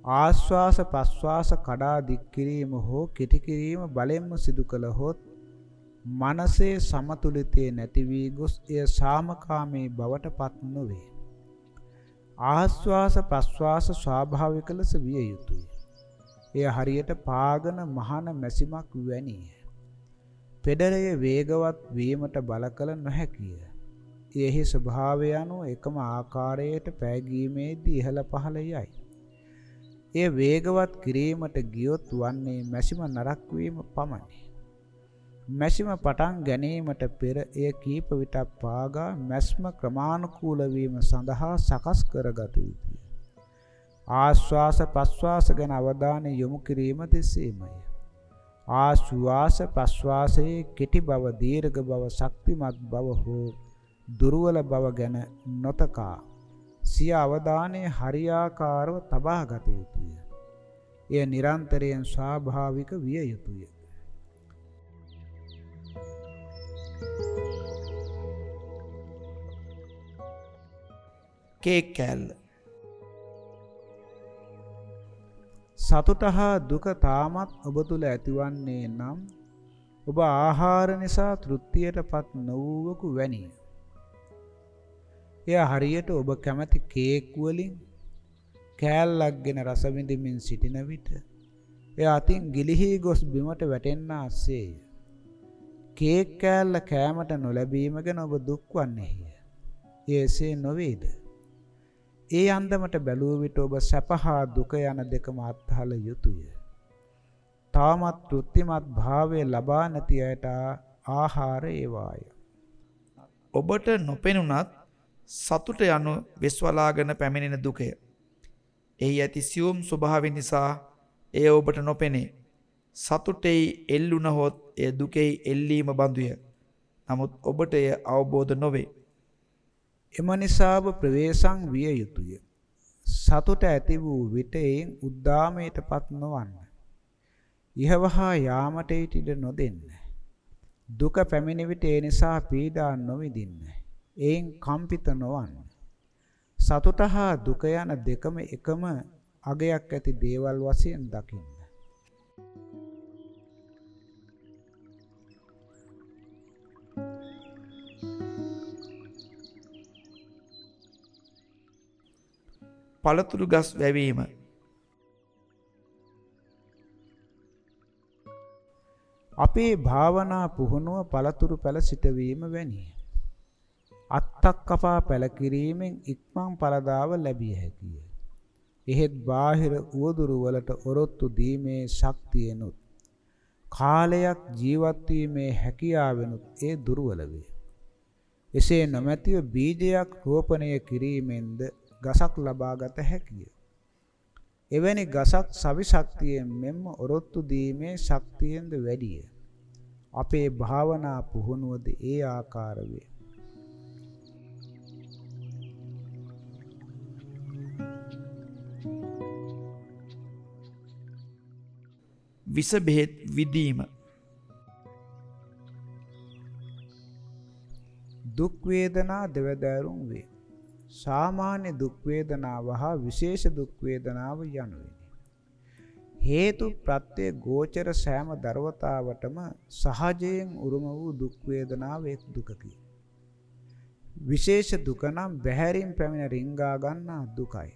ආස්වාස ප්‍රස්වාස කඩා දික් කිරීම හෝ කෙටි කිරීම බලෙන්ම සිදු කළහොත් මනසේ සමතුලිතය නැති වී ගොස් එය සාමකාමී බවට පත් නොවේ. ආස්වාස ප්‍රස්වාස ස්වාභාවික ලෙස විය යුතුය. එය හරියට පාගන මහන මැසිමක් වැනිය. පෙඩරය වේගවත් වීමට බල කළ නොහැකිය. එහි ස්වභාවය අනුව එකම ආකාරයට පෑගීමේදී ඉහළ පහළ යයි. එය වේගවත් කිරීමට ගියොත් වන්නේ මැසිම නරක් වීම පමණි. මැසිම පටන් ගැනීමට පෙර එය කීප විටක් පාගා මැස්ම ක්‍රමානුකූල වීම සඳහා සකස් කරගත යුතුය. ආශ්වාස ප්‍රශ්වාස ගැන අවධානය යොමු කිරීම දෙසේමය. ආශ්වාස ප්‍රශ්වාසයේ කෙටි බව දීර්ඝ බව ශක්තිමත් බව හෝ දුර්වල බව ගැන නොතකා සිය අවධානය හරියාකාරව තබා ගත යුතුය. එය නිරන්තරයෙන් ස්වාභාවික විය යුතුය. කේක් කෑල්ල සතුට හා දුක තාමත් ඔබ තුළ ඇතිවන්නේ නම් ඔබ ආහාර නිසා තෘප්තියටපත් නොවූවකු වැනිය. එය හරියට ඔබ කැමති කේක් වලින් කෑල්ලක්ගෙන රස විඳින්මින් සිටින විට එය අතින් ගිලිහි ගොස් බිමට වැටෙන්නාසේය. කේක් කෑල්ල කෑමට නොලැබීම ගැන ඔබ දුක් වන්නේය. එයසේ නොවේද? ඒ අන්දමට බැලුව විට ඔබ සැප හා දුක යන දෙකම අත්හල යුතුය. තාමත් තෘප්තිමත් භාවය ලබා නැති අයට ආහාර ඒවාය. ඔබට නොපෙනුනත් සතුට යනු වෙස්වලාගෙන පැමිණෙන දුකය. එහි ඇති සියුම් ස්වභාවය නිසා එය ඔබට නොපෙනේ. සතුටෙහි එල්ලුනහොත් එය දුකෙහි එල්ලීම බඳුය. නමුත් ඔබට එය අවබෝධ නොවේ. එම නිසාව ප්‍රවේශම් විය යුතුය. සතුට ඇති වූ විට එයින් උද්දාමයටපත් නොවන්න. ඉහවහා යාමට ඉඩ නොදෙන්න. දුක පැමිණි විට ඒ නිසා පීඩා නොවිඳින්න. එයින් කම්පිත නොවන්න. සතුට හා දුක යන දෙකම එකම අගයක් ඇති දේවල් වශයෙන් දකින්න. පළතුරු ගස් වැවීම අපේ භාවනා පුහුණුව පළතුරු පැල සිටවීම වැනිය. අත්තක් කපා පැල කිරීමෙන් ඉක්මන් පලදාව ලැබිය හැකිය. එහෙත් බාහිර උවදුරු වලට ඔරොත්තු දීමේ ශක්තියනොත් කාලයක් ජීවත් වීමේ හැකියාවෙනුත් ඒ දුර්වල වේ. එසේ නොමැතිව බීජයක් රෝපණය කිරීමෙන්ද ගසක් ලබාගත හැකිය. එවැනි ගසක් සවි ශක්තියෙන් මෙන්ම ඔරොත්තු දීමේ ශක්තියෙන්ද වැඩිය. අපේ භාවනා පුහුණුවද ඒ ආකාර වේ. විස බෙහෙත් විදීම දුක් වේදනා දෙවදෑරුම් වේ. සාමාන්‍ය දුක් වේදනාව හා විශේෂ දුක් වේදනාව යනුවෙනි. හේතු ප්‍රත්‍ය ගෝචර සෑම දරවතාවටම සහජයෙන් උරුම වූ දුක් වේදනාව එක් දුකකි. විශේෂ දුක නම් බැහැරින් පැමිණ රිංගා ගන්නා දුකයි.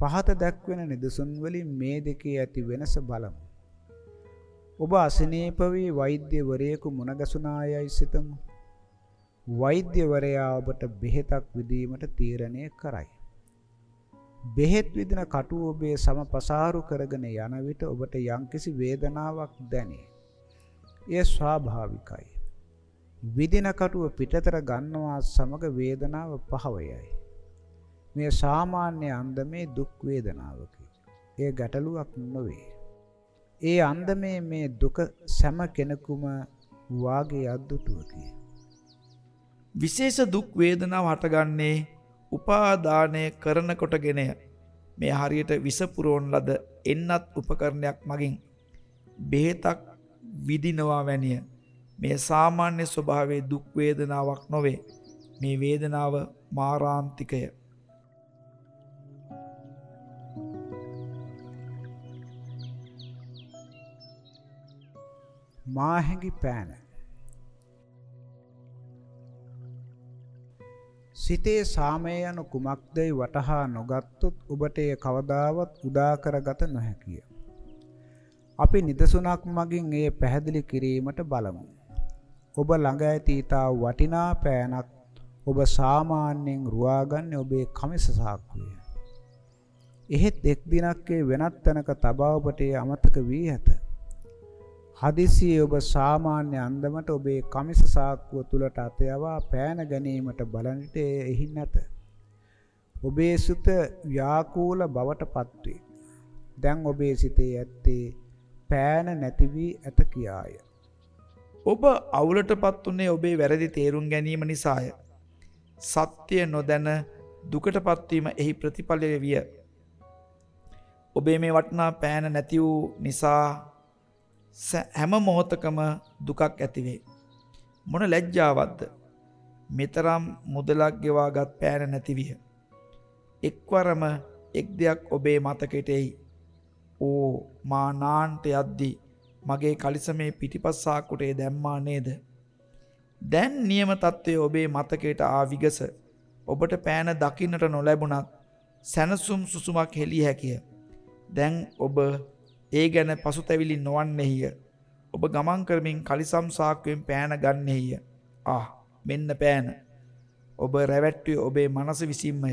පහත දැක්වෙන නිදසුන් වලින් මේ දෙකේ ඇති වෙනස බලමු. ඔබ අසනීප වී වෛද්‍යවරයෙකු මුණ ගැසුණායයි සිතමු. වෛද්‍යවරයා ඔබට බෙහෙතක් විදීමට තීරණය කරයි. බෙහෙත් විදින කටුව ඔබේ සම පසාරු කරගෙන යන විට ඔබට යම්කිසි වේදනාවක් දැනේ. එය ස්වාභාවිකයි. විදින කටුව පිටතර ගන්නවා සමග වේදනාව පහවයයි. මේ සාමාන්‍ය අන්දමේ දුක් වේදනාවකි. එය ගැටලුවක් නොවේ. ඒ අන්දමේ මේ දුක සෑම කෙනෙකුම වාගේ අද්දුටුවකි. විශේෂ දුක් වේදනාව හටගන්නේ උපාදානය කරනකොටගෙනය. මේ හරියට විසපුරෝන් ලද එන්නත් උපකරණයක් මගින් බෙහෙතක් විදිනවා වැනිය. මේ සාමාන්‍ය ස්වභාවයේ දුක් වේදනාවක් නොවේ. මේ වේදනාව මාරාන්තිකය. මාහැඟි පෑන සිතේ සාමය යනු කුමක්දයි වටහා නොගත්තොත් ඔබට එය කවදාවත් උදා කරගත නොහැකිය. අපි නිදසුනක් මගින් එය පැහැදිලි කිරීමට බලමු. ඔබ ළඟ ඇති ඊතා වටිනා පෑනක් ඔබ සාමාන්‍යයෙන් රුවාගන්නේ ඔබේ කමිස සාක්කුවේ. එහෙත් එක් දිනක් වෙනත් තැනක තබා ඔබට අමතක වී ඇත. හදිසියේ ඔබ සාමාන්‍ය අන්දමට ඔබේ කමිස සාක්කුව තුලට අත යවා පෑන ගැනීමට බලන විට එහි නැත. ඔබේ සිත ව්‍යාකූල බවට පත්වේ. දැන් ඔබේ සිතේ ඇත්තේ පෑන නැති වී ඇත කියාය. ඔබ අවුලටපත් උනේ ඔබේ වැරදි තේරුම් ගැනීම නිසාය. සත්‍ය නොදැන දුකටපත් වීම එහි ප්‍රතිඵලය විය. ඔබේ මේ වටිනා පෑන නැති වූ නිසා හැම මොහොතකම දුකක් ඇතිවේ. මොන ලැජ්ජාවක්ද? මෙතරම් මුදලක් ගෙවාගත් පෑන නැතිවිය. එක්වරම එක් දෙයක් ඔබේ මතකයට එයි. ඕ මා නාන්ට යද්දී මගේ කලිසමේ පිටිපස් සාක්කුටේ දැම්මා නේද? දැන් නියම තත්ත්වය ඔබේ මතකයට ආ විගස ඔබට පෑන දකින්නට නොලැබුණත් සැනසුම් සුසුමක් හෙළිය හැකිය. දැන් ඔබ ඒ ගැන පසුතැවිලි නොවන්නේය. ඔබ ගමන් කරමින් කලිසම් සාක්කුවෙන් පෑන ගන්නේය. ආ මෙන්න පෑන. ඔබ රැවැට්ටුවේ ඔබේ මනස විසින්මය.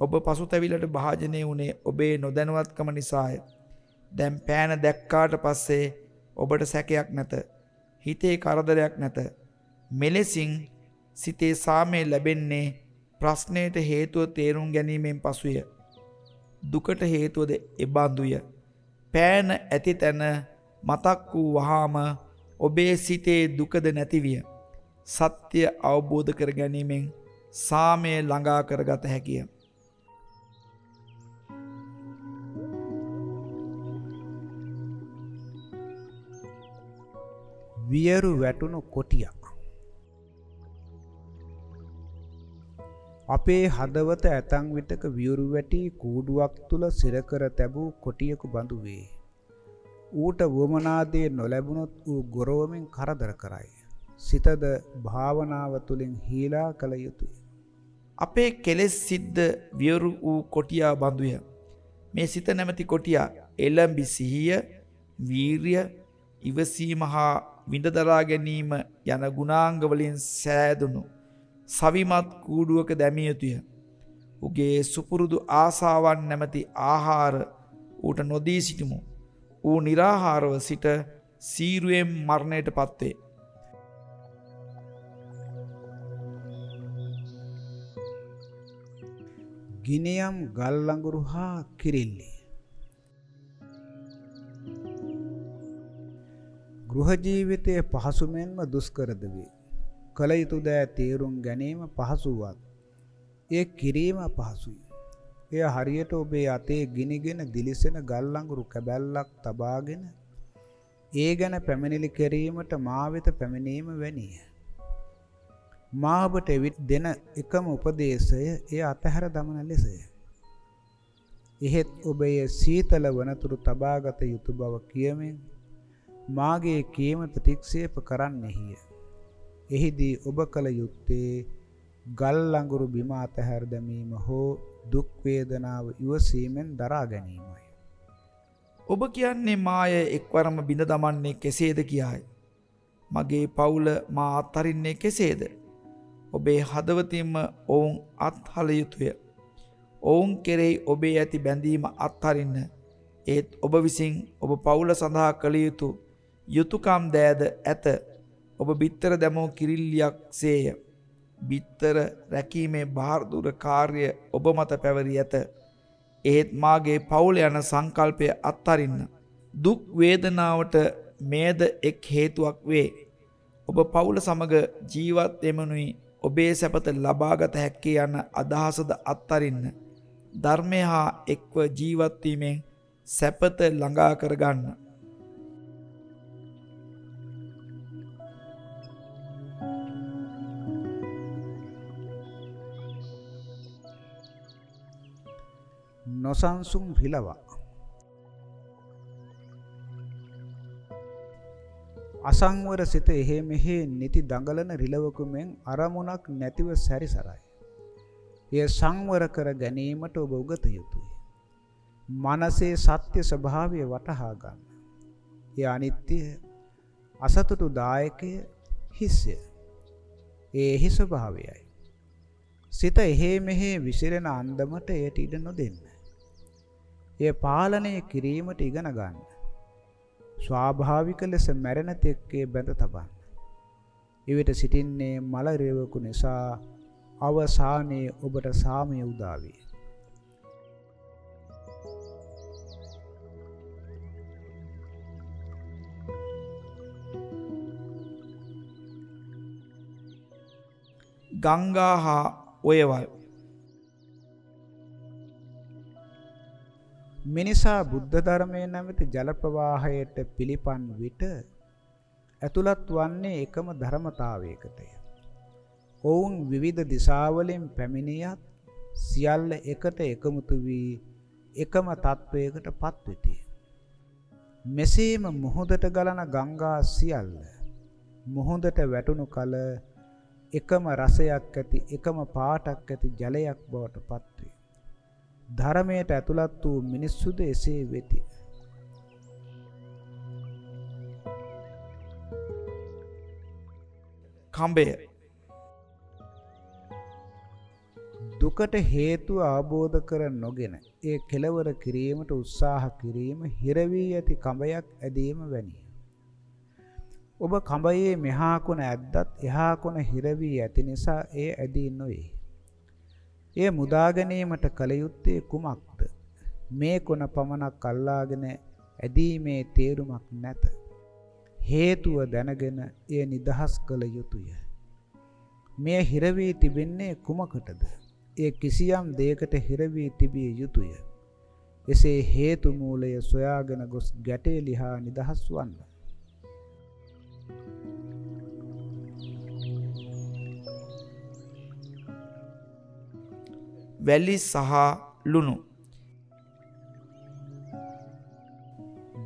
ඔබ පසුතැවිලට භාජනය වුණේ ඔබේ නොදැනුවත්කම නිසාය. දැන් පෑන දැක්කාට පස්සේ ඔබට සැකයක් නැත. හිතේ කරදරයක් නැත. මෙලෙසින් සිතේ සාමය ලැබෙන්නේ ප්‍රශ්නයට හේතුව තේරුම් ගැනීමෙන් පසුය. දුකට හේතුවද එබන්දුය. පෑන ඇති තැන මතක් වූ වහාම ඔබේ සිතේ දුකද නැතිවිය. සත්‍ය අවබෝධ කර ගැනීමෙන් සාමය ළඟා කරගත හැකිය. වියරු වැටුණු කොටියක්. අපේ හදවත ඇතන් විටක වියුරු වැටි කූඩුවක් තුළ සිරකර තැබූ කොටියකු බඳු වේ. ඌට වුවමනාදේ නොලැබුණොත් වූ ගොරෝමින් කරදර කරයි. සිතද භාවනාව තුළින් හීලා කළ යුතුය. අපේ කෙලෙස් සිද්ධ වියරු වූ කොටියා බඳුය. මේ සිත නැමැති කොටියා එළඹි සිහිය වීර්ය ඉවසීම හා විඳදරා ගැනීම යන ගුණාංගවලින් සෑදුණු සවිමත් කූඩුවක දැමිය යුතුය. උගේ සුපුරුදු ආසාවන් නැමැති ආහාර ඌට නොදී සිටිමු. ඌ निराහාරව සිට සීරුවෙන් මරණයට පත්වේ. ගිනියම් ගල්ලඟුරු හා කිරිල්ලි ගෘහ ජීවිතය පහසුමෙන්ම දුෂ්කරද වේ. කළ යුතු දෑ තේරුම් ගැනීම පහසුවත්. එය කිරීම පහසුයි. එය හරියට ඔබේ අතේ ගිනිගෙන දිලිසෙන ගල්ලඟුරු කැබැල්ලක් තබාගෙන ඒ ගැන පැමිණිලි කිරීමට මා වෙත පැමිණීම වැනිය. මා ඔබට එවිට දෙන එකම උපදේශය එය අතහැර දමන ලෙසය. එහෙත් ඔබ එය සීතල වනතුරු තබාගත යුතු බව කියමින් මාගේ කීම ප්‍රතික්ෂේප කරන්නෙහිය. එහිදී ඔබ කළ යුත්තේ ගල් ළඟුරු බිම අතහැර දැමීම හෝ දුක් වේදනාව ඉවසීමෙන් දරා ගැනීමයි. ඔබ කියන්නේ මාය එක්වරම බිඳ දමන්නේ කෙසේද කියායි. මගේ පවුල මා අත්හරින්නේ කෙසේද? ඔබේ හදවතින්ම ඔවුන් අත්හල යුතුය. ඔවුන් කෙරෙහි ඔබේ ඇති බැඳීම අත්හරින්න. ඒත් ඔබ විසින් ඔබ පවුල සඳහා කළ යුතු යුතුයකම් දෑද ඇත. ඔබ බිත්තර දැමෝ කිරිල්ලියක් සේය. බිත්තර රැකීමේ භාරදුර කාර්ය ඔබ මත පැවරී ඇත. එහෙත් මාගේ පවුල යන සංකල්පය අත්තරින්න. දුක් වේදනාවට මේද එක් හේතුවක් වේ. ඔබ පවුල සමග ජීවත් එමනුයි ඔබේ සැපත ලබාගත හැක්කේ යන අදහසද අත්තරින්න. ධර්මය හා එක්ව ජීවත්වීමෙන් සැපත ළඟා කරගන්න. නොසන්සුන් රිලවා අසංවර සිත එහෙ මෙහෙ නිති දඟලන රිලවකුමෙන් අරමුණක් නැතිව සැරිසරයි. එය සංවර කර ගැනීමට ඔබ උගත යුතුය. මනසේ සත්‍ය ස්වභාවය වටහා ගන්න. ඒ අනිත්‍ය අසතුටු දායකය හිස්ය. ඒ එහි ස්වභාවයයි. සිත එහෙ මෙහෙ විසිරෙන අන්දමට එයට ඉඩ නොදෙන්න. එය පාලනය කිරීමට ඉගෙන ගන්න. ස්වාභාවික ලෙස මැරෙන තෙක්කේ බැඳ තබන්න. එවිට සිටින්නේ මල රේවකු නිසා අවසානයේ ඔබට සාමය උදා වේ. ගංගා හා ඔයවල් මිනිසා බුද්ධ ධර්මයේ නැමැති ජල ප්‍රවාහයට පිළිපන් විට ඇතුළත් වන්නේ එකම ධර්මතාවයකටය. ඔවුන් විවිධ දිසාවලින් පැමිණියත් සියල්ල එකට එකමුතු වී එකම තත්වයකට පත්වෙති. මෙසේම මුහුදට ගලන ගංගා සියල්ල මුහුදට වැටුණු කල එකම රසයක් ඇති එකම පාටක් ඇති ජලයක් බවට පත්වේ. ධර්මයට ඇතුළත් වූ මිනිස්සුද එසේ වෙති. කම්බය දුකට හේතුව අවබෝධ කර නොගෙන ඒ කෙලවර කිරීමට උත්සාහ කිරීම හිරවී ඇති කඹයක් ඇදීම වැනිය. ඔබ කඹයේ මෙහා කොන ඇද්දත් එහා කොන හිර වී ඇති නිසා එය ඇදී නොවේ. එය මුදා ගැනීමට කල යුත්තේ කුමක්ද? මේ කොන පමණක් අල්ලාගෙන ඇදීමේ තේරුමක් නැත. හේතුව දැනගෙන එය නිදහස් කළ යුතුය. මෙය හිර වී තිබෙන්නේ කුමකටද? ඒ කිසියම් දෙයකට හිර වී තිබිය යුතුය. එසේ හේතු මූලය සොයාගෙන ගොස් ගැටේ ලිහා නිදහස් වන්න. වැලි සහ ලුණු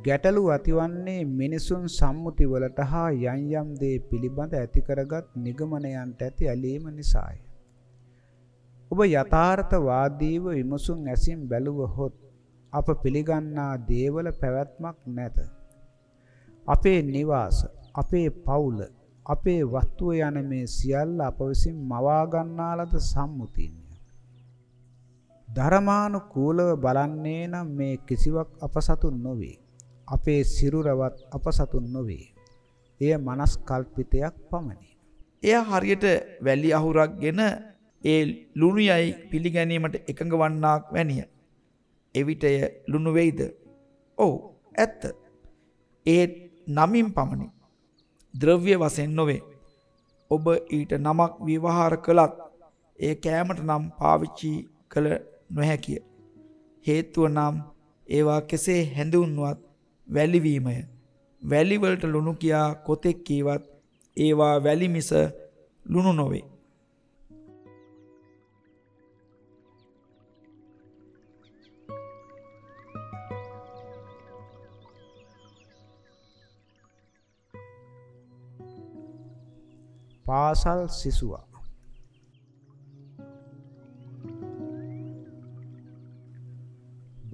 ගැටලු ඇතිවන්නේ මිනිසුන් සම්මුතිවලට හා යම් යම් දේ පිළිබඳ ඇති කරගත් නිගමනයන්ට ඇති ඇලීම නිසාය. ඔබ යථාර්ථවාදීව විමසුන් ඇසින් බැලුවහොත් අප පිළිගන්නා දේවල පැවැත්මක් නැත. අපේ නිවාස, අපේ පවුල, අපේ වස්තුව යන මේ සියල්ල අප විසින් මවා ගන්නා ලද සම්මුතින්. ධර්මානුකූලව බලන්නේ නම් මේ කිසිවක් අපසතුන් නොවේ. අපේ සිරුරවත් අපසතුන් නොවේ. එය මනස්කල්පිතයක් පමණි. එය හරියට වැලි අහුරක්ගෙන ඒ ලුණුයයි පිළිගැනීමට එකඟ වන්නාක් වැනිය. එවිටය ලුණු වෙයිද? ඔව් ඇත්ත. ඒ නමින් පමණි. ද්‍රව්‍ය වශයෙන් නොවේ. ඔබ ඊට නමක් විවහාර කළත් ඒ කෑමට නම් පාවිච්චි කළ නොහැකිය. හේතුව නම් ඒවා කෙසේ හැඳුන්වත් වැලිවීමය. වැලිවලට ලුණු කියා කොතෙක් කීවත් ඒවා වැලි මිස ලුණු නොවේ. පාසල් සිසුවා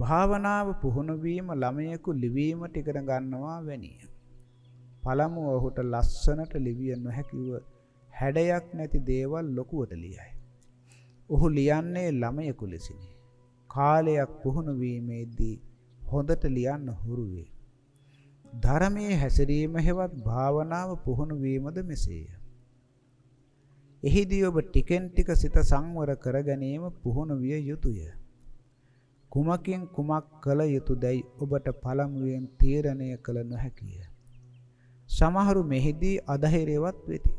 භාවනාව පුහුණු වීම ළමයෙකු ලිවීමට ඉගෙන ගන්නවා වැනිය. පළමුව ඔහුට ලස්සනට ලිවිය නොහැකිව හැඩයක් නැති දේවල් ලොකුවට ලියයි. ඔහු ලියන්නේ ළමයෙකු ලෙසිනි. කාලයක් පුහුණු වීමේදී හොඳට ලියන්න හුරු වේ. ධර්මයේ හැසිරීම හෙවත් භාවනාව පුහුණු වීමද මෙසේය. එහිදී ඔබ ටිකෙන් ටික සිත සංවර කර ගැනීම පුහුණු විය යුතුය. කුමකින් කුමක් කළ යුතුයදයි ඔබට පළමුවෙන් තීරණය කළ නොහැකිය. සමහරු මෙහිදී අධෛර්යවත් වෙති.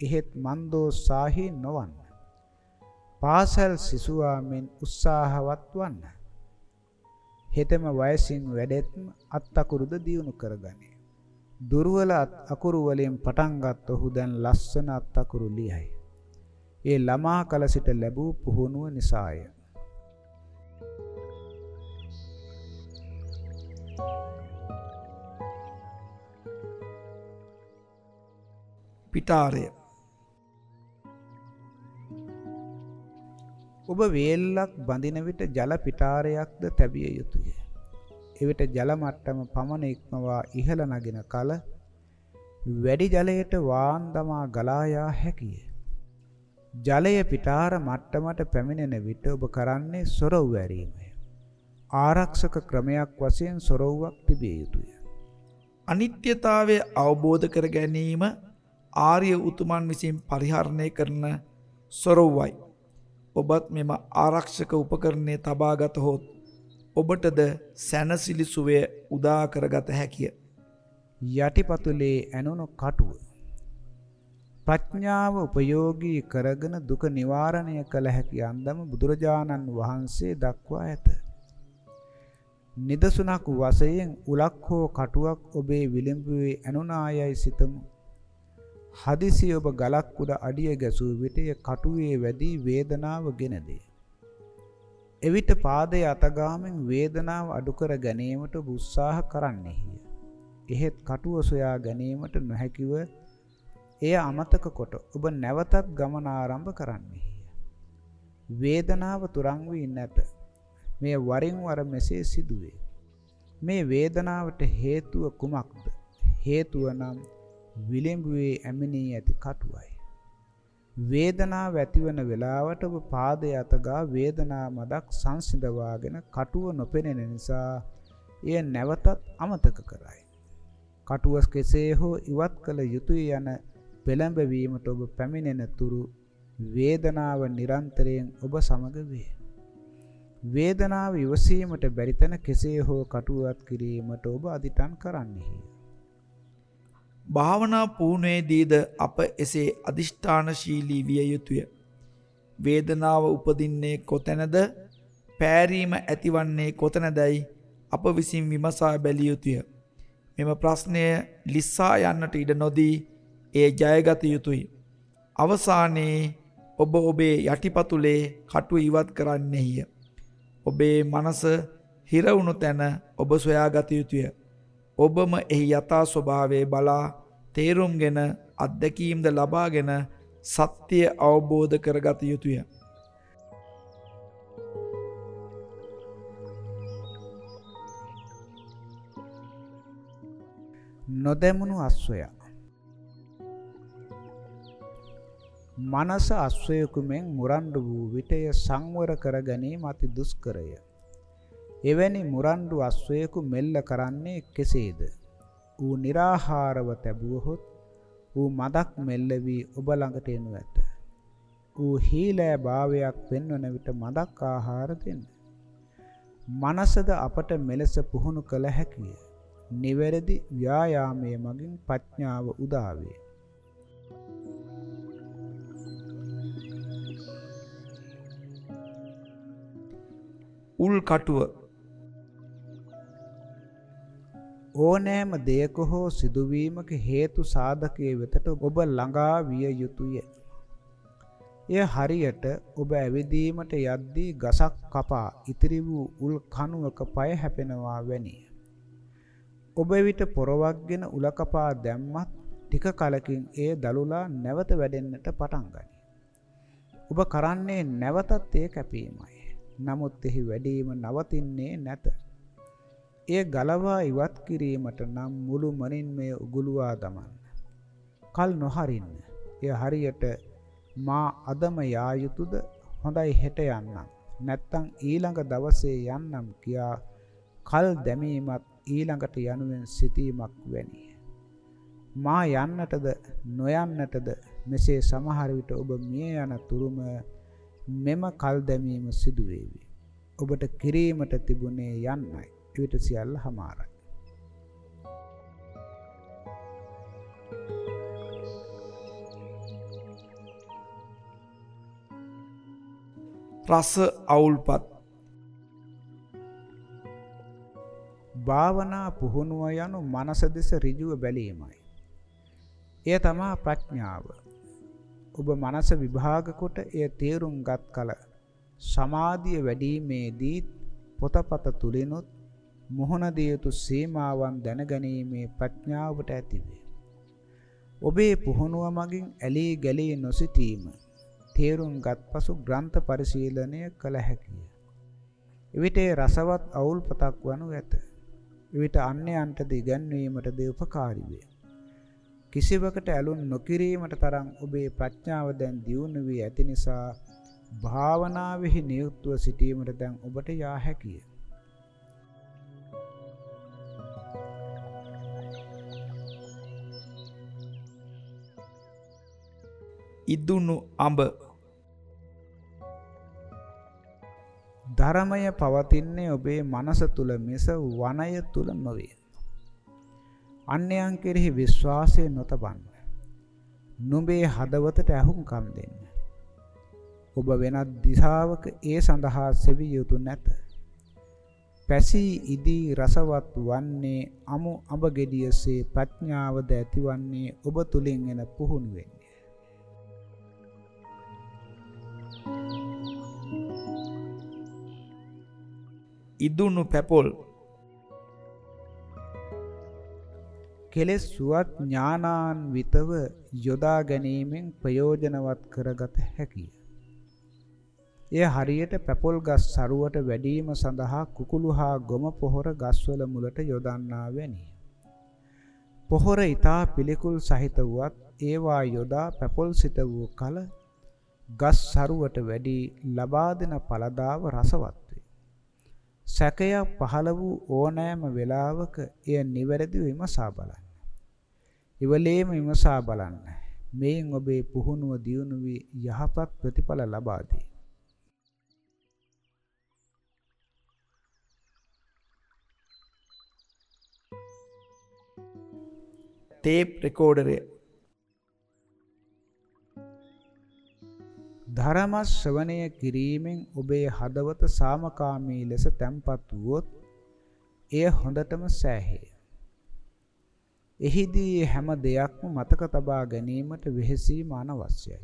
එහෙත් මන්දෝත්සාහී නොවන්න. පාසල් සිසුවා මෙන් උත්සාහවත් වන්න. හෙතෙම වයසින් වැඩෙත්ම අත් අකුරුද දියුණු කරගනී. දුර්වල අකුරු වලින් පටන් ගත් ඔහු දැන් ලස්සන අත් අකුරු ලියයි. ඒ ළමා කල සිට ලැබූ පුහුණුව නිසාය. පිටාරය ඔබ වේල්ලක් බඳින විට ජල පිටාරයක්ද තැබිය යුතුය. එවිට ජල මට්ටම පමණ ඉක්මවා ඉහළ නගින කල වැඩි ජලයට වාන් දමා ගලා යා හැකිය. ජලය පිටාර මට්ටමට පැමිණෙන විට ඔබ කරන්නේ සොරව් ඇරීමය. ආරක්ෂක ක්‍රමයක් වශයෙන් සොරව්වක් තිබිය යුතුය. අනිත්‍යතාවය අවබෝධ කර ගැනීම ආර්ය උතුමන් විසින් පරිහරණය කරන සොරව්වයි. ඔබත් මෙම ආරක්ෂක උපකරණය තබාගත හොත් ඔබටද සැනසිලි සුවය උදා කරගත හැකිය. යටිපතුලේ ඇනුණු කටුව ප්‍රඥාව උපයෝගී කරගෙන දුක නිවාරණය කළ හැකි අන්දම බුදුරජාණන් වහන්සේ දක්වා ඇත. නිදසුනක් වශයෙන් උලක් හෝ කටුවක් ඔබේ විලිඹුවේ ඇනුනායයි සිතමු. හදිසි ඔබ ගලක් උඩ අඩිය ගැසූ විටය කටුවේ වැඩි වේදනාව ගෙන දේ. එවිට පාදයේ අතගාමින් වේදනාව අඩු කර ගැනීමට උත්සාහ කරන්නෙහිය. එහෙත් කටුව සොයා ගැනීමට නොහැකිව එය අමතක කොට ඔබ නැවතත් ගමන ආරම්භ කරන්නෙහිය. වේදනාව තුරන් වී නැත. මේ වරින් වර මෙසේ සිදුවේ. මේ වේදනාවට හේතුව කුමක්ද? හේතුව නම් විලිඹුවේ ඇමිනී ඇති කටුවයි. වේදනාව ඇතිවන වෙලාවට ඔබ පාදයේ අතගා වේදනා මදක් සංසිඳවාගෙන කටුව නොපෙනෙන නිසා එය නැවතත් අමතක කරයි. කටුව කෙසේ හෝ ඉවත් කළ යුතුය යන පෙළඹවීමට ඔබ පැමිණෙන තුරු වේදනාව නිරන්තරයෙන් ඔබ සමග වේ. වේදනාව ඉවසීමට බැරි තැන කෙසේ හෝ කටුවත් කිරීමට ඔබ අදිටන් කරන්නෙහි. භාවනා පුහුණුවේදීද අප එසේ අදිෂ්ඨානශීලී විය යුතුය. වේදනාව උපදින්නේ කොතැනද පෑරීම ඇතිවන්නේ කොතැනදයි අප විසින් විමසා බැලිය යුතුය. මෙම ප්‍රශ්නය ලිස්සා යන්නට ඉඩ නොදී ඒ ජයගත යුතුයි. අවසානයේ ඔබ ඔබේ යටිපතුලේ කටු ඉවත් කරන්නෙහිය. ඔබේ මනස හිරවුණු තැන ඔබ සොයාගත යුතුය. ඔබම එහි යථා ස්වභාවය බලා තේරුම්ගෙන අත්දැකීම්ද ලබාගෙන සත්‍යය අවබෝධ කරගත යුතුය. නොදැමුණු අස්වයා මනස අස්වයකු මෙන් මුරණ්ඩු වූ විටය සංවර කර ගැනීම අති දුෂ්කරය. එවැනි මුරණ්ඩු අස්වයකු මෙල්ල කරන්නේ කෙසේද? ඌ निराහාරව තැබුවහොත් ඌ මදක් මෙල්ල වී ඔබ ළඟට එනු ඇත. ඌ හීලෑ භාවයක් පෙන්වන විට මදක් ආහාර දෙන්න. මනසද අපට මෙලෙස පුහුණු කළ හැකිය. නිවැරදි ව්‍යායාමයේ මගින් ප්‍රඥාව උදා වේ. උල් ඕනෑම දෙයක හෝ සිදුවීමක හේතු සාධකයේ වෙතට ඔබ ළඟා විය යුතුය. එය හරියට ඔබ ඇවිදීමට යද්දී ගසක් කපා ඉතිරි වූ උල් කණුවක පය හැපෙනවා වැනිය. ඔබ විට පොරවක්ගෙන උල කපා දැම්මත් ටික කලකින් එය දලුලා නැවත වැඩෙන්නට පටන් ගනී. ඔබ කරන්නේ නැවතත් එය කැපීමයි. නමුත් එහි වැඩීම නවතින්නේ නැත. එය ගලවා ඉවත් කිරීමට නම් මුළු මනින් මෙය උගුලුවා දමන්න. කල් නොහරින්න. එය හරියට මා අදම යා යුතුද හොඳයි හෙට යන්නම්. නැත්තං ඊළඟ දවසේ යන්නම් කියා කල් දැමීමත් ඊළඟට යනුවෙන් සිතීමක් වැනිය. මා යන්නටද නොයන්නටද මෙසේ සමහර විට ඔබ මිය යන තුරුම මෙම කල් දැමීම සිදුවේවි. ඔබට කිරීමට තිබුණේ යන්නයි. විට සියල්ල හමාරයි. රස අවුල්පත් භාවනා පුහුණුව යනු මනස දෙස ඍජුව බැලීමයි. එය තමා ප්‍රඥාව. ඔබ මනස විභාග කොට එය තේරුම් ගත් කල සමාධිය වැඩිීමේදී පොතපත තුලිනුත් මුහුණ දිය යුතු සීමාවන් දැනගැනීමේ ප්‍රඥාවට ඇතිවේ. ඔබේ පුහුණුව මගින් ඇලී ගැලී නොසිටීම තේරුම්ගත් පසු ග්‍රන්ථ පරිශීලනය කළ හැකිය. එවිට රසවත් අවුල්පතක් වනු ඇත. එවිට අන්‍යයන්ටද ඉගැන්වීමටද උපකාරී වේ. කිසිවකට ඇලුම් නොකිරීමට තරම් ඔබේ ප්‍රඥාව දැන් දියුණු වී ඇති නිසා භාවනාවෙහි නියුක්තව සිටීමට දැන් ඔබට යා හැකිය. ඉදුණු අඹ ධර්මය පවතින්නේ ඔබේ මනස තුල මිස වනය තුල නොවේ. අන්‍යයන් කෙරෙහි විශ්වාසය නොතබන්න. නුඹේ හදවතට ඇහුම්කම් දෙන්න. ඔබ වෙනත් දිශාවක ඒ සඳහා සෙවිය යුතු නැත. පැසී ඉදී රසවත් වන්නේ අමු අඹ ගෙඩියසේ ප්‍රඥාවද ඇතිවන්නේ ඔබ තුලින් එන පුහුණුවෙන්. ඉදුණු පැපොල් කෙලෙස් සුවත් ඥානාන්විතව යොදා ගැනීමෙන් ප්‍රයෝජනවත් කරගත හැකිය. එය හරියට පැපොල් ගස් සරුවට වැඩීම සඳහා කුකුළු හා ගොම පොහොර ගස්වල මුලට යොදන්නා වැනි. පොහොර ඊතා පිළිකුල් සහිත වුවත් ඒවා යොදා පැපොල් සිට වූ කල ගස් සරුවට වැඩි ලබා දෙන පළදාව රසවත් සැකයක් පහළ වූ ඕනෑම වෙලාවක එය නිවැරදිව විමසා බලන්න. ඉවලේම විමසා බලන්න. මේන් ඔබේ පුහුණුව දියුණු වී යහපත් ප්‍රතිඵල ලබා දේ. ටේප් රෙකෝඩරය ධර්ම ශ්‍රවණය කිරීමෙන් ඔබේ හදවත සාමකාමී ලෙස තැම්පත් වුවොත් එය හොඳටම සෑහේ. එහිදී හැම දෙයක්ම මතක තබා ගැනීමට වෙහෙසීම අනවශ්‍යයි.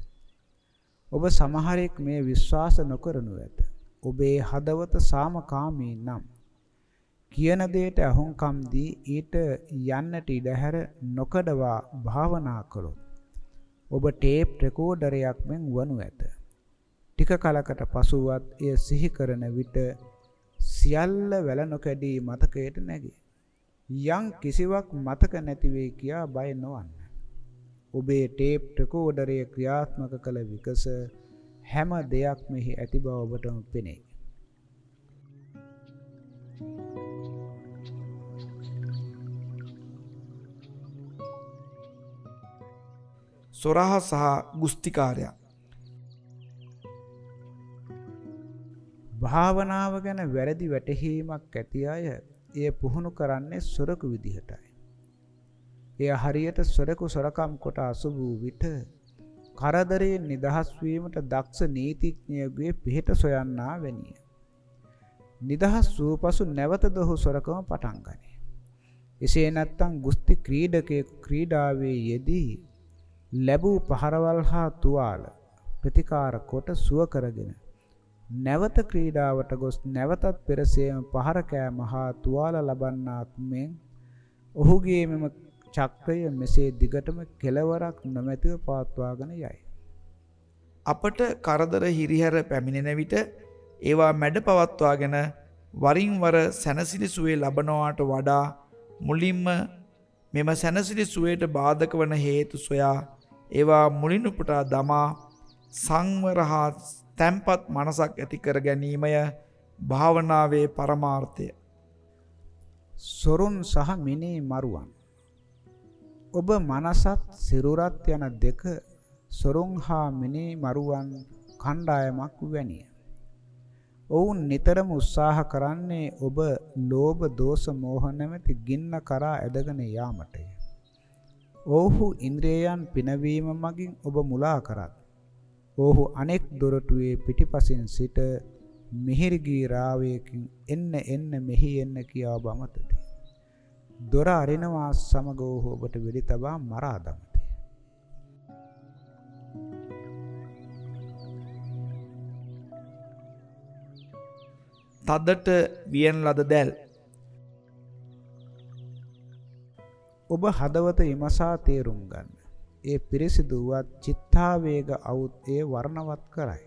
ඔබ සමහරෙක් මේ විශ්වාස නොකරනු ඇත. ඔබේ හදවත සාමකාමී නම් කියන දෙයට අහුම්කම් දී ඊට යන්නට ඉඩ හැර නොකඩවා භාවනා කළොත් ඔබ ටේප් රෙකෝඩරයක් මෙන් වනු ඇත. ටික කලකට පසුවත් එය සිහි කරන විට සියල්ල වැල නොකැඩී මතකයට නැගේ. යම් කිසිවක් මතක නැති වෙයි කියා බය නොවන්න. ඔබේ ටේප් රෙකෝඩරය ක්‍රියාත්මක කළ විකස හැම දෙයක් මෙහි ඇති බව ඔබටම පෙනේ. සොරහ සහ ගුස්තිකාරයා භාවනාව ගැන වැරදි වැටහීමක් ඇති අය එය පුහුණු කරන්නේ සොරකු විදිහටයි. එය හරියට සොරකු සොරකම් කොට අසුබූ විට කරදරයෙන් නිදහස් වීමට දක්ෂ නීතිඥයෙකුගේ පිහිට සොයන්නා වැනිය. නිදහස් වූ පසු නැවත දොහු සොරකම පටන් ගනී. එසේ නැත්තම් ගුස්ති ක්‍රීඩකයෙකු ක්‍රීඩාවේ යෙදී ලැබූ පහරවල් හා තුවාල ප්‍රතිකාර කොට සුව කරගෙන නැවත ක්‍රීඩාවට ගොස් නැවතත් පෙරසේම පහර කෑම හා තුවාල ලබන්නාක් මෙන් ඔහුගේ මෙම චක්‍රය මෙසේ දිගටම කෙලවරක් නොමැතිව පවත්වාගෙන යයි. අපට කරදර හිරිහැර පැමිණෙන විට ඒවා මැඩ පවත්වාගෙන වරින් වර සැනසිලි සුවේ ලබනවාට වඩා මුලින්ම මෙම සැනසිලි සුවයට බාධක වන හේතු සොයා ඒවා මුලිනුපුටා දමා සංවර හා තැම්පත් මනසක් ඇති කර ගැනීමය භාවනාවේ පරමාර්ථය. සොරුන් සහ මිනී මරුවන්. ඔබ මනසත් සිරුරත් යන දෙක සොරුන් හා මිනී මරුවන් කණ්ඩායමක් වැනිය. ඔවුන් නිතරම උත්සාහ කරන්නේ ඔබ ලෝභ දෝෂ මෝහ නැමැති ගින්න කරා ඇදගෙන යාමටය. ඔව්හු ඉන්ද්‍රයයන් පිනවීම මගින් ඔබ මුලා කරත් ඔහු අනෙක් දොරටුවේ පිටිපසින් සිට මිහිරිගී රාවයකින් එන්න එන්න මෙහි එන්න කියා බමතති. දොර අරිනවා සමග ඔහු ඔබට වෙඩි තබා මරා දමති. තදට වියන් ලද දැල් ඔබ හදවත විමසා තේරුම් ගන්න. ඒ පිරිසිදු වත් චිත්තාවේග අවුත් ඒ වර්ණවත් කරයි.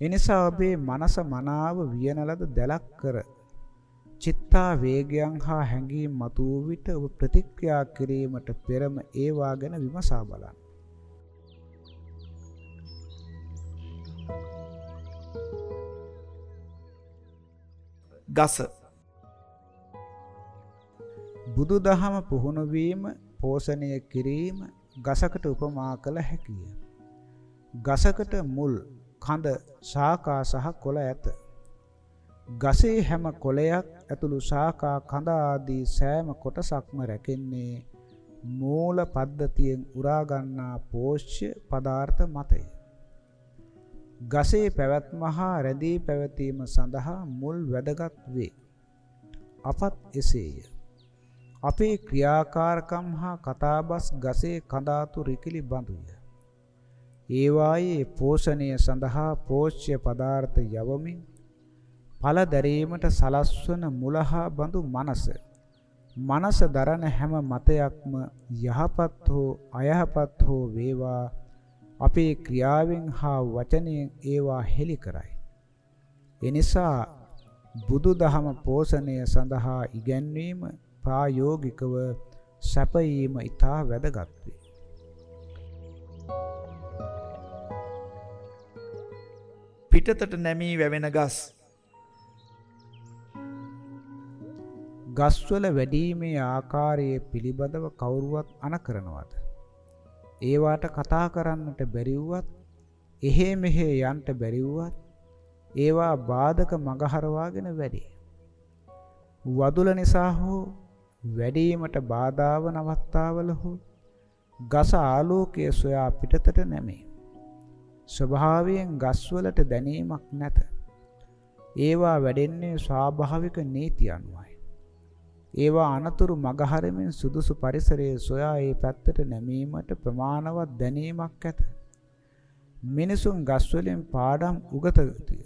එනිසා ඔබේ මනස මනාව වියන ලද දැලක් කර චිත්තා වේගයන් හා හැඟීම් මතුව විට ඔබ ප්‍රතික්‍රියා කිරීමට පෙරම ඒවා ගැන විමසා බලන්න. ගස බුදු දහම පුහුණුවීම පෝෂණය කිරීම ගසකට උපමා කළ හැකිය. ගසකට මුල් කඳ ශාකා සහ කොළ ඇත. ගසේ හැම කොළයක් ඇතුළු ශාකා කඳ ආදී සෑම කොටසක්ම රැකෙන්නේ මූල පද්ධතියෙන් උරා ගන්නා පෝෂ්‍ය පදාර්ථ මතය. ගසේ පැවැත්ම හා රැඳී පැවතීම සඳහා මුල් වැදගත් වේ. අපත් එසේය. අපේ ක්‍රියාකාරකම් හා කතාබස් ගසේ කඳාතු රිකිලි බඳුය. ඒවායේ පෝෂණය සඳහා පෝෂ්‍ය පදාර්ථ යවමින් ඵල දැරීමට සලස්වන මුලහා බඳු මනස. මනස දරන හැම මතයක්ම යහපත් හෝ අයහපත් හෝ වේවා අපේ ක්‍රියාවෙන් හා වචනයෙන් ඒවා හෙළි කරයි. එනිසා බුදු දහම පෝෂණය සඳහා ඉගැන්වීම ප්‍රායෝගිකව සැපයීම ඉතා වැදගත් වේ. පිටතට නැමී වැවෙන ගස් ගස්වල වැඩීමේ ආකාරයේ පිළිබඳව කවුරුවත් අන කරනවද? ඒවාට කතා කරන්නට බැරිවුවත් එහෙ මෙහෙ යන්න බැරිවුවත් ඒවා බාධක මගහරවාගෙන වැඩි. වදුල නිසා හෝ වැඩීමට බාධාව නවත්තාවල හෝ ගස ආලෝකයේ සොයා පිටතට නැමේ. ස්වභාවයෙන් ගස්වලට දැනීමක් නැත. ඒවා වැඩෙන්නේ ස්වාභාවික නීති අනුවයි. ඒවා අනතුරු මගහරමින් සුදුසු පරිසරයේ සොයා ඒ පැත්තට නැමීමට ප්‍රමාණවත් දැනීමක් ඇත. මිනිසුන් ගස්වලින් පාඩම් උගත යුතුය.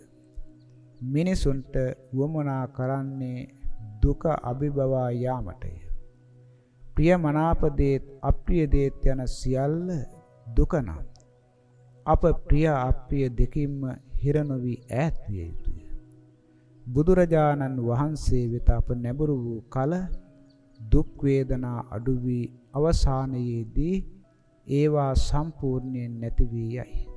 මිනිසුන්ට වමනා කරන්නේ දුක අභිබවා යාමටය. ප්‍රිය මනාප දේත් අප්‍රිය දේත් යන සියල්ල දුක නම් අප ප්‍රිය අප්‍රිය දෙකින්ම හිර නොවි ඈත් විය යුතුය. බුදුරජාණන් වහන්සේ වෙත අප නැඹුරු වූ කල දුක් වේදනා අඩු වී අවසානයේදී ඒවා සම්පූර්ණයෙන් නැති වී යයි.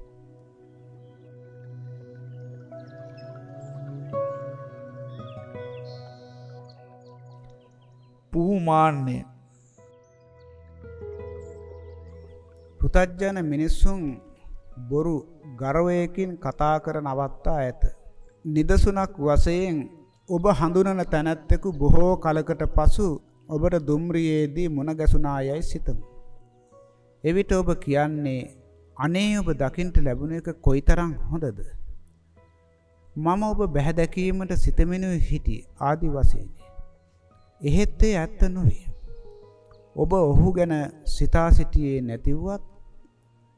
පුහුමාන්‍ය පෘතජ්ජන මිනිස්සුන් බොරු ගර්වයකින් කතා කර නවත්තා ඇත. නිදසුනක් වශයෙන් ඔබ හඳුනන තැනැත්තෙකු බොහෝ කලකට පසු ඔබට දුම්රියේදී මුණ ගැසුණා යයි සිතමු. එවිට ඔබ කියන්නේ අනේ ඔබ දකින්ට ලැබුණ එක කොයිතරම් හොඳද? මම ඔබ බැහැ දැකීමට සිතමිනුයි හිටි ආදි වශයෙන්. එහෙත් ඒ ඇත්ත නොවේ. ඔබ ඔහු ගැන සිතා සිටියේ නැතිවත්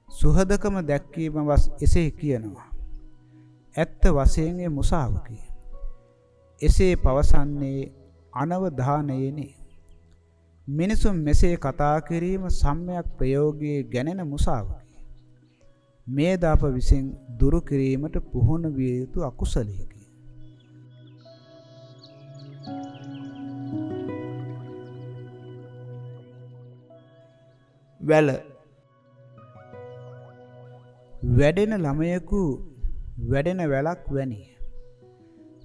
සුහදකම දැක්වීම වස් එසේ කියනවා. ඇත්ත වශයෙන් ඒ මුසාවකි. එසේ පවසන්නේ අනවධානයේනි. මිනිසුන් මෙසේ කතා කිරීම සම්මයක් ප්‍රයෝගයේ ගැනෙන මුසාවකි. මේ දාප විසින් දුරු කිරීමට පුහුණු විය යුතු අකුසලයකි. වැල වැඩෙන ළමයෙකු වැඩෙන වැලක් වැනි.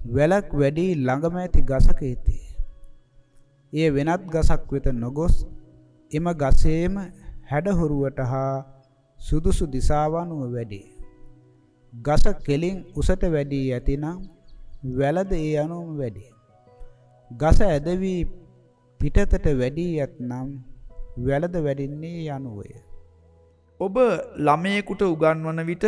වැලක් වැඩි ළඟම ඇති ගසක ඇති. එය වෙනත් ගසක් වෙත නොගොස් එම ගසේම හැඩහුරුවට හා සුදුසු දිසාවනුව වැඩි. ගස කෙලින් උසට වැඩි ඇතිනම් වැලද ඒ අනුවම වැඩි. ගස ඇදවී පිටතට වැඩි ඇත්නම් වැලද වැඩින්නේ යනුවය. ඔබ ළමයෙකුට උගන්වන විට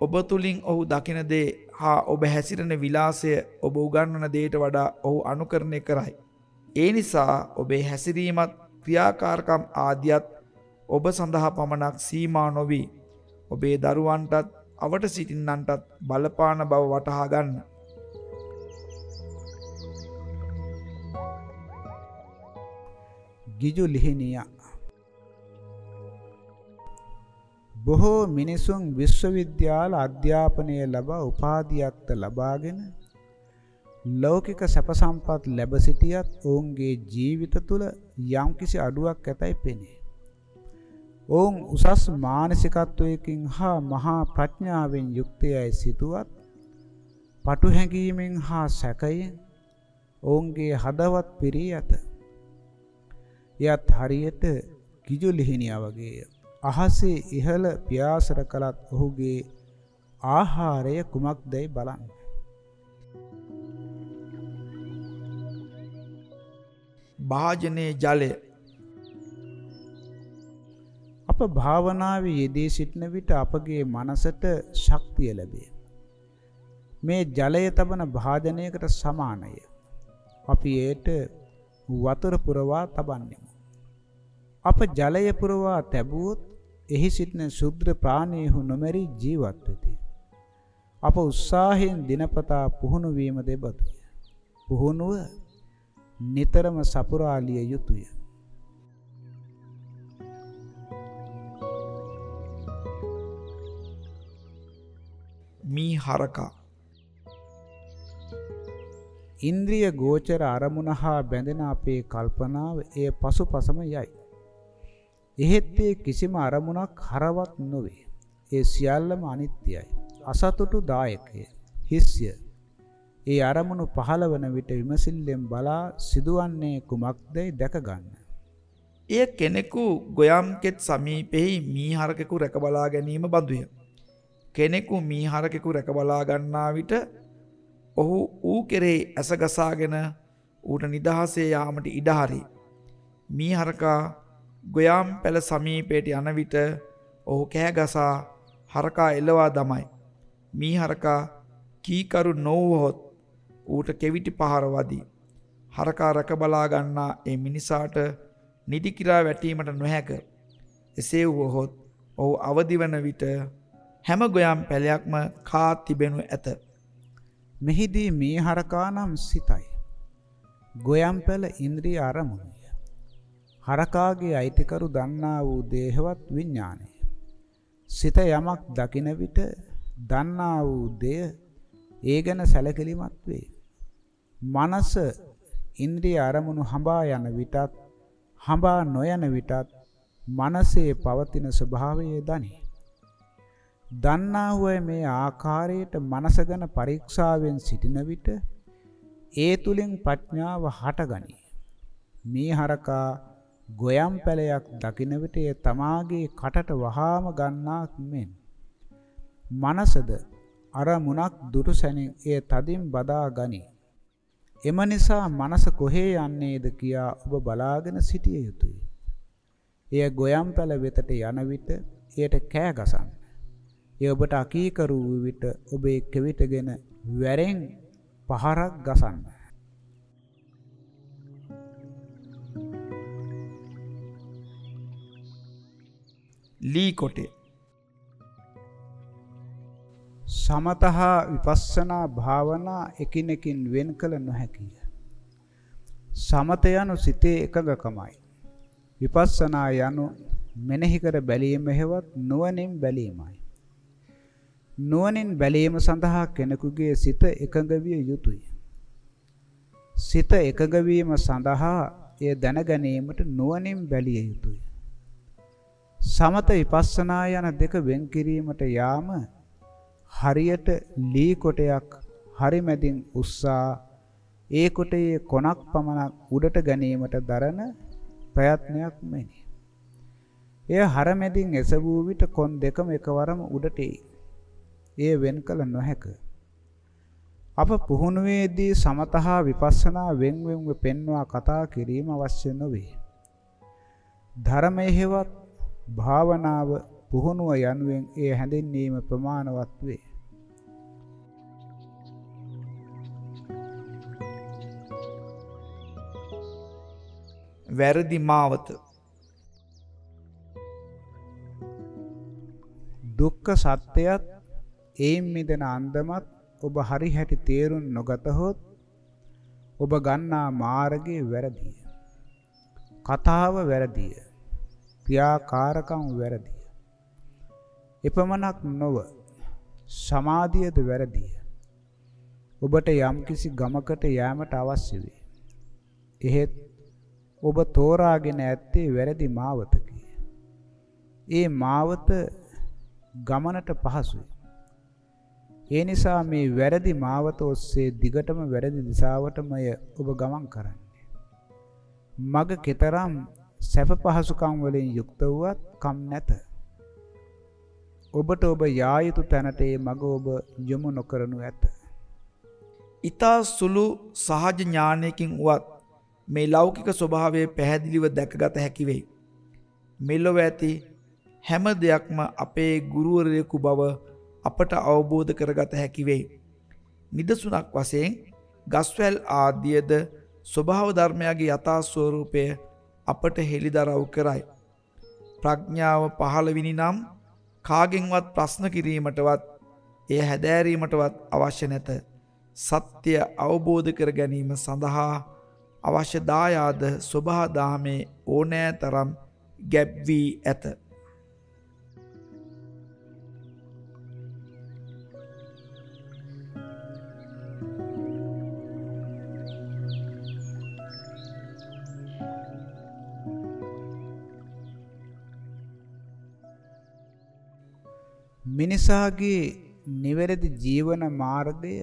ඔබ තුළින් ඔහු දකින දේ හා ඔබ හැසිරෙන විලාසය ඔබ උගන්වන දේට වඩා ඔහු අනුකරණය කරයි. ඒ නිසා ඔබේ හැසිරීමත් ක්‍රියාකාරකම් ආදියත් ඔබ සඳහා පමණක් සීමා නොවී ඔබේ දරුවන්ටත් අවට සිටින්නන්ටත් බලපාන බව වටහා ගිජු ලිහිනියක් බොහෝ මිනිසුන් විශ්වවිද්‍යාල අධ්‍යාපනය ලබා උපාධියක්ද ලබාගෙන ලෞකික සැප සම්පත් ලැබ සිටියත් ඔවුන්ගේ ජීවිත තුළ යම්කිසි අඩුවක් ඇතැයි පෙනේ. ඔවුන් උසස් මානසිකත්වයකින් හා මහා ප්‍රඥාවෙන් යුක්තයයි සිතුවත් පටු හැඟීමෙන් හා සැකයෙන් ඔවුන්ගේ හදවත් පිරී ඇත. එයත් හරියට කිජු ලිහිණියා වගේය. අහසේ ඉහළ පියාසර කළත් ඔහුගේ ආහාරය කුමක්දැයි බලන්න. භාජනයේ ජලය අප භාවනාවේ යෙදී සිටින විට අපගේ මනසට ශක්තිය ලැබේ. මේ ජලය තබන භාජනයකට සමානය. අපි ඒට වතුර පුරවා තබන්නෙමු. අප ජලය පුරවා තැබුවොත් එහි සිටින ශුද්‍ර ප්‍රාණීහු නොමැරි ජීවත් වෙති. අප උත්සාහයෙන් දිනපතා පුහුණු වීම දෙබතුය. පුහුණුව නිතරම සපුරාලිය යුතුය. මී හරකා ඉන්ද්‍රිය ගෝචර අරමුණ හා බැඳෙන අපේ කල්පනාව එය පසුපසම යයි. එහෙත් ඒ කිසිම අරමුණක් හරවත් නොවේ. ඒ සියල්ලම අනිත්‍යයි. අසතුටු දායකය. හිස්ය. ඒ අරමුණු පහළවන විට විමසිල්ලෙන් බලා සිදුවන්නේ කුමක්දයි දැක ගන්න. එය කෙනෙකු ගොයම්කෙත් සමීපෙහි මීහරකෙකු රැකබලා ගැනීම බඳුය. කෙනෙකු මීහරකෙකු රැකබලා ගන්නා විට ඔහු ඌ කෙරේ ඇසගසාගෙන ඌට නිදහසේ යාමට ඉඩහරි. මීහරකා ගොයාම් පැළ සමීපයට යන විට ඔහු කෑගසා හරකා එලවා දමයි. මීහරකා කීකරු නොවහොත් ඌට කෙවිටි පහර වදී. හරකා රැකබලා ගන්නා ඒ මිනිසාට නිදිකිරා වැටීමට නොහැක. එසේ වුවහොත් ඔහු අවදිවන විට හැම ගොයම් පැලයක්ම කා තිබෙනු ඇත. මෙහිදී මේ හරකා නම් සිතයි. ගොයම් පැල ඉන්ද්‍රිය අරමුණය. හරකාගේ අයිතිකරු දන්නා වූ දේහවත් විඥානය. සිත යමක් දකින විට දන්නා වූ දෙය ඒ ගැන සැලකිලිමත් වේ. මනස ඉන්ද්‍රිය අරමුණු හඹා යන විටත් හඹා නොයන විටත් මනසේ පවතින ස්වභාවය දනී. දන්නා වූ මේ ආකාරයට මනස ගැන පරීක්ෂාවෙන් සිටින විට ඒ තුලින් ප්‍රඥාව හටගනී. මේ හරකා ගොයම් පැලයක් දකින විට ඒ තමාගේ කටට වහාම ගන්නාක් මෙන් මනසද අර මුණක් දුරු සැනින් එය තදින් බදා ගනී. එම නිසා මනස කොහේ යන්නේද කියා ඔබ බලාගෙන සිටිය යුතුය. එය ගොයම් පැල වෙතට යන විට එයට කෑ ගසන්න. ඒ ඔබට අකීකරු වූ විට ඔබේ කෙවිතගෙන වැරෙන් පහරක් ගසන්න. ලී කොටේ සමතහා විපස්සනා භාවනා එකිනෙකින් වෙන් කළ නොහැකිය. සමත යනු සිතේ එකඟකමයි. විපස්සනා යනු මෙනෙහි කර බැලීම හේවත් නුවණින් බැලීමයි. නුවණින් බැලීම සඳහා කෙනෙකුගේ සිත එකඟ විය යුතුය. සිත එකඟ වීම සඳහා එය දැන ගැනීමට නුවණින් බැලිය යුතුය. සමත විපස්සනා යන දෙක වෙන් කිරීමට යාම හරියට ලී කොටයක් හරි මැදින් උස්සා ඒ කොටයේ කොනක් පමණක් උඩට ගැනීමට දරන ප්‍රයත්නයක් මෙනි. එය හර මැදින් එසවූ විට කොන් දෙකම එකවරම උඩට එයි. එය වෙන් කළ නොහැක. අප පුහුණුවේදී සමතහා විපස්සනා වෙන් වෙන්ව පෙන්වා කතා කිරීම අවශ්‍ය නොවේ. ධර්මයේ හෙවත් භාවනාව පුහුණුව යනුවෙන් එය හැඳින්වීම ප්‍රමාණවත් වේ. වැරදි මාවත දුක්ඛ සත්‍යයත් එයින් මිදෙන අන්දමත් ඔබ හරි හැටි තේරුම් නොගතහොත් ඔබ ගන්නා මාර්ගයේ වැරදිය. කතාව වැරදිය. ක්‍රියාකාරකම් වැරදිය. එපමණක් නොව සමාධියද වැරදිය. ඔබට යම්කිසි ගමකට යෑමට අවශ්‍ය වේ. එහෙත් ඔබ තෝරාගෙන ඇත්තේ වැරදි මාවතකි. ඒ මාවත ගමනට පහසුයි. ඒ නිසා මේ වැරදි මාවත ඔස්සේ දිගටම වැරදි දිශාවටමය ඔබ ගමන් කරන්නේ. මග කෙතරම් සැප පහසුකම් වලින් යුක්ත වුවත් කම් නැත. ඔබට ඔබ යා යුතු තැනට ඒ මග ඔබ යොමු නොකරනු ඇත. ඊතා සුළු සහජ ඥානයකින් වුවත් මේ ලෞකික ස්වභාවය පැහැදිලිව දැකගත හැකි වෙයි. මෙලොව ඇති හැම දෙයක්ම අපේ ගුරුවරයෙකු බව අපට අවබෝධ කරගත හැකි වෙයි. නිදසුනක් වශයෙන් ගස්වැල් ආදියද ස්වභාව ධර්මයාගේ යථා ස්වරූපය අපට හෙළිදරව් කරයි. ප්‍රඥාව පහළවිනි නම් කාගෙන්වත් ප්‍රශ්න කිරීමටවත් එය හැදෑරීමටවත් අවශ්‍ය නැත. සත්‍ය අවබෝධ කර ගැනීම සඳහා අවශ්‍ය දායාද ස්වභා දාමේ ඕනෑ තරම් ගැබ් වී ඇත. මිනිසාගේ නිවැරදි ජීවන මාර්ගය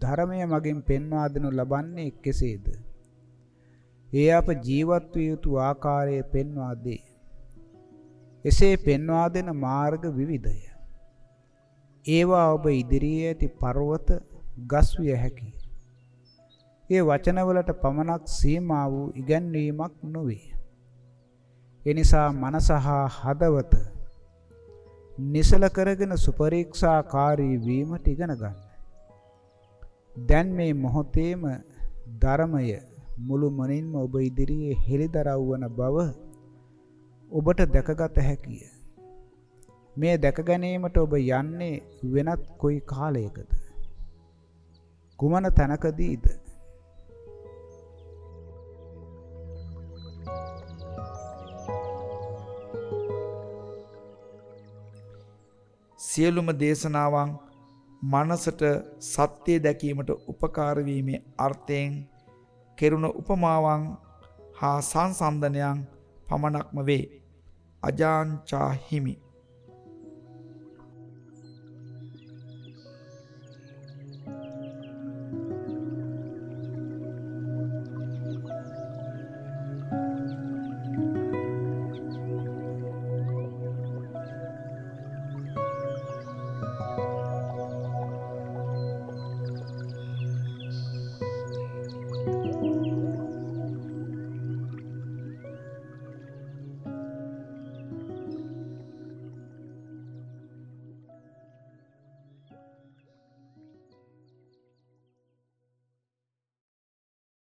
ධර්මය මගින් පෙන්වා දෙනු ලබන්නේ කෙසේද? ඒ අප ජීවත් විය යුතු ආකාරය පෙන්වා දේ. එසේ පෙන්වා දෙන මාර්ග විවිධය. ඒවා ඔබ ඉදිරියේ ඇති පර්වත ගස් විය හැකිය. ඒ වචනවලට පමණක් සීමා වූ ඉගැන්වීමක් නොවේ. එනිසා මනස හා හදවත නිසල කරගෙන සුපරීක්ෂාකාරී වීමට ඉගෙන ගන්න. දැන් මේ මොහොතේම ධර්මය මුළු මනින්ම ඔබ ඉදිරියේ හෙළිදරව් වන බව ඔබට දැකගත හැකිය. මේ දැක ගැනීමට ඔබ යන්නේ වෙනත් කොයි කාලයකද? කුමන තැනකදීද? සියලුම දේශනාවන් මනසට සත්‍යය දැකීමට උපකාර වීමේ අර්ථයෙන් කෙරුණ උපමාවන් හා සංසන්දනයන් පමණක්ම වේ. අජාන්චා හිමි